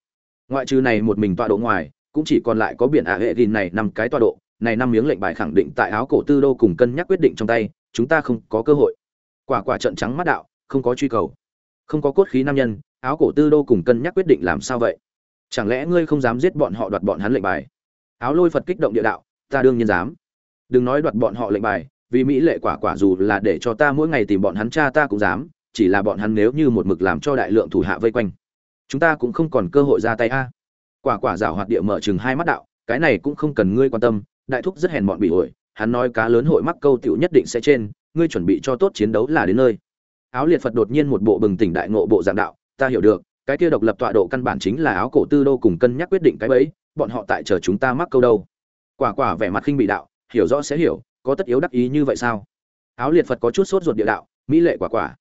Ngoại trừ này một mình tọa độ ngoài cũng chỉ còn lại có biển ả hệ gìn này năm cái tọa độ, này năm miếng lệnh bài khẳng định tại áo cổ tư đô cùng cân nhắc quyết định trong tay, chúng ta không có cơ hội. Quả quả trận trắng mắt đạo, không có truy cầu. Không có cốt khí nam nhân, áo cổ tư đô cùng cân nhắc quyết định làm sao vậy? Chẳng lẽ ngươi không dám giết bọn họ đoạt bọn hắn lệnh bài? Áo lôi phật kích động địa đạo, ta đương nhiên dám. Đừng nói đoạt bọn họ lệnh bài, vì mỹ lệ quả quả dù là để cho ta mỗi ngày tìm bọn hắn cha ta cũng dám, chỉ là bọn hắn nếu như một mực làm cho đại lượng thủ hạ vây quanh, chúng ta cũng không còn cơ hội ra tay a quả quả rảo hoạt địa mở chừng hai mắt đạo, cái này cũng không cần ngươi quan tâm, đại thúc rất hèn bọn bị ổi hắn nói cá lớn hội mắc câu tiểu nhất định sẽ trên, ngươi chuẩn bị cho tốt chiến đấu là đến nơi. Áo liệt phật đột nhiên một bộ bừng tỉnh đại ngộ bộ dạng đạo, ta hiểu được, cái kia độc lập tọa độ căn bản chính là áo cổ tư đô cùng cân nhắc quyết định cái bẫy, bọn họ tại chờ chúng ta mắc câu đâu. Quả quả vẻ mặt khinh bị đạo, hiểu rõ sẽ hiểu, có tất yếu đắc ý như vậy sao? Áo liệt phật có chút sốt ruột địa đạo, mỹ lệ quả quả.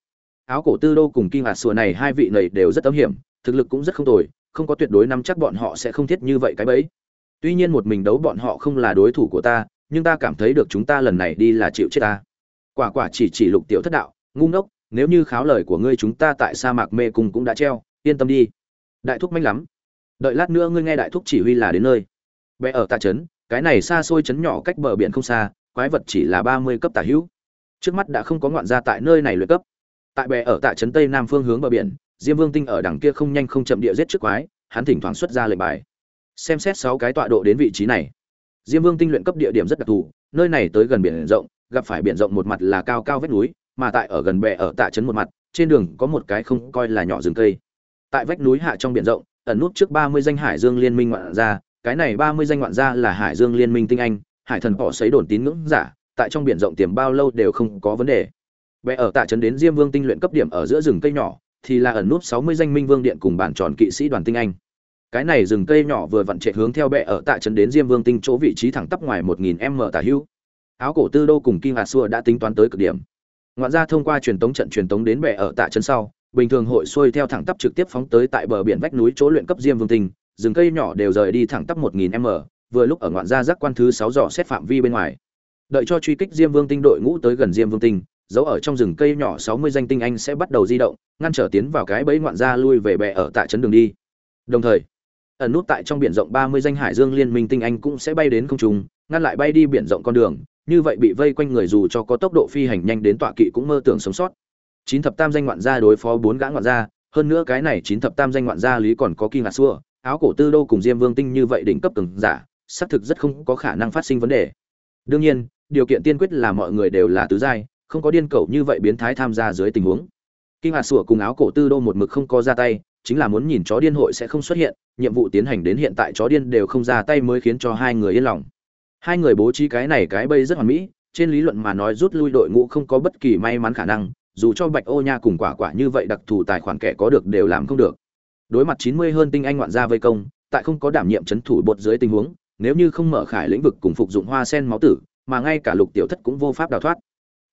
Áo cổ tư đô cùng kinh hạt sùa này hai vị này đều rất âm hiểm, thực lực cũng rất không tồi không có tuyệt đối nắm chắc bọn họ sẽ không thiết như vậy cái bẫy. Tuy nhiên một mình đấu bọn họ không là đối thủ của ta, nhưng ta cảm thấy được chúng ta lần này đi là chịu chết ta. Quả quả chỉ chỉ lục tiểu thất đạo, ngu ngốc, nếu như kháo lời của ngươi chúng ta tại sa mạc mê cung cũng đã treo, yên tâm đi. Đại thúc manh lắm. Đợi lát nữa ngươi nghe đại thúc chỉ huy là đến nơi. Bé ở tạ trấn, cái này xa xôi trấn nhỏ cách bờ biển không xa, quái vật chỉ là ba mươi cấp tả hữu. Trước mắt đã không có ngoạn gia tại nơi này luyện cấp. Tại bè ở tạ trấn tây nam phương hướng bờ biển diêm vương tinh ở đằng kia không nhanh không chậm địa giết trước quái hắn thỉnh thoảng xuất ra lệnh bài. Xem xét sáu cái tọa độ đến vị trí này. Diêm vương tinh luyện cấp địa điểm rất đặc thù nơi này tới gần biển rộng gặp phải biển rộng một mặt là cao cao vách núi mà tại ở gần bè ở tạ trấn một mặt trên đường có một cái không coi là nhỏ rừng cây. Tại vách núi hạ trong biển rộng ẩn nút trước ba mươi danh hải dương liên minh ngoạn gia cái này ba mươi danh ngoạn gia là hải dương liên minh tinh anh hải thần bỏ xấy đồn tín ngưỡng giả tại trong biển rộng tiềm bao lâu đều không có vấn đề. Bè ở tạ trấn đến Diêm Vương tinh luyện cấp điểm ở giữa rừng cây nhỏ, thì là ẩn nút 60 danh minh vương điện cùng bản tròn kỵ sĩ đoàn tinh anh. Cái này rừng cây nhỏ vừa vặn chạy hướng theo bệ ở tại trấn đến Diêm Vương tinh chỗ vị trí thẳng tắp ngoài 1000m tả hữu. Áo cổ tư đô cùng Kim Hạt Xua đã tính toán tới cực điểm. Ngoạn ra thông qua truyền tống trận truyền tống đến bệ ở tại trấn sau, bình thường hội xuôi theo thẳng tắp trực tiếp phóng tới tại bờ biển vách núi chỗ luyện cấp Diêm Vương tinh, rừng cây nhỏ đều rời đi thẳng tắp 1000m, vừa lúc ở ngoạn gia giác quan thứ 6 dò xét phạm vi bên ngoài. Đợi cho truy kích Diêm Vương tinh đội ngũ tới gần Diêm Vương tinh, giấu ở trong rừng cây nhỏ sáu mươi danh tinh anh sẽ bắt đầu di động, ngăn trở tiến vào cái bẫy ngoạn gia lui về bè ở tại trấn đường đi. Đồng thời, ẩn nút tại trong biển rộng ba mươi danh hải dương liên minh tinh anh cũng sẽ bay đến không trung, ngăn lại bay đi biển rộng con đường, như vậy bị vây quanh người dù cho có tốc độ phi hành nhanh đến tọa kỵ cũng mơ tưởng sống sót. Chín thập tam danh ngoạn gia đối phó bốn gã ngoạn gia, hơn nữa cái này chín thập tam danh ngoạn gia lý còn có kinh ngạc xua, áo cổ tư đô cùng Diêm Vương tinh như vậy đỉnh cấp cường giả, xác thực rất không có khả năng phát sinh vấn đề. Đương nhiên, điều kiện tiên quyết là mọi người đều là tứ giai, không có điên cẩu như vậy biến thái tham gia dưới tình huống. Kinh hạt sủa cùng áo cổ tư đô một mực không có ra tay, chính là muốn nhìn chó điên hội sẽ không xuất hiện, nhiệm vụ tiến hành đến hiện tại chó điên đều không ra tay mới khiến cho hai người yên lòng. Hai người bố trí cái này cái bây rất hoàn mỹ, trên lý luận mà nói rút lui đội ngũ không có bất kỳ may mắn khả năng, dù cho bạch ô nha cùng quả quả như vậy đặc thù tài khoản kẻ có được đều làm không được. Đối mặt chín mươi hơn tinh anh ngoạn gia vây công, tại không có đảm nhiệm chấn thủ bột dưới tình huống, nếu như không mở khải lĩnh vực cùng phục dụng hoa sen máu tử, mà ngay cả lục tiểu thất cũng vô pháp đào thoát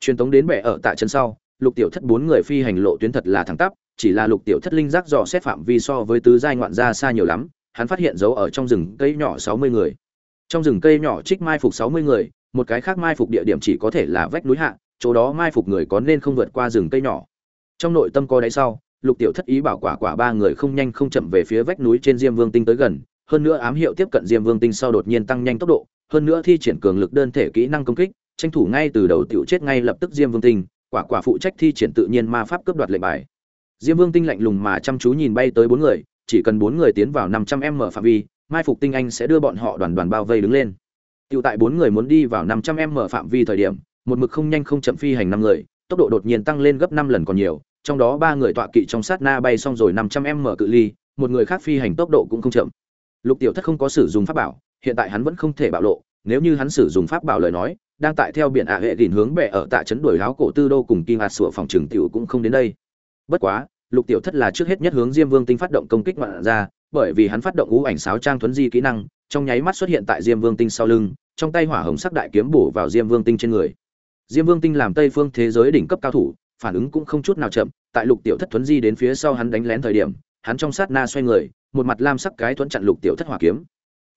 truyền tống đến bệ ở tại chân sau, lục tiểu thất bốn người phi hành lộ tuyến thật là thẳng tắp, chỉ là lục tiểu thất linh giác dò xét phạm vi so với tứ giai ngoạn gia xa nhiều lắm, hắn phát hiện dấu ở trong rừng cây nhỏ sáu mươi người. Trong rừng cây nhỏ trích mai phục sáu mươi người, một cái khác mai phục địa điểm chỉ có thể là vách núi hạ, chỗ đó mai phục người có nên không vượt qua rừng cây nhỏ. Trong nội tâm có đáy sau, lục tiểu thất ý bảo quả quả ba người không nhanh không chậm về phía vách núi trên diêm vương tinh tới gần, hơn nữa ám hiệu tiếp cận diêm vương tinh sau đột nhiên tăng nhanh tốc độ, hơn nữa thi triển cường lực đơn thể kỹ năng công kích tranh thủ ngay từ đầu tiểu chết ngay lập tức Diêm Vương Tinh, quả quả phụ trách thi triển tự nhiên ma pháp cướp đoạt lệnh bài. Diêm Vương Tinh lạnh lùng mà chăm chú nhìn bay tới bốn người, chỉ cần bốn người tiến vào 500m phạm vi, Mai Phục Tinh Anh sẽ đưa bọn họ đoàn đoàn bao vây đứng lên. Tiểu tại bốn người muốn đi vào 500m phạm vi thời điểm, một mực không nhanh không chậm phi hành năm người, tốc độ đột nhiên tăng lên gấp 5 lần còn nhiều, trong đó ba người tọa kỵ trong sát na bay xong rồi 500m cự ly, một người khác phi hành tốc độ cũng không chậm. Lục Tiểu Thất không có sử dụng pháp bảo, hiện tại hắn vẫn không thể bạo lộ, nếu như hắn sử dụng pháp bảo lời nói, đang tại theo biển ạ hệ đỉnh hướng bệ ở tạ trấn đuổi láo cổ tư đô cùng kim hạt sủa phòng trường tiểu cũng không đến đây. Bất quá, lục tiểu thất là trước hết nhất hướng diêm vương tinh phát động công kích ngoạn ra bởi vì hắn phát động ngũ ảnh sáo trang thuấn di kỹ năng, trong nháy mắt xuất hiện tại diêm vương tinh sau lưng, trong tay hỏa hồng sắc đại kiếm bổ vào diêm vương tinh trên người. Diêm vương tinh làm tây phương thế giới đỉnh cấp cao thủ, phản ứng cũng không chút nào chậm, tại lục tiểu thất thuấn di đến phía sau hắn đánh lén thời điểm, hắn trong sát na xoay người, một mặt lam sắc cái thuẫn chặn lục tiểu thất hỏa kiếm.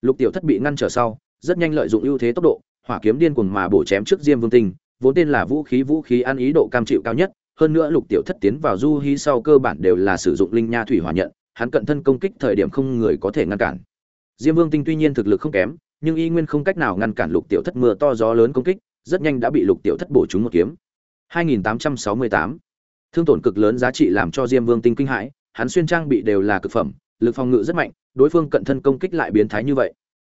Lục tiểu thất bị ngăn trở sau, rất nhanh lợi dụng ưu thế tốc độ hỏa kiếm điên cuồng mà bổ chém trước Diêm Vương Tinh, vốn tên là vũ khí vũ khí ăn ý độ cam chịu cao nhất, hơn nữa Lục Tiểu Thất tiến vào du hí sau cơ bản đều là sử dụng linh nha thủy hỏa nhận, hắn cận thân công kích thời điểm không người có thể ngăn cản. Diêm Vương Tinh tuy nhiên thực lực không kém, nhưng y nguyên không cách nào ngăn cản Lục Tiểu Thất mưa to gió lớn công kích, rất nhanh đã bị Lục Tiểu Thất bổ trúng một kiếm. 2868. Thương tổn cực lớn giá trị làm cho Diêm Vương Tinh kinh hãi, hắn xuyên trang bị đều là cực phẩm, lực phòng ngự rất mạnh, đối phương cận thân công kích lại biến thái như vậy.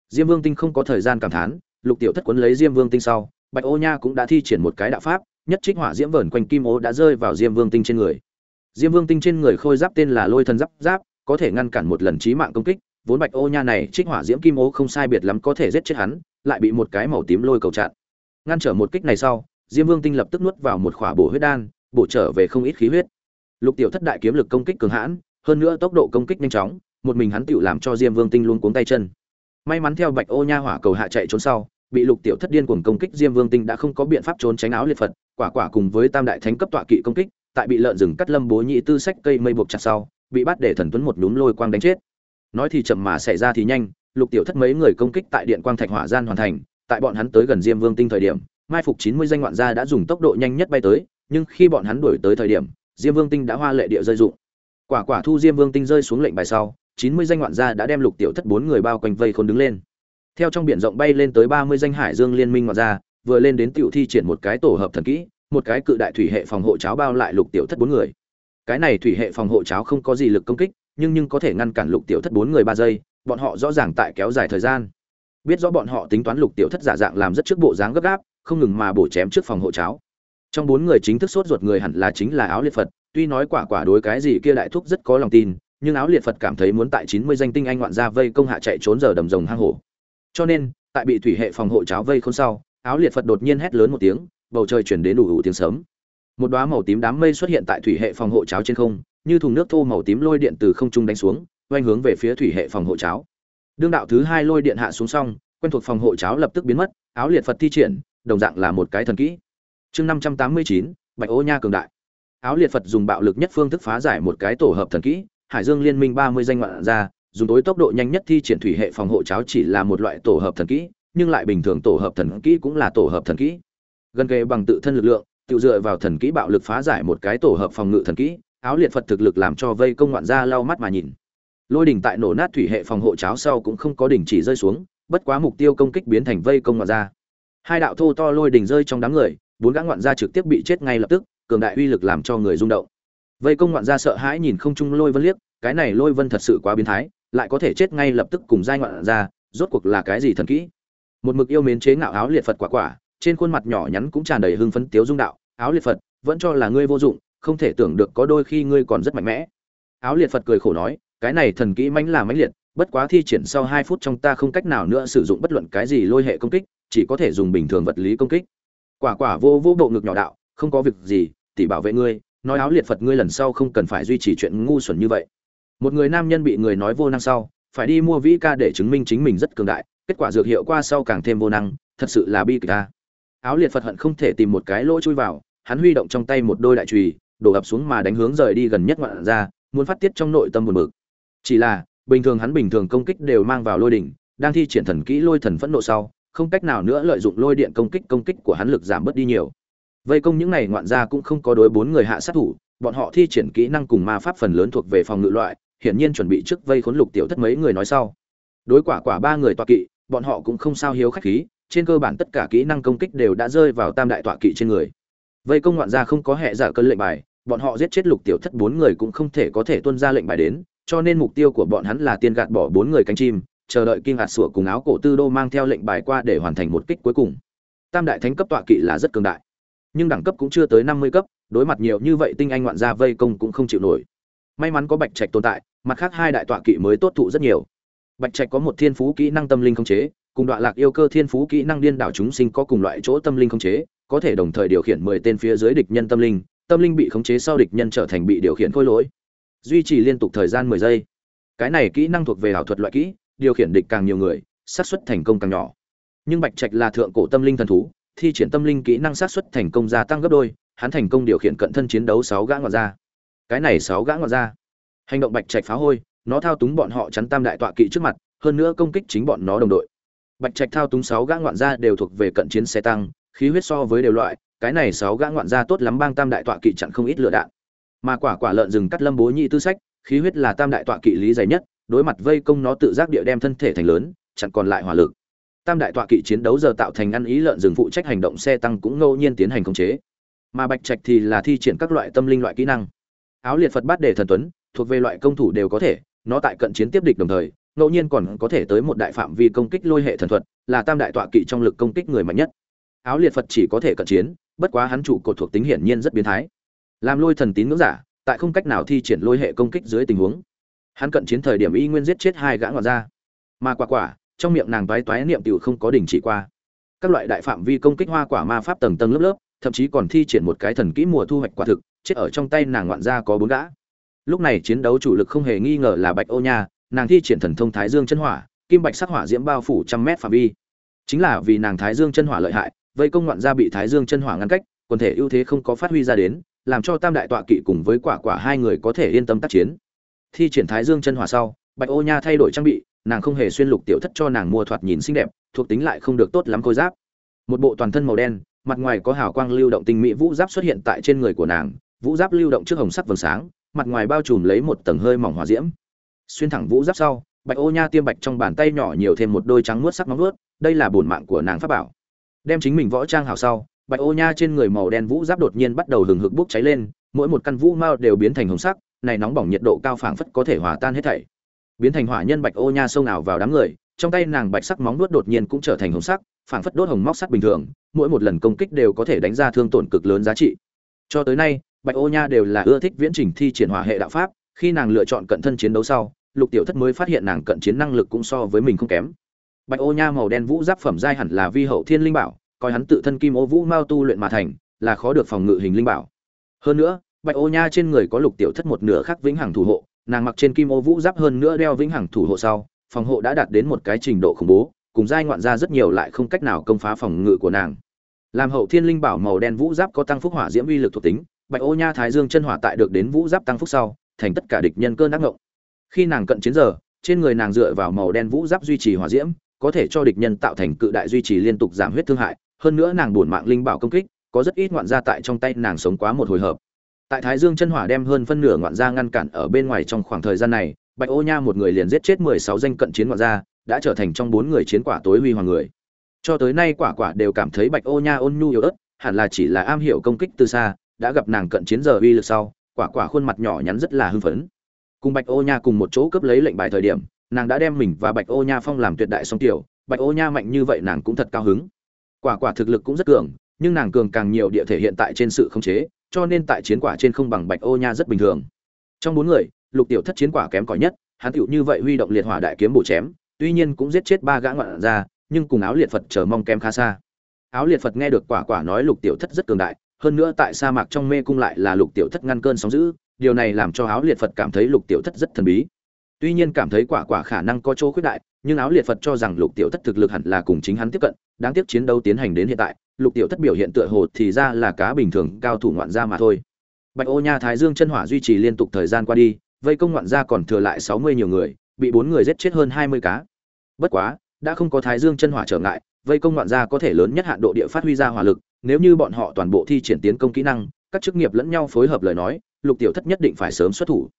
Diêm Vương Tinh không có thời gian cảm thán, lục tiểu thất quấn lấy diêm vương tinh sau, bạch ô nha cũng đã thi triển một cái đạo pháp, nhất trích hỏa diễm vờn quanh kim ô đã rơi vào diêm vương tinh trên người. Diêm vương tinh trên người khôi giáp tên là lôi thần giáp giáp, có thể ngăn cản một lần chí mạng công kích, vốn bạch ô nha này trích hỏa diễm kim ô không sai biệt lắm có thể giết chết hắn, lại bị một cái màu tím lôi cầu chặn. Ngăn trở một kích này sau, diêm vương tinh lập tức nuốt vào một khỏa bổ huyết đan, bổ trở về không ít khí huyết. Lục tiểu thất đại kiếm lực công kích cường hãn, hơn nữa tốc độ công kích nhanh chóng, một mình hắn tựu làm cho diêm vương tinh luôn cuống tay chân. May mắn theo bạch ô nha hỏa cầu hạ chạy trốn sau bị lục tiểu thất điên cuồng công kích diêm vương tinh đã không có biện pháp trốn tránh áo liệt phật, quả quả cùng với tam đại thánh cấp tọa kỵ công kích, tại bị lợn rừng cắt lâm bố nhị tư sách cây mây buộc chặt sau, bị bắt để thần tuấn một núm lôi quang đánh chết. Nói thì chậm mà xảy ra thì nhanh, lục tiểu thất mấy người công kích tại điện quang thạch hỏa gian hoàn thành, tại bọn hắn tới gần diêm vương tinh thời điểm, mai phục chín mươi danh ngoạn gia đã dùng tốc độ nhanh nhất bay tới, nhưng khi bọn hắn đuổi tới thời điểm, diêm vương tinh đã hoa lệ địa rơi dụng. Quả quả thu diêm vương tinh rơi xuống lệnh bài sau, chín mươi danh ngoạn gia đã đem lục tiểu thất bốn người bao quanh vây khôn đứng lên theo trong biển rộng bay lên tới ba mươi danh hải dương liên minh ngoạn ra vừa lên đến tiểu thi triển một cái tổ hợp thần kỹ, một cái cự đại thủy hệ phòng hộ cháo bao lại lục tiểu thất bốn người. Cái này thủy hệ phòng hộ cháo không có gì lực công kích, nhưng nhưng có thể ngăn cản lục tiểu thất bốn người ba giây, bọn họ rõ ràng tại kéo dài thời gian. Biết rõ bọn họ tính toán lục tiểu thất giả dạng làm rất trước bộ dáng gấp gáp, không ngừng mà bổ chém trước phòng hộ cháo. Trong bốn người chính thức sốt ruột người hẳn là chính là áo liệt phật, tuy nói quả quả đối cái gì kia đại thúc rất có lòng tin, nhưng áo liệt phật cảm thấy muốn tại chín mươi danh tinh anh ngoạn gia vây công hạ chạy trốn giờ đầm rồng hang hổ cho nên, tại bị thủy hệ phòng hộ cháo vây không sau, áo liệt phật đột nhiên hét lớn một tiếng, bầu trời chuyển đến đủ đủ tiếng sớm một đoá màu tím đám mây xuất hiện tại thủy hệ phòng hộ cháo trên không, như thùng nước thô màu tím lôi điện từ không trung đánh xuống, oanh hướng về phía thủy hệ phòng hộ cháo. Đương đạo thứ hai lôi điện hạ xuống xong, quen thuộc phòng hộ cháo lập tức biến mất, áo liệt phật thi triển, đồng dạng là một cái thần kỹ. Chương năm trăm tám mươi chín, bạch ô nha cường đại. Áo liệt phật dùng bạo lực nhất phương thức phá giải một cái tổ hợp thần kỹ, hải dương liên minh ba mươi danh ngoạn ra dùng tối tốc độ nhanh nhất thi triển thủy hệ phòng hộ cháo chỉ là một loại tổ hợp thần kỹ, nhưng lại bình thường tổ hợp thần kỹ cũng là tổ hợp thần kỹ. Gần kề bằng tự thân lực lượng, tự dựa vào thần kỹ bạo lực phá giải một cái tổ hợp phòng ngự thần kỹ, áo liệt phật thực lực làm cho vây công ngoạn gia lau mắt mà nhìn. Lôi đỉnh tại nổ nát thủy hệ phòng hộ cháo sau cũng không có đỉnh chỉ rơi xuống, bất quá mục tiêu công kích biến thành vây công ngoạn gia. Hai đạo thô to lôi đỉnh rơi trong đám người, bốn gã ngoạn gia trực tiếp bị chết ngay lập tức, cường đại uy lực làm cho người rung động. Vây công ngoạn gia sợ hãi nhìn không trung lôi vân liếc, cái này lôi vân thật sự quá biến thái lại có thể chết ngay lập tức cùng giai ngoạn ra, rốt cuộc là cái gì thần kỹ? Một mực yêu mến chế ngạo áo liệt phật quả quả trên khuôn mặt nhỏ nhắn cũng tràn đầy hưng phấn tiếu dung đạo áo liệt phật vẫn cho là ngươi vô dụng không thể tưởng được có đôi khi ngươi còn rất mạnh mẽ. Áo liệt phật cười khổ nói cái này thần kỹ mãnh là mãnh liệt bất quá thi triển sau hai phút trong ta không cách nào nữa sử dụng bất luận cái gì lôi hệ công kích chỉ có thể dùng bình thường vật lý công kích. Quả quả vô vô bộ ngực nhỏ đạo không có việc gì tỷ bảo vệ ngươi nói áo liệt phật ngươi lần sau không cần phải duy trì chuyện ngu xuẩn như vậy một người nam nhân bị người nói vô năng sau, phải đi mua vĩ ca để chứng minh chính mình rất cường đại, kết quả dược hiệu qua sau càng thêm vô năng, thật sự là bi kịch ta. Áo liệt phật hận không thể tìm một cái lỗ chui vào, hắn huy động trong tay một đôi đại chùy đổ ập xuống mà đánh hướng rời đi gần nhất ngoạn ra muốn phát tiết trong nội tâm buồn bực. Chỉ là, bình thường hắn bình thường công kích đều mang vào lôi đỉnh, đang thi triển thần kỹ lôi thần phẫn nộ sau, không cách nào nữa lợi dụng lôi điện công kích công kích của hắn lực giảm bớt đi nhiều. Vây công những này ngoạn gia cũng không có đối bốn người hạ sát thủ, bọn họ thi triển kỹ năng cùng ma pháp phần lớn thuộc về phòng ngự loại hiển nhiên chuẩn bị trước vây khốn lục tiểu thất mấy người nói sau. Đối quả quả ba người tọa kỵ, bọn họ cũng không sao hiếu khách khí, trên cơ bản tất cả kỹ năng công kích đều đã rơi vào tam đại tọa kỵ trên người. Vây công ngoạn gia không có hệ giả cân lệnh bài, bọn họ giết chết lục tiểu thất bốn người cũng không thể có thể tuân ra lệnh bài đến, cho nên mục tiêu của bọn hắn là tiên gạt bỏ bốn người cánh chim, chờ đợi kim hạt sủa cùng áo cổ tư đô mang theo lệnh bài qua để hoàn thành một kích cuối cùng. Tam đại thánh cấp tọa kỵ là rất cường đại, nhưng đẳng cấp cũng chưa tới năm mươi cấp, đối mặt nhiều như vậy tinh anh ngoạn gia vây công cũng không chịu nổi may mắn có bạch trạch tồn tại, mặt khác hai đại tọa kỵ mới tốt thụ rất nhiều. Bạch trạch có một thiên phú kỹ năng tâm linh khống chế, cùng đoạn lạc yêu cơ thiên phú kỹ năng điên đảo chúng sinh có cùng loại chỗ tâm linh khống chế, có thể đồng thời điều khiển mười tên phía dưới địch nhân tâm linh tâm linh bị khống chế sau địch nhân trở thành bị điều khiển khôi lỗi. Duy trì liên tục thời gian mười giây. Cái này kỹ năng thuộc về ảo thuật loại kỹ, điều khiển địch càng nhiều người, xác suất thành công càng nhỏ. Nhưng bạch trạch là thượng cổ tâm linh thần thú, thi triển tâm linh kỹ năng xác suất thành công gia tăng gấp đôi, hắn thành công điều khiển cận thân chiến đấu sáu gã ngọt ra cái này sáu gã ngọn ra. Hành động bạch trạch phá hôi, nó thao túng bọn họ chắn tam đại tọa kỵ trước mặt, hơn nữa công kích chính bọn nó đồng đội. Bạch trạch thao túng sáu gã ngoạn gia đều thuộc về cận chiến xe tăng, khí huyết so với đều loại, cái này sáu gã ngoạn gia tốt lắm bang tam đại tọa kỵ chặn không ít lựa đạn. Mà quả quả lợn rừng cắt lâm bố nhị tư sách, khí huyết là tam đại tọa kỵ lý dày nhất, đối mặt vây công nó tự giác địa đem thân thể thành lớn, chặn còn lại hỏa lực. Tam đại tọa kỵ chiến đấu giờ tạo thành ăn ý lợn rừng phụ trách hành động xe tăng cũng ngẫu nhiên tiến hành khống chế. Mà bạch trạch thì là thi triển các loại tâm linh loại kỹ năng áo liệt phật bát đề thần tuấn, thuộc về loại công thủ đều có thể, nó tại cận chiến tiếp địch đồng thời, ngẫu nhiên còn có thể tới một đại phạm vi công kích lôi hệ thần thuật, là tam đại tọa kỵ trong lực công kích người mạnh nhất. Áo liệt phật chỉ có thể cận chiến, bất quá hắn chủ cột thuộc tính hiển nhiên rất biến thái. Làm lôi thần tín ngưỡng giả, tại không cách nào thi triển lôi hệ công kích dưới tình huống, hắn cận chiến thời điểm y nguyên giết chết hai gã ngọn ra mà quả quả, trong miệng nàng toái toái niệm tiểu không có đình chỉ qua. Các loại đại phạm vi công kích hoa quả ma pháp tầng tầng lớp lớp, thậm chí còn thi triển một cái thần kỹ mùa thu hoạch quả thực chết ở trong tay nàng ngoạn gia có bốn gã. Lúc này chiến đấu chủ lực không hề nghi ngờ là bạch ô nha, nàng thi triển thần thông thái dương chân hỏa, kim bạch sắc hỏa diễm bao phủ trăm mét phạm vi. Chính là vì nàng thái dương chân hỏa lợi hại, vây công ngoạn gia bị thái dương chân hỏa ngăn cách, quần thể ưu thế không có phát huy ra đến, làm cho tam đại tọa kỵ cùng với quả quả hai người có thể yên tâm tác chiến. Thi triển thái dương chân hỏa sau, bạch ô nha thay đổi trang bị, nàng không hề xuyên lục tiểu thất cho nàng mua thoạt nhìn xinh đẹp, thuộc tính lại không được tốt lắm khôi giáp. Một bộ toàn thân màu đen, mặt ngoài có hào quang lưu động tinh mỹ vũ giáp xuất hiện tại trên người của nàng vũ giáp lưu động trước hồng sắc vầng sáng, mặt ngoài bao trùm lấy một tầng hơi mỏng hỏa diễm. Xuyên thẳng vũ giáp sau, bạch ô nha tiêm bạch trong bàn tay nhỏ nhiều thêm một đôi trắng muốt sắc móng nuốt đây là bổn mạng của nàng pháp bảo. Đem chính mình võ trang hào sau, bạch ô nha trên người màu đen vũ giáp đột nhiên bắt đầu hừng hực bốc cháy lên, mỗi một căn vũ mao đều biến thành hồng sắc, này nóng bỏng nhiệt độ cao phảng phất có thể hòa tan hết thảy. Biến thành hỏa nhân bạch ô nha xông nào vào đám người, trong tay nàng bạch sắc móng nuốt đột nhiên cũng trở thành hồng sắc, phảng phất đốt hồng móc sắt bình thường, mỗi một lần công kích đều có thể đánh ra thương tổn cực lớn giá trị. Cho tới nay bạch ô nha đều là ưa thích viễn trình thi triển hỏa hệ đạo pháp, khi nàng lựa chọn cận thân chiến đấu sau, lục tiểu thất mới phát hiện nàng cận chiến năng lực cũng so với mình không kém. Bạch ô nha màu đen vũ giáp phẩm giai hẳn là vi hậu thiên linh bảo, coi hắn tự thân kim ô vũ mao tu luyện mà thành, là khó được phòng ngự hình linh bảo. Hơn nữa, bạch ô nha trên người có lục tiểu thất một nửa khác vĩnh hằng thủ hộ, nàng mặc trên kim ô vũ giáp hơn nữa đeo vĩnh hằng thủ hộ sau, phòng hộ đã đạt đến một cái trình độ khủng bố, cùng giai ngoạn ra rất nhiều lại không cách nào công phá phòng ngự của nàng. Làm hậu thiên linh bảo màu đen vũ giáp có tăng phúc hỏa diễm uy lực thuộc tính bạch ô nha thái dương chân hỏa tại được đến vũ giáp tăng phúc sau, thành tất cả địch nhân cơn ác ngộng. Khi nàng cận chiến giờ, trên người nàng dựa vào màu đen vũ giáp duy trì hỏa diễm, có thể cho địch nhân tạo thành cự đại duy trì liên tục giảm huyết thương hại, hơn nữa nàng buồn mạng linh bảo công kích, có rất ít ngoạn gia tại trong tay nàng sống quá một hồi hợp. Tại thái dương chân hỏa đem hơn phân nửa ngoạn gia ngăn cản ở bên ngoài trong khoảng thời gian này, bạch ô nha một người liền giết chết mười sáu danh cận chiến ngoạn gia, đã trở thành trong bốn người chiến quả tối huy hoàng người. Cho tới nay quả quả đều cảm thấy bạch ô nha ôn nhu yếu ớt, hẳn là chỉ là am hiểu công kích từ xa đã gặp nàng cận chiến giờ uy lực sau, quả quả khuôn mặt nhỏ nhắn rất là hưng phấn. Cùng bạch ô nha cùng một chỗ cướp lấy lệnh bài thời điểm, nàng đã đem mình và bạch ô nha phong làm tuyệt đại song tiểu, bạch ô nha mạnh như vậy nàng cũng thật cao hứng. Quả quả thực lực cũng rất cường, nhưng nàng cường càng nhiều địa thể hiện tại trên sự khống chế, cho nên tại chiến quả trên không bằng bạch ô nha rất bình thường. Trong bốn người, lục tiểu thất chiến quả kém cỏi nhất, hắn tựu như vậy huy động liệt hỏa đại kiếm bổ chém, tuy nhiên cũng giết chết ba gã ngoạn ra nhưng cùng áo liệt phật chờ mong kém khá xa. Áo liệt phật nghe được quả quả nói lục tiểu thất rất cường đại hơn nữa tại sa mạc trong mê cung lại là lục tiểu thất ngăn cơn sóng dữ, điều này làm cho áo liệt phật cảm thấy lục tiểu thất rất thần bí. Tuy nhiên cảm thấy quả quả khả năng có chỗ khuyết đại, nhưng áo liệt phật cho rằng lục tiểu thất thực lực hẳn là cùng chính hắn tiếp cận, đáng tiếc chiến đấu tiến hành đến hiện tại, lục tiểu thất biểu hiện tựa hồ thì ra là cá bình thường, cao thủ ngoạn gia mà thôi. Bạch ô nha thái dương chân hỏa duy trì liên tục thời gian qua đi, vây công ngoạn gia còn thừa lại sáu mươi nhiều người, bị bốn người giết chết hơn hai mươi cá. Bất quá, đã không có thái dương chân hỏa trở ngại vây công ngoạn gia có thể lớn nhất hạn độ địa phát huy ra hỏa lực, nếu như bọn họ toàn bộ thi triển tiến công kỹ năng, các chức nghiệp lẫn nhau phối hợp lời nói, lục tiểu thất nhất định phải sớm xuất thủ.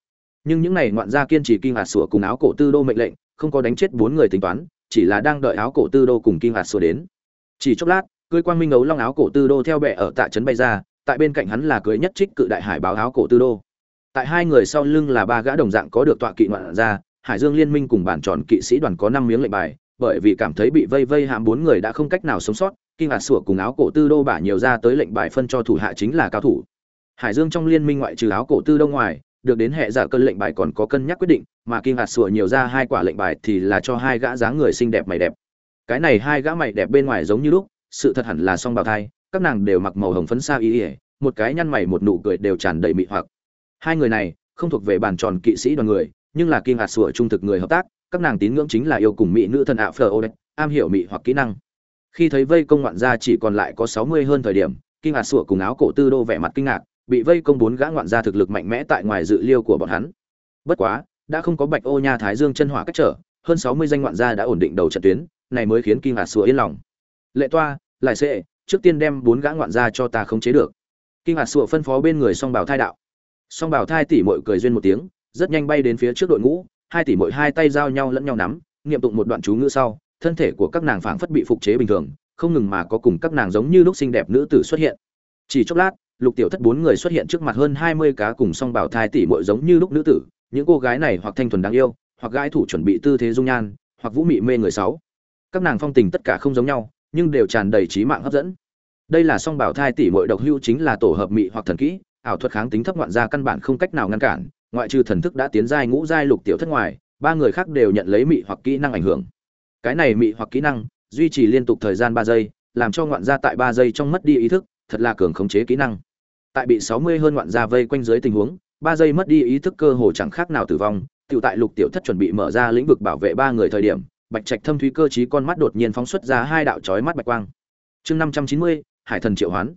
Nhưng những này ngoạn gia kiên trì kinh hạt sủa cùng áo cổ tư đô mệnh lệnh, không có đánh chết bốn người tính toán, chỉ là đang đợi áo cổ tư đô cùng kinh hạt sủa đến. Chỉ chốc lát, cưới quang minh ấu long áo cổ tư đô theo bệ ở tạ trấn bay ra, tại bên cạnh hắn là cưới nhất trích cự đại hải báo áo cổ tư đô. Tại hai người sau lưng là ba gã đồng dạng có được tọa kỵ ngoạn gia, hải dương liên minh cùng bản tròn kỵ sĩ đoàn có năm miếng lệnh bài bởi vì cảm thấy bị vây vây hãm bốn người đã không cách nào sống sót kinh hạt sủa cùng áo cổ tư đô bả nhiều ra tới lệnh bài phân cho thủ hạ chính là cao thủ. Hải dương trong liên minh ngoại trừ áo cổ tư đô ngoài, được đến hệ giả cân lệnh bài còn có cân nhắc quyết định, mà kinh hạt sủa nhiều ra hai quả lệnh bài thì là cho hai gã dáng người xinh đẹp mày đẹp. Cái này hai gã mày đẹp bên ngoài giống như lúc, sự thật hẳn là song bào thai, các nàng đều mặc màu hồng phấn xa ý ỉa một cái nhăn mày một nụ cười đều tràn đầy mị hoặc. Hai người này không thuộc về bàn tròn kỵ sĩ đoàn người, nhưng là kinh hạt sủa trung thực người hợp tác các nàng tín ngưỡng chính là yêu cùng mỹ nữ thần ạ phờ ô đấy am hiểu mỹ hoặc kỹ năng. Khi thấy vây công ngoạn gia chỉ còn lại có sáu mươi hơn thời điểm, kinh ngạc sủa cùng áo cổ tư đô vẻ mặt kinh ngạc, bị vây công bốn gã ngoạn gia thực lực mạnh mẽ tại ngoài dự liêu của bọn hắn. Bất quá, đã không có bạch ô nha thái dương chân hỏa cách trở, hơn sáu mươi danh ngoạn gia đã ổn định đầu trận tuyến, này mới khiến kinh ngạc sủa yên lòng. Lệ toa lại sẽ trước tiên đem bốn gã ngoạn gia cho ta khống chế được. Kinh ngạc sủa phân phó bên người song bảo thai đạo. Song bảo thai tỉ mội cười duyên một tiếng, rất nhanh bay đến phía trước đội ngũ hai tỷ mỗi hai tay giao nhau lẫn nhau nắm niệm tụng một đoạn chú ngữ sau, thân thể của các nàng phảng phất bị phục chế bình thường, không ngừng mà có cùng các nàng giống như lúc xinh đẹp nữ tử xuất hiện. Chỉ chốc lát, lục tiểu thất bốn người xuất hiện trước mặt hơn hai mươi cá cùng song bảo thai tỷ muội giống như lúc nữ tử, những cô gái này hoặc thanh thuần đáng yêu, hoặc gái thủ chuẩn bị tư thế dung nhan, hoặc vũ mị mê người sáu. Các nàng phong tình tất cả không giống nhau, nhưng đều tràn đầy trí mạng hấp dẫn. Đây là song bảo thai tỷ muội độc hưu chính là tổ hợp mị hoặc thần kỹ, ảo thuật kháng tính thấp ngoạn gia căn bản không cách nào ngăn cản ngoại trừ thần thức đã tiến giai ngũ giai lục tiểu thất ngoài, ba người khác đều nhận lấy mị hoặc kỹ năng ảnh hưởng. Cái này mị hoặc kỹ năng, duy trì liên tục thời gian ba giây, làm cho ngoạn gia tại ba giây trong mất đi ý thức, thật là cường khống chế kỹ năng. Tại bị sáu mươi hơn ngoạn gia vây quanh dưới tình huống, ba giây mất đi ý thức cơ hồ chẳng khác nào tử vong, tiểu tại lục tiểu thất chuẩn bị mở ra lĩnh vực bảo vệ ba người thời điểm, bạch trạch thâm thúy cơ trí con mắt đột nhiên phóng xuất ra hai đạo chói mắt bạch quang. Chương năm trăm chín mươi, hải thần triệu hoán.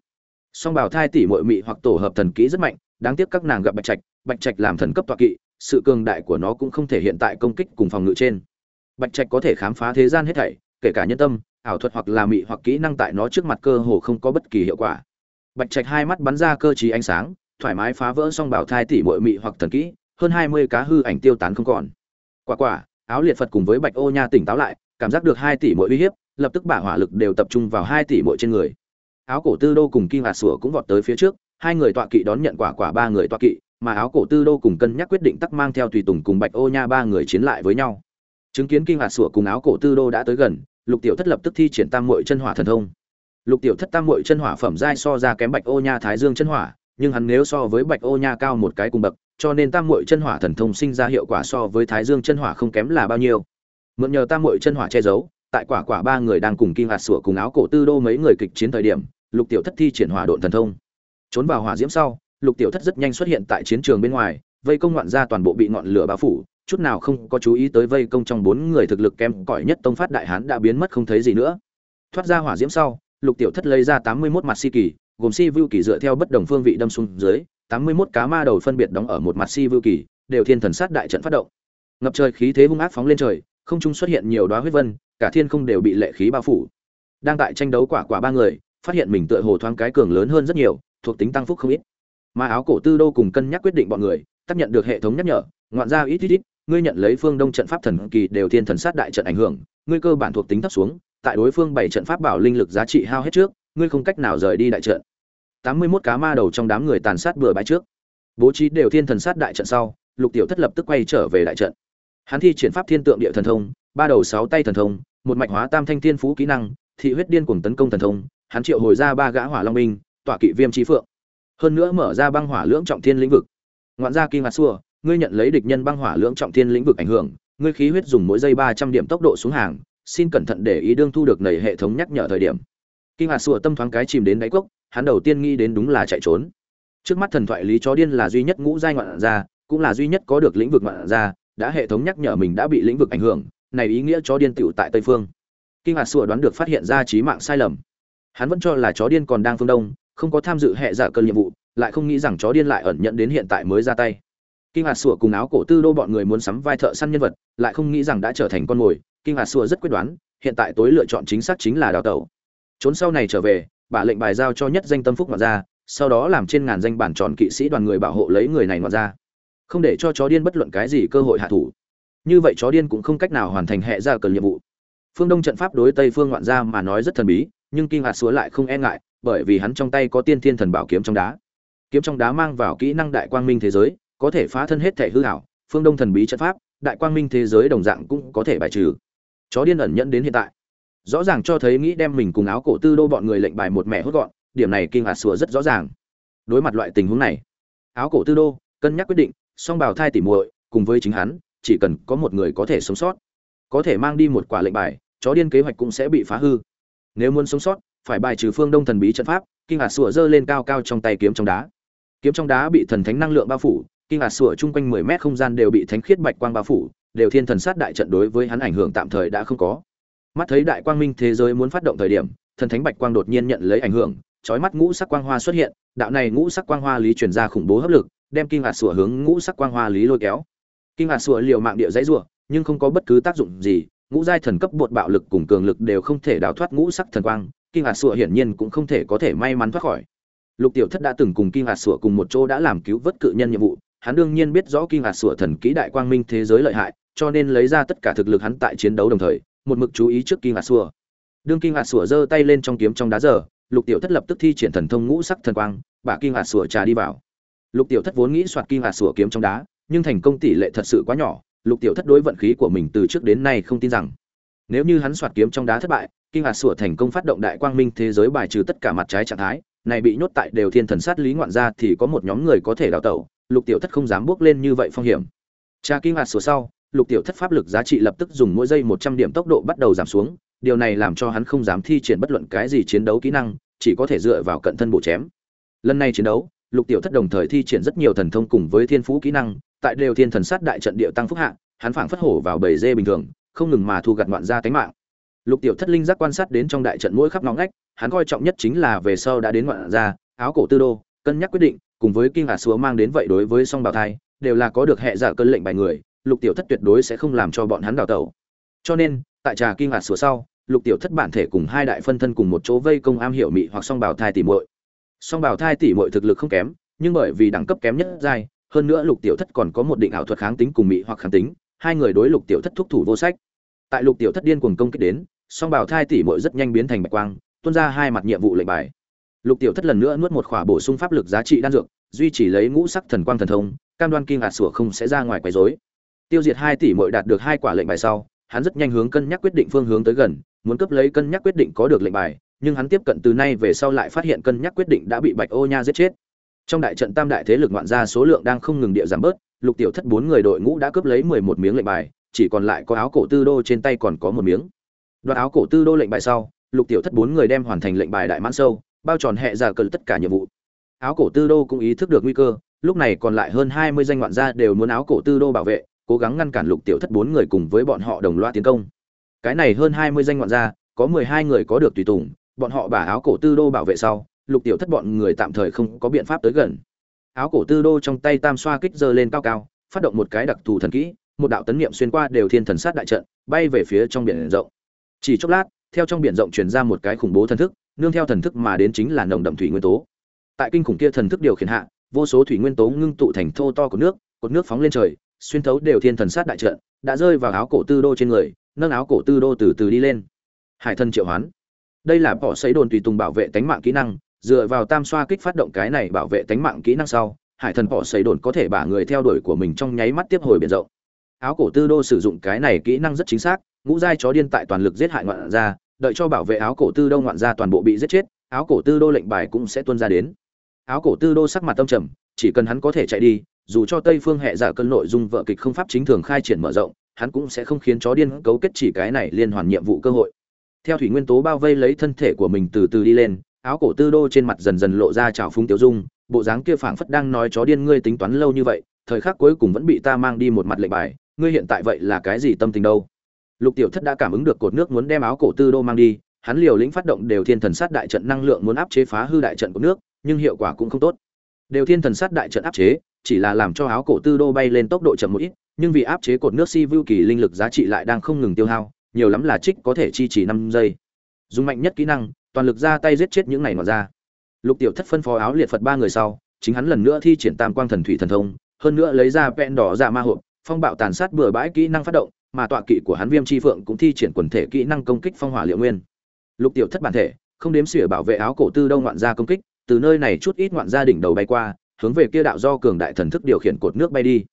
Song bảo thai tỷ muội mị hoặc tổ hợp thần kỹ rất mạnh, đáng tiếc các nàng gặp bạch trạch bạch trạch làm thần cấp tọa kỵ, sự cường đại của nó cũng không thể hiện tại công kích cùng phòng ngự trên. Bạch trạch có thể khám phá thế gian hết thảy, kể cả nhân tâm, ảo thuật hoặc là mị hoặc kỹ năng tại nó trước mặt cơ hồ không có bất kỳ hiệu quả. Bạch trạch hai mắt bắn ra cơ trí ánh sáng, thoải mái phá vỡ song bảo thai tỷ muội mị hoặc thần kỹ, hơn hai mươi cá hư ảnh tiêu tán không còn. Quả quả, áo liệt phật cùng với bạch ô nha tỉnh táo lại, cảm giác được hai tỷ mỗi uy hiếp, lập tức bả hỏa lực đều tập trung vào hai tỷ mỗi trên người. Áo cổ tư đô cùng kim hạt sủa cũng vọt tới phía trước, hai người tọa kỵ đón nhận quả quả ba người tọa kỵ mà áo cổ tư đô cùng cân nhắc quyết định tắc mang theo tùy tùng cùng bạch ô nha ba người chiến lại với nhau. Chứng kiến kinh hạt sủa cùng áo cổ tư đô đã tới gần, lục tiểu thất lập tức thi triển tam muội chân hỏa thần thông. Lục tiểu thất tam muội chân hỏa phẩm giai so ra kém bạch ô nha thái dương chân hỏa, nhưng hắn nếu so với bạch ô nha cao một cái cùng bậc, cho nên tam muội chân hỏa thần thông sinh ra hiệu quả so với thái dương chân hỏa không kém là bao nhiêu. Mượn nhờ tam muội chân hỏa che giấu, tại quả quả ba người đang cùng kim hạt sủa cùng áo cổ tư đô mấy người kịch chiến thời điểm, lục tiểu thất thi triển hỏa độn thần thông. Trốn vào hỏa diễm sau lục tiểu thất rất nhanh xuất hiện tại chiến trường bên ngoài, vây công ngoạn ra toàn bộ bị ngọn lửa bao phủ, chút nào không có chú ý tới vây công trong bốn người thực lực kém cỏi nhất tông phát đại hán đã biến mất không thấy gì nữa. Thoát ra hỏa diễm sau, lục tiểu thất lấy ra tám mươi mốt mặt si kỳ, gồm si vưu kỳ dựa theo bất đồng phương vị đâm xuống dưới, tám mươi mốt cá ma đầu phân biệt đóng ở một mặt si vưu kỳ, đều thiên thần sát đại trận phát động. Ngập trời khí thế hung ác phóng lên trời, không trung xuất hiện nhiều đóa huyết vân, cả thiên không đều bị lệ khí bao phủ. Đang tại tranh đấu quả quả ba người, phát hiện mình tựa hồ thoáng cái cường lớn hơn rất nhiều, thuộc tính tăng phúc không ít mà áo cổ tư đô cùng cân nhắc quyết định bọn người, tác nhận được hệ thống nhắc nhở, ngoạn ra ít ít ít, ngươi nhận lấy phương đông trận pháp thần kỳ đều thiên thần sát đại trận ảnh hưởng, ngươi cơ bản thuộc tính thấp xuống, tại đối phương bảy trận pháp bảo linh lực giá trị hao hết trước, ngươi không cách nào rời đi đại trận. Tám mươi 81 cá ma đầu trong đám người tàn sát bừa bãi trước. Bố trí đều thiên thần sát đại trận sau, lục tiểu thất lập tức quay trở về đại trận. Hắn thi triển pháp thiên tượng địa thần thông, ba đầu sáu tay thần thông, một mạch hóa tam thanh thiên phú kỹ năng, thị huyết điên cuồng tấn công thần thông, hắn triệu hồi ra ba gã hỏa long minh tỏa kỵ viêm trí phượng hơn nữa mở ra băng hỏa lưỡng trọng thiên lĩnh vực. Ngoạn gia kim ngạc xua, ngươi nhận lấy địch nhân băng hỏa lưỡng trọng thiên lĩnh vực ảnh hưởng, ngươi khí huyết dùng mỗi giây ba trăm điểm tốc độ xuống hàng, xin cẩn thận để ý đương thu được nảy hệ thống nhắc nhở thời điểm. Kim ngạc xua tâm thoáng cái chìm đến đáy cốc, hắn đầu tiên nghĩ đến đúng là chạy trốn. Trước mắt thần thoại lý chó điên là duy nhất ngũ giai ngoạn gia, cũng là duy nhất có được lĩnh vực ngoạn gia, đã hệ thống nhắc nhở mình đã bị lĩnh vực ảnh hưởng, này ý nghĩa chó điên tựu tại tây phương. Kinh ngạc xua đoán được phát hiện ra trí mạng sai lầm. Hắn vẫn cho là chó điên còn đang phương đông không có tham dự hệ giả cơn nhiệm vụ, lại không nghĩ rằng chó điên lại ẩn nhận đến hiện tại mới ra tay. Kinh hạt sủa cùng áo cổ tư đô bọn người muốn sắm vai thợ săn nhân vật, lại không nghĩ rằng đã trở thành con mồi. Kinh hạt sủa rất quyết đoán, hiện tại tối lựa chọn chính xác chính là đào tẩu. Trốn sau này trở về, bà lệnh bài giao cho nhất danh tâm phúc ngoạn ra sau đó làm trên ngàn danh bản tròn kỵ sĩ đoàn người bảo hộ lấy người này ngoạn ra không để cho chó điên bất luận cái gì cơ hội hạ thủ. Như vậy chó điên cũng không cách nào hoàn thành hệ ra cần nhiệm vụ. Phương đông trận pháp đối tây phương ngoạn gia mà nói rất thần bí, nhưng kinh hạt sủa lại không e ngại bởi vì hắn trong tay có tiên thiên thần bảo kiếm trong đá. Kiếm trong đá mang vào kỹ năng đại quang minh thế giới, có thể phá thân hết thể hư hảo phương đông thần bí trận pháp, đại quang minh thế giới đồng dạng cũng có thể bài trừ. Chó điên ẩn nhẫn đến hiện tại. Rõ ràng cho thấy nghĩ đem mình cùng áo cổ tư đô bọn người lệnh bài một mẹ hốt gọn, điểm này kinh hạt sủa rất rõ ràng. Đối mặt loại tình huống này, áo cổ tư đô, cân nhắc quyết định, song bào thai tỉ muội, cùng với chính hắn, chỉ cần có một người có thể sống sót, có thể mang đi một quả lệnh bài, chó điên kế hoạch cũng sẽ bị phá hư. Nếu muốn sống sót phải bài trừ phương đông thần bí trận pháp, kinh hạt sủa giơ lên cao cao trong tay kiếm trong đá. Kiếm trong đá bị thần thánh năng lượng bao phủ, kinh hạt sủa chung quanh mười mét không gian đều bị thánh khiết bạch quang bao phủ, đều thiên thần sát đại trận đối với hắn ảnh hưởng tạm thời đã không có. Mắt thấy đại quang minh thế giới muốn phát động thời điểm, thần thánh bạch quang đột nhiên nhận lấy ảnh hưởng, chói mắt ngũ sắc quang hoa xuất hiện, đạo này ngũ sắc quang hoa lý truyền ra khủng bố hấp lực, đem kinh hạt sủa hướng ngũ sắc quang hoa lý lôi kéo. Kinh hạt sủa liều mạng địa dãy rủa, nhưng không có bất cứ tác dụng gì, ngũ giai thần cấp bột bạo lực cùng cường lực đều không thể đào thoát ngũ sắc thần quang kinh hạt sủa hiển nhiên cũng không thể có thể may mắn thoát khỏi. Lục tiểu thất đã từng cùng kinh hạt sủa cùng một chỗ đã làm cứu vớt cự nhân nhiệm vụ, hắn đương nhiên biết rõ kinh hạt sủa thần kỹ đại quang minh thế giới lợi hại, cho nên lấy ra tất cả thực lực hắn tại chiến đấu đồng thời, một mực chú ý trước kinh hạt sủa. Đương kinh hạt sủa giơ tay lên trong kiếm trong đá giờ, lục tiểu thất lập tức thi triển thần thông ngũ sắc thần quang, bả kinh hạt sủa trà đi vào. Lục tiểu thất vốn nghĩ soạt kinh hạt sủa kiếm trong đá, nhưng thành công tỷ lệ thật sự quá nhỏ, lục tiểu thất đối vận khí của mình từ trước đến nay không tin rằng, nếu như hắn soạt kiếm trong đá thất bại kinh hạt sủa thành công phát động đại quang minh thế giới bài trừ tất cả mặt trái trạng thái, này bị nhốt tại đều thiên thần sát lý ngoạn ra thì có một nhóm người có thể đào tẩu, lục tiểu thất không dám bước lên như vậy phong hiểm. Tra kinh hạt sủa sau, lục tiểu thất pháp lực giá trị lập tức dùng mỗi giây một trăm điểm tốc độ bắt đầu giảm xuống, điều này làm cho hắn không dám thi triển bất luận cái gì chiến đấu kỹ năng, chỉ có thể dựa vào cận thân bổ chém. Lần này chiến đấu, lục tiểu thất đồng thời thi triển rất nhiều thần thông cùng với thiên phú kỹ năng, tại đều thiên thần sát đại trận địa tăng phúc hạ, hắn phảng phất hổ vào bầy dê bình thường, không ngừng mà thu gặt ngoạn ra tánh mạng lục tiểu thất linh giác quan sát đến trong đại trận mỗi khắp ngõ ngách, hắn coi trọng nhất chính là về sau đã đến ngoạn gia, áo cổ tư đô, cân nhắc quyết định, cùng với kinh hà xúa mang đến vậy đối với song Bảo thai, đều là có được hệ giả cân lệnh bài người, lục tiểu thất tuyệt đối sẽ không làm cho bọn hắn đào tẩu. Cho nên, tại trà kinh hà xúa sau, lục tiểu thất bản thể cùng hai đại phân thân cùng một chỗ vây công am hiểu mị hoặc song Bảo thai tỷ muội. Song Bảo thai tỷ muội thực lực không kém, nhưng bởi vì đẳng cấp kém nhất giai, hơn nữa lục tiểu thất còn có một định ảo thuật kháng tính cùng mị hoặc kháng tính, hai người đối lục tiểu thất thúc thủ vô sách tại lục tiểu thất điên cuồng công kích đến, song bào thai tỷ muội rất nhanh biến thành bạch quang, tuôn ra hai mặt nhiệm vụ lệnh bài. Lục tiểu thất lần nữa nuốt một khỏa bổ sung pháp lực giá trị đan dược, duy trì lấy ngũ sắc thần quang thần thông, cam đoan kinh hạt sủa không sẽ ra ngoài quấy rối. Tiêu diệt hai tỷ muội đạt được hai quả lệnh bài sau, hắn rất nhanh hướng cân nhắc quyết định phương hướng tới gần, muốn cấp lấy cân nhắc quyết định có được lệnh bài, nhưng hắn tiếp cận từ nay về sau lại phát hiện cân nhắc quyết định đã bị bạch ô nha giết chết. Trong đại trận tam đại thế lực ngoạn gia số lượng đang không ngừng địa giảm bớt, lục tiểu thất bốn người đội ngũ đã cướp lấy mười một miếng lệnh bài chỉ còn lại có áo cổ tư đô trên tay còn có một miếng. Đoạt áo cổ tư đô lệnh bài sau, lục tiểu thất bốn người đem hoàn thành lệnh bài đại mãn sâu, bao tròn hệ giả cờ tất cả nhiệm vụ. Áo cổ tư đô cũng ý thức được nguy cơ, lúc này còn lại hơn hai mươi danh ngoạn gia đều muốn áo cổ tư đô bảo vệ, cố gắng ngăn cản lục tiểu thất bốn người cùng với bọn họ đồng loạt tiến công. Cái này hơn hai mươi danh ngoạn gia, có mười hai người có được tùy tùng, bọn họ bả áo cổ tư đô bảo vệ sau, lục tiểu thất bọn người tạm thời không có biện pháp tới gần. Áo cổ tư đô trong tay tam xoa kích giơ lên cao cao, phát động một cái đặc thù thần kỹ một đạo tấn niệm xuyên qua đều thiên thần sát đại trận, bay về phía trong biển rộng. Chỉ chốc lát, theo trong biển rộng truyền ra một cái khủng bố thần thức, nương theo thần thức mà đến chính là nồng đậm thủy nguyên tố. Tại kinh khủng kia thần thức điều khiển hạ, vô số thủy nguyên tố ngưng tụ thành thô to của nước, cột nước phóng lên trời, xuyên thấu đều thiên thần sát đại trận, đã rơi vào áo cổ tư đô trên người, nâng áo cổ tư đô từ từ đi lên. Hải thần triệu hoán. Đây là bỏ sấy đồn tùy tùng bảo vệ tánh mạng kỹ năng, dựa vào tam xoa kích phát động cái này bảo vệ tánh mạng kỹ năng sau, hải thần bỏ sấy đồn có thể bả người theo đuổi của mình trong nháy mắt tiếp hồi biển rộng áo cổ tư đô sử dụng cái này kỹ năng rất chính xác, ngũ giai chó điên tại toàn lực giết hại ngoạn gia, đợi cho bảo vệ áo cổ tư đô ngoạn gia toàn bộ bị giết chết, áo cổ tư đô lệnh bài cũng sẽ tuân ra đến. Áo cổ tư đô sắc mặt tâm trầm, chỉ cần hắn có thể chạy đi, dù cho tây phương hệ dạ giả cân nội dung vợ kịch không pháp chính thường khai triển mở rộng, hắn cũng sẽ không khiến chó điên cấu kết chỉ cái này liên hoàn nhiệm vụ cơ hội. Theo thủy nguyên tố bao vây lấy thân thể của mình từ từ đi lên, áo cổ tư đô trên mặt dần dần lộ ra trào phúng tiêu dung, bộ dáng kia phảng phất đang nói chó điên ngươi tính toán lâu như vậy, thời khắc cuối cùng vẫn bị ta mang đi một mặt lệnh bài ngươi hiện tại vậy là cái gì tâm tình đâu? Lục tiểu thất đã cảm ứng được cột nước muốn đem áo cổ tư đô mang đi, hắn liều lĩnh phát động đều thiên thần sát đại trận năng lượng muốn áp chế phá hư đại trận của nước, nhưng hiệu quả cũng không tốt. Đều thiên thần sát đại trận áp chế, chỉ là làm cho áo cổ tư đô bay lên tốc độ chậm một ít, nhưng vì áp chế cột nước si vưu kỳ linh lực giá trị lại đang không ngừng tiêu hao, nhiều lắm là trích có thể chi trì năm giây. Dùng mạnh nhất kỹ năng, toàn lực ra tay giết chết những này nọ ra. Lục tiểu thất phân phó áo liệt phật ba người sau, chính hắn lần nữa thi triển tam quang thần thủy thần thông, hơn nữa lấy ra vẹn đỏ ra ma hộp phong bạo tàn sát bừa bãi kỹ năng phát động, mà tọa kỵ của hắn viêm chi phượng cũng thi triển quần thể kỹ năng công kích phong hỏa liệu nguyên. Lục tiểu thất bản thể, không đếm xỉa bảo vệ áo cổ tư đông ngoạn gia công kích, từ nơi này chút ít ngoạn gia đỉnh đầu bay qua, hướng về kia đạo do cường đại thần thức điều khiển cột nước bay đi.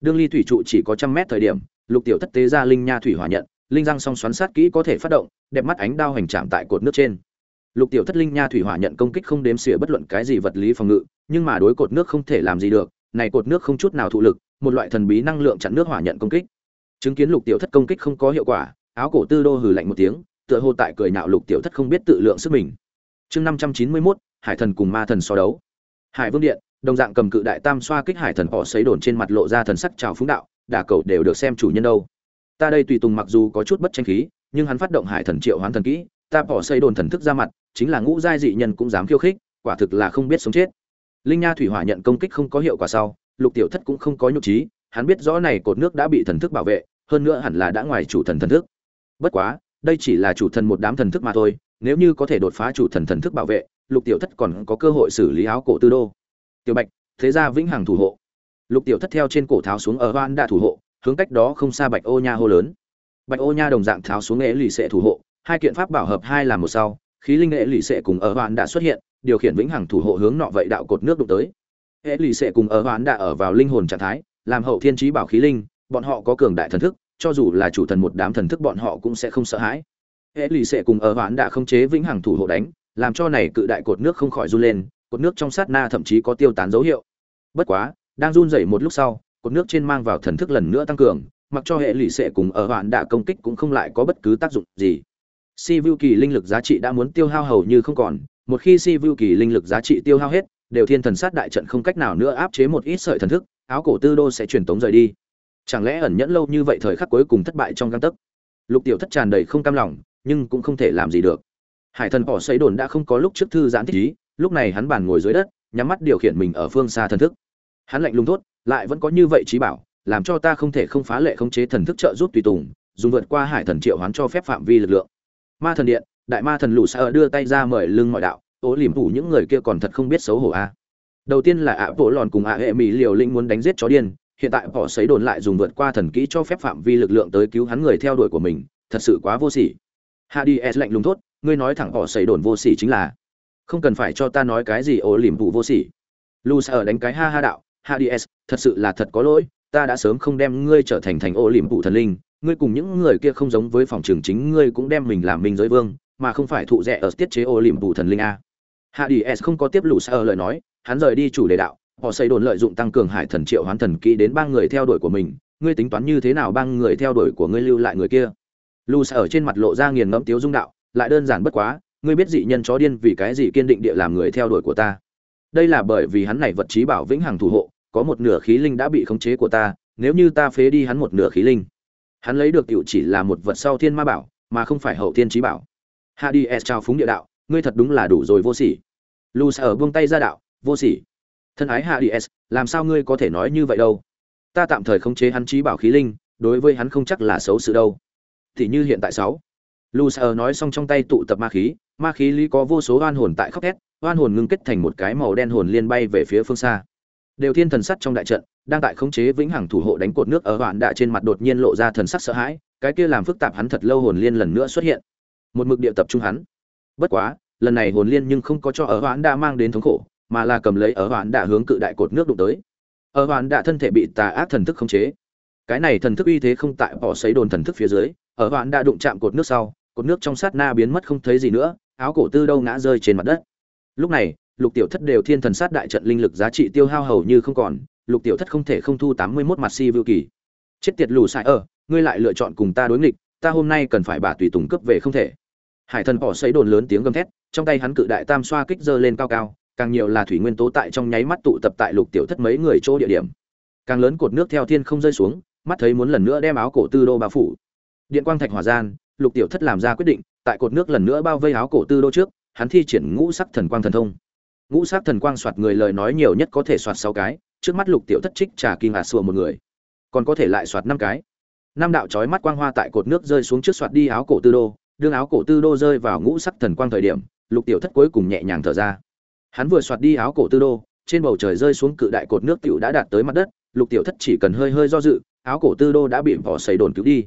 Đương ly thủy trụ chỉ có trăm mét thời điểm, lục tiểu thất tế ra linh nha thủy hỏa nhận, linh răng song xoắn sát kỹ có thể phát động, đẹp mắt ánh đao hành chạm tại cột nước trên. Lục tiểu thất linh nha thủy hỏa nhận công kích không đếm xỉa bất luận cái gì vật lý phòng ngự, nhưng mà đối cột nước không thể làm gì được, này cột nước không chút nào thụ lực một loại thần bí năng lượng chặn nước hỏa nhận công kích. Chứng kiến lục tiểu thất công kích không có hiệu quả, áo cổ tư đô hừ lạnh một tiếng, tựa hồ tại cười nhạo lục tiểu thất không biết tự lượng sức mình. Chương năm trăm chín mươi mốt, hải thần cùng ma thần so đấu. Hải vương điện, đồng dạng cầm cự đại tam xoa kích hải thần họ xấy đồn trên mặt lộ ra thần sắc trào phúng đạo, đả cầu đều được xem chủ nhân đâu. Ta đây tùy tùng mặc dù có chút bất tranh khí, nhưng hắn phát động hải thần triệu hoán thần kỹ, ta bỏ xây đồn thần thức ra mặt, chính là ngũ giai dị nhân cũng dám khiêu khích, quả thực là không biết sống chết. Linh nha thủy hỏa nhận công kích không có hiệu quả sau lục tiểu thất cũng không có nhục trí, hắn biết rõ này cột nước đã bị thần thức bảo vệ, hơn nữa hẳn là đã ngoài chủ thần thần thức. Bất quá, đây chỉ là chủ thần một đám thần thức mà thôi, nếu như có thể đột phá chủ thần thần thức bảo vệ, lục tiểu thất còn có cơ hội xử lý áo cổ tư đô. Tiểu bạch, thế ra vĩnh hằng thủ hộ. Lục tiểu thất theo trên cổ tháo xuống ở hoan đã thủ hộ, hướng cách đó không xa bạch ô nha hô lớn. Bạch ô nha đồng dạng tháo xuống nghệ lì xệ thủ hộ, hai kiện pháp bảo hợp hai làm một sau, khí linh nghệ lì xệ cùng ở hoan đã xuất hiện, điều khiển vĩnh hằng thủ hộ hướng nọ vậy đạo cột nước đụng tới hệ lì xệ cùng ở hoán đã ở vào linh hồn trạng thái, làm hậu thiên trí bảo khí linh, bọn họ có cường đại thần thức, cho dù là chủ thần một đám thần thức bọn họ cũng sẽ không sợ hãi. Hệ lì xệ cùng ở hoán đã không chế vĩnh hằng thủ hộ đánh, làm cho này cự đại cột nước không khỏi run lên, cột nước trong sát na thậm chí có tiêu tán dấu hiệu. Bất quá, đang run rẩy một lúc sau, cột nước trên mang vào thần thức lần nữa tăng cường, mặc cho hệ lụy sệ cùng ở hoạn đạ công kích cũng không lại có bất cứ tác dụng gì. Si vu kỳ linh lực giá trị đã muốn tiêu hao hầu như không còn, một khi si vưu kỳ linh lực giá trị tiêu hao hết đều thiên thần sát đại trận không cách nào nữa áp chế một ít sợi thần thức, áo cổ tư đô sẽ truyền tống rời đi. Chẳng lẽ ẩn nhẫn lâu như vậy thời khắc cuối cùng thất bại trong găng tấc? Lục tiểu thất tràn đầy không cam lòng, nhưng cũng không thể làm gì được. Hải thần bỏ xây đồn đã không có lúc trước thư giãn thích ý, lúc này hắn bàn ngồi dưới đất, nhắm mắt điều khiển mình ở phương xa thần thức. Hắn lạnh lùng thốt, lại vẫn có như vậy trí bảo, làm cho ta không thể không phá lệ khống chế thần thức trợ giúp tùy tùng, dùng vượt qua hải thần triệu hoán cho phép phạm vi lực lượng. Ma thần điện, đại ma thần lù sa đưa tay ra mời lưng mọi đạo ố lìm phủ những người kia còn thật không biết xấu hổ a đầu tiên là ạ bộ lòn cùng ạ hệ mỹ liều linh muốn đánh giết chó điên, hiện tại họ sấy đồn lại dùng vượt qua thần kỹ cho phép phạm vi lực lượng tới cứu hắn người theo đuổi của mình, thật sự quá vô sỉ. Hades lạnh lùng thốt, ngươi nói thẳng họ sấy đồn vô sỉ chính là. Không cần phải cho ta nói cái gì ố lìm phủ vô sỉ. Lu sợ đánh cái ha ha đạo, hades, thật sự là thật có lỗi, ta đã sớm không đem ngươi trở thành thành ô lìm phụ thần linh, ngươi cùng những người kia không giống với phòng trường chính ngươi cũng đem mình làm minh giới vương, mà không phải thụ rẻ ở tiết chế ô lìm phụ thần linh a hades không có tiếp lũ sa lời nói, hắn rời đi chủ đề đạo, họ xây đồn lợi dụng tăng cường hải thần triệu hoán thần kỹ đến ba người theo đuổi của mình, ngươi tính toán như thế nào ba người theo đuổi của ngươi lưu lại người kia? Lũ sa trên mặt lộ ra nghiền ngẫm tiếu dung đạo, lại đơn giản bất quá, ngươi biết dị nhân chó điên vì cái gì kiên định địa làm người theo đuổi của ta? Đây là bởi vì hắn này vật trí bảo vĩnh hằng thủ hộ, có một nửa khí linh đã bị khống chế của ta, nếu như ta phế đi hắn một nửa khí linh, hắn lấy được tiểu chỉ là một vật sau thiên ma bảo, mà không phải hậu thiên trí bảo. Hades chào phúng địa đạo ngươi thật đúng là đủ rồi vô sỉ. Lu sa buông tay ra đạo, vô sỉ. Thân ái hạ ds làm sao ngươi có thể nói như vậy đâu? Ta tạm thời khống chế hắn trí bảo khí linh, đối với hắn không chắc là xấu sự đâu. Thì như hiện tại sáu. Lu sa nói xong trong tay tụ tập ma khí ma khí lý có vô số oan hồn tại khóc thét, oan hồn ngưng kết thành một cái màu đen hồn liên bay về phía phương xa. Đều thiên thần sắt trong đại trận, đang tại khống chế vĩnh hằng thủ hộ đánh cột nước ở hoạn đạ trên mặt đột nhiên lộ ra thần sắc sợ hãi, cái kia làm phức tạp hắn thật lâu hồn liên lần nữa xuất hiện. Một mực địa tập trung hắn. Bất quá lần này hồn liên nhưng không có cho ở hoãn đã mang đến thống khổ, mà là cầm lấy ở hoãn đã hướng cự đại cột nước đụng tới. Ở hoãn đã thân thể bị tà ác thần thức khống chế. Cái này thần thức uy thế không tại bỏ xấy đồn thần thức phía dưới, ở hoãn đã đụng chạm cột nước sau, cột nước trong sát na biến mất không thấy gì nữa, áo cổ tư đâu ngã rơi trên mặt đất. Lúc này, lục tiểu thất đều thiên thần sát đại trận linh lực giá trị tiêu hao hầu như không còn, lục tiểu thất không thể không thu tám mươi mốt mặt si vưu kỳ. Chết tiệt lù sai ở ngươi lại lựa chọn cùng ta đối nghịch, ta hôm nay cần phải bà tùy tùng cướp về không thể. Hải thần bỏ xấy đồn lớn tiếng gầm thét trong tay hắn cự đại tam xoa kích dơ lên cao cao, càng nhiều là thủy nguyên tố tại trong nháy mắt tụ tập tại lục tiểu thất mấy người chỗ địa điểm. Càng lớn cột nước theo thiên không rơi xuống, mắt thấy muốn lần nữa đem áo cổ tư đô bao phủ. Điện quang thạch hỏa gian, lục tiểu thất làm ra quyết định, tại cột nước lần nữa bao vây áo cổ tư đô trước, hắn thi triển ngũ sắc thần quang thần thông. Ngũ sắc thần quang soạt người lời nói nhiều nhất có thể soạt sáu cái, trước mắt lục tiểu thất trích trà kinh ả sùa một người. Còn có thể lại soạt năm cái. Năm đạo chói mắt quang hoa tại cột nước rơi xuống trước soạt đi áo cổ tư đô đương áo cổ tư đô rơi vào ngũ sắc thần quang thời điểm lục tiểu thất cuối cùng nhẹ nhàng thở ra. Hắn vừa soạt đi áo cổ tư đô, trên bầu trời rơi xuống cự đại cột nước tiểu đã đạt tới mặt đất, lục tiểu thất chỉ cần hơi hơi do dự, áo cổ tư đô đã bị vỏ xây đồn cứu đi.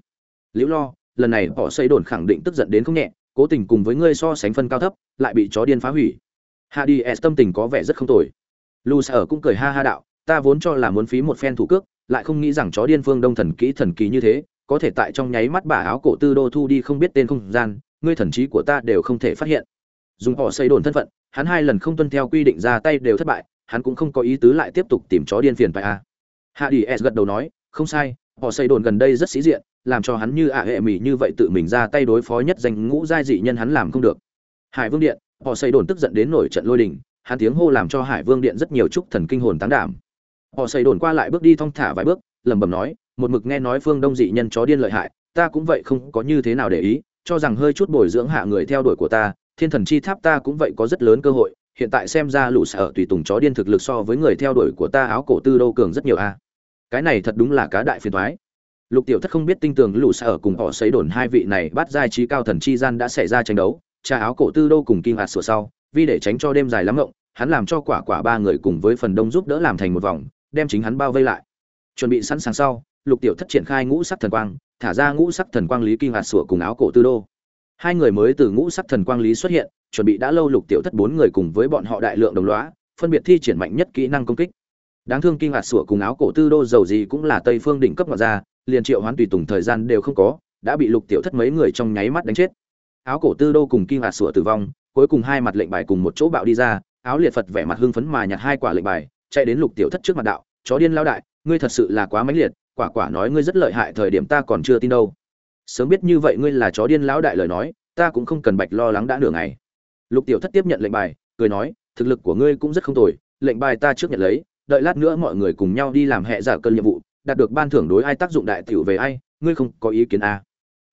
Liễu lo, lần này vỏ xây đồn khẳng định tức giận đến không nhẹ, cố tình cùng với ngươi so sánh phân cao thấp, lại bị chó điên phá hủy. Hades tâm tình có vẻ rất không tồi. Lu sở cũng cười ha ha đạo, ta vốn cho là muốn phí một phen thủ cước, lại không nghĩ rằng chó điên phương đông thần kỹ thần kỳ như thế, có thể tại trong nháy mắt bà áo cổ tư đô thu đi không biết tên không gian, ngươi thần trí của ta đều không thể phát hiện dùng họ xây đồn thân phận, hắn hai lần không tuân theo quy định ra tay đều thất bại, hắn cũng không có ý tứ lại tiếp tục tìm chó điên phiền phải a à. s gật đầu nói, không sai, họ xây đồn gần đây rất sĩ diện, làm cho hắn như ạ hệ mỹ như vậy tự mình ra tay đối phó nhất danh ngũ giai dị nhân hắn làm không được hải vương điện, họ xây đồn tức giận đến nổi trận lôi đình, hắn tiếng hô làm cho hải vương điện rất nhiều chúc thần kinh hồn tán đảm họ xây đồn qua lại bước đi thong thả vài bước, lẩm bẩm nói, một mực nghe nói phương đông dị nhân chó điên lợi hại, ta cũng vậy không có như thế nào để ý, cho rằng hơi chút bồi dưỡng hạ người theo đuổi của ta thiên thần chi tháp ta cũng vậy có rất lớn cơ hội, hiện tại xem ra lũ sở tùy tùng chó điên thực lực so với người theo đuổi của ta áo cổ tư đô cường rất nhiều a. Cái này thật đúng là cá đại phiền thoái lục tiểu thất không biết tinh tường lũ sở cùng họ xấy đồn hai vị này bắt giai trí cao thần chi gian đã xảy ra tranh đấu, cha áo cổ tư đô cùng kinh hạt sửa sau, vì để tránh cho đêm dài lắm ngộng, hắn làm cho quả quả ba người cùng với phần đông giúp đỡ làm thành một vòng, đem chính hắn bao vây lại. Chuẩn bị sẵn sàng sau, lục tiểu thất triển khai ngũ sắc thần quang, thả ra ngũ sắc thần quang lý kinh hạt sửa cùng áo cổ tư đô hai người mới từ ngũ sắc thần quang lý xuất hiện, chuẩn bị đã lâu lục tiểu thất bốn người cùng với bọn họ đại lượng đồng loá phân biệt thi triển mạnh nhất kỹ năng công kích. Đáng thương kinh ngạc sủa cùng áo cổ tư đô dầu gì cũng là tây phương đỉnh cấp ngoại ra liền triệu hoán tùy tùng thời gian đều không có, đã bị lục tiểu thất mấy người trong nháy mắt đánh chết. Áo cổ tư đô cùng kinh ngạc sủa tử vong, cuối cùng hai mặt lệnh bài cùng một chỗ bạo đi ra, áo liệt phật vẻ mặt hưng phấn mà nhặt hai quả lệnh bài, chạy đến lục tiểu thất trước mặt đạo, chó điên lao đại, ngươi thật sự là quá mãnh liệt, quả quả nói ngươi rất lợi hại, thời điểm ta còn chưa tin đâu sớm biết như vậy ngươi là chó điên lão đại lời nói, ta cũng không cần bạch lo lắng đã nửa ngày. Lục tiểu thất tiếp nhận lệnh bài, cười nói, thực lực của ngươi cũng rất không tồi, lệnh bài ta trước nhận lấy, đợi lát nữa mọi người cùng nhau đi làm hệ giả cân nhiệm vụ, đạt được ban thưởng đối ai tác dụng đại tiểu về ai, ngươi không có ý kiến à.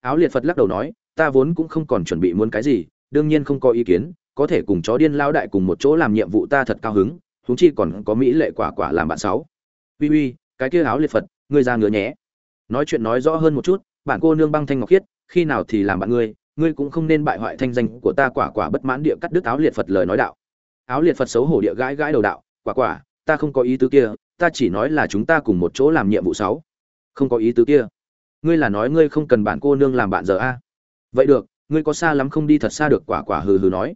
áo liệt phật lắc đầu nói, ta vốn cũng không còn chuẩn bị muốn cái gì, đương nhiên không có ý kiến, có thể cùng chó điên lao đại cùng một chỗ làm nhiệm vụ ta thật cao hứng, huống chi còn có mỹ lệ quả quả làm bạn sáu. Uy uy, cái kia áo liệt phật, ngươi ra ngựa nhé. Nói chuyện nói rõ hơn một chút bạn cô nương băng thanh ngọc khiết, khi nào thì làm bạn ngươi ngươi cũng không nên bại hoại thanh danh của ta quả quả bất mãn địa cắt đứt áo liệt phật lời nói đạo. Áo liệt phật xấu hổ địa gãi gãi đầu đạo, quả quả, ta không có ý tứ kia, ta chỉ nói là chúng ta cùng một chỗ làm nhiệm vụ sáu. Không có ý tứ kia. Ngươi là nói ngươi không cần bạn cô nương làm bạn giờ a. Vậy được, ngươi có xa lắm không đi thật xa được quả quả hừ hừ nói.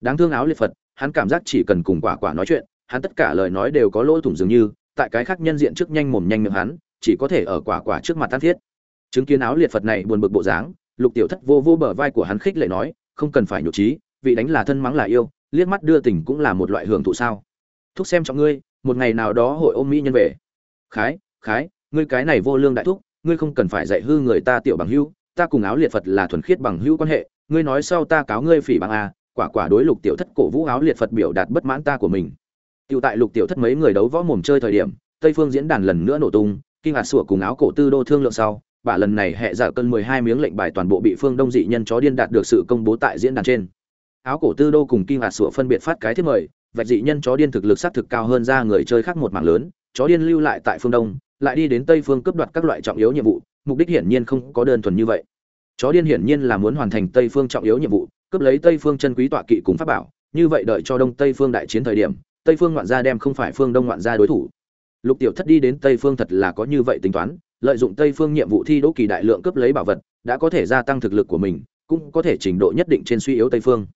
Đáng thương áo liệt phật, hắn cảm giác chỉ cần cùng quả quả nói chuyện, hắn tất cả lời nói đều có lỗ thủng dường như, tại cái khác nhân diện trước nhanh mồm nhanh miệng hắn, chỉ có thể ở quả quả trước mặt tan thiết chứng kiến áo liệt phật này buồn bực bộ dáng, lục tiểu thất vô vô bờ vai của hắn khích lệ nói, không cần phải nhục trí, vị đánh là thân mắng là yêu, liếc mắt đưa tình cũng là một loại hưởng thụ sao? Thúc xem trọng ngươi, một ngày nào đó hội ôm mỹ nhân về. Khái khái, ngươi cái này vô lương đại thúc, ngươi không cần phải dạy hư người ta tiểu bằng hưu ta cùng áo liệt phật là thuần khiết bằng hữu quan hệ, ngươi nói sau ta cáo ngươi phỉ bằng a à, quả quả đối lục tiểu thất cổ vũ áo liệt phật biểu đạt bất mãn ta của mình. Tiểu tại lục tiểu thất mấy người đấu võ mồm chơi thời điểm, tây phương diễn đàn lần nữa nổ tung, kinh ngạc sủa cùng áo cổ tư đô thương lượng sau và lần này hệ giả cân 12 miếng lệnh bài toàn bộ bị phương đông dị nhân chó điên đạt được sự công bố tại diễn đàn trên. Áo cổ tư đô cùng kinh hạt sủa phân biệt phát cái thiết mời, vạch dị nhân chó điên thực lực sát thực cao hơn ra người chơi khác một mảng lớn, chó điên lưu lại tại phương đông, lại đi đến tây phương cướp đoạt các loại trọng yếu nhiệm vụ, mục đích hiển nhiên không có đơn thuần như vậy. Chó điên hiển nhiên là muốn hoàn thành tây phương trọng yếu nhiệm vụ, cướp lấy tây phương chân quý tọa kỵ cùng pháp bảo, như vậy đợi cho đông tây phương đại chiến thời điểm, tây phương ngoạn gia đem không phải phương đông ngoạn gia đối thủ. Lục tiểu thất đi đến tây phương thật là có như vậy tính toán lợi dụng tây phương nhiệm vụ thi đỗ kỳ đại lượng cướp lấy bảo vật, đã có thể gia tăng thực lực của mình, cũng có thể trình độ nhất định trên suy yếu tây phương.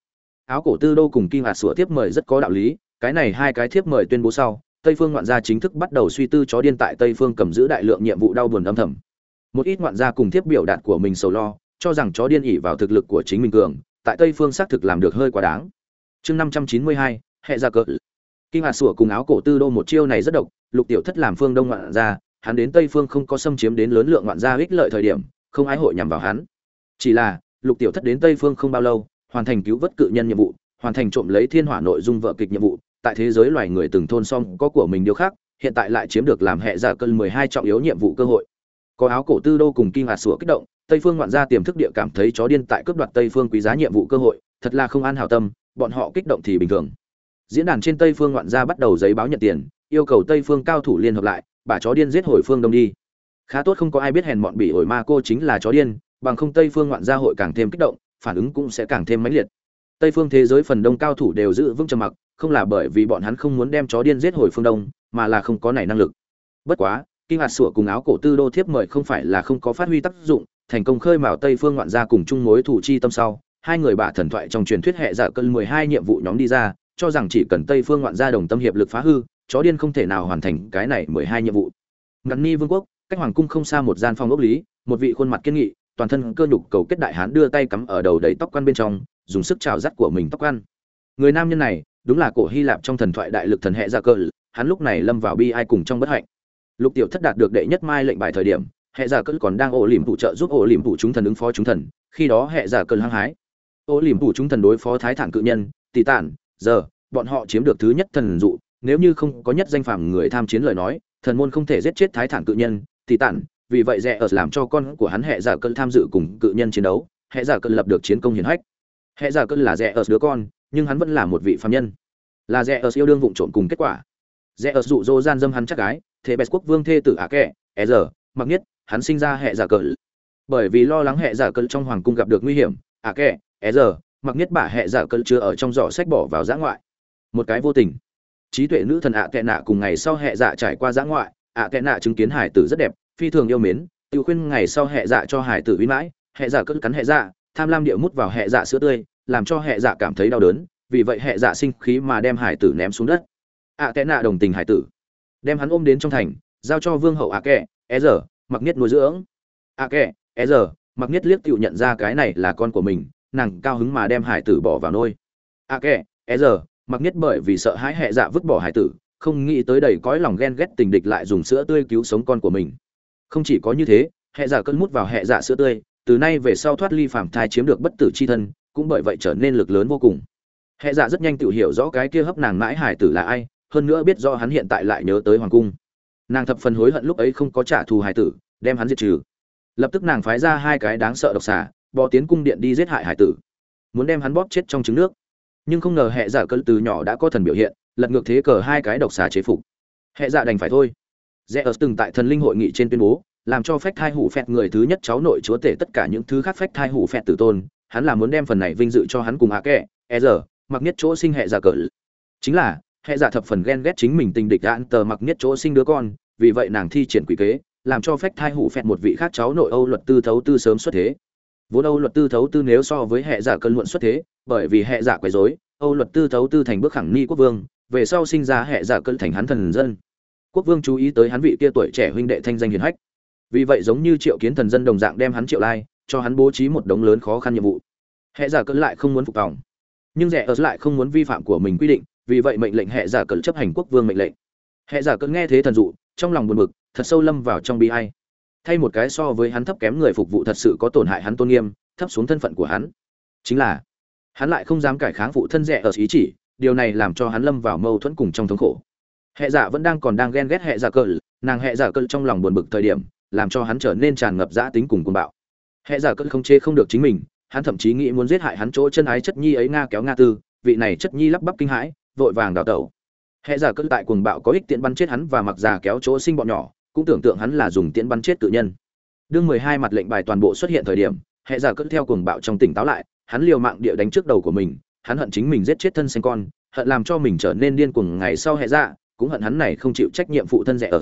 Áo cổ tư đô cùng kim hạt sủa tiếp mời rất có đạo lý, cái này hai cái thiếp mời tuyên bố sau, tây phương ngoạn gia chính thức bắt đầu suy tư chó điên tại tây phương cầm giữ đại lượng nhiệm vụ đau buồn âm thầm. Một ít ngoạn gia cùng thiếp biểu đạt của mình sầu lo, cho rằng chó điên ỉ vào thực lực của chính mình cường, tại tây phương xác thực làm được hơi quá đáng. Chương năm trăm chín mươi hai hệ gia cỡ kinh hạt sủa cùng áo cổ tư đô một chiêu này rất độc, lục tiểu thất làm phương đông ngoạn gia hắn đến tây phương không có xâm chiếm đến lớn lượng ngoạn gia ích lợi thời điểm, không ai hội nhằm vào hắn. Chỉ là, lục tiểu thất đến tây phương không bao lâu, hoàn thành cứu vớt cự nhân nhiệm vụ, hoàn thành trộm lấy thiên hỏa nội dung vợ kịch nhiệm vụ, tại thế giới loài người từng thôn xong có của mình điều khác, hiện tại lại chiếm được làm hệ giả cân mười hai trọng yếu nhiệm vụ cơ hội. Có áo cổ tư đô cùng kinh hạt sủa kích động, tây phương ngoạn gia tiềm thức địa cảm thấy chó điên tại cướp đoạt tây phương quý giá nhiệm vụ cơ hội, thật là không an hảo tâm, bọn họ kích động thì bình thường. Diễn đàn trên tây phương ngoạn gia bắt đầu giấy báo nhận tiền, yêu cầu tây phương cao thủ liên hợp lại bà chó điên giết hồi phương đông đi. Khá tốt không có ai biết hèn bọn bị ổi ma cô chính là chó điên, bằng không tây phương ngoạn gia hội càng thêm kích động, phản ứng cũng sẽ càng thêm mãnh liệt. Tây phương thế giới phần đông cao thủ đều giữ vững trầm mặc, không là bởi vì bọn hắn không muốn đem chó điên giết hồi phương đông, mà là không có này năng lực. Bất quá kinh hạt sủa cùng áo cổ tư đô thiếp mời không phải là không có phát huy tác dụng, thành công khơi mào tây phương ngoạn gia cùng chung mối thủ chi tâm sau, hai người bà thần thoại trong truyền thuyết hệ giả dạ cân mười hai nhiệm vụ nhóm đi ra, cho rằng chỉ cần tây phương ngoạn gia đồng tâm hiệp lực phá hư chó điên không thể nào hoàn thành cái này mười hai nhiệm vụ. Ngắn ni vương quốc, cách hoàng cung không xa một gian phòng ốc lý, một vị khuôn mặt kiên nghị, toàn thân cơ nhục cầu kết đại hán đưa tay cắm ở đầu đầy tóc quan bên trong, dùng sức trào dắt của mình tóc quan. Người nam nhân này, đúng là cổ hy lạp trong thần thoại đại lực thần hệ gia cơ, hắn lúc này lâm vào bi ai cùng trong bất hạnh. Lục tiểu thất đạt được đệ nhất mai lệnh bài thời điểm, hệ giả cơ còn đang ổ liềm phụ trợ giúp ổ liềm phụ chúng thần ứng phó chúng thần, khi đó hệ giả cơ hăng hái. Ổ liềm phụ chúng thần đối phó thái thản cự nhân tỷ tản, giờ, bọn họ chiếm được thứ nhất thần dụ nếu như không có nhất danh phàm người tham chiến lời nói, thần môn không thể giết chết thái thản cự nhân, thì tản, vì vậy rẽ ở làm cho con của hắn hệ giả cơn tham dự cùng cự nhân chiến đấu, hệ giả cơn lập được chiến công hiển hách. Hệ giả cơn là rẽ ở đứa con, nhưng hắn vẫn là một vị phàm nhân. Là rẽ ở yêu đương vụng trộm cùng kết quả. Rẽ ở dụ dỗ gian dâm hắn chắc gái, thế bệ quốc vương thê tử ả kệ e giờ, mặc nhất hắn sinh ra hệ giả cơn bởi vì lo lắng hệ giả cơn trong hoàng cung gặp được nguy hiểm ả kệ e giờ, mặc nhất bả hệ giả cơn chưa ở trong giỏ sách bỏ vào giã ngoại. Một cái vô tình trí tuệ nữ thần ạ tệ nạ cùng ngày sau hệ dạ trải qua giã ngoại ạ tệ nạ chứng kiến hải tử rất đẹp, phi thường yêu mến, tự khuyên ngày sau hệ dạ cho hải tử uy mãi, hệ dạ cất cắn hệ dạ tham lam địa mút vào hệ dạ sữa tươi, làm cho hệ dạ cảm thấy đau đớn, vì vậy hệ dạ sinh khí mà đem hải tử ném xuống đất. Ạ tệ nạ đồng tình hải tử, đem hắn ôm đến trong thành, giao cho vương hậu ạ kẹ é giờ, mặc nhất nuôi dưỡng. Ạ kẹ é giờ, mặc nhất liếc tự nhận ra cái này là con của mình, nàng cao hứng mà đem hải tử bỏ vào nôi. Ạ kẹ é giờ mặc nhất bởi vì sợ hãi hệ dạ vứt bỏ hải tử, không nghĩ tới đầy cõi lòng ghen ghét tình địch lại dùng sữa tươi cứu sống con của mình. Không chỉ có như thế hệ dạ cơn mút vào hệ dạ sữa tươi, từ nay về sau thoát ly phàm thai chiếm được bất tử c h i thân, cũng bởi vậy trở nên lực lớn vô cùng. Hệ dạ rất nhanh tự hiểu rõ cái kia hấp nàng mãi hải tử là ai, hơn nữa biết rõ hắn hiện tại lại nhớ tới hoàng cung. Nàng thập phần hối hận lúc ấy không có trả thù hải tử, đem hắn diệt trừ. Lập tức nàng phái ra hai cái đáng sợ độc xà, bò tiến cung điện đi giết hại hải tử. Muốn đem hắn bóp chết trong trứng nước nhưng không ngờ hệ giả cỡ từ nhỏ đã có thần biểu hiện, lật ngược thế cờ hai cái độc xà chế phục. Hệ giả đành phải thôi. Rẽ ở từng tại thần linh hội nghị trên tuyên bố, làm cho phách thai hủ phẹt người thứ nhất cháu nội chúa tể tất cả những thứ khác phách thai hủ phẹt tử tôn, hắn là muốn đem phần này vinh dự cho hắn cùng hạ kệ e giờ, mặc nhất chỗ sinh hệ giả cỡ. Chính là, hệ giả thập phần ghen ghét chính mình tình địch đạn tờ mặc nhất chỗ sinh đứa con, vì vậy nàng thi triển quỷ kế, làm cho phách thai hủ phẹt một vị khác cháu nội âu luật tư thấu tư sớm xuất thế vốn âu luật tư thấu tư nếu so với hệ giả cơn luận xuất thế, bởi vì hệ giả quấy rối, âu luật tư thấu tư thành bước khẳng ni quốc vương, về sau sinh ra hệ giả cơn thành hắn thần dân. Quốc vương chú ý tới hắn vị kia tuổi trẻ huynh đệ thanh danh hiền hách. Vì vậy giống như triệu kiến thần dân đồng dạng đem hắn triệu lai, cho hắn bố trí một đống lớn khó khăn nhiệm vụ. Hệ giả cơn lại không muốn phục tòng. Nhưng rẻ ở lại không muốn vi phạm của mình quy định, vì vậy mệnh lệnh hệ giả cơn chấp hành quốc vương mệnh lệnh. Hệ giả cơn nghe thế thần dụ, trong lòng buồn bực, thật sâu lâm vào trong bi ai thay một cái so với hắn thấp kém người phục vụ thật sự có tổn hại hắn tôn nghiêm, thấp xuống thân phận của hắn. Chính là, hắn lại không dám cải kháng phụ thân rẻ ở ý chỉ, điều này làm cho hắn lâm vào mâu thuẫn cùng trong thống khổ. Hệ giả vẫn đang còn đang ghen ghét hệ giả cờ, nàng hệ giả cờ trong lòng buồn bực thời điểm, làm cho hắn trở nên tràn ngập dã tính cùng cuồng bạo. Hệ giả cờ không chê không được chính mình, hắn thậm chí nghĩ muốn giết hại hắn chỗ chân ái chất nhi ấy nga kéo nga tư, vị này chất nhi lắp bắp kinh hãi, vội vàng đào tẩu. Hệ giả cờ tại cuồng bạo có ích tiện bắn chết hắn và mặc giả kéo chỗ sinh bọn nhỏ cũng tưởng tượng hắn là dùng tiễn bắn chết tự nhân. Đương mười hai mặt lệnh bài toàn bộ xuất hiện thời điểm hệ giả cất theo cuồng bạo trong tỉnh táo lại, hắn liều mạng địa đánh trước đầu của mình, hắn hận chính mình giết chết thân sinh con, hận làm cho mình trở nên điên cuồng ngày sau hệ giả dạ, cũng hận hắn này không chịu trách nhiệm phụ thân rẻ ở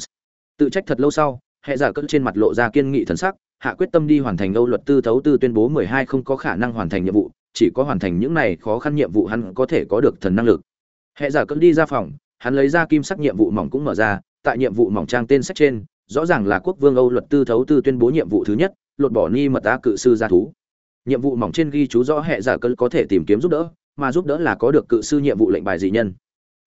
tự trách thật lâu sau hệ giả cất trên mặt lộ ra kiên nghị thần sắc, hạ quyết tâm đi hoàn thành âu luật tư thấu tư tuyên bố mười hai không có khả năng hoàn thành nhiệm vụ, chỉ có hoàn thành những này khó khăn nhiệm vụ hắn có thể có được thần năng lực. Hệ giả cất đi ra phòng, hắn lấy ra kim sắc nhiệm vụ mỏng cũng mở ra tại nhiệm vụ mỏng trang tên sách trên, rõ ràng là quốc vương âu luật tư thấu tư tuyên bố nhiệm vụ thứ nhất, lột bỏ ni mật á cự sư gia thú. Nhiệm vụ mỏng trên ghi chú rõ hệ giả cơn có thể tìm kiếm giúp đỡ, mà giúp đỡ là có được cự sư nhiệm vụ lệnh bài dị nhân.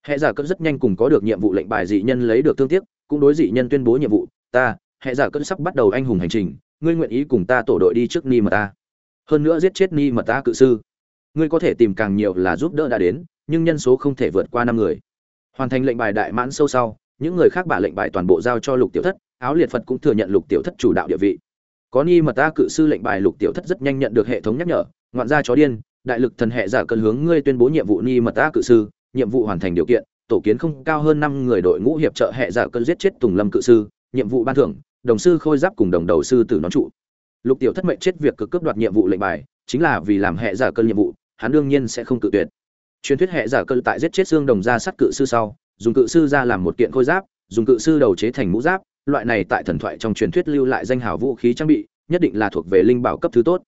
Hệ giả cơn rất nhanh cùng có được nhiệm vụ lệnh bài dị nhân lấy được thương tiếc, cũng đối dị nhân tuyên bố nhiệm vụ, ta, hệ giả cơn sắp bắt đầu anh hùng hành trình, ngươi nguyện ý cùng ta tổ đội đi trước ni mật ta hơn nữa giết chết ni mật ta cự sư. Ngươi có thể tìm càng nhiều là giúp đỡ đã đến, nhưng nhân số không thể vượt qua năm người. Hoàn thành lệnh bài đại mãn sâu sau những người khác bả lệnh bài toàn bộ giao cho lục tiểu thất, áo liệt phật cũng thừa nhận lục tiểu thất chủ đạo địa vị. Có ni mật ta cự sư lệnh bài lục tiểu thất rất nhanh nhận được hệ thống nhắc nhở, ngoạn gia chó điên, đại lực thần hệ giả cần hướng ngươi tuyên bố nhiệm vụ ni mật ta cự sư, nhiệm vụ hoàn thành điều kiện, tổ kiến không cao hơn năm người đội ngũ hiệp trợ hệ giả cân giết chết tùng lâm cự sư, nhiệm vụ ban thưởng, đồng sư khôi giáp cùng đồng đầu sư tử nón trụ. Lục tiểu thất mệnh chết việc cực cướp đoạt nhiệm vụ lệnh bài, chính là vì làm hệ giả cân nhiệm vụ, hắn đương nhiên sẽ không cự tuyệt. Truyền thuyết hệ giả cân tại giết chết xương đồng ra sắt cự sư sau dùng cự sư ra làm một kiện khôi giáp, dùng cự sư đầu chế thành mũ giáp, loại này tại thần thoại trong truyền thuyết lưu lại danh hào vũ khí trang bị, nhất định là thuộc về linh bảo cấp thứ tốt.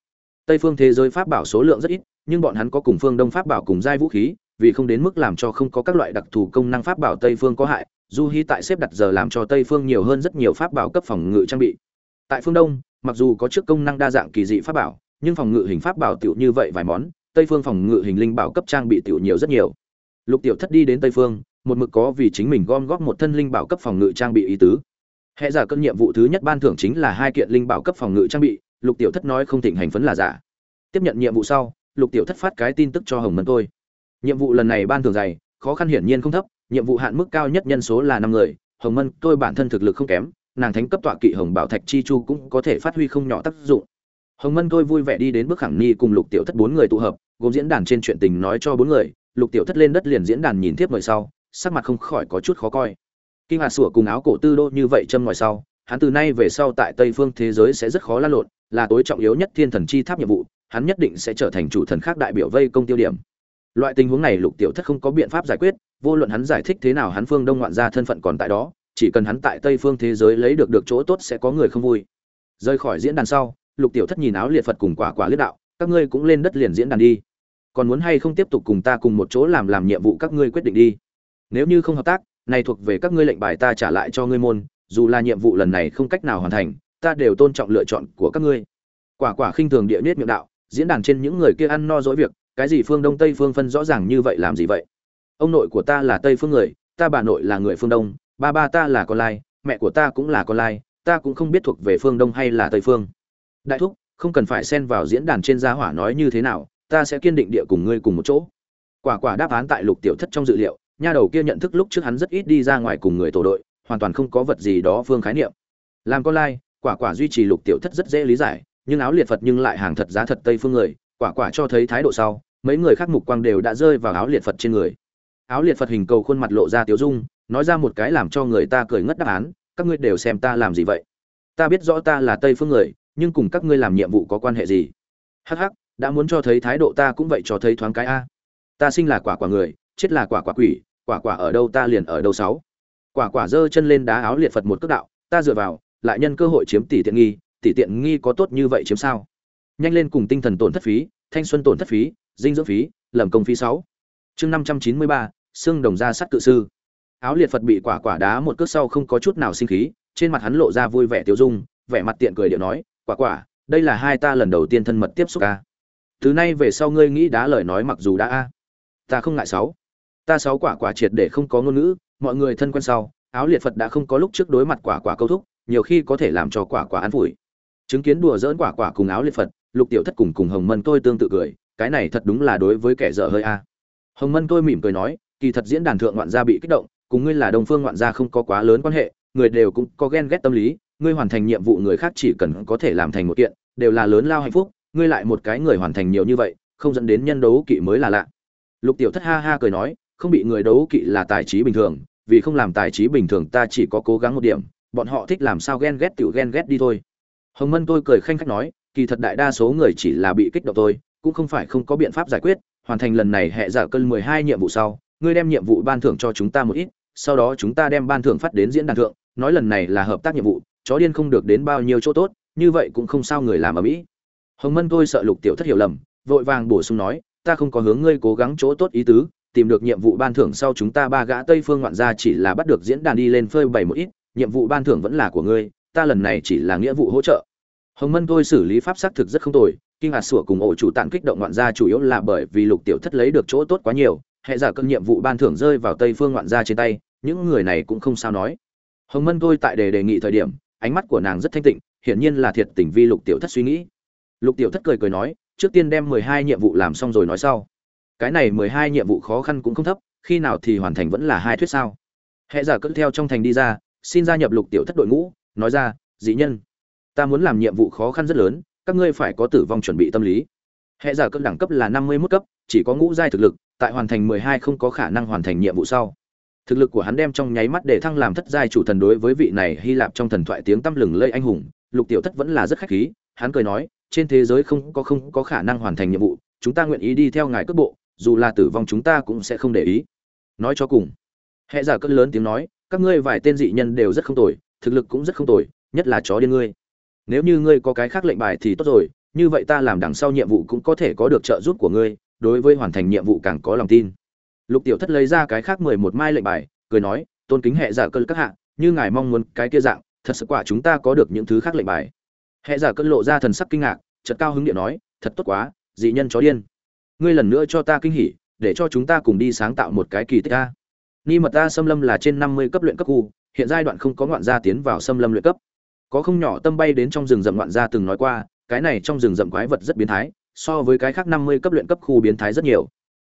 Tây phương thế giới pháp bảo số lượng rất ít, nhưng bọn hắn có cùng phương đông pháp bảo cùng giai vũ khí, vì không đến mức làm cho không có các loại đặc thù công năng pháp bảo tây phương có hại du hy tại xếp đặt giờ làm cho tây phương nhiều hơn rất nhiều pháp bảo cấp phòng ngự trang bị. Tại phương đông, mặc dù có trước công năng đa dạng kỳ dị pháp bảo, nhưng phòng ngự hình pháp bảo tiểu như vậy vài món, tây phương phòng ngự hình linh bảo cấp trang bị tiểu nhiều rất nhiều. Lục tiểu thất đi đến tây phương một mực có vì chính mình gom góp một thân linh bảo cấp phòng ngự trang bị ý tứ. Hệ giả cân nhiệm vụ thứ nhất ban thưởng chính là hai kiện linh bảo cấp phòng ngự trang bị, lục tiểu thất nói không thịnh hành phấn là giả. Tiếp nhận nhiệm vụ sau, lục tiểu thất phát cái tin tức cho hồng mân tôi nhiệm vụ lần này ban thưởng dày, khó khăn hiển nhiên không thấp, nhiệm vụ hạn mức cao nhất nhân số là năm người, hồng mân tôi bản thân thực lực không kém, nàng thánh cấp tọa kỵ hồng bảo thạch chi chu cũng có thể phát huy không nhỏ tác dụng. Hồng mân tôi vui vẻ đi đến bước khẳng ni cùng lục tiểu thất bốn người tụ hợp, gồm diễn đàn trên chuyện tình nói cho bốn người, lục tiểu thất lên đất liền diễn đàn nhìn tiếp mời sau sắc mặt không khỏi có chút khó coi. Kinh hạt sủa cùng áo cổ tư đô như vậy châm ngoài sau, hắn từ nay về sau tại tây phương thế giới sẽ rất khó lan lộn, là tối trọng yếu nhất thiên thần chi tháp nhiệm vụ, hắn nhất định sẽ trở thành chủ thần khác đại biểu vây công tiêu điểm. Loại tình huống này lục tiểu thất không có biện pháp giải quyết, vô luận hắn giải thích thế nào hắn phương đông ngoạn ra thân phận còn tại đó, chỉ cần hắn tại tây phương thế giới lấy được được chỗ tốt sẽ có người không vui. Rời khỏi diễn đàn sau, lục tiểu thất nhìn áo liệt phật cùng quả quả liết đạo, các ngươi cũng lên đất liền diễn đàn đi. Còn muốn hay không tiếp tục cùng ta cùng một chỗ làm làm nhiệm vụ các ngươi quyết định đi? Nếu như không hợp tác, này thuộc về các ngươi lệnh bài ta trả lại cho ngươi môn, dù là nhiệm vụ lần này không cách nào hoàn thành, ta đều tôn trọng lựa chọn của các ngươi. Quả quả khinh thường địa niết miệng đạo, diễn đàn trên những người kia ăn no dỗi việc, cái gì phương đông, tây phương phân rõ ràng như vậy làm gì vậy? Ông nội của ta là tây phương người, ta bà nội là người phương đông, ba ba ta là con lai, mẹ của ta cũng là con lai, ta cũng không biết thuộc về phương đông hay là tây phương. Đại thúc, không cần phải xen vào diễn đàn trên gia hỏa nói như thế nào, ta sẽ kiên định địa cùng ngươi cùng một chỗ. Quả quả đáp án tại lục tiểu thất trong dự liệu nha đầu kia nhận thức lúc trước hắn rất ít đi ra ngoài cùng người tổ đội, hoàn toàn không có vật gì đó phương khái niệm. Làm con lai, quả quả duy trì lục tiểu thất rất dễ lý giải, nhưng áo liệt phật nhưng lại hàng thật giá thật tây phương người, quả quả cho thấy thái độ sau, mấy người khác mục quang đều đã rơi vào áo liệt phật trên người. Áo liệt phật hình cầu khuôn mặt lộ ra tiểu dung, nói ra một cái làm cho người ta cười ngất đáp án, các ngươi đều xem ta làm gì vậy? Ta biết rõ ta là tây phương người, nhưng cùng các ngươi làm nhiệm vụ có quan hệ gì? Hắc hắc, đã muốn cho thấy thái độ ta cũng vậy cho thấy thoáng cái a. Ta sinh là quả quả người chết là quả quả quỷ, quả quả ở đâu ta liền ở đâu sáu. Quả quả giơ chân lên đá áo liệt phật một cước đạo, ta dựa vào, lại nhân cơ hội chiếm tỷ tiện nghi, tỷ tiện nghi có tốt như vậy chiếm sao? Nhanh lên cùng tinh thần tổn thất phí, thanh xuân tổn thất phí, dinh dưỡng phí, lầm công phí sáu. Chương năm trăm chín mươi ba, xương đồng ra sắt cự sư. Áo liệt phật bị quả quả đá một cước sau không có chút nào sinh khí, trên mặt hắn lộ ra vui vẻ tiêu dung, vẻ mặt tiện cười điệu nói, quả quả, đây là hai ta lần đầu tiên thân mật tiếp xúc ca từ nay về sau ngươi nghĩ đá lời nói mặc dù đã a. Ta không ngại sáu ta sáu quả quả triệt để không có ngôn ngữ, mọi người thân quen sau, áo liệt phật đã không có lúc trước đối mặt quả quả câu thúc, nhiều khi có thể làm cho quả quả ăn phủi. Chứng kiến đùa dỡn quả quả cùng áo liệt phật, lục tiểu thất cùng cùng hồng mân tôi tương tự cười, cái này thật đúng là đối với kẻ dở hơi a. Hồng mân tôi mỉm cười nói, kỳ thật diễn đàn thượng ngoạn gia bị kích động, cùng ngươi là đồng phương ngoạn gia không có quá lớn quan hệ, người đều cũng có ghen ghét tâm lý, ngươi hoàn thành nhiệm vụ người khác chỉ cần có thể làm thành một kiện, đều là lớn lao hạnh phúc, ngươi lại một cái người hoàn thành nhiều như vậy, không dẫn đến nhân đấu kỵ mới là lạ. Lục tiểu thất ha ha cười nói không bị người đấu kỵ là tài trí bình thường, vì không làm tài trí bình thường ta chỉ có cố gắng một điểm, bọn họ thích làm sao ghen ghét tiểu ghen ghét đi thôi. Hồng mân tôi cười khanh khách nói, kỳ thật đại đa số người chỉ là bị kích động thôi, cũng không phải không có biện pháp giải quyết, hoàn thành lần này hệ giả cân mười hai nhiệm vụ sau, ngươi đem nhiệm vụ ban thưởng cho chúng ta một ít, sau đó chúng ta đem ban thưởng phát đến diễn đàn thượng, nói lần này là hợp tác nhiệm vụ, chó điên không được đến bao nhiêu chỗ tốt, như vậy cũng không sao người làm ở mỹ. Hồng mân tôi sợ lục tiểu thất hiểu lầm, vội vàng bổ sung nói, ta không có hướng ngươi cố gắng chỗ tốt ý tứ tìm được nhiệm vụ ban thưởng sau chúng ta ba gã tây phương ngoạn gia chỉ là bắt được diễn đàn đi lên phơi bày một ít, nhiệm vụ ban thưởng vẫn là của ngươi, ta lần này chỉ là nghĩa vụ hỗ trợ. Hồng mân tôi xử lý pháp xác thực rất không tồi kinh ngạc sủa cùng ổ chủ tạng kích động ngoạn gia chủ yếu là bởi vì lục tiểu thất lấy được chỗ tốt quá nhiều, hệ giả cân nhiệm vụ ban thưởng rơi vào tây phương ngoạn gia trên tay, những người này cũng không sao nói. Hồng mân tôi tại đề đề nghị thời điểm, ánh mắt của nàng rất thanh tịnh, hiển nhiên là thiệt tình vi lục tiểu thất suy nghĩ. Lục tiểu thất cười cười nói, trước tiên đem mười hai nhiệm vụ làm xong rồi nói sau cái này mười hai nhiệm vụ khó khăn cũng không thấp, khi nào thì hoàn thành vẫn là hai thuyết sao? Hệ giả cân theo trong thành đi ra, xin gia nhập lục tiểu thất đội ngũ, nói ra, dĩ nhân, ta muốn làm nhiệm vụ khó khăn rất lớn, các ngươi phải có tử vong chuẩn bị tâm lý. Hệ giả cân đẳng cấp là năm mươi mức cấp, chỉ có ngũ giai thực lực, tại hoàn thành mười hai không có khả năng hoàn thành nhiệm vụ sau. Thực lực của hắn đem trong nháy mắt để thăng làm thất giai chủ thần đối với vị này hy lạp trong thần thoại tiếng tăm lừng lây anh hùng, lục tiểu thất vẫn là rất khách khí, hắn cười nói, trên thế giới không có không có khả năng hoàn thành nhiệm vụ, chúng ta nguyện ý đi theo ngài cước bộ dù là tử vong chúng ta cũng sẽ không để ý. Nói cho cùng hệ giả cất lớn tiếng nói, các ngươi vài tên dị nhân đều rất không tồi, thực lực cũng rất không tồi, nhất là chó điên ngươi. Nếu như ngươi có cái khác lệnh bài thì tốt rồi, như vậy ta làm đằng sau nhiệm vụ cũng có thể có được trợ giúp của ngươi, đối với hoàn thành nhiệm vụ càng có lòng tin. Lục tiểu thất lấy ra cái khác mười một mai lệnh bài, cười nói, tôn kính hệ giả cơn các hạ, như ngài mong muốn cái kia dạng, thật sự quả chúng ta có được những thứ khác lệnh bài. Hệ giả cơn lộ ra thần sắc kinh ngạc, chợt cao hứng điện nói, thật tốt quá, dị nhân chó điên ngươi lần nữa cho ta kinh hỉ, để cho chúng ta cùng đi sáng tạo một cái kỳ tích a. Ni mật ta xâm lâm là trên năm mươi cấp luyện cấp khu, hiện giai đoạn không có ngoạn gia tiến vào xâm lâm luyện cấp. Có không nhỏ tâm bay đến trong rừng rậm ngoạn gia từng nói qua, cái này trong rừng rậm quái vật rất biến thái, so với cái khác năm mươi cấp luyện cấp khu biến thái rất nhiều.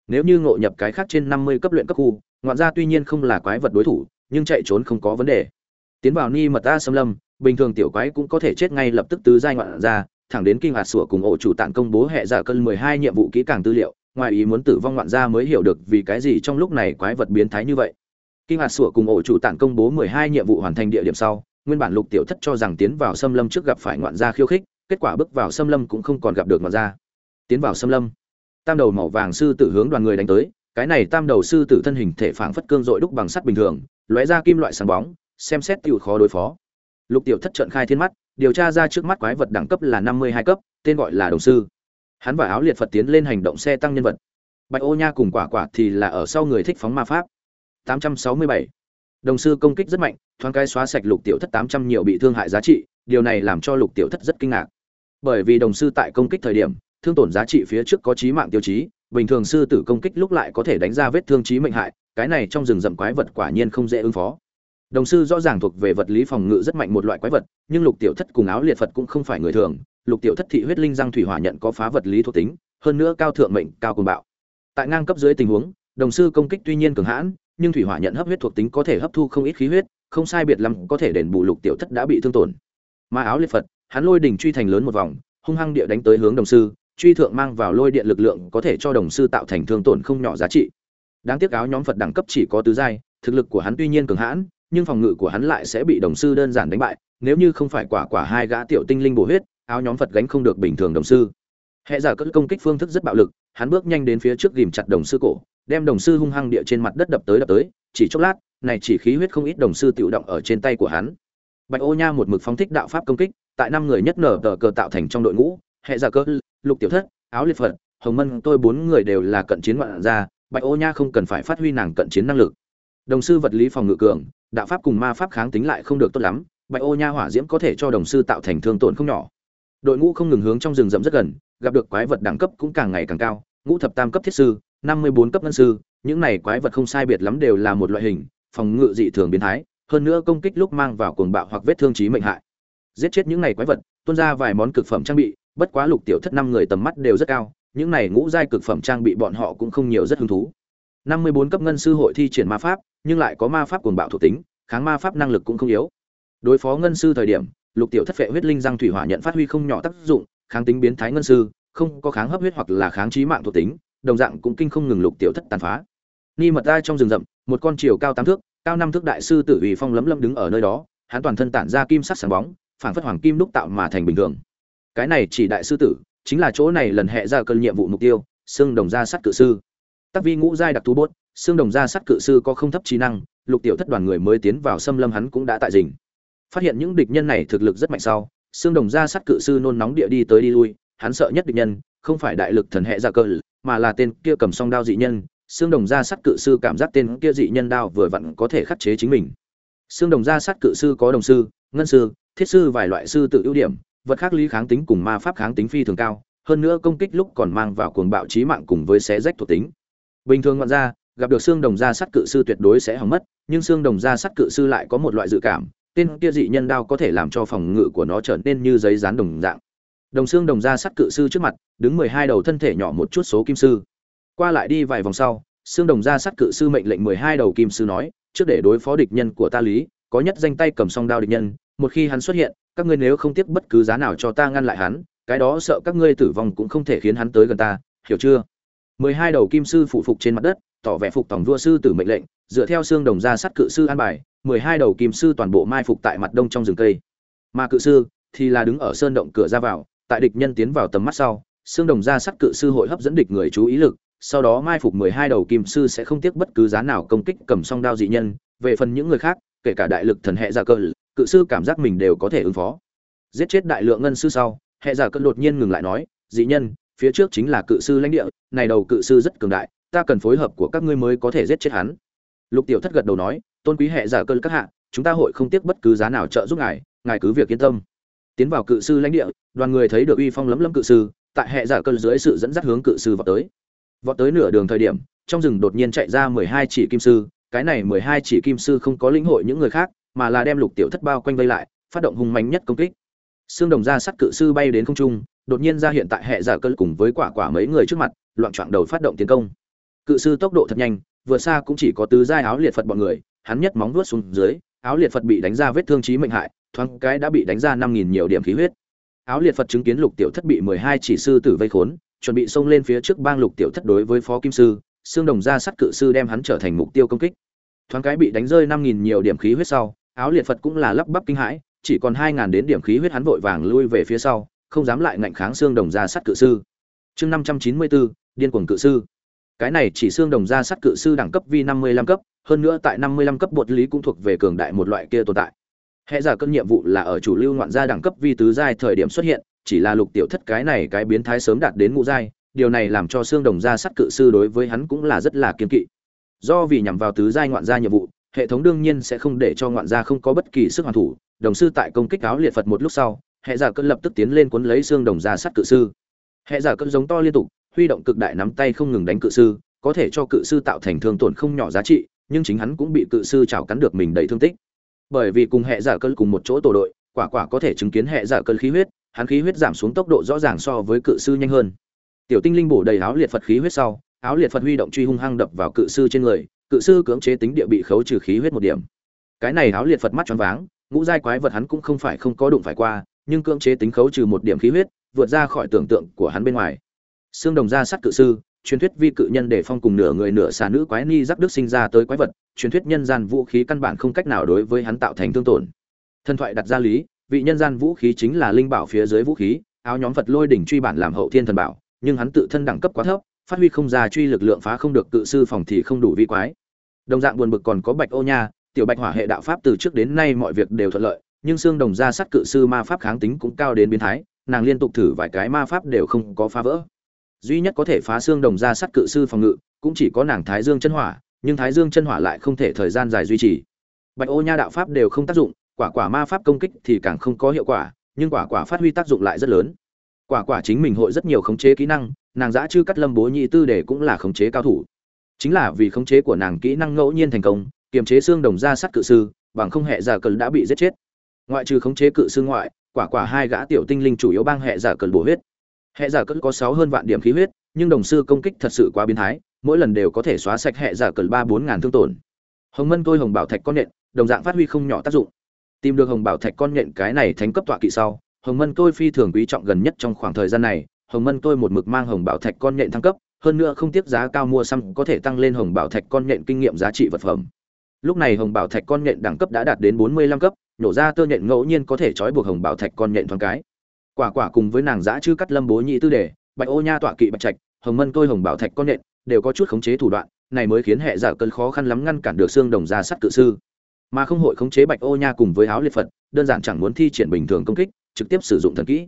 Nếu như ngộ nhập cái khác trên năm mươi cấp luyện cấp khu, ngoạn gia tuy nhiên không là quái vật đối thủ, nhưng chạy trốn không có vấn đề. Tiến vào ni mật ta xâm lâm, bình thường tiểu quái cũng có thể chết ngay lập tức tứ giai ngoạn gia thẳng đến kinh hạt sủa cùng ổ chủ tạng công bố hệ giả cân mười hai nhiệm vụ kỹ càng tư liệu, ngoài ý muốn tử vong ngoạn gia mới hiểu được vì cái gì trong lúc này quái vật biến thái như vậy. Kinh hạt sủa cùng ổ chủ tạng công bố mười hai nhiệm vụ hoàn thành địa điểm sau, nguyên bản lục tiểu thất cho rằng tiến vào xâm lâm trước gặp phải ngoạn gia khiêu khích, kết quả bước vào xâm lâm cũng không còn gặp được ngoạn gia. Tiến vào xâm lâm, tam đầu màu vàng sư tử hướng đoàn người đánh tới, cái này tam đầu sư tử thân hình thể phảng phất cương dội đúc bằng sắt bình thường, lóe ra kim loại sáng bóng, xem xét tiểu khó đối phó. Lục tiểu thất trợn khai thiên mắt điều tra ra trước mắt quái vật đẳng cấp là năm mươi hai cấp, tên gọi là đồng sư. Hắn và áo liệt phật tiến lên hành động xe tăng nhân vật. Bạch ô nha cùng quả quả thì là ở sau người thích phóng ma pháp. 867. đồng sư công kích rất mạnh, thoáng cái xóa sạch lục tiểu thất 800 nhiều bị thương hại giá trị, điều này làm cho lục tiểu thất rất kinh ngạc. Bởi vì đồng sư tại công kích thời điểm, thương tổn giá trị phía trước có trí mạng tiêu chí, bình thường sư tử công kích lúc lại có thể đánh ra vết thương chí mệnh hại, cái này trong rừng rậm quái vật quả nhiên không dễ ứng phó đồng sư rõ ràng thuộc về vật lý phòng ngự rất mạnh một loại quái vật, nhưng lục tiểu thất cùng áo liệt phật cũng không phải người thường. Lục tiểu thất thị huyết linh răng thủy hỏa nhận có phá vật lý thuộc tính, hơn nữa cao thượng mệnh, cao côn bạo. Tại ngang cấp dưới tình huống, đồng sư công kích tuy nhiên cường hãn, nhưng thủy hỏa nhận hấp huyết thuộc tính có thể hấp thu không ít khí huyết, không sai biệt lắm có thể đền bù lục tiểu thất đã bị thương tổn. Mà áo liệt phật, hắn lôi đỉnh truy thành lớn một vòng, hung hăng địa đánh tới hướng đồng sư, truy thượng mang vào lôi điện lực lượng có thể cho đồng sư tạo thành thương tổn không nhỏ giá trị. Đáng tiếc áo nhóm phật đẳng cấp chỉ có tứ giai, thực lực của hắn tuy nhiên cường hãn nhưng phòng ngự của hắn lại sẽ bị đồng sư đơn giản đánh bại, nếu như không phải quả quả hai gã tiểu tinh linh bổ huyết, áo nhóm phật gánh không được bình thường đồng sư. Hệ giả cất công kích phương thức rất bạo lực, hắn bước nhanh đến phía trước ghìm chặt đồng sư cổ, đem đồng sư hung hăng địa trên mặt đất đập tới đập tới, chỉ chốc lát, này chỉ khí huyết không ít đồng sư tự động ở trên tay của hắn. Bạch ô nha một mực phóng thích đạo pháp công kích, tại năm người nhất nở tờ cờ tạo thành trong đội ngũ, hệ giả cỡ lục tiểu thất, áo liệt phật, hồng mân, tôi bốn người đều là cận chiến ngoạn ra bạch ô nha không cần phải phát huy nàng cận chiến năng lực. Đồng sư vật lý phòng ngự cường đạo pháp cùng ma pháp kháng tính lại không được tốt lắm, bạch ô nha hỏa diễm có thể cho đồng sư tạo thành thương tổn không nhỏ. Đội ngũ không ngừng hướng trong rừng rậm rất gần, gặp được quái vật đẳng cấp cũng càng ngày càng cao, ngũ thập tam cấp thiết sư, năm mươi bốn cấp ngân sư, những này quái vật không sai biệt lắm đều là một loại hình, phòng ngự dị thường biến thái, hơn nữa công kích lúc mang vào cuồng bạo hoặc vết thương chí mệnh hại. Giết chết những này quái vật, tuôn ra vài món cực phẩm trang bị, bất quá lục tiểu thất năm người tầm mắt đều rất cao, những này ngũ giai cực phẩm trang bị bọn họ cũng không nhiều rất hứng thú năm mươi bốn cấp ngân sư hội thi triển ma pháp, nhưng lại có ma pháp cuồng bạo thuộc tính, kháng ma pháp năng lực cũng không yếu. Đối phó ngân sư thời điểm, lục tiểu thất vệ huyết linh răng thủy hỏa nhận phát huy không nhỏ tác dụng, kháng tính biến thái ngân sư, không có kháng hấp huyết hoặc là kháng trí mạng thuộc tính, đồng dạng cũng kinh không ngừng lục tiểu thất tàn phá. Ni mật ra trong rừng rậm, một con chiều cao tám thước, cao năm thước đại sư tử ủy phong lấm lấm đứng ở nơi đó, hắn toàn thân tản ra kim sắc sáng bóng phản phất hoàng kim đúc tạo mà thành bình thường. Cái này chỉ đại sư tử, chính là chỗ này lần hệ ra cơn nhiệm vụ mục tiêu, xương đồng ra sắt cự sư tác vi ngũ giai đặc thú bốt, xương đồng gia sắt cự sư có không thấp trí năng, lục tiểu thất đoàn người mới tiến vào xâm lâm hắn cũng đã tại rình. Phát hiện những địch nhân này thực lực rất mạnh sau, xương đồng gia sắt cự sư nôn nóng địa đi tới đi lui, hắn sợ nhất địch nhân, không phải đại lực thần hệ ra cơ, mà là tên kia cầm song đao dị nhân. Xương đồng gia sắt cự sư cảm giác tên kia dị nhân đao vừa vặn có thể khắc chế chính mình. Xương đồng gia sắt cự sư có đồng sư, ngân sư, thiết sư vài loại sư tự ưu điểm, vật khác lý kháng tính cùng ma pháp kháng tính phi thường cao, hơn nữa công kích lúc còn mang vào cuồng bạo trí mạng cùng với xé rách thuộc tính bình thường ngoạn ra gặp được xương đồng gia sắt cự sư tuyệt đối sẽ hỏng mất, nhưng xương đồng gia sắt cự sư lại có một loại dự cảm, tên kia dị nhân đao có thể làm cho phòng ngự của nó trở nên như giấy dán đồng dạng. Đồng xương đồng gia sắt cự sư trước mặt, đứng mười hai đầu thân thể nhỏ một chút số kim sư. Qua lại đi vài vòng sau, xương đồng gia sắt cự sư mệnh lệnh mười hai đầu kim sư nói, trước để đối phó địch nhân của ta lý, có nhất danh tay cầm song đao địch nhân, một khi hắn xuất hiện, các ngươi nếu không tiếc bất cứ giá nào cho ta ngăn lại hắn, cái đó sợ các ngươi tử vong cũng không thể khiến hắn tới gần ta, hiểu chưa? Mười hai đầu kim sư phụ phục trên mặt đất, tỏ vẻ phục tổng vua sư tử mệnh lệnh, dựa theo xương đồng ra sắt cự sư an bài, mười hai đầu kim sư toàn bộ mai phục tại mặt đông trong rừng cây. Mà cự sư thì là đứng ở sơn động cửa ra vào, tại địch nhân tiến vào tầm mắt sau, xương đồng ra sắt cự sư hội hấp dẫn địch người chú ý lực, sau đó mai phục mười hai đầu kim sư sẽ không tiếc bất cứ giá nào công kích cầm song đao dị nhân, về phần những người khác, kể cả đại lực thần hệ giả cơ, cự sư cảm giác mình đều có thể ứng phó. Giết chết đại lượng ngân sư sau, hệ dạ giả cơn đột nhiên ngừng lại nói, dị nhân phía trước chính là cự sư lãnh địa, này đầu cự sư rất cường đại, ta cần phối hợp của các ngươi mới có thể giết chết hắn. Lục tiểu thất gật đầu nói, tôn quý hệ giả cơn các hạ, chúng ta hội không tiếc bất cứ giá nào trợ giúp ngài ngài cứ việc yên tâm. Tiến vào cự sư lãnh địa, đoàn người thấy được uy phong lấm lấm cự sư, tại hệ giả cơn dưới sự dẫn dắt hướng cự sư vào tới. Vọt tới nửa đường thời điểm, trong rừng đột nhiên chạy ra mười hai chỉ kim sư, cái này mười hai chỉ kim sư không có lĩnh hội những người khác, mà là đem lục tiểu thất bao quanh vây lại, phát động hung mạnh nhất công kích xương đồng ra sắt cự sư bay đến không trung, đột nhiên ra hiện tại hệ giả cơn cùng với quả quả mấy người trước mặt, loạn trọn đầu phát động tiến công. Cự sư tốc độ thật nhanh, vừa xa cũng chỉ có tứ giai áo liệt phật bọn người, hắn nhất móng vuốt xuống dưới, áo liệt phật bị đánh ra vết thương chí mệnh hại, thoáng cái đã bị đánh ra năm nghìn nhiều điểm khí huyết. Áo liệt phật chứng kiến lục tiểu thất bị mười hai chỉ sư tử vây khốn, chuẩn bị xông lên phía trước bang lục tiểu thất đối với phó kim sư xương đồng ra sắt cự sư đem hắn trở thành mục tiêu công kích. Thoáng cái bị đánh rơi năm nghìn nhiều điểm khí huyết sau, áo liệt phật cũng là lắp bắp kinh hãi chỉ còn hai ngàn đến điểm khí huyết hắn vội vàng lui về phía sau, không dám lại ngạnh kháng xương đồng ra sắt cự sư. Chương năm trăm chín mươi bốn, điên cuồng cự sư. Cái này chỉ xương đồng ra sắt cự sư đẳng cấp vi năm mươi lăm cấp, hơn nữa tại năm mươi lăm cấp bột lý cũng thuộc về cường đại một loại kia tồn tại. Hệ giả cân nhiệm vụ là ở chủ lưu ngoạn gia đẳng cấp vi tứ giai thời điểm xuất hiện, chỉ là lục tiểu thất cái này cái biến thái sớm đạt đến ngũ giai, điều này làm cho xương đồng ra sắt cự sư đối với hắn cũng là rất là kiên kỵ. Do vì nhằm vào tứ giai ngoạn gia nhiệm vụ hệ thống đương nhiên sẽ không để cho ngoạn gia không có bất kỳ sức hoàn thủ. Đồng sư tại công kích áo liệt phật một lúc sau, hệ giả cơn lập tức tiến lên cuốn lấy xương đồng ra sát cự sư. Hệ giả cơn giống to liên tục, huy động cực đại nắm tay không ngừng đánh cự sư, có thể cho cự sư tạo thành thương tổn không nhỏ giá trị, nhưng chính hắn cũng bị cự sư chảo cắn được mình đầy thương tích. Bởi vì cùng hệ giả cơn cùng một chỗ tổ đội, quả quả có thể chứng kiến hệ giả cơn khí huyết, hắn khí huyết giảm xuống tốc độ rõ ràng so với cự sư nhanh hơn. Tiểu tinh linh bổ đầy áo liệt phật khí huyết sau, áo liệt phật huy động truy hung hăng đập vào cự sư trên người cự sư cưỡng chế tính địa bị khấu trừ khí huyết một điểm. Cái này áo liệt phật mắt choáng váng, ngũ giai quái vật hắn cũng không phải không có đụng phải qua, nhưng cưỡng chế tính khấu trừ một điểm khí huyết, vượt ra khỏi tưởng tượng của hắn bên ngoài. Xương đồng ra sát cự sư, truyền thuyết vi cự nhân để phong cùng nửa người nửa xà nữ quái ni giác đức sinh ra tới quái vật, truyền thuyết nhân gian vũ khí căn bản không cách nào đối với hắn tạo thành thương tổn. Thần thoại đặt ra lý, vị nhân gian vũ khí chính là linh bảo phía dưới vũ khí, áo nhóm phật lôi đỉnh truy bản làm hậu thiên thần bảo, nhưng hắn tự thân đẳng cấp quá thấp, phát huy không ra truy lực lượng phá không được cự sư phòng thì không đủ vi quái đồng dạng buồn bực còn có bạch ô nha, tiểu bạch hỏa hệ đạo pháp từ trước đến nay mọi việc đều thuận lợi, nhưng xương đồng gia sát cự sư ma pháp kháng tính cũng cao đến biến thái, nàng liên tục thử vài cái ma pháp đều không có phá vỡ. Duy nhất có thể phá xương đồng gia sát cự sư phòng ngự, cũng chỉ có nàng thái dương chân hỏa, nhưng thái dương chân hỏa lại không thể thời gian dài duy trì. Bạch ô nha đạo pháp đều không tác dụng, quả quả ma pháp công kích thì càng không có hiệu quả, nhưng quả quả phát huy tác dụng lại rất lớn. Quả quả chính mình hội rất nhiều khống chế kỹ năng, nàng giã chư cắt lâm bố nhị tư để cũng là khống chế cao thủ chính là vì khống chế của nàng kỹ năng ngẫu nhiên thành công kiềm chế xương đồng ra sắt cự sư bằng không hệ giả cờ đã bị giết chết. Ngoại trừ khống chế cự sư ngoại quả quả hai gã tiểu tinh linh chủ yếu bang hệ giả cờ bổ huyết. Hệ giả cờ có sáu hơn vạn điểm khí huyết nhưng đồng sư công kích thật sự quá biến thái mỗi lần đều có thể xóa sạch hệ giả cờ ba bốn ngàn thương tổn. Hồng mân tôi hồng bảo thạch con nện, đồng dạng phát huy không nhỏ tác dụng. Tìm được hồng bảo thạch con nhện cái này thánh cấp tọa kỵ sau hồng mân tôi phi thường quý trọng gần nhất trong khoảng thời gian này. Hồng mân tôi một mực mang hồng bảo thạch con nhện thăng cấp hơn nữa không tiếp giá cao mua xăm có thể tăng lên hồng bảo thạch con nhện kinh nghiệm giá trị vật phẩm. Lúc này hồng bảo thạch con nhện đẳng cấp đã đạt đến bốn mươi lăm cấp, nổ ra tơ nhện ngẫu nhiên có thể trói buộc hồng bảo thạch con nhện thoáng cái. Quả quả cùng với nàng giã chư cắt lâm bố nhị tư đề, bạch ô nha tọa kỵ bạch trạch, hồng mân tôi hồng bảo thạch con nhện, đều có chút khống chế thủ đoạn, này mới khiến hệ giả cơn khó khăn lắm ngăn cản được xương đồng ra sắt cự sư. Mà không hội khống chế bạch ô nha cùng với áo liệt phật, đơn giản chẳng muốn thi triển bình thường công kích, trực tiếp sử dụng thần kỹ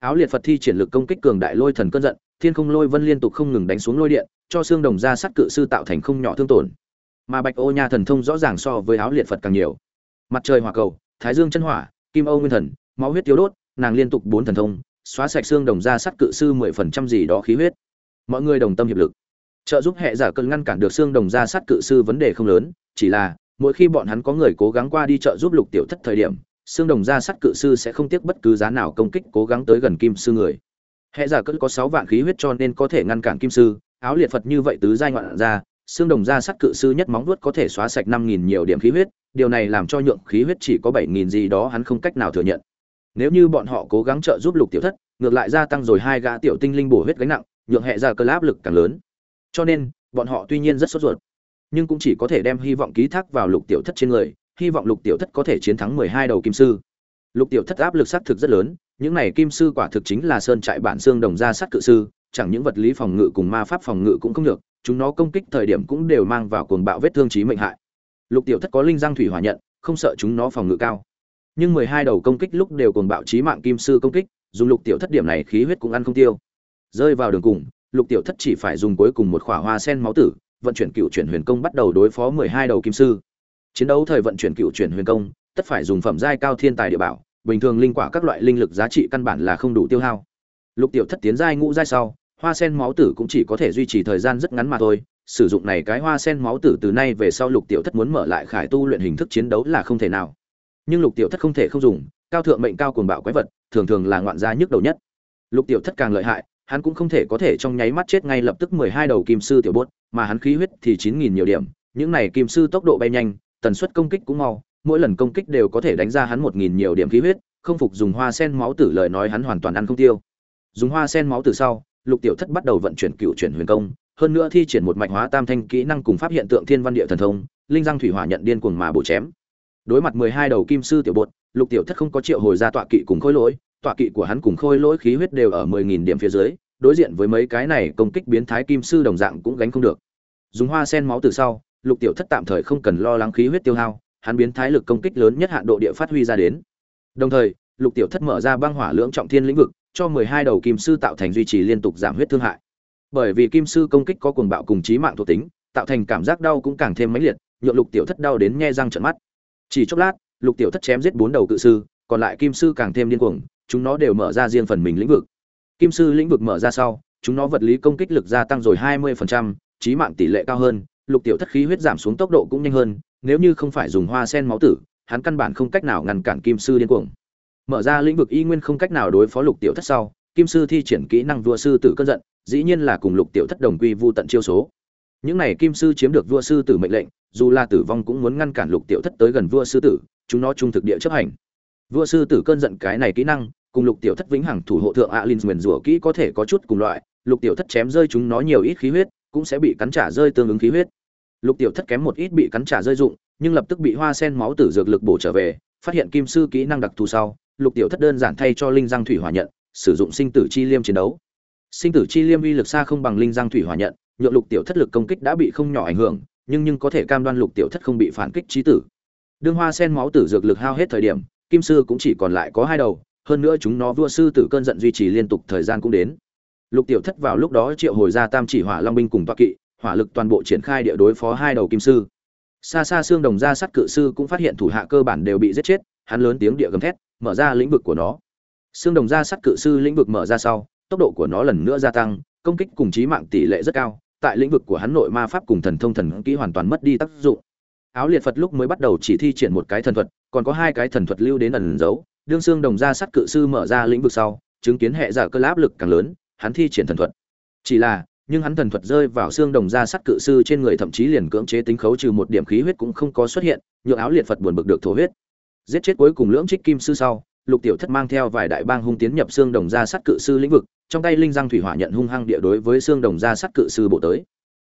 áo liệt phật thi triển lực công kích cường đại lôi thần cơn giận, thiên không lôi vân liên tục không ngừng đánh xuống lôi điện, cho xương đồng ra sắt cự sư tạo thành không nhỏ thương tổn. Mà bạch ô nha thần thông rõ ràng so với áo liệt phật càng nhiều. Mặt trời hỏa cầu, thái dương chân hỏa, kim âu nguyên thần, máu huyết tiêu đốt, nàng liên tục bốn thần thông, xóa sạch xương đồng ra sắt cự sư mười phần trăm gì đó khí huyết. Mọi người đồng tâm hiệp lực. Trợ giúp hệ giả cơn ngăn cản được xương đồng ra sắt cự sư vấn đề không lớn, chỉ là, mỗi khi bọn hắn có người cố gắng qua đi trợ giúp lục tiểu thất thời điểm xương đồng ra sắt cự sư sẽ không tiếc bất cứ giá nào công kích cố gắng tới gần kim sư người. Hệ giả cơn có sáu vạn khí huyết cho nên có thể ngăn cản kim sư. Áo liệt phật như vậy tứ giai ngoạn ra xương đồng ra sắt cự sư nhất móng vuốt có thể xóa sạch năm nghìn nhiều điểm khí huyết, điều này làm cho nhượng khí huyết chỉ có bảy nghìn gì đó hắn không cách nào thừa nhận. Nếu như bọn họ cố gắng trợ giúp lục tiểu thất, ngược lại gia tăng rồi hai gã tiểu tinh linh bổ huyết gánh nặng, nhượng hệ giả cơ áp lực càng lớn. Cho nên, bọn họ tuy nhiên rất sốt ruột, nhưng cũng chỉ có thể đem hy vọng ký thác vào lục tiểu thất trên người hy vọng lục tiểu thất có thể chiến thắng mười hai đầu kim sư. Lục tiểu thất áp lực xác thực rất lớn, những này kim sư quả thực chính là sơn trại bản xương đồng ra sát cự sư, chẳng những vật lý phòng ngự cùng ma pháp phòng ngự cũng không được, chúng nó công kích thời điểm cũng đều mang vào cuồng bạo vết thương chí mệnh hại. Lục tiểu thất có linh giang thủy hỏa nhận, không sợ chúng nó phòng ngự cao. Nhưng mười hai đầu công kích lúc đều cuồng bạo chí mạng kim sư công kích, dùng lục tiểu thất điểm này khí huyết cũng ăn không tiêu. Rơi vào đường cùng, lục tiểu thất chỉ phải dùng cuối cùng một khỏa hoa sen máu tử, vận chuyển cựu chuyển huyền công bắt đầu đối phó mười hai đầu kim sư chiến đấu thời vận chuyển cựu chuyển huyền công, tất phải dùng phẩm giai cao thiên tài địa bảo, bình thường linh quả các loại linh lực giá trị căn bản là không đủ tiêu hao. Lục tiểu thất tiến giai ngũ giai sau, hoa sen máu tử cũng chỉ có thể duy trì thời gian rất ngắn mà thôi, sử dụng này cái hoa sen máu tử từ nay về sau lục tiểu thất muốn mở lại khải tu luyện hình thức chiến đấu là không thể nào. Nhưng lục tiểu thất không thể không dùng, cao thượng mệnh cao cuồng bạo quái vật, thường thường là ngoạn gia nhức đầu nhất. Lục tiểu thất càng lợi hại, hắn cũng không thể có thể trong nháy mắt chết ngay lập tức mười hai đầu kim sư tiểu bốt, mà hắn khí huyết thì chín nghìn nhiều điểm, những này kim sư tốc độ bay nhanh tần suất công kích cũng mau, mỗi lần công kích đều có thể đánh ra hắn một nghìn nhiều điểm khí huyết, không phục dùng hoa sen máu tử lời nói hắn hoàn toàn ăn không tiêu. Dùng hoa sen máu tử sau, lục tiểu thất bắt đầu vận chuyển cựu chuyển huyền công, hơn nữa thi triển một mạch hóa tam thanh kỹ năng cùng pháp hiện tượng thiên văn địa thần thông, linh giang thủy hỏa nhận điên cuồng mà bổ chém. Đối mặt mười hai đầu kim sư tiểu bột, lục tiểu thất không có triệu hồi ra tọa kỵ cùng khôi lỗi, tọa kỵ của hắn cùng khôi lỗi khí huyết đều ở mười nghìn điểm phía dưới, đối diện với mấy cái này công kích biến thái kim sư đồng dạng cũng gánh không được. Dùng hoa sen máu từ sau lục tiểu thất tạm thời không cần lo lắng khí huyết tiêu hao hắn biến thái lực công kích lớn nhất hạn độ địa phát huy ra đến. Đồng thời lục tiểu thất mở ra băng hỏa lưỡng trọng thiên lĩnh vực cho mười hai đầu kim sư tạo thành duy trì liên tục giảm huyết thương hại. Bởi vì kim sư công kích có cuồng bạo cùng trí mạng thuộc tính tạo thành cảm giác đau cũng càng thêm mãnh liệt nhượng lục tiểu thất đau đến nhe răng trận mắt. Chỉ chốc lát lục tiểu thất chém giết bốn đầu cự sư còn lại kim sư càng thêm điên cuồng chúng nó đều mở ra riêng phần mình lĩnh vực. Kim sư lĩnh vực mở ra sau chúng nó vật lý công kích lực gia tăng rồi hai mươi phần trăm, trí mạng tỷ lệ cao hơn lục tiểu thất khí huyết giảm xuống tốc độ cũng nhanh hơn, nếu như không phải dùng hoa sen máu tử, hắn căn bản không cách nào ngăn cản kim sư điên cuồng. Mở ra lĩnh vực y nguyên không cách nào đối phó lục tiểu thất sau, kim sư thi triển kỹ năng vua sư tử cơn giận, dĩ nhiên là cùng lục tiểu thất đồng quy vu tận chiêu số. Những này kim sư chiếm được vua sư tử mệnh lệnh, dù là tử vong cũng muốn ngăn cản lục tiểu thất tới gần vua sư tử, chúng nó trung thực địa chấp hành. Vua sư tử cơn giận cái này kỹ năng, cùng lục tiểu thất vĩnh hằng thủ hộ thượng alin nguyền rủa kỹ có thể có chút cùng loại, lục tiểu thất chém rơi chúng nó nhiều ít khí huyết, cũng sẽ bị cắn trả rơi tương ứng khí huyết lục tiểu thất kém một ít bị cắn trả rơi dụng, nhưng lập tức bị hoa sen máu tử dược lực bổ trở về, phát hiện kim sư kỹ năng đặc thù sau, lục tiểu thất đơn giản thay cho linh giang thủy hỏa nhận, sử dụng sinh tử chi liêm chiến đấu. Sinh tử chi liêm uy lực xa không bằng linh giang thủy hỏa nhận, nhượng lục tiểu thất lực công kích đã bị không nhỏ ảnh hưởng, nhưng nhưng có thể cam đoan lục tiểu thất không bị phản kích trí tử. Đương hoa sen máu tử dược lực hao hết thời điểm, kim sư cũng chỉ còn lại có hai đầu, hơn nữa chúng nó vua sư tử cơn giận duy trì liên tục thời gian cũng đến. Lục tiểu thất vào lúc đó triệu hồi ra tam chỉ hỏa long binh cùng toa kỵ hỏa lực toàn bộ triển khai địa đối phó hai đầu kim sư. Xa xa xương đồng ra sắt cự sư cũng phát hiện thủ hạ cơ bản đều bị giết chết, hắn lớn tiếng địa gầm thét, mở ra lĩnh vực của nó. Xương đồng ra sắt cự sư lĩnh vực mở ra sau, tốc độ của nó lần nữa gia tăng, công kích cùng trí mạng tỷ lệ rất cao, tại lĩnh vực của hắn nội ma pháp cùng thần thông thần kỹ hoàn toàn mất đi tác dụng. Áo liệt phật lúc mới bắt đầu chỉ thi triển một cái thần thuật, còn có hai cái thần thuật lưu đến ẩn giấu. Đương xương đồng ra sắt cự sư mở ra lĩnh vực sau, chứng kiến hệ giả cơ áp lực càng lớn, hắn thi triển thần thuật. Chỉ là nhưng hắn thần thuật rơi vào xương đồng ra sắt cự sư trên người, thậm chí liền cưỡng chế tính khấu trừ một điểm khí huyết cũng không có xuất hiện, nhượng áo liệt phật buồn bực được thổ huyết. Giết chết cuối cùng lưỡng trích kim sư sau, lục tiểu thất mang theo vài đại bang hung tiến nhập xương đồng ra sắt cự sư lĩnh vực, trong tay linh giang thủy hỏa nhận hung hăng địa đối với xương đồng ra sắt cự sư bộ tới.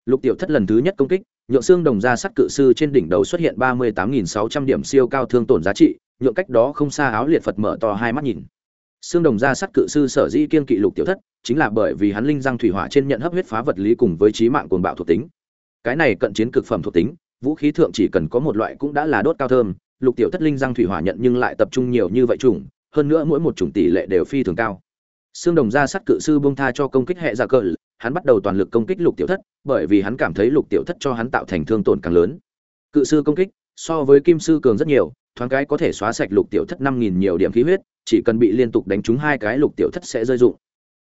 Lục tiểu thất lần thứ nhất công kích, nhượng xương đồng ra sắt cự sư trên đỉnh đầu xuất hiện ba mươi tám nghìn sáu trăm điểm siêu cao thương tổn giá trị, nhượng cách đó không xa áo liệt phật mở to hai mắt nhìn. Xương đồng ra sắt cự sư sở dĩ kiên kỵ lục tiểu thất chính là bởi vì hắn linh giang thủy hỏa trên nhận hấp huyết phá vật lý cùng với trí mạng cuồng bạo thuộc tính. Cái này cận chiến cực phẩm thuộc tính, vũ khí thượng chỉ cần có một loại cũng đã là đốt cao thơm, lục tiểu thất linh giang thủy hỏa nhận nhưng lại tập trung nhiều như vậy chủng, hơn nữa mỗi một chủng tỷ lệ đều phi thường cao. Xương đồng ra sắt cự sư bông tha cho công kích hệ giả cờ, hắn bắt đầu toàn lực công kích lục tiểu thất, bởi vì hắn cảm thấy lục tiểu thất cho hắn tạo thành thương tổn càng lớn. Cự sư công kích, so với kim sư cường rất nhiều, thoáng cái có thể xóa sạch lục tiểu thất năm nghìn nhiều điểm khí huyết, chỉ cần bị liên tục đánh trúng hai cái lục tiểu thất sẽ rơi dụng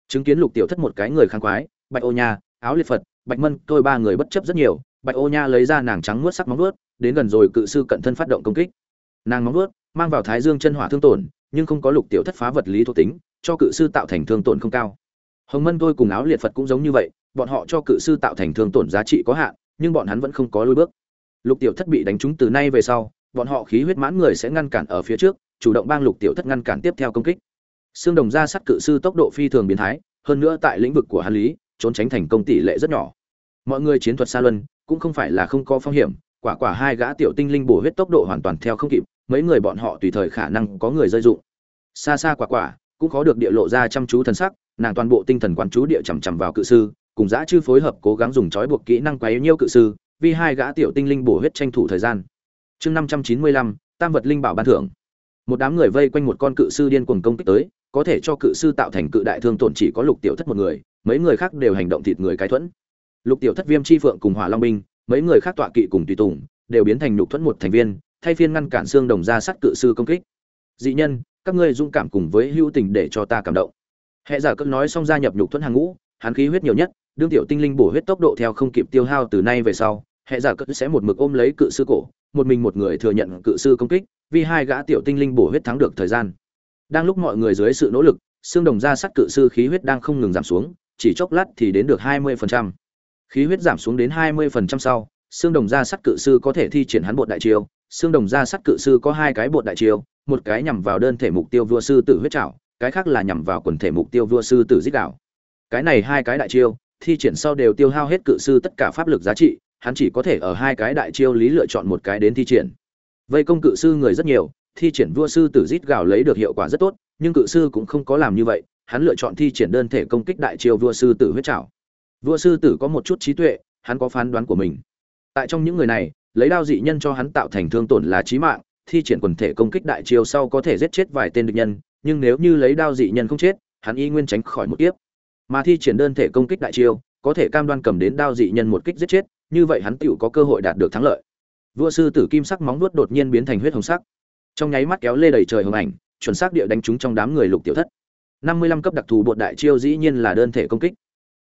chứng kiến lục tiểu thất một cái người khang quái bạch ô nha, áo liệt phật, bạch mân, tôi ba người bất chấp rất nhiều, bạch ô nha lấy ra nàng trắng nuốt sắc móng nuốt đến gần rồi cự sư cận thân phát động công kích. Nàng móng nuốt mang vào thái dương chân hỏa thương tổn, nhưng không có lục tiểu thất phá vật lý thuộc tính, cho cự sư tạo thành thương tổn không cao. Hồng mân tôi cùng áo liệt phật cũng giống như vậy, bọn họ cho cự sư tạo thành thương tổn giá trị có hạn, nhưng bọn hắn vẫn không có lôi bước. Lục tiểu thất bị đánh trúng từ nay về sau, bọn họ khí huyết mãn người sẽ ngăn cản ở phía trước, chủ động bang lục tiểu thất ngăn cản tiếp theo công kích xương đồng ra sắt cự sư tốc độ phi thường biến thái, hơn nữa tại lĩnh vực của hắn lý, trốn tránh thành công tỷ lệ rất nhỏ. Mọi người chiến thuật xa luân, cũng không phải là không có phong hiểm, quả quả hai gã tiểu tinh linh bổ huyết tốc độ hoàn toàn theo không kịp, mấy người bọn họ tùy thời khả năng có người rơi dụng. Xa xa quả quả, cũng khó được địa lộ ra chăm chú thần sắc, nàng toàn bộ tinh thần quán chú địa chằm chằm vào cự sư, cùng dã chư phối hợp cố gắng dùng trói buộc kỹ năng quấy nhiêu cự sư, vì hai gã tiểu tinh linh bổ huyết tranh thủ thời gian. Chương năm trăm chín mươi lăm, tam vật linh bảo ban thưởng một đám người vây quanh một con cự sư điên cuồng công kích tới, có thể cho cự sư tạo thành cự đại thương tổn chỉ có lục tiểu thất một người, mấy người khác đều hành động thịt người cái thuẫn. Lục tiểu thất viêm chi phượng cùng hỏa long binh, mấy người khác tọa kỵ cùng tùy tùng, đều biến thành nhục thuẫn một thành viên, thay phiên ngăn cản xương đồng ra sát cự sư công kích. Dị nhân, các ngươi dũng cảm cùng với hữu tình để cho ta cảm động. Hệ giả cất nói xong gia nhập nhục thuẫn hàng ngũ, hắn khí huyết nhiều nhất, đương tiểu tinh linh bổ huyết tốc độ theo không kịp tiêu hao từ nay về sau hệ giả cất sẽ một mực ôm lấy cự sư cổ, một mình một người thừa nhận cự sư công kích, vì hai gã tiểu tinh linh bổ huyết thắng được thời gian đang lúc mọi người dưới sự nỗ lực, xương đồng ra sắt cự sư khí huyết đang không ngừng giảm xuống, chỉ chốc lát thì đến được 20%. khí huyết giảm xuống đến 20% sau, xương đồng ra sắt cự sư có thể thi triển hắn bột đại chiêu, xương đồng ra sắt cự sư có hai cái bột đại chiêu, một cái nhằm vào đơn thể mục tiêu vua sư tử huyết trảo, cái khác là nhằm vào quần thể mục tiêu vua sư tử giết đảo cái này hai cái đại chiêu, thi triển sau đều tiêu hao hết cự sư tất cả pháp lực giá trị hắn chỉ có thể ở hai cái đại chiêu lý lựa chọn một cái đến thi triển. Vây công cự sư người rất nhiều, thi triển vua sư tử rít gào lấy được hiệu quả rất tốt, nhưng cự sư cũng không có làm như vậy, hắn lựa chọn thi triển đơn thể công kích đại chiêu vua sư tử huyết trảo. Vua sư tử có một chút trí tuệ, hắn có phán đoán của mình. Tại trong những người này, lấy đao dị nhân cho hắn tạo thành thương tổn là chí mạng, thi triển quần thể công kích đại chiêu sau có thể giết chết vài tên địch nhân, nhưng nếu như lấy đao dị nhân không chết, hắn y nguyên tránh khỏi một tiếp mà thi triển đơn thể công kích đại chiêu, có thể cam đoan cầm đến đao dị nhân một kích giết chết như vậy hắn tựu có cơ hội đạt được thắng lợi. Vua sư tử kim sắc móng vuốt đột nhiên biến thành huyết hồng sắc. Trong nháy mắt kéo lê đầy trời hồng ảnh, chuẩn xác địa đánh trúng trong đám người lục tiểu thất. Năm mươi lăm cấp đặc thù bột đại chiêu dĩ nhiên là đơn thể công kích.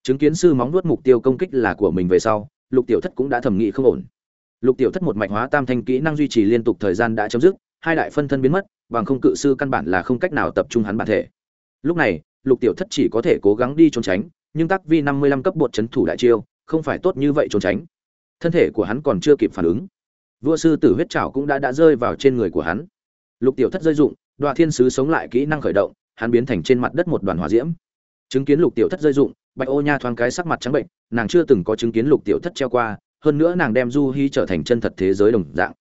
Chứng kiến sư móng vuốt mục tiêu công kích là của mình về sau, lục tiểu thất cũng đã thẩm nghĩ không ổn. Lục tiểu thất một mạch hóa tam thanh kỹ năng duy trì liên tục thời gian đã chấm dứt, hai đại phân thân biến mất, bằng không cự sư căn bản là không cách nào tập trung hắn bản thể. Lúc này, lục tiểu thất chỉ có thể cố gắng đi trốn tránh, nhưng tắc vi năm mươi lăm cấp bột chấn thủ đại chiêu không phải tốt như vậy trốn tránh. Thân thể của hắn còn chưa kịp phản ứng. Vua sư tử huyết trảo cũng đã đã rơi vào trên người của hắn. Lục tiểu thất rơi dụng đoạn thiên sứ sống lại kỹ năng khởi động, hắn biến thành trên mặt đất một đoàn hỏa diễm. Chứng kiến lục tiểu thất rơi dụng, bạch ô nha thoáng cái sắc mặt trắng bệnh, nàng chưa từng có chứng kiến lục tiểu thất treo qua, hơn nữa nàng đem du hy trở thành chân thật thế giới đồng dạng.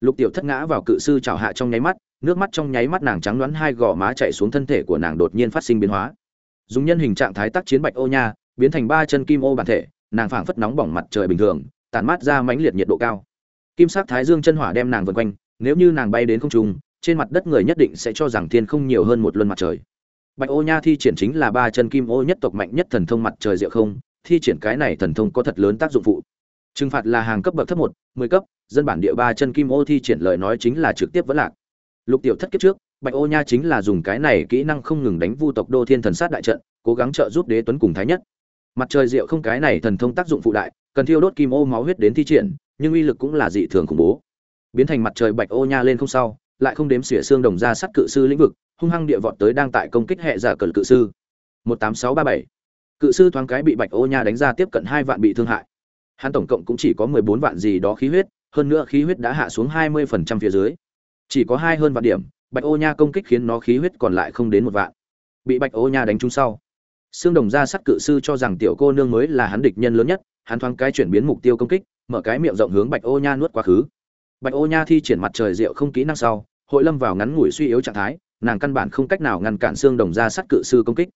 Lục tiểu thất ngã vào cự sư chảo hạ trong nháy mắt, nước mắt trong nháy mắt nàng trắng đoán hai gò má chạy xuống thân thể của nàng đột nhiên phát sinh biến hóa. Dùng nhân hình trạng thái tác chiến bạch ô nha, biến thành ba chân kim ô bản thể nàng phảng phất nóng bỏng mặt trời bình thường tàn mát ra mãnh liệt nhiệt độ cao. Kim sắc thái dương chân hỏa đem nàng vần quanh, nếu như nàng bay đến không trung, trên mặt đất người nhất định sẽ cho rằng thiên không nhiều hơn một luân mặt trời. Bạch ô nha thi triển chính là ba chân kim ô nhất tộc mạnh nhất thần thông mặt trời diệu không, thi triển cái này thần thông có thật lớn tác dụng phụ. Trừng phạt là hàng cấp bậc thấp một, mười cấp, dân bản địa ba chân kim ô thi triển lời nói chính là trực tiếp vẫn lạc. Lục tiểu thất kiếp trước, bạch ô nha chính là dùng cái này kỹ năng không ngừng đánh vu tộc đô thiên thần sát đại trận, cố gắng trợ giúp đế tuấn cùng thái nhất mặt trời diệu không cái này thần thông tác dụng phụ đại, cần thiêu đốt kim ô máu huyết đến thi triển, nhưng uy lực cũng là dị thường khủng bố. Biến thành mặt trời bạch ô nha lên không sau, lại không đếm xỉa xương đồng ra sắt cự sư lĩnh vực, hung hăng địa vọt tới đang tại công kích hệ giả cờ cự sư. Một tám sáu ba bảy. Cự sư thoáng cái bị bạch ô nha đánh ra tiếp cận hai vạn bị thương hại. Hắn tổng cộng cũng chỉ có mười bốn vạn gì đó khí huyết, hơn nữa khí huyết đã hạ xuống hai mươi phần trăm phía dưới. Chỉ có hai hơn vạn điểm, bạch ô nha công kích khiến nó khí huyết còn lại không đến một vạn. Bị bạch ô nha đánh trúng sau xương đồng Gia sắt cự sư cho rằng tiểu cô nương mới là hắn địch nhân lớn nhất, hắn thoáng cái chuyển biến mục tiêu công kích, mở cái miệng rộng hướng bạch ô nha nuốt quá khứ. Bạch ô nha thi triển mặt trời rượu không kỹ năng sau, hội lâm vào ngắn ngủi suy yếu trạng thái, nàng căn bản không cách nào ngăn cản xương đồng Gia sắt cự sư công kích.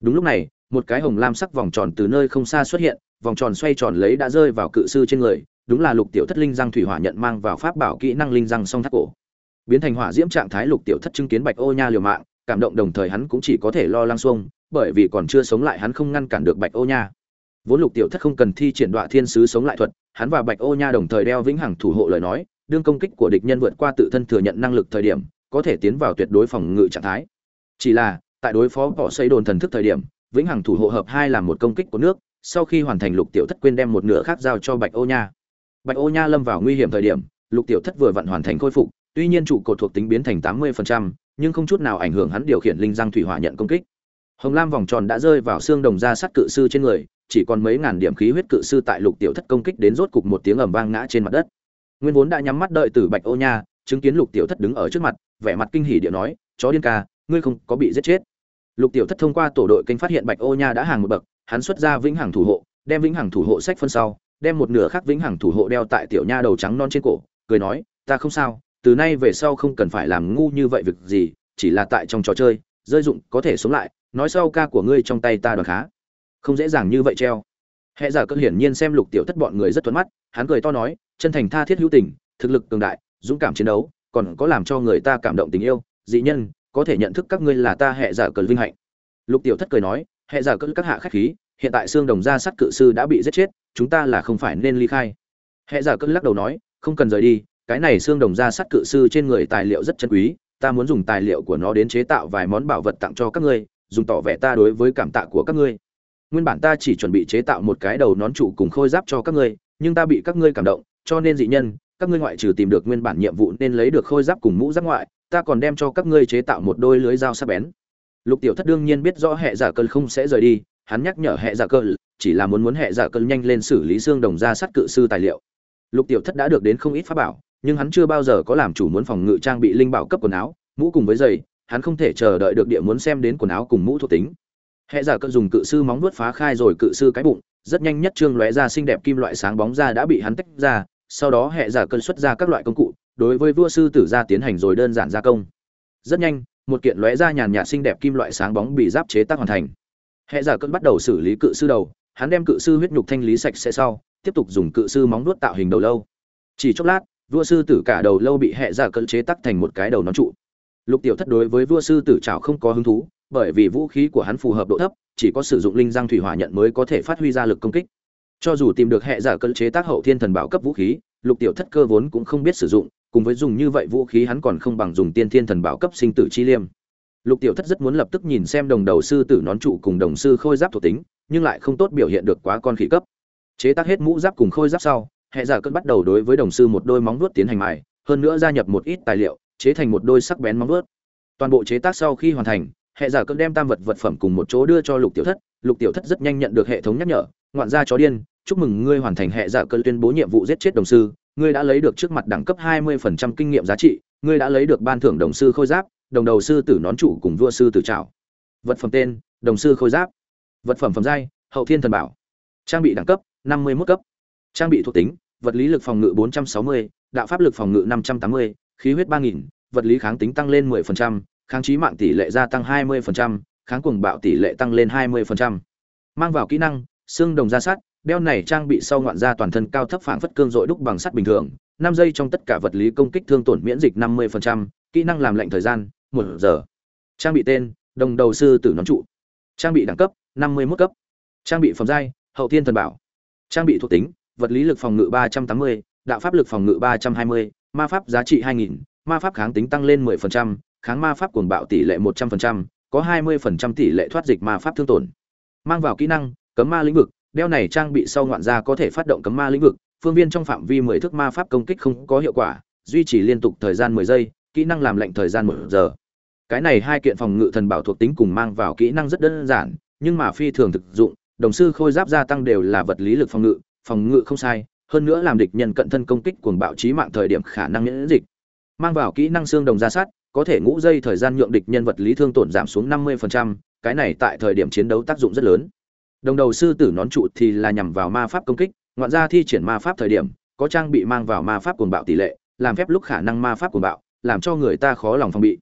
Đúng lúc này, một cái hồng lam sắc vòng tròn từ nơi không xa xuất hiện, vòng tròn xoay tròn lấy đã rơi vào cự sư trên người, đúng là lục tiểu thất linh răng thủy hỏa nhận mang vào pháp bảo kỹ năng linh răng song thắt cổ. Biến thành hỏa diễm trạng thái lục tiểu thất chứng kiến bạch ô nha liều mạng, cảm động đồng thời hắn cũng chỉ có thể lo lăng xuông bởi vì còn chưa sống lại hắn không ngăn cản được bạch ô nha. Vốn lục tiểu thất không cần thi triển đoạn thiên sứ sống lại thuật, hắn và bạch ô nha đồng thời đeo vĩnh hằng thủ hộ lời nói, đương công kích của địch nhân vượt qua tự thân thừa nhận năng lực thời điểm, có thể tiến vào tuyệt đối phòng ngự trạng thái. Chỉ là, tại đối phó bỏ xây đồn thần thức thời điểm, vĩnh hằng thủ hộ hợp hai làm một công kích của nước, sau khi hoàn thành lục tiểu thất quên đem một nửa khác giao cho bạch ô nha. Bạch ô nha lâm vào nguy hiểm thời điểm, lục tiểu thất vừa vặn hoàn thành khôi phục, tuy nhiên trụ cột thuộc tính biến thành tám mươi nhưng không chút nào ảnh hưởng hắn điều khiển linh giang thủy hỏa nhận công kích hồng lam vòng tròn đã rơi vào xương đồng ra sắt cự sư trên người, chỉ còn mấy ngàn điểm khí huyết cự sư tại lục tiểu thất công kích đến rốt cục một tiếng ầm vang ngã trên mặt đất. Nguyên vốn đã nhắm mắt đợi tử bạch ô nha, chứng kiến lục tiểu thất đứng ở trước mặt, vẻ mặt kinh hỉ địa nói, chó điên ca, ngươi không có bị giết chết. Lục tiểu thất thông qua tổ đội kênh phát hiện bạch ô nha đã hàng một bậc, hắn xuất ra vĩnh hằng thủ hộ, đem vĩnh hằng thủ hộ sách phân sau, đem một nửa khác vĩnh hằng thủ hộ đeo tại tiểu nha đầu trắng non trên cổ, cười nói, ta không sao, từ nay về sau không cần phải làm ngu như vậy việc gì, chỉ là tại trong trò chơi, rơi dụng có thể sống lại nói sau ca của ngươi trong tay ta đoạt khá. Không dễ dàng như vậy treo. Hệ giả cơn hiển nhiên xem lục tiểu thất bọn người rất thuận mắt, hắn cười to nói, chân thành tha thiết hữu tình, thực lực cường đại, dũng cảm chiến đấu, còn có làm cho người ta cảm động tình yêu, dị nhân, có thể nhận thức các ngươi là ta hệ giả cơn vinh hạnh. Lục tiểu thất cười nói hệ giả cơn các hạ khách khí, hiện tại xương đồng gia sắt cự sư đã bị giết chết, chúng ta là không phải nên ly khai. Hệ giả cơn lắc đầu nói, không cần rời đi, cái này xương đồng gia sắt cự sư trên người tài liệu rất chân quý, ta muốn dùng tài liệu của nó đến chế tạo vài món bảo vật tặng cho các ngươi dùng tỏ vẻ ta đối với cảm tạ của các ngươi. Nguyên bản ta chỉ chuẩn bị chế tạo một cái đầu nón trụ cùng khôi giáp cho các ngươi, nhưng ta bị các ngươi cảm động, cho nên dị nhân, các ngươi ngoại trừ tìm được nguyên bản nhiệm vụ nên lấy được khôi giáp cùng mũ giáp ngoại, ta còn đem cho các ngươi chế tạo một đôi lưới dao sắc bén. Lục tiểu thất đương nhiên biết rõ hệ giả cơn không sẽ rời đi, hắn nhắc nhở hệ giả cơn, chỉ là muốn muốn hệ giả cơn nhanh lên xử lý xương đồng ra sắt cự sư tài liệu. Lục tiểu thất đã được đến không ít pháp bảo, nhưng hắn chưa bao giờ có làm chủ muốn phòng ngự trang bị linh bảo cấp quần áo, mũ cùng với giày hắn không thể chờ đợi được địa muốn xem đến quần áo cùng mũ thuộc tính. Hệ giả cơn dùng cự sư móng vuốt phá khai rồi cự sư cái bụng, rất nhanh nhất trương lóe ra xinh đẹp kim loại sáng bóng ra đã bị hắn tách ra, sau đó hệ giả cơn xuất ra các loại công cụ, đối với vua sư tử ra tiến hành rồi đơn giản gia công. Rất nhanh, một kiện lóe ra nhàn nhạt xinh đẹp kim loại sáng bóng bị giáp chế tác hoàn thành. Hệ giả cơn bắt đầu xử lý cự sư đầu, hắn đem cự sư huyết nhục thanh lý sạch sẽ sau, tiếp tục dùng cự sư móng vuốt tạo hình đầu lâu. Chỉ chốc lát, vua sư tử cả đầu lâu bị hệ giả cơn chế tác thành một cái đầu nón trụ lục tiểu thất đối với vua sư tử trảo không có hứng thú, bởi vì vũ khí của hắn phù hợp độ thấp, chỉ có sử dụng linh giang thủy hỏa nhận mới có thể phát huy ra lực công kích. Cho dù tìm được hệ giả cơn chế tác hậu thiên thần bảo cấp vũ khí, lục tiểu thất cơ vốn cũng không biết sử dụng, cùng với dùng như vậy vũ khí hắn còn không bằng dùng tiên thiên thần bảo cấp sinh tử chi liêm. Lục tiểu thất rất muốn lập tức nhìn xem đồng đầu sư tử nón trụ cùng đồng sư khôi giáp thuộc tính, nhưng lại không tốt biểu hiện được quá con khỉ cấp. Chế tác hết mũ giáp cùng khôi giáp sau, hệ giả cơn bắt đầu đối với đồng sư một đôi móng vuốt tiến hành mài, hơn nữa gia nhập một ít tài liệu chế thành một đôi sắc bén móng vuốt. Toàn bộ chế tác sau khi hoàn thành hệ giả cơn đem tam vật vật phẩm cùng một chỗ đưa cho lục tiểu thất. Lục tiểu thất rất nhanh nhận được hệ thống nhắc nhở ngoạn gia chó điên chúc mừng ngươi hoàn thành hệ giả cơn tuyên bố nhiệm vụ giết chết đồng sư. Ngươi đã lấy được trước mặt đẳng cấp 20% kinh nghiệm giá trị ngươi đã lấy được ban thưởng đồng sư khôi giáp đồng đầu sư tử nón trụ cùng vua sư tử trảo. Vật phẩm tên đồng sư khôi giáp. Vật phẩm phẩm giai hậu thiên thần bảo. Trang bị đẳng cấp 51 cấp. Trang bị thuộc tính vật lý lực phòng ngự 460, đạo pháp lực phòng ngự 580, khí huyết 3000, vật lý kháng tính tăng lên 10%, kháng trí mạng tỷ lệ gia tăng 20%, kháng cuồng bạo tỷ lệ tăng lên 20%. Mang vào kỹ năng, xương đồng ra sát, đeo này trang bị sau ngoạn gia toàn thân cao thấp phảng phất cương dội đúc bằng sắt bình thường, 5 giây trong tất cả vật lý công kích thương tổn miễn dịch 50%, kỹ năng làm lệnh thời gian, 1 giờ. Trang bị tên, đồng đầu sư tử nón trụ. Trang bị đẳng cấp, 51 cấp. Trang bị phẩm giai, hậu thiên thần bảo. Trang bị thuộc tính, vật lý lực phòng ngự 380, đạo pháp lực phòng ngự 320, ma pháp giá trị 2000, ma pháp kháng tính tăng lên 10%, kháng ma pháp cuồng bạo tỷ lệ 100%, có 20% tỷ lệ thoát dịch ma pháp thương tổn. Mang vào kỹ năng, cấm ma lĩnh vực, đeo này trang bị sau ngoạn gia có thể phát động cấm ma lĩnh vực, phương viên trong phạm vi 10 thước ma pháp công kích không có hiệu quả, duy trì liên tục thời gian 10 giây, kỹ năng làm lệnh thời gian 1 giờ. Cái này hai kiện phòng ngự thần bảo thuộc tính cùng mang vào kỹ năng rất đơn giản, nhưng mà phi thường thực dụng, đồng sư khôi giáp gia tăng đều là vật lý lực phòng ngự, phòng ngự không sai, hơn nữa làm địch nhân cận thân công kích cuồng bạo chí mạng thời điểm khả năng miễn dịch. Mang vào kỹ năng xương đồng ra sát, có thể ngũ dây thời gian nhượng địch nhân vật lý thương tổn giảm xuống 50%, cái này tại thời điểm chiến đấu tác dụng rất lớn. Đồng đầu sư tử nón trụ thì là nhằm vào ma pháp công kích, ngoạn ra thi triển ma pháp thời điểm, có trang bị mang vào ma pháp cuồng bạo tỷ lệ, làm phép lúc khả năng ma pháp cuồng bạo, làm cho người ta khó lòng phòng bị.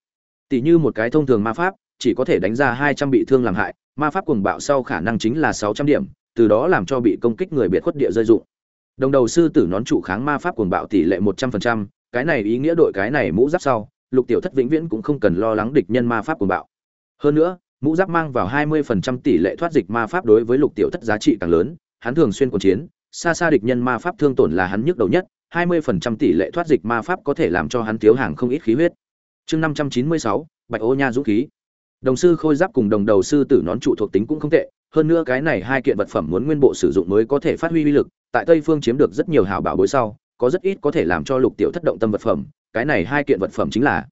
Tỷ như một cái thông thường ma pháp, chỉ có thể đánh ra 200 bị thương làm hại, ma pháp cuồng bạo sau khả năng chính là 600 điểm, từ đó làm cho bị công kích người biệt khuất địa rơi dụng. Đồng đầu sư tử nón trụ kháng ma pháp cuồng bạo tỷ lệ 100%, cái này ý nghĩa đội cái này mũ giáp sau, Lục Tiểu Thất vĩnh viễn cũng không cần lo lắng địch nhân ma pháp cuồng bạo. Hơn nữa, mũ giáp mang vào 20% tỷ lệ thoát dịch ma pháp đối với Lục Tiểu Thất giá trị càng lớn, hắn thường xuyên cuộc chiến, xa xa địch nhân ma pháp thương tổn là hắn nhức đầu nhất, 20% tỷ lệ thoát dịch ma pháp có thể làm cho hắn thiếu hàng không ít khí huyết. Chương 596, Bạch Ô Nha dũng khí. Đồng sư khôi giáp cùng đồng đầu sư tử nón trụ thuộc tính cũng không tệ, hơn nữa cái này hai kiện vật phẩm muốn nguyên bộ sử dụng mới có thể phát huy uy lực, tại Tây Phương chiếm được rất nhiều hào bảo bối sau, có rất ít có thể làm cho Lục Tiểu Thất động tâm vật phẩm, cái này hai kiện vật phẩm chính là.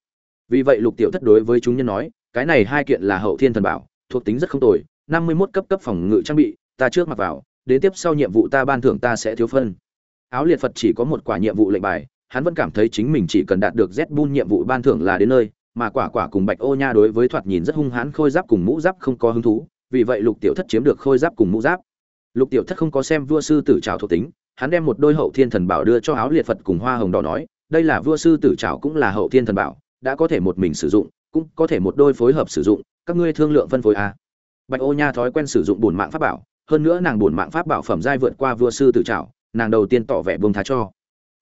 Vì vậy Lục Tiểu Thất đối với chúng nhân nói, cái này hai kiện là hậu thiên thần bảo, thuộc tính rất không tồi, 51 cấp cấp phòng ngự trang bị, ta trước mặc vào, đến tiếp sau nhiệm vụ ta ban thưởng ta sẽ thiếu phân. Áo liệt Phật chỉ có một quả nhiệm vụ lệnh bài, hắn vẫn cảm thấy chính mình chỉ cần đạt được Z nhiệm vụ ban thưởng là đến nơi, mà quả quả cùng Bạch Ô Nha đối với thoạt nhìn rất hung hãn khôi giáp cùng mũ giáp không có hứng thú, vì vậy Lục Tiểu Thất chiếm được khôi giáp cùng mũ giáp. Lục Tiểu Thất không có xem vua sư tử trào thuộc tính, hắn đem một đôi hậu thiên thần bảo đưa cho áo liệt Phật cùng hoa hồng đỏ nói, đây là vua sư tử trào cũng là hậu thiên thần bảo, đã có thể một mình sử dụng, cũng có thể một đôi phối hợp sử dụng, các ngươi thương lượng phân phối a. Bạch Ô Nha thói quen sử dụng bổn mạng pháp bảo, hơn nữa nàng bổn mạng pháp bảo phẩm giai vượt qua vua sư tử trào nàng đầu tiên tỏ vẻ buông tha cho.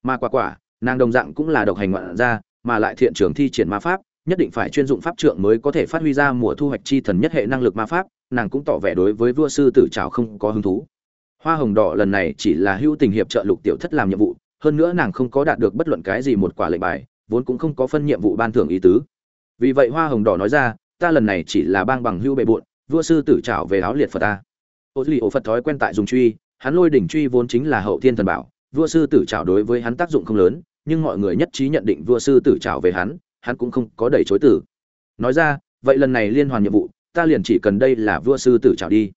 Mà quả quả, nàng đồng dạng cũng là độc hành ngoạn gia, mà lại thiện trường thi triển ma pháp, nhất định phải chuyên dụng pháp trượng mới có thể phát huy ra mùa thu hoạch chi thần nhất hệ năng lực ma pháp, nàng cũng tỏ vẻ đối với vua sư tử trào không có hứng thú. Hoa hồng đỏ lần này chỉ là hữu tình hiệp trợ lục tiểu thất làm nhiệm vụ, hơn nữa nàng không có đạt được bất luận cái gì một quả lệnh bài, vốn cũng không có phân nhiệm vụ ban thưởng ý tứ. Vì vậy Hoa hồng đỏ nói ra, ta lần này chỉ là bang bằng hữu bệ bộn vua sư tử trảo về áo liệt Phật ta. Ô Lý ổ Phật thói quen tại dùng truy, hắn lôi đỉnh truy vốn chính là hậu thiên thần bảo, vua sư tử trảo đối với hắn tác dụng không lớn, nhưng mọi người nhất trí nhận định vua sư tử trảo về hắn, hắn cũng không có đẩy chối từ. Nói ra, vậy lần này liên hoàn nhiệm vụ, ta liền chỉ cần đây là vua sư tử trảo đi.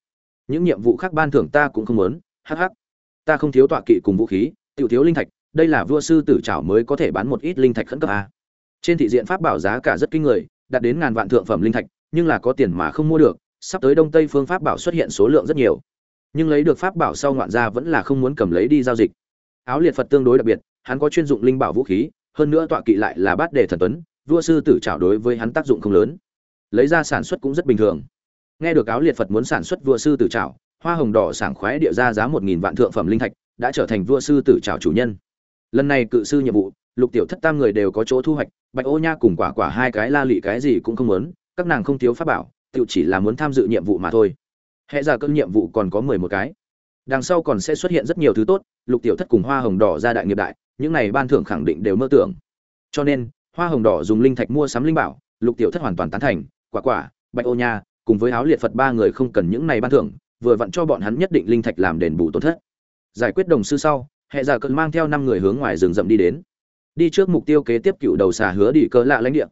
Những nhiệm vụ khác ban thưởng ta cũng không muốn, hắc hắc. Ta không thiếu tọa kỵ cùng vũ khí, tiểu thiếu linh thạch, đây là vua sư tử trảo mới có thể bán một ít linh thạch khẩn cấp a. Trên thị diện pháp bảo giá cả rất kinh người, đạt đến ngàn vạn thượng phẩm linh thạch, nhưng là có tiền mà không mua được, sắp tới đông tây phương pháp bảo xuất hiện số lượng rất nhiều nhưng lấy được pháp bảo sau ngoạn ra vẫn là không muốn cầm lấy đi giao dịch áo liệt phật tương đối đặc biệt hắn có chuyên dụng linh bảo vũ khí hơn nữa tọa kỵ lại là bát đề thần tuấn vua sư tử trảo đối với hắn tác dụng không lớn lấy ra sản xuất cũng rất bình thường. Nghe được áo liệt phật muốn sản xuất vua sư tử trảo hoa hồng đỏ sảng khoái địa ra giá một nghìn vạn thượng phẩm linh thạch, đã trở thành vua sư tử trảo chủ nhân. Lần này cự sư nhiệm vụ, lục tiểu thất tam người đều có chỗ thu hoạch, bạch ô nha cùng quả quả hai cái la lị cái gì cũng không muốn, các nàng không thiếu pháp bảo tự chỉ là muốn tham dự nhiệm vụ mà thôi. Hệ giả cơn nhiệm vụ còn có mười một cái. Đằng sau còn sẽ xuất hiện rất nhiều thứ tốt, lục tiểu thất cùng hoa hồng đỏ ra đại nghiệp đại, những này ban thưởng khẳng định đều mơ tưởng. Cho nên, hoa hồng đỏ dùng linh thạch mua sắm linh bảo, lục tiểu thất hoàn toàn tán thành quả quả, bạch ô nha, cùng với áo liệt phật ba người không cần những này ban thưởng, vừa vặn cho bọn hắn nhất định linh thạch làm đền bù tổn thất. Giải quyết đồng sư sau, hệ giả cơn mang theo năm người hướng ngoài rừng rậm đi đến. Đi trước mục tiêu kế tiếp cựu đầu xà hứa đi cơ lạ lãnh địa.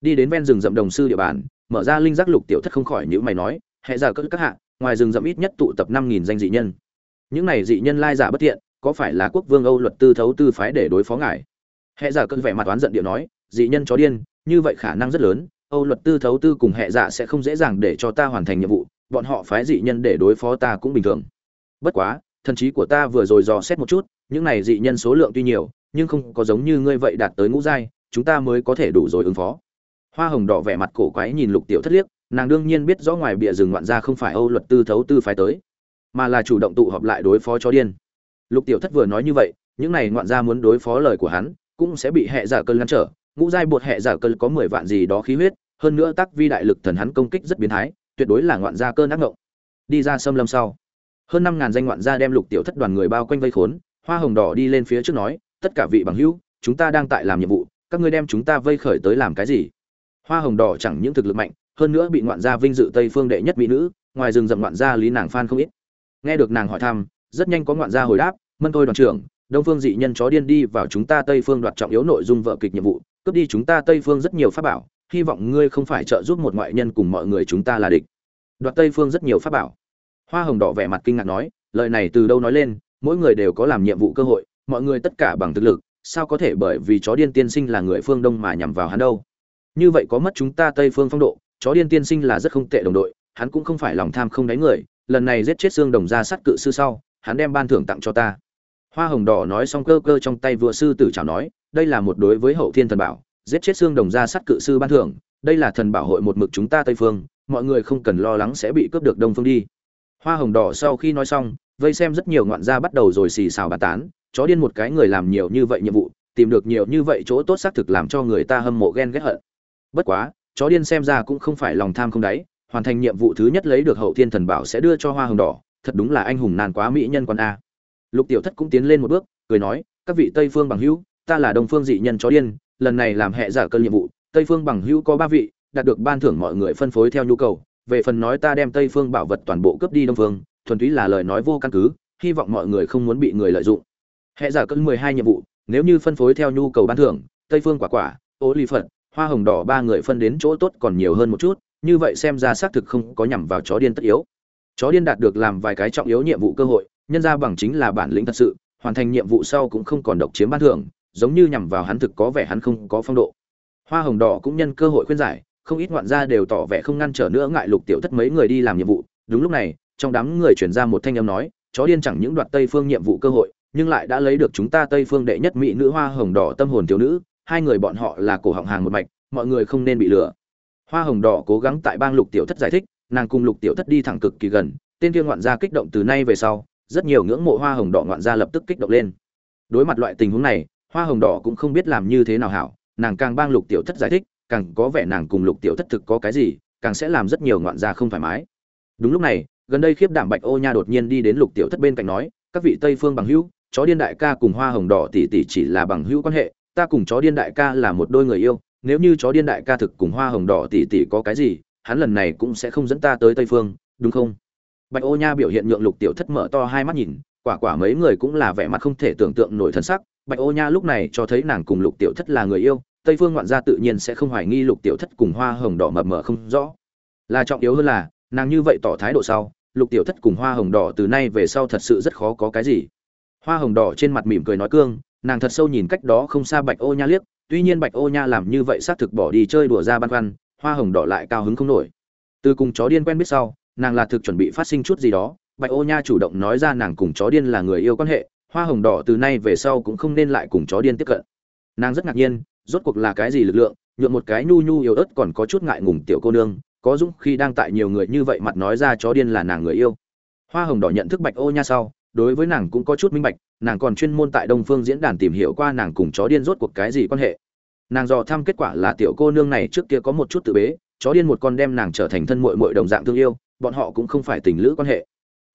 Đi đến ven rừng rậm đồng sư địa bàn, mở ra linh giác lục tiểu thất không khỏi những mày nói, hệ giả cỡ các hạ, ngoài rừng rậm ít nhất tụ tập năm nghìn danh dị nhân. Những này dị nhân lai giả bất thiện, có phải là quốc vương âu luật tư thấu tư phái để đối phó ngài? Hệ giả cơn vẻ mặt oán giận điệu nói, dị nhân chó điên, như vậy khả năng rất lớn âu luật tư thấu tư cùng hệ giả sẽ không dễ dàng để cho ta hoàn thành nhiệm vụ, bọn họ phái dị nhân để đối phó ta cũng bình thường. Bất quá, thần trí của ta vừa rồi dò xét một chút, những này dị nhân số lượng tuy nhiều, nhưng không có giống như ngươi vậy đạt tới ngũ giai, chúng ta mới có thể đủ rồi ứng phó. Hoa hồng đỏ vẻ mặt cổ quái nhìn lục tiểu thất liếc, nàng đương nhiên biết rõ ngoài bịa rừng ngoạn ra không phải âu luật tư thấu tư phái tới, mà là chủ động tụ họp lại đối phó chó điên. Lục tiểu thất vừa nói như vậy, những này ngoạn ra muốn đối phó lời của hắn, cũng sẽ bị hệ giả cơn ngăn trở ngũ giai bột hệ giả cơ có mười vạn gì đó khí huyết, hơn nữa tác vi đại lực thần hắn công kích rất biến thái, tuyệt đối là ngoạn gia cơn ác ngộng. Đi ra xâm lâm sau, hơn năm ngàn danh ngoạn gia đem lục tiểu thất đoàn người bao quanh vây khốn, hoa hồng đỏ đi lên phía trước nói, tất cả vị bằng hữu, chúng ta đang tại làm nhiệm vụ, các ngươi đem chúng ta vây khởi tới làm cái gì? Hoa hồng đỏ chẳng những thực lực mạnh, hơn nữa bị ngoạn gia vinh dự tây phương đệ nhất mỹ nữ, ngoài rừng rậm ngoạn gia lý nàng phan không ít. Nghe được nàng hỏi thăm, rất nhanh có ngoạn gia hồi đáp, mân tôi đoàn trưởng, đông phương dị nhân chó điên đi vào chúng ta tây phương đoạt trọng yếu nội dung vợ kịch nhiệm vụ cướp đi chúng ta tây phương rất nhiều pháp bảo, hy vọng ngươi không phải trợ giúp một ngoại nhân cùng mọi người chúng ta là địch. Đoạt tây phương rất nhiều pháp bảo. Hoa hồng đỏ vẻ mặt kinh ngạc nói, lời này từ đâu nói lên, mỗi người đều có làm nhiệm vụ cơ hội, mọi người tất cả bằng thực lực, sao có thể bởi vì chó điên tiên sinh là người phương đông mà nhằm vào hắn đâu? Như vậy có mất chúng ta tây phương phong độ, chó điên tiên sinh là rất không tệ đồng đội, hắn cũng không phải lòng tham không đánh người, lần này giết chết xương đồng ra sát cự sư sau, hắn đem ban thưởng tặng cho ta hoa hồng đỏ nói xong cơ cơ trong tay vừa sư tử chào nói, đây là một đối với hậu thiên thần bảo, giết chết xương đồng ra sắt cự sư ban thưởng, đây là thần bảo hội một mực chúng ta tây phương, mọi người không cần lo lắng sẽ bị cướp được đông phương đi. Hoa hồng đỏ sau khi nói xong, vây xem rất nhiều ngoạn gia bắt đầu rồi xì xào bà tán, chó điên một cái người làm nhiều như vậy nhiệm vụ, tìm được nhiều như vậy chỗ tốt xác thực làm cho người ta hâm mộ ghen ghét hận. Bất quá, chó điên xem ra cũng không phải lòng tham không đáy, hoàn thành nhiệm vụ thứ nhất lấy được hậu thiên thần bảo sẽ đưa cho hoa hồng đỏ, thật đúng là anh hùng nàn quá mỹ nhân quan a lục tiểu thất cũng tiến lên một bước, cười nói, các vị tây phương bằng hữu, ta là đông phương dị nhân chó điên, lần này làm hệ giả cơn nhiệm vụ, tây phương bằng hữu có ba vị, đạt được ban thưởng mọi người phân phối theo nhu cầu. Về phần nói ta đem tây phương bảo vật toàn bộ cướp đi đông phương, thuần túy là lời nói vô căn cứ, hy vọng mọi người không muốn bị người lợi dụng. Hệ giả cơn mười hai nhiệm vụ, nếu như phân phối theo nhu cầu ban thưởng, tây phương quả quả, ô ly phật, hoa hồng đỏ ba người phân đến chỗ tốt còn nhiều hơn một chút, như vậy xem ra xác thực không có nhằm vào chó điên tất yếu. Chó điên đạt được làm vài cái trọng yếu nhiệm vụ cơ hội nhân ra bằng chính là bản lĩnh thật sự, hoàn thành nhiệm vụ sau cũng không còn độc chiếm ban thưởng, giống như nhằm vào hắn thực có vẻ hắn không có phong độ. Hoa hồng đỏ cũng nhân cơ hội khuyên giải, không ít ngoạn gia đều tỏ vẻ không ngăn trở nữa ngại lục tiểu thất mấy người đi làm nhiệm vụ. Đúng lúc này, trong đám người chuyển ra một thanh âm nói, chó điên chẳng những đoạt tây phương nhiệm vụ cơ hội, nhưng lại đã lấy được chúng ta tây phương đệ nhất mỹ nữ hoa hồng đỏ tâm hồn thiếu nữ, hai người bọn họ là cổ họng hàng một mạch, mọi người không nên bị lừa. Hoa hồng đỏ cố gắng tại bang lục tiểu thất giải thích, nàng cùng lục tiểu thất đi thẳng cực kỳ gần, tên kia ngoạn gia kích động từ nay về sau rất nhiều ngưỡng mộ hoa hồng đỏ ngoạn gia lập tức kích động lên. Đối mặt loại tình huống này, hoa hồng đỏ cũng không biết làm như thế nào hảo, nàng càng bang lục tiểu thất giải thích, càng có vẻ nàng cùng lục tiểu thất thực có cái gì, càng sẽ làm rất nhiều ngoạn gia không thoải mái. Đúng lúc này, gần đây khiếp đảm bạch ô nha đột nhiên đi đến lục tiểu thất bên cạnh nói, các vị tây phương bằng hữu, chó điên đại ca cùng hoa hồng đỏ tỷ tỷ chỉ là bằng hữu quan hệ, ta cùng chó điên đại ca là một đôi người yêu, nếu như chó điên đại ca thực cùng hoa hồng đỏ tỷ tỷ có cái gì, hắn lần này cũng sẽ không dẫn ta tới tây phương, đúng không? Bạch ô nha biểu hiện nhượng lục tiểu thất mở to hai mắt nhìn, quả quả mấy người cũng là vẻ mặt không thể tưởng tượng nổi thân sắc. Bạch ô nha lúc này cho thấy nàng cùng lục tiểu thất là người yêu, tây phương ngoạn gia tự nhiên sẽ không hoài nghi lục tiểu thất cùng hoa hồng đỏ mập mờ không rõ. Là trọng yếu hơn là, nàng như vậy tỏ thái độ sau, lục tiểu thất cùng hoa hồng đỏ từ nay về sau thật sự rất khó có cái gì. Hoa hồng đỏ trên mặt mỉm cười nói cương, nàng thật sâu nhìn cách đó không xa bạch ô nha liếc, tuy nhiên bạch ô nha làm như vậy xác thực bỏ đi chơi đùa ra băn khoăn, hoa hồng đỏ lại cao hứng không nổi. Từ cùng chó điên quen biết sau nàng là thực chuẩn bị phát sinh chút gì đó, bạch ô nha chủ động nói ra nàng cùng chó điên là người yêu quan hệ, hoa hồng đỏ từ nay về sau cũng không nên lại cùng chó điên tiếp cận. Nàng rất ngạc nhiên, rốt cuộc là cái gì lực lượng nhuộm một cái nhu nhu yếu ớt còn có chút ngại ngùng tiểu cô nương, có dũng khi đang tại nhiều người như vậy mặt nói ra chó điên là nàng người yêu. Hoa hồng đỏ nhận thức bạch ô nha sau, đối với nàng cũng có chút minh bạch, nàng còn chuyên môn tại đông phương diễn đàn tìm hiểu qua nàng cùng chó điên rốt cuộc cái gì quan hệ. Nàng dò thăm kết quả là tiểu cô nương này trước kia có một chút tự bế, chó điên một con đem nàng trở thành thân mội mội đồng dạng thương yêu bọn họ cũng không phải tình lữ quan hệ.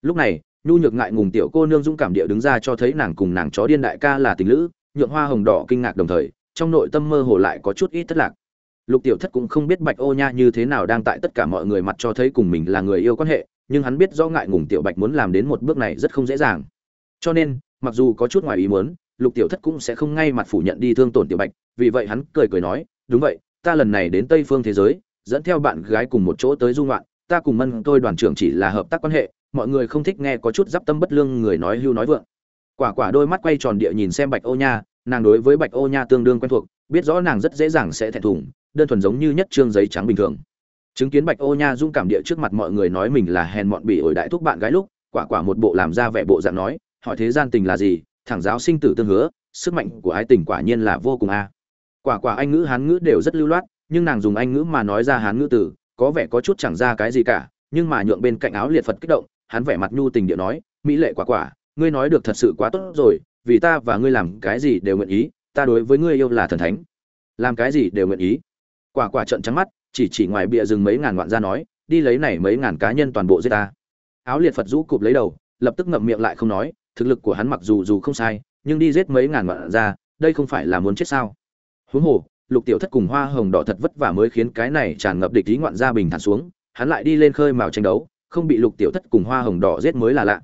Lúc này, nhu nhược ngại ngùng tiểu cô nương dũng cảm địa đứng ra cho thấy nàng cùng nàng chó điên đại ca là tình lữ, nhượng hoa hồng đỏ kinh ngạc đồng thời, trong nội tâm mơ hồ lại có chút ít thất lạc. Lục tiểu thất cũng không biết bạch ô nha như thế nào đang tại tất cả mọi người mặt cho thấy cùng mình là người yêu quan hệ, nhưng hắn biết do ngại ngùng tiểu bạch muốn làm đến một bước này rất không dễ dàng. Cho nên, mặc dù có chút ngoài ý muốn, lục tiểu thất cũng sẽ không ngay mặt phủ nhận đi thương tổn tiểu bạch, vì vậy hắn cười cười nói, đúng vậy, ta lần này đến tây phương thế giới, dẫn theo bạn gái cùng một chỗ tới du ngoạn ta cùng mân tôi đoàn trưởng chỉ là hợp tác quan hệ, mọi người không thích nghe có chút d tâm bất lương người nói hưu nói vượng. Quả quả đôi mắt quay tròn địa nhìn xem bạch ô nha, nàng đối với bạch ô nha tương đương quen thuộc, biết rõ nàng rất dễ dàng sẽ thẹn thùng, đơn thuần giống như nhất trương giấy trắng bình thường. Chứng kiến bạch ô nha dung cảm địa trước mặt mọi người nói mình là hèn mọn bị ổi đại thúc bạn gái lúc, quả quả một bộ làm ra vẻ bộ dạng nói, hỏi thế gian tình là gì? Thẳng giáo sinh tử tương hứa, sức mạnh của ái tình quả nhiên là vô cùng a. Quả quả anh ngữ hán ngữ đều rất lưu loát, nhưng nàng dùng anh ngữ mà nói ra hán ngữ từ có vẻ có chút chẳng ra cái gì cả, nhưng mà nhượng bên cạnh áo liệt phật kích động, hắn vẻ mặt nhu tình địa nói, mỹ lệ quả quả, ngươi nói được thật sự quá tốt rồi, vì ta và ngươi làm cái gì đều nguyện ý, ta đối với ngươi yêu là thần thánh. Làm cái gì đều nguyện ý? Quả quả trận trắng mắt, chỉ chỉ ngoài bịa rừng mấy ngàn ngoạn ra nói, đi lấy này mấy ngàn cá nhân toàn bộ giết ta. Áo liệt phật rũ cụp lấy đầu, lập tức ngậm miệng lại không nói, thực lực của hắn mặc dù dù không sai, nhưng đi giết mấy ngàn ngoạn ra, đây không phải là muốn chết sao? Huống hồ lục tiểu thất cùng hoa hồng đỏ thật vất vả mới khiến cái này tràn ngập địch ý ngoạn gia bình thản xuống, hắn lại đi lên khơi mào tranh đấu, không bị lục tiểu thất cùng hoa hồng đỏ giết mới là lạ.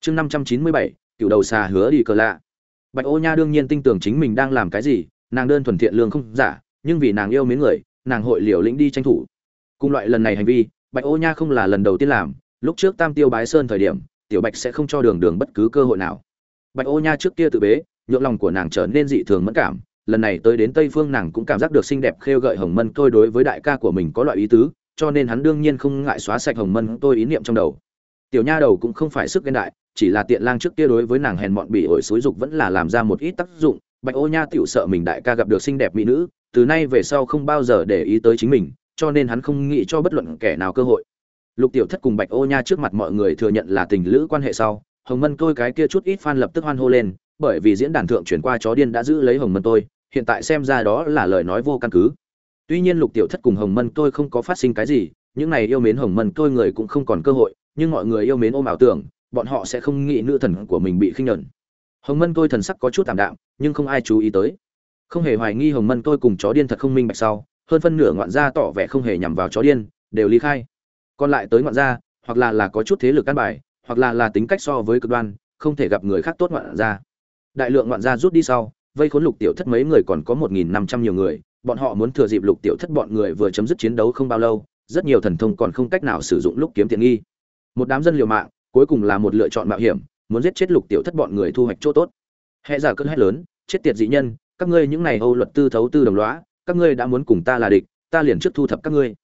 Chương năm trăm chín mươi bảy, cựu đầu xà hứa đi cờ lạ. Bạch ô nha đương nhiên tin tưởng chính mình đang làm cái gì, nàng đơn thuần thiện lương không giả, nhưng vì nàng yêu mến người, nàng hội liều lĩnh đi tranh thủ. Cùng loại lần này hành vi, bạch ô nha không là lần đầu tiên làm, lúc trước tam tiêu bái sơn thời điểm, tiểu bạch sẽ không cho đường đường bất cứ cơ hội nào. Bạch ô nha trước kia tự bế, nhượng lòng của nàng trở nên dị thường mẫn cảm lần này tới đến tây phương nàng cũng cảm giác được xinh đẹp khêu gợi hồng mân tôi đối với đại ca của mình có loại ý tứ, cho nên hắn đương nhiên không ngại xóa sạch hồng mân tôi ý niệm trong đầu. Tiểu nha đầu cũng không phải sức ghen đại, chỉ là tiện lang trước kia đối với nàng hèn mọn bị ổi xối dục vẫn là làm ra một ít tác dụng. Bạch ô nha tiểu sợ mình đại ca gặp được xinh đẹp mỹ nữ, từ nay về sau không bao giờ để ý tới chính mình, cho nên hắn không nghĩ cho bất luận kẻ nào cơ hội. Lục tiểu thất cùng bạch ô nha trước mặt mọi người thừa nhận là tình lữ quan hệ sau, hồng mân tôi cái kia chút ít fan lập tức hoan hô lên, bởi vì diễn đàn thượng chuyển qua chó điên đã giữ lấy hồng mân tôi hiện tại xem ra đó là lời nói vô căn cứ. Tuy nhiên lục tiểu thất cùng hồng mân tôi không có phát sinh cái gì, những này yêu mến hồng mân tôi người cũng không còn cơ hội, nhưng mọi người yêu mến ôm ảo tưởng, bọn họ sẽ không nghĩ nữ thần của mình bị khinh nhẫn. Hồng mân tôi thần sắc có chút tạm đạm, nhưng không ai chú ý tới. Không hề hoài nghi hồng mân tôi cùng chó điên thật không minh bạch sau, hơn phân nửa ngoạn gia tỏ vẻ không hề nhằm vào chó điên, đều ly khai. Còn lại tới ngoạn gia, hoặc là là có chút thế lực căn bài, hoặc là là tính cách so với cực đoan, không thể gặp người khác tốt ngoạn gia. Đại lượng ngoạn gia rút đi sau vây khốn lục tiểu thất mấy người còn có một nghìn năm trăm nhiều người, bọn họ muốn thừa dịp lục tiểu thất bọn người vừa chấm dứt chiến đấu không bao lâu, rất nhiều thần thông còn không cách nào sử dụng lúc kiếm tiện nghi. Một đám dân liều mạng, cuối cùng là một lựa chọn mạo hiểm, muốn giết chết lục tiểu thất bọn người thu hoạch chỗ tốt. Hệ giả cơn hét lớn, chết tiệt dị nhân, các ngươi những này âu luật tư thấu tư đồng lõa, các ngươi đã muốn cùng ta là địch, ta liền trước thu thập các ngươi.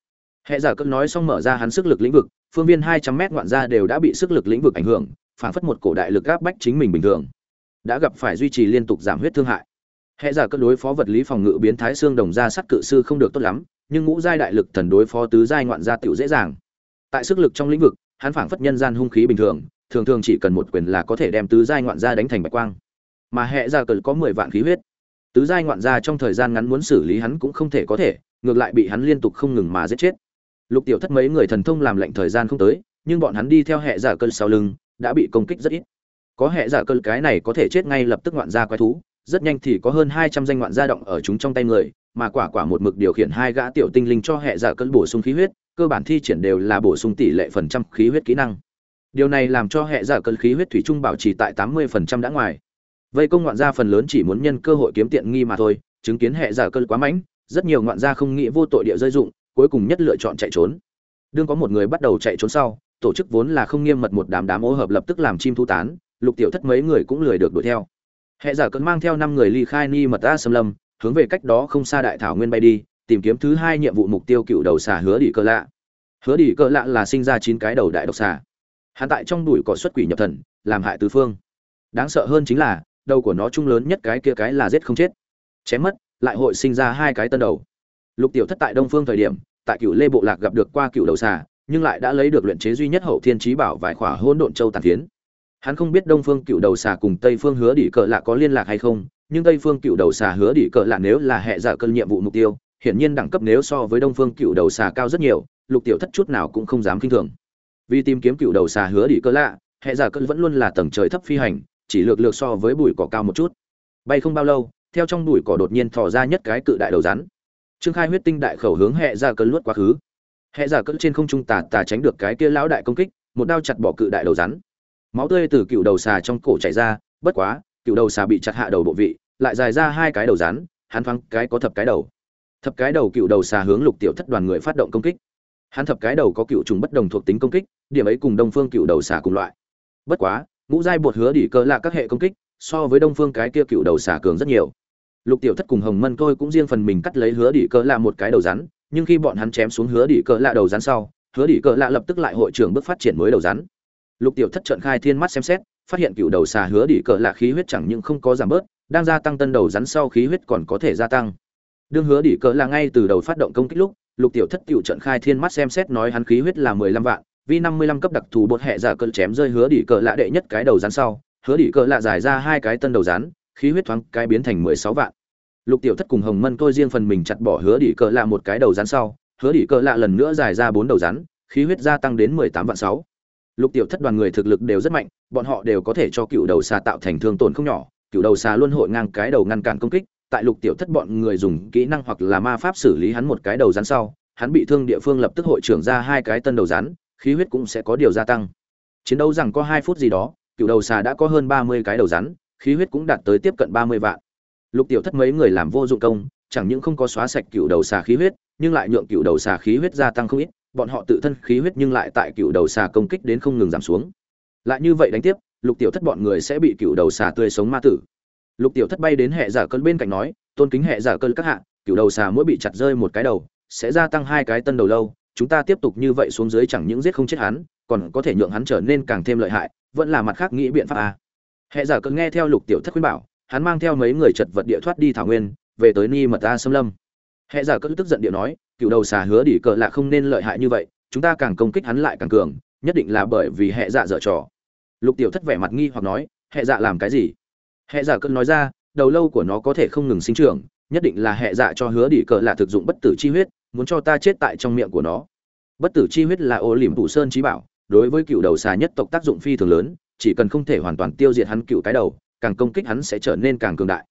Hệ giả cơn nói xong mở ra hắn sức lực lĩnh vực, phương viên hai trăm mét ngoạn ra đều đã bị sức lực lĩnh vực ảnh hưởng phản phất một cổ đại lực gác bách chính mình bình thường đã gặp phải duy trì liên tục giảm huyết thương hại. Hệ giả cơn đối phó vật lý phòng ngự biến thái xương đồng ra sắt cự sư không được tốt lắm, nhưng ngũ giai đại lực thần đối phó tứ giai ngoạn gia tiểu dễ dàng. Tại sức lực trong lĩnh vực, hắn phảng phất nhân gian hung khí bình thường thường thường chỉ cần một quyền là có thể đem tứ giai ngoạn gia đánh thành bạch quang. Mà hệ giả cơn có mười vạn khí huyết. Tứ giai ngoạn gia trong thời gian ngắn muốn xử lý hắn cũng không thể có thể, ngược lại bị hắn liên tục không ngừng mà giết chết. Lục tiểu thất mấy người thần thông làm lệnh thời gian không tới, nhưng bọn hắn đi theo hệ giả cơn sau lưng, đã bị công kích rất ít có hệ giả cơn cái này có thể chết ngay lập tức ngoạn gia quái thú, rất nhanh thì có hơn hai trăm danh ngoạn gia động ở chúng trong tay người, mà quả quả một mực điều khiển hai gã tiểu tinh linh cho hệ giả cơn bổ sung khí huyết, cơ bản thi triển đều là bổ sung tỷ lệ phần trăm khí huyết kỹ năng. Điều này làm cho hệ giả cơn khí huyết thủy trung bảo trì tại tám mươi phần trăm đã ngoài. Vây công ngoạn gia phần lớn chỉ muốn nhân cơ hội kiếm tiện nghi mà thôi, chứng kiến hệ giả cơn quá mãnh, rất nhiều ngoạn gia không nghĩ vô tội địa rơi dụng, cuối cùng nhất lựa chọn chạy trốn. Đương có một người bắt đầu chạy trốn sau, tổ chức vốn là không nghiêm mật một đám đám ô hợp lập tức làm chim thu tán lục tiểu thất mấy người cũng lười được đuổi theo. Hệ giả cơn mang theo năm người ly khai ni mật a xâm lâm, hướng về cách đó không xa đại thảo nguyên bay đi, tìm kiếm thứ hai nhiệm vụ mục tiêu cựu đầu xà hứa đỉ cơ lạ. Hứa đỉ cơ lạ là sinh ra chín cái đầu đại độc xà. Hắn tại trong đùi cỏ xuất quỷ nhập thần, làm hại tứ phương. Đáng sợ hơn chính là, đầu của nó chung lớn nhất cái kia cái là giết không chết. Chém mất, lại hội sinh ra hai cái tân đầu. Lục tiểu thất tại đông phương thời điểm, tại cựu lê bộ lạc gặp được qua cựu đầu xà, nhưng lại đã lấy được luyện chế duy nhất hậu thiên trí bảo vài khỏa hôn độn châu tàn phiến hắn không biết đông phương cựu đầu xà cùng tây phương hứa đỉ cờ lạ có liên lạc hay không, nhưng tây phương cựu đầu xà, hứa đỉ cờ lạ nếu là hệ giả dạ cân nhiệm vụ mục tiêu, hiển nhiên đẳng cấp nếu so với đông phương cựu đầu xà cao rất nhiều, lục tiểu thất chút nào cũng không dám kinh thường. Vì tìm kiếm cựu đầu xà, hứa đỉ cờ lạ hệ giả dạ cân vẫn luôn là tầng trời thấp phi hành, chỉ lược lược so với bụi cỏ cao một chút. Bay không bao lâu, theo trong bụi cỏ đột nhiên thò ra nhất cái cự đại đầu rắn. Trương khai huyết tinh đại khẩu hướng hệ giả dạ cân luốt quá khứ. Hệ giả cân trên không trung tà tà tránh được cái kia lão đại công kích, một đao chặt bỏ cự đại đầu rắn máu tươi từ cựu đầu xà trong cổ chảy ra, bất quá, cựu đầu xà bị chặt hạ đầu bộ vị, lại dài ra hai cái đầu rán. hắn phăng cái có thập cái đầu. Thập cái đầu cựu đầu xà hướng lục tiểu thất đoàn người phát động công kích. Hắn thập cái đầu có cựu trùng bất đồng thuộc tính công kích, điểm ấy cùng đông phương cựu đầu xà cùng loại. Bất quá, ngũ giai bột hứa đỉ cơ là các hệ công kích, so với đông phương cái kia cựu đầu xà cường rất nhiều. Lục tiểu thất cùng hồng mân tôi cũng riêng phần mình cắt lấy hứa đỉ cơ là một cái đầu rắn, nhưng khi bọn hắn chém xuống hứa đỉ cơ là đầu rắn sau, hứa đỉ cơ lạ lập tức lại hội trưởng bước phát triển mới đầu rắn lục tiểu thất trận khai thiên mắt xem xét, phát hiện cựu đầu xà hứa đỉ cờ lạ khí huyết chẳng những không có giảm bớt, đang gia tăng tân đầu rắn sau khí huyết còn có thể gia tăng. Đương hứa đỉ cờ là ngay từ đầu phát động công kích lúc, lục tiểu thất cựu trận khai thiên mắt xem xét nói hắn khí huyết là mười lăm vạn, vì năm mươi lăm cấp đặc thù bột hệ giả cơn chém rơi hứa đỉ cờ lạ đệ nhất cái đầu rắn sau, hứa đỉ cờ lạ giải ra hai cái tân đầu rắn, khí huyết thoáng cái biến thành mười sáu vạn. Lục tiểu thất cùng hồng mân tôi riêng phần mình chặt bỏ hứa đỉ cờ lạ một cái đầu rắn sau, hứa đỉ cờ lạ lần nữa giải ra bốn đầu rắn, khí huyết gia tăng đến mười tám vạn sáu lục tiểu thất đoàn người thực lực đều rất mạnh, bọn họ đều có thể cho cựu đầu xà tạo thành thương tổn không nhỏ. Cựu đầu xà luôn hội ngang cái đầu ngăn cản công kích, tại lục tiểu thất bọn người dùng kỹ năng hoặc là ma pháp xử lý hắn một cái đầu rắn sau, hắn bị thương địa phương lập tức hội trưởng ra hai cái tân đầu rắn, khí huyết cũng sẽ có điều gia tăng. Chiến đấu rằng có hai phút gì đó, cựu đầu xà đã có hơn ba mươi cái đầu rắn, khí huyết cũng đạt tới tiếp cận ba mươi vạn. Lục tiểu thất mấy người làm vô dụng công, chẳng những không có xóa sạch cựu đầu xà khí huyết, nhưng lại nhượng cựu đầu xà khí huyết gia tăng không ít bọn họ tự thân khí huyết nhưng lại tại cựu đầu xà công kích đến không ngừng giảm xuống. Lại như vậy đánh tiếp, lục tiểu thất bọn người sẽ bị cựu đầu xà tươi sống ma tử. Lục tiểu thất bay đến hệ giả cơn bên cạnh nói, tôn kính hệ giả cơn các hạ, cựu đầu xà mỗi bị chặt rơi một cái đầu, sẽ gia tăng hai cái tân đầu lâu, chúng ta tiếp tục như vậy xuống dưới chẳng những giết không chết hắn, còn có thể nhượng hắn trở nên càng thêm lợi hại, vẫn là mặt khác nghĩ biện pháp à. hệ giả cơn nghe theo lục tiểu thất khuyên bảo, hắn mang theo mấy người chật vật địa thoát đi thảo nguyên, về tới ni mật a xâm lâm. Hệ giả cơn tức giận địa nói cựu đầu xà hứa đỉ cờ là không nên lợi hại như vậy, chúng ta càng công kích hắn lại càng cường, nhất định là bởi vì hệ dạ dở trò. Lục tiểu thất vẻ mặt nghi hoặc nói, hệ dạ làm cái gì? Hệ dạ cơn nói ra, đầu lâu của nó có thể không ngừng sinh trưởng, nhất định là hệ dạ cho hứa đỉ cờ là thực dụng bất tử chi huyết, muốn cho ta chết tại trong miệng của nó. Bất tử chi huyết là ô liềm thủ sơn trí bảo, đối với cựu đầu xà nhất tộc tác dụng phi thường lớn, chỉ cần không thể hoàn toàn tiêu diệt hắn cựu cái đầu, càng công kích hắn sẽ trở nên càng cường đại.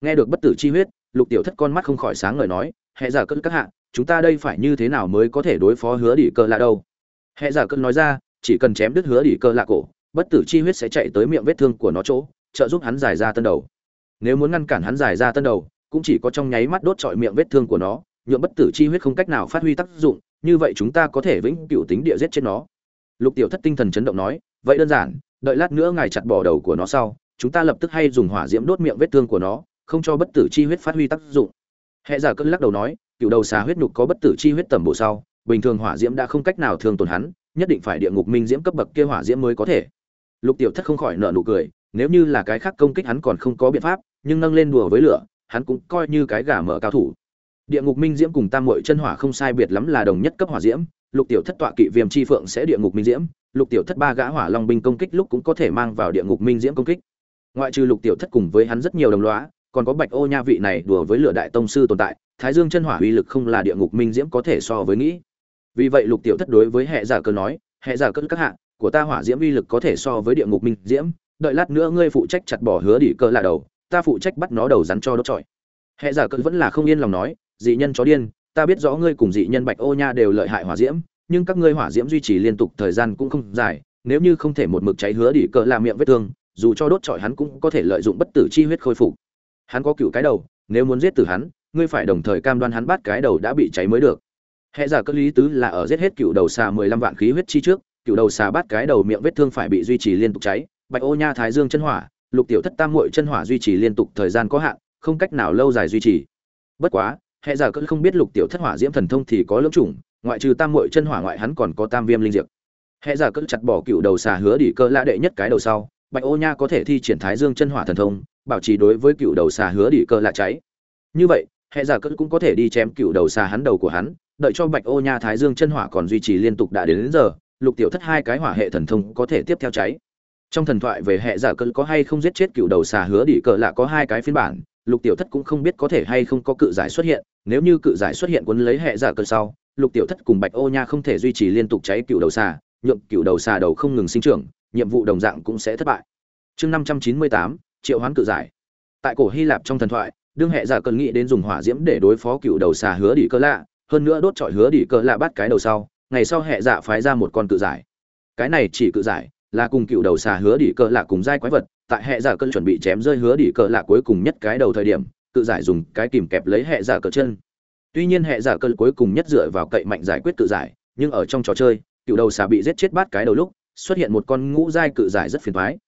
Nghe được bất tử chi huyết, lục tiểu thất con mắt không khỏi sáng ngời nói, hệ dạ giả cơn các hạ chúng ta đây phải như thế nào mới có thể đối phó hứa đỉ cơ lạ đâu? Hệ giả cơn nói ra, chỉ cần chém đứt hứa đỉ cơ lạ cổ, bất tử chi huyết sẽ chạy tới miệng vết thương của nó chỗ, trợ giúp hắn giải ra tân đầu. Nếu muốn ngăn cản hắn giải ra tân đầu, cũng chỉ có trong nháy mắt đốt trọi miệng vết thương của nó nhuộm bất tử chi huyết không cách nào phát huy tác dụng, như vậy chúng ta có thể vĩnh cựu tính địa giết chết nó. Lục tiểu thất tinh thần chấn động nói, vậy đơn giản, đợi lát nữa ngài chặt bỏ đầu của nó sau, chúng ta lập tức hay dùng hỏa diễm đốt miệng vết thương của nó, không cho bất tử chi huyết phát huy tác dụng hệ giả cơn lắc đầu nói cựu đầu xà huyết nhục có bất tử chi huyết tầm bộ sau, bình thường hỏa diễm đã không cách nào thương tổn hắn, nhất định phải địa ngục minh diễm cấp bậc kia hỏa diễm mới có thể. Lục tiểu thất không khỏi nợ nụ cười, nếu như là cái khác công kích hắn còn không có biện pháp, nhưng nâng lên đùa với lửa, hắn cũng coi như cái gà mở cao thủ. Địa ngục minh diễm cùng tam muội chân hỏa không sai biệt lắm là đồng nhất cấp hỏa diễm, lục tiểu thất tọa kỵ viêm chi phượng sẽ địa ngục minh diễm, lục tiểu thất ba gã hỏa long binh công kích lúc cũng có thể mang vào địa ngục minh diễm công kích. Ngoại trừ lục tiểu thất cùng với hắn rất nhiều đồng lõa còn có bạch ô nha vị này đùa với lửa đại tông sư tồn tại, thái dương chân hỏa uy lực không là địa ngục minh diễm có thể so với nghĩ. Vì vậy lục tiểu thất đối với hệ giả cơ nói hệ giả cơ các hạ, của ta hỏa diễm uy lực có thể so với địa ngục minh diễm, đợi lát nữa ngươi phụ trách chặt bỏ hứa đỉ cơ là đầu, ta phụ trách bắt nó đầu rắn cho đốt trọi. Hệ giả cơ vẫn là không yên lòng nói, dị nhân chó điên, ta biết rõ ngươi cùng dị nhân bạch ô nha đều lợi hại hỏa diễm, nhưng các ngươi hỏa diễm duy trì liên tục thời gian cũng không dài, nếu như không thể một mực cháy hứa đỉ cơ làm miệng vết thương, dù cho đốt trọi hắn cũng có thể lợi dụng bất tử chi huyết khôi phục hắn có cựu cái đầu, nếu muốn giết tử hắn, ngươi phải đồng thời cam đoan hắn bắt cái đầu đã bị cháy mới được. Hệ giả cơ lý tứ là ở giết hết cựu đầu xà mười lăm vạn khí huyết chi trước, cựu đầu xà bắt cái đầu miệng vết thương phải bị duy trì liên tục cháy, bạch ô nha thái dương chân hỏa, lục tiểu thất tam muội chân hỏa duy trì liên tục thời gian có hạn, không cách nào lâu dài duy trì. Bất quá hệ giả cơ không biết lục tiểu thất hỏa diễm thần thông thì có lưỡng chủng, ngoại trừ tam muội chân hỏa ngoại hắn còn có tam viêm linh diệp. Hệ giả cơ chặt bỏ cựu đầu xà hứa đỉ cơ lã đệ nhất cái đầu sau, bạch ô nha có thể thi triển thái dương chân hỏa thần thông bảo trì đối với cựu đầu xà hứa đỉ cơ là cháy. Như vậy hệ giả cỡ cũng có thể đi chém cựu đầu xà hắn đầu của hắn đợi cho bạch ô nha thái dương chân hỏa còn duy trì liên tục đã đến, đến giờ lục tiểu thất hai cái hỏa hệ thần thông có thể tiếp theo cháy. Trong thần thoại về hệ giả cỡ có hay không giết chết cựu đầu xà hứa đỉ cờ là có hai cái phiên bản lục tiểu thất cũng không biết có thể hay không có cự giải xuất hiện. Nếu như cự giải xuất hiện cuốn lấy hệ giả cỡ sau lục tiểu thất cùng bạch ô nha không thể duy trì liên tục cháy cựu đầu xà nhượng cựu đầu xà đầu không ngừng sinh trưởng nhiệm vụ đồng dạng cũng sẽ thất bại. Chương năm trăm chín mươi tám triệu hoán cự giải. Tại cổ hy lạp trong thần thoại, đương hệ giả cần nghĩ đến dùng hỏa diễm để đối phó cựu đầu xà hứa đỉ cơ lạ, hơn nữa đốt trọi hứa đỉ cơ lạ bắt cái đầu sau, ngày sau hệ giả phái ra một con cự giải. Cái này chỉ cự giải là cùng cựu đầu xà hứa đỉ cơ lạ cùng giai quái vật, tại hệ giả cơn chuẩn bị chém rơi hứa đỉ cơ lạ cuối cùng nhất cái đầu thời điểm, cự giải dùng cái kìm kẹp lấy hệ giả cờ chân. Tuy nhiên hệ giả cơn cuối cùng nhất dựa vào cậy mạnh giải quyết cự giải, nhưng ở trong trò chơi, cựu đầu xà bị giết chết bát cái đầu lúc, xuất hiện một con ngũ giai cự giải rất phiền toái.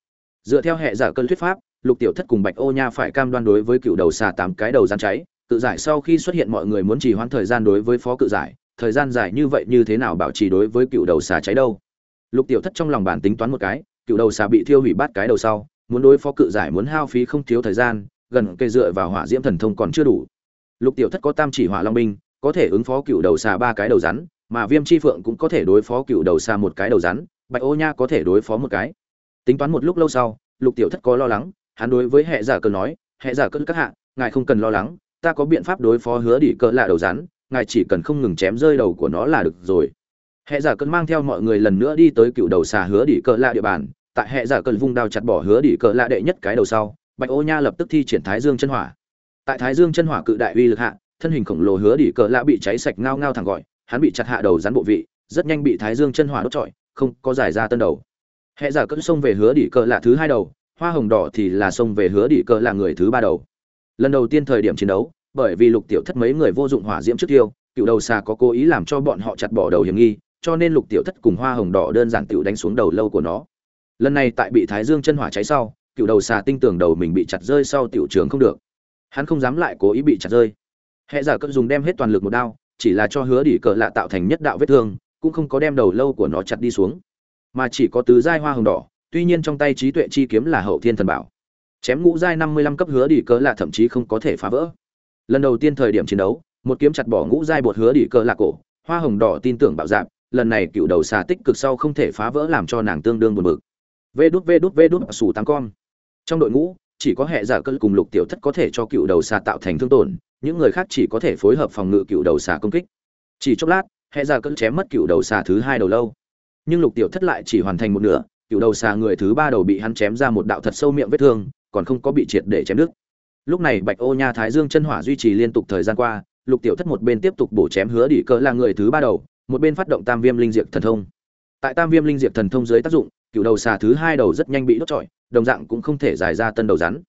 Dựa theo hệ giả cơn thuyết pháp lục tiểu thất cùng bạch ô nha phải cam đoan đối với cựu đầu xà tám cái đầu gian cháy cự giải sau khi xuất hiện mọi người muốn trì hoãn thời gian đối với phó cự giải, thời gian dài như vậy như thế nào bảo trì đối với cựu đầu xà cháy đâu? Lục tiểu thất trong lòng bản tính toán một cái, cựu đầu xà bị thiêu hủy bát cái đầu sau, muốn đối phó cự giải muốn hao phí không thiếu thời gian, gần cây dựa vào hỏa diễm thần thông còn chưa đủ. Lục tiểu thất có tam chỉ hỏa long binh, có thể ứng phó cựu đầu xà ba cái đầu rắn, mà viêm chi phượng cũng có thể đối phó cựu đầu xà một cái đầu rắn, bạch ô nha có thể đối phó một cái. Tính toán một lúc lâu sau, lục tiểu thất có lo lắng hắn đối với hệ giả cơn nói, hệ giả cơn các hạ, ngài không cần lo lắng, ta có biện pháp đối phó hứa đỉ cỡ lạ đầu rắn, ngài chỉ cần không ngừng chém rơi đầu của nó là được rồi. Hệ giả cơn mang theo mọi người lần nữa đi tới cựu đầu xà hứa đỉ cỡ lạ địa bàn, tại hệ giả cơn vung đao chặt bỏ hứa đỉ cỡ lạ đệ nhất cái đầu sau, bạch ô nha lập tức thi triển thái dương chân hỏa. Tại thái dương chân hỏa cự đại uy lực hạ, thân hình khổng lồ hứa đỉ cỡ lạ bị cháy sạch ngao ngao thẳng gọi, hắn bị chặt hạ đầu rắn bộ vị, rất nhanh bị thái dương chân hỏa đốt trọi, không có giải ra tân đầu. Hệ giả cơn xông về hứa đỉ cỡ lạ thứ hai đầu hoa hồng đỏ thì là xông về hứa đỉ cỡ là người thứ ba đầu. Lần đầu tiên thời điểm chiến đấu, bởi vì lục tiểu thất mấy người vô dụng hỏa diễm trước tiêu, cựu đầu xà có cố ý làm cho bọn họ chặt bỏ đầu hiểm nghi, cho nên lục tiểu thất cùng hoa hồng đỏ đơn giản tiểu đánh xuống đầu lâu của nó. Lần này tại bị thái dương chân hỏa cháy sau, cựu đầu xà tinh tưởng đầu mình bị chặt rơi sau tiểu trường không được. Hắn không dám lại cố ý bị chặt rơi. Hệ giả cất dùng đem hết toàn lực một đao, chỉ là cho hứa đỉ cỡ lạ tạo thành nhất đạo vết thương, cũng không có đem đầu lâu của nó chặt đi xuống. Mà chỉ có tứ giai hoa hồng đỏ tuy nhiên trong tay trí tuệ chi kiếm là hậu thiên thần bảo. Chém ngũ giai năm mươi lăm cấp hứa đỉ cỡ là thậm chí không có thể phá vỡ. Lần đầu tiên thời điểm chiến đấu, một kiếm chặt bỏ ngũ giai bột hứa đỉ cỡ là cổ, hoa hồng đỏ tin tưởng bạo dạp lần này cựu đầu xà tích cực sau không thể phá vỡ làm cho nàng tương đương buồn bực. Vê đút vê đút vê đút, sủ tám con. Trong đội ngũ, chỉ có hệ giả cơ cùng lục tiểu thất có thể cho cựu đầu xà tạo thành thương tổn, những người khác chỉ có thể phối hợp phòng ngự cựu đầu xà công kích. Chỉ chốc lát, hệ giả cơ chém mất cựu đầu xà thứ hai đầu lâu. Nhưng lục tiểu thất lại chỉ hoàn thành một nửa cựu đầu xà người thứ ba đầu bị hắn chém ra một đạo thật sâu miệng vết thương, còn không có bị triệt để chém đứt. Lúc này bạch ô nha thái dương chân hỏa duy trì liên tục thời gian qua, lục tiểu thất một bên tiếp tục bổ chém hứa đỉ cơ là người thứ ba đầu, một bên phát động tam viêm linh diệt thần thông. Tại tam viêm linh diệt thần thông dưới tác dụng cựu đầu xà thứ hai đầu rất nhanh bị đốt trọi, đồng dạng cũng không thể giải ra tân đầu rắn.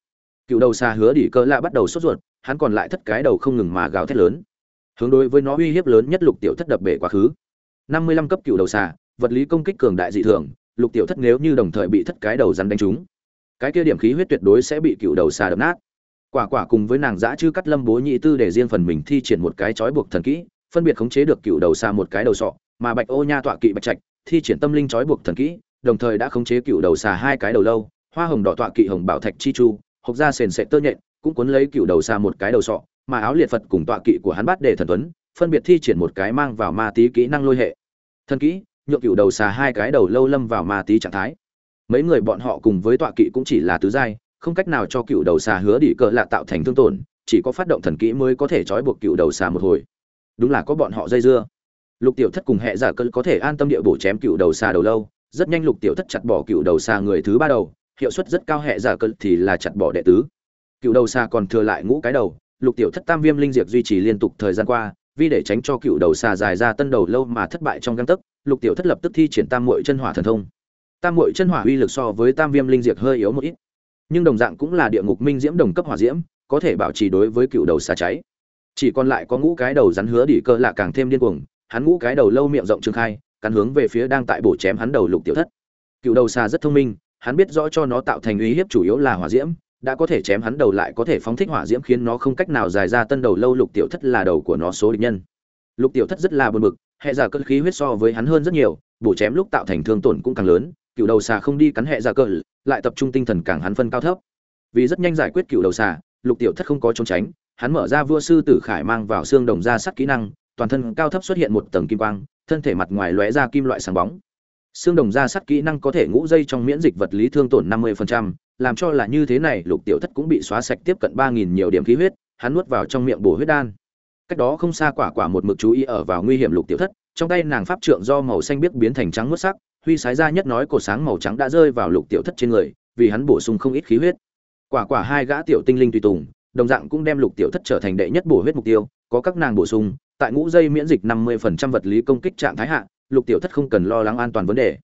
Cựu đầu xà hứa đỉ cơ lạ bắt đầu sốt ruột, hắn còn lại thất cái đầu không ngừng mà gào thét lớn. Hướng đối với nó uy hiếp lớn nhất lục tiểu thất đập bể quá khứ. Năm mươi lăm cấp cựu đầu xà, vật lý công kích cường đại dị thường lục tiểu thất nếu như đồng thời bị thất cái đầu rắn đánh trúng, cái kia điểm khí huyết tuyệt đối sẽ bị cựu đầu xà đập nát. Quả quả cùng với nàng dã chư cắt lâm bố nhị tư để riêng phần mình thi triển một cái trói buộc thần kỹ, phân biệt khống chế được cựu đầu xà một cái đầu sọ, mà bạch ô nha tọa kỵ bạch trạch, thi triển tâm linh trói buộc thần kỹ, đồng thời đã khống chế cựu đầu xà hai cái đầu lâu, hoa hồng đỏ tọa kỵ hồng bảo thạch chi chu, hộc ra sền sệ tơ nhện, cũng cuốn lấy cựu đầu xà một cái đầu sọ, mà áo liệt phật cùng tọa kỵ của hắn bát để thần tuấn, phân biệt thi triển một cái mang vào ma tí kỹ năng lôi hệ. Thần kỹ nhượng cựu đầu xà hai cái đầu lâu lâm vào ma tí trạng thái. Mấy người bọn họ cùng với tọa kỵ cũng chỉ là tứ giai, không cách nào cho cựu đầu xà hứa đỉ cờ lạ tạo thành thương tổn, chỉ có phát động thần kỹ mới có thể trói buộc cựu đầu xà một hồi. Đúng là có bọn họ dây dưa. Lục tiểu thất cùng hệ giả dạ cơn có thể an tâm địa bổ chém cựu đầu xà đầu lâu, rất nhanh lục tiểu thất chặt bỏ cựu đầu xà người thứ ba đầu, hiệu suất rất cao hệ giả dạ cơn thì là chặt bỏ đệ tứ. Cựu đầu xà còn thừa lại ngũ cái đầu, lục tiểu thất tam viêm linh diệt duy trì liên tục thời gian qua, vì để tránh cho cựu đầu xà dài ra tân đầu lâu mà thất bại trong găng tấc lục tiểu thất lập tức thi triển tam muội chân hỏa thần thông. Tam muội chân hỏa uy lực so với tam viêm linh diệt hơi yếu một ít, nhưng đồng dạng cũng là địa ngục minh diễm đồng cấp hỏa diễm, có thể bảo trì đối với cựu đầu xà cháy. Chỉ còn lại có ngũ cái đầu rắn hứa đỉ cơ là càng thêm điên cuồng, hắn ngũ cái đầu lâu miệng rộng trương khai, cắn hướng về phía đang tại bổ chém hắn đầu lục tiểu thất. Cựu đầu xà rất thông minh, hắn biết rõ cho nó tạo thành uy hiếp chủ yếu là hỏa diễm, đã có thể chém hắn đầu lại có thể phóng thích hỏa diễm khiến nó không cách nào dài ra tân đầu lâu lục tiểu thất là đầu của nó số địch nhân. Lục tiểu thất rất là buồn bực hệ giả cơn khí huyết so với hắn hơn rất nhiều bổ chém lúc tạo thành thương tổn cũng càng lớn cựu đầu xà không đi cắn hệ giả cơn lại tập trung tinh thần càng hắn phân cao thấp. Vì rất nhanh giải quyết cựu đầu xà lục tiểu thất không có trốn tránh hắn mở ra vua sư tử khải mang vào xương đồng ra sắt kỹ năng toàn thân cao thấp xuất hiện một tầng kim quang thân thể mặt ngoài lóe ra kim loại sáng bóng. Xương đồng ra sắt kỹ năng có thể ngũ dây trong miễn dịch vật lý thương tổn 50%, làm cho là như thế này lục tiểu thất cũng bị xóa sạch tiếp cận 3.000 nhiều điểm khí huyết hắn nuốt vào trong miệng bổ huyết đan cách đó không xa quả quả một mực chú ý ở vào nguy hiểm lục tiểu thất, trong tay nàng pháp trượng do màu xanh biếc biến thành trắng nuốt sắc, huy sái ra nhất nói cổ sáng màu trắng đã rơi vào lục tiểu thất trên người, vì hắn bổ sung không ít khí huyết. Quả quả hai gã tiểu tinh linh tùy tùng, đồng dạng cũng đem lục tiểu thất trở thành đệ nhất bổ huyết mục tiêu, có các nàng bổ sung, tại ngũ dây miễn dịch 50% vật lý công kích trạng thái hạ, lục tiểu thất không cần lo lắng an toàn vấn đề.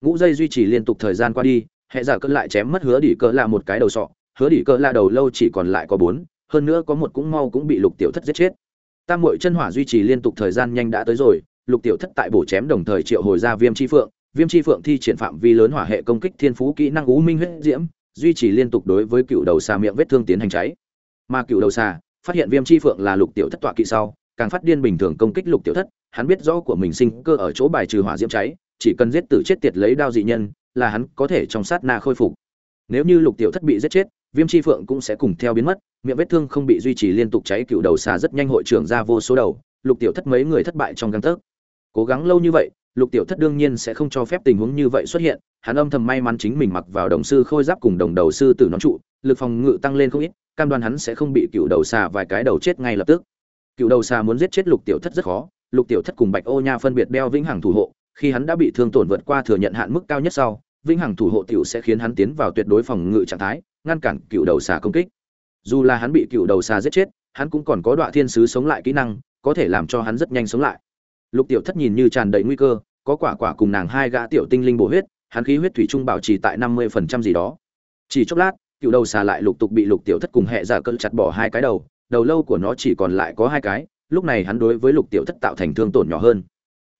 Ngũ dây duy trì liên tục thời gian qua đi, hệ giả cơn lại chém mất hứa đỉ cỡ là một cái đầu sọ, hứa đỉ cỡ là đầu lâu chỉ còn lại có bốn, hơn nữa có một cũng mau cũng bị lục tiểu thất giết chết tam muội chân hỏa duy trì liên tục thời gian nhanh đã tới rồi, lục tiểu thất tại bổ chém đồng thời triệu hồi ra viêm chi phượng, viêm chi phượng thi triển phạm vi lớn hỏa hệ công kích thiên phú kỹ năng ú minh huyết diễm, duy trì liên tục đối với cựu đầu xà miệng vết thương tiến hành cháy. Mà cựu đầu xà phát hiện viêm chi phượng là lục tiểu thất tọa kỵ sau, càng phát điên bình thường công kích lục tiểu thất, hắn biết rõ của mình sinh cơ ở chỗ bài trừ hỏa diễm cháy, chỉ cần giết tử chết tiệt lấy đao dị nhân là hắn có thể trong sát na khôi phục. Nếu như lục tiểu thất bị giết chết viêm chi phượng cũng sẽ cùng theo biến mất, miệng vết thương không bị duy trì liên tục cháy cựu đầu xà rất nhanh hội trưởng ra vô số đầu, lục tiểu thất mấy người thất bại trong găng tấc. Cố gắng lâu như vậy, lục tiểu thất đương nhiên sẽ không cho phép tình huống như vậy xuất hiện, hắn âm thầm may mắn chính mình mặc vào đồng sư khôi giáp cùng đồng đầu sư tử nón trụ, lực phòng ngự tăng lên không ít, cam đoan hắn sẽ không bị cựu đầu xà vài cái đầu chết ngay lập tức. Cựu đầu xà muốn giết chết lục tiểu thất rất khó, lục tiểu thất cùng bạch ô nha phân biệt đeo vĩnh hằng thủ hộ, khi hắn đã bị thương tổn vượt qua thừa nhận hạn mức cao nhất sau, vĩnh hằng thủ hộ tiểu sẽ khiến hắn tiến vào tuyệt đối phòng ngự trạng thái ngăn cản cựu đầu xà công kích. Dù là hắn bị cựu đầu xà giết chết, hắn cũng còn có đoạn thiên sứ sống lại kỹ năng, có thể làm cho hắn rất nhanh sống lại. Lục tiểu thất nhìn như tràn đầy nguy cơ, có quả quả cùng nàng hai gã tiểu tinh linh bổ huyết, hắn khí huyết thủy trung bảo trì tại năm mươi phần trăm gì đó. Chỉ chốc lát, cựu đầu xà lại lục tục bị lục tiểu thất cùng hệ giả cơn chặt bỏ hai cái đầu đầu lâu của nó chỉ còn lại có hai cái, lúc này hắn đối với lục tiểu thất tạo thành thương tổn nhỏ hơn.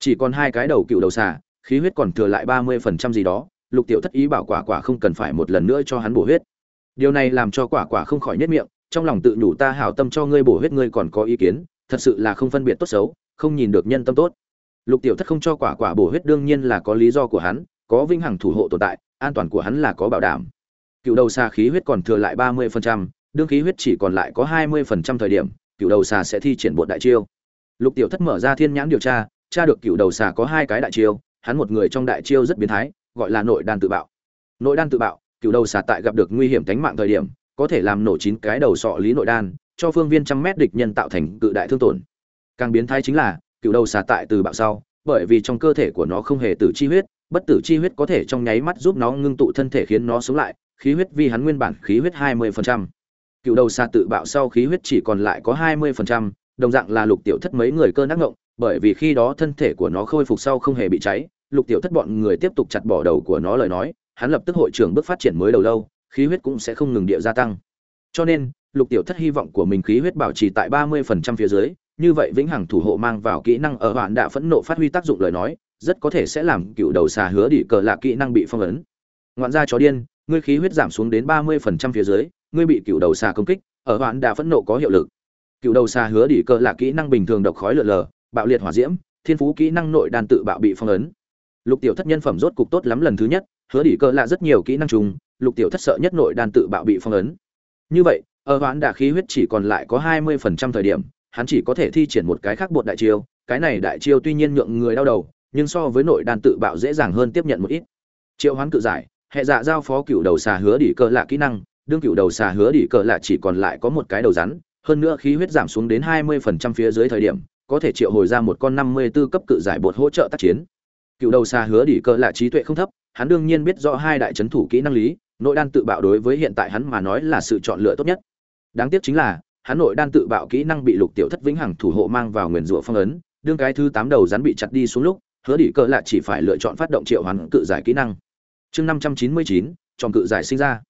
Chỉ còn hai cái đầu cựu đầu xà, khí huyết còn thừa lại ba mươi phần trăm gì đó, lục tiểu thất ý bảo quả quả không cần phải một lần nữa cho hắn bổ huyết điều này làm cho quả quả không khỏi nhất miệng, trong lòng tự nhủ ta hảo tâm cho ngươi bổ huyết ngươi còn có ý kiến, thật sự là không phân biệt tốt xấu, không nhìn được nhân tâm tốt. Lục tiểu thất không cho quả quả bổ huyết đương nhiên là có lý do của hắn, có vinh hằng thủ hộ tồn tại, an toàn của hắn là có bảo đảm. Cựu đầu xà khí huyết còn thừa lại ba mươi phần trăm, đương khí huyết chỉ còn lại có hai mươi phần trăm thời điểm, cựu đầu xà sẽ thi triển bột đại chiêu. Lục tiểu thất mở ra thiên nhãn điều tra tra được cựu đầu xà có hai cái đại chiêu, hắn một người trong đại chiêu rất biến thái, gọi là nội đan tự bạo. Nội đan tự bạo cựu đầu xà tại gặp được nguy hiểm tính mạng thời điểm có thể làm nổ chín cái đầu sọ lý nội đan cho phương viên trăm mét địch nhân tạo thành cự đại thương tổn càng biến thái chính là cựu đầu xà tại từ bạo sau bởi vì trong cơ thể của nó không hề tử chi huyết bất tử chi huyết có thể trong nháy mắt giúp nó ngưng tụ thân thể khiến nó sống lại khí huyết vi hắn nguyên bản khí huyết 20%. cựu đầu xà tự bạo sau khí huyết chỉ còn lại có 20%, đồng dạng là lục tiểu thất mấy người cơ nắc ngộng bởi vì khi đó thân thể của nó khôi phục sau không hề bị cháy lục tiểu thất bọn người tiếp tục chặt bỏ đầu của nó lời nói hắn lập tức hội trưởng bước phát triển mới đầu lâu, khí huyết cũng sẽ không ngừng địa gia tăng. Cho nên, lục tiểu thất hy vọng của mình khí huyết bảo trì tại 30% phía dưới, như vậy vĩnh hằng thủ hộ mang vào kỹ năng ở hoạn đạ phẫn nộ phát huy tác dụng lời nói, rất có thể sẽ làm cựu đầu xà hứa đỉ cờ lạ kỹ năng bị phong ấn. Ngoạn gia chó điên, ngươi khí huyết giảm xuống đến ba mươi phần trăm phía dưới, ngươi bị cựu đầu xà công kích, ở hoạn đạ phẫn nộ có hiệu lực. Cựu đầu xà hứa đỉ cờ lạ kỹ năng bình thường độc khói lượn lờ, bạo liệt hỏa diễm, thiên phú kỹ năng nội đan tự bạo bị phong ấn. Lục tiểu thất nhân phẩm rốt cục tốt lắm lần thứ nhất hứa đỉ Cơ lạ rất nhiều kỹ năng trùng lục tiểu thất sợ nhất nội đan tự bạo bị phong ấn như vậy ở Hoãn Đả khí huyết chỉ còn lại có hai mươi phần trăm thời điểm hắn chỉ có thể thi triển một cái khác bột đại chiêu, cái này đại chiêu tuy nhiên nhượng người đau đầu, nhưng so với nội đan tự bạo dễ dàng hơn tiếp nhận một ít. Triệu Hoán cự giải, hệ dạ giao phó cựu đầu xà hứa đỉ Cơ lạ kỹ năng, đương cựu đầu xà hứa đỉ cờ lạ chỉ còn lại có một cái đầu rắn, hơn nữa khí huyết giảm xuống đến 20% phía dưới thời điểm, có thể triệu hồi ra một con 54 cấp cự giải bột hỗ trợ tác chiến. Cựu đầu xà hứa đỉ cờ lạ trí tuệ không thấp, hắn đương nhiên biết rõ hai đại chấn thủ kỹ năng lý, nội đan tự bạo đối với hiện tại hắn mà nói là sự chọn lựa tốt nhất. Đáng tiếc chính là, hắn nội đan tự bạo kỹ năng bị lục tiểu thất vĩnh hằng thủ hộ mang vào nguyền rủa phong ấn đương cái thứ tám đầu rắn bị chặt đi xuống lúc hứa đỉ cơ lại chỉ phải lựa chọn phát động triệu hoán cự giải kỹ năng chương năm trăm chín mươi chín tròn cự giải sinh ra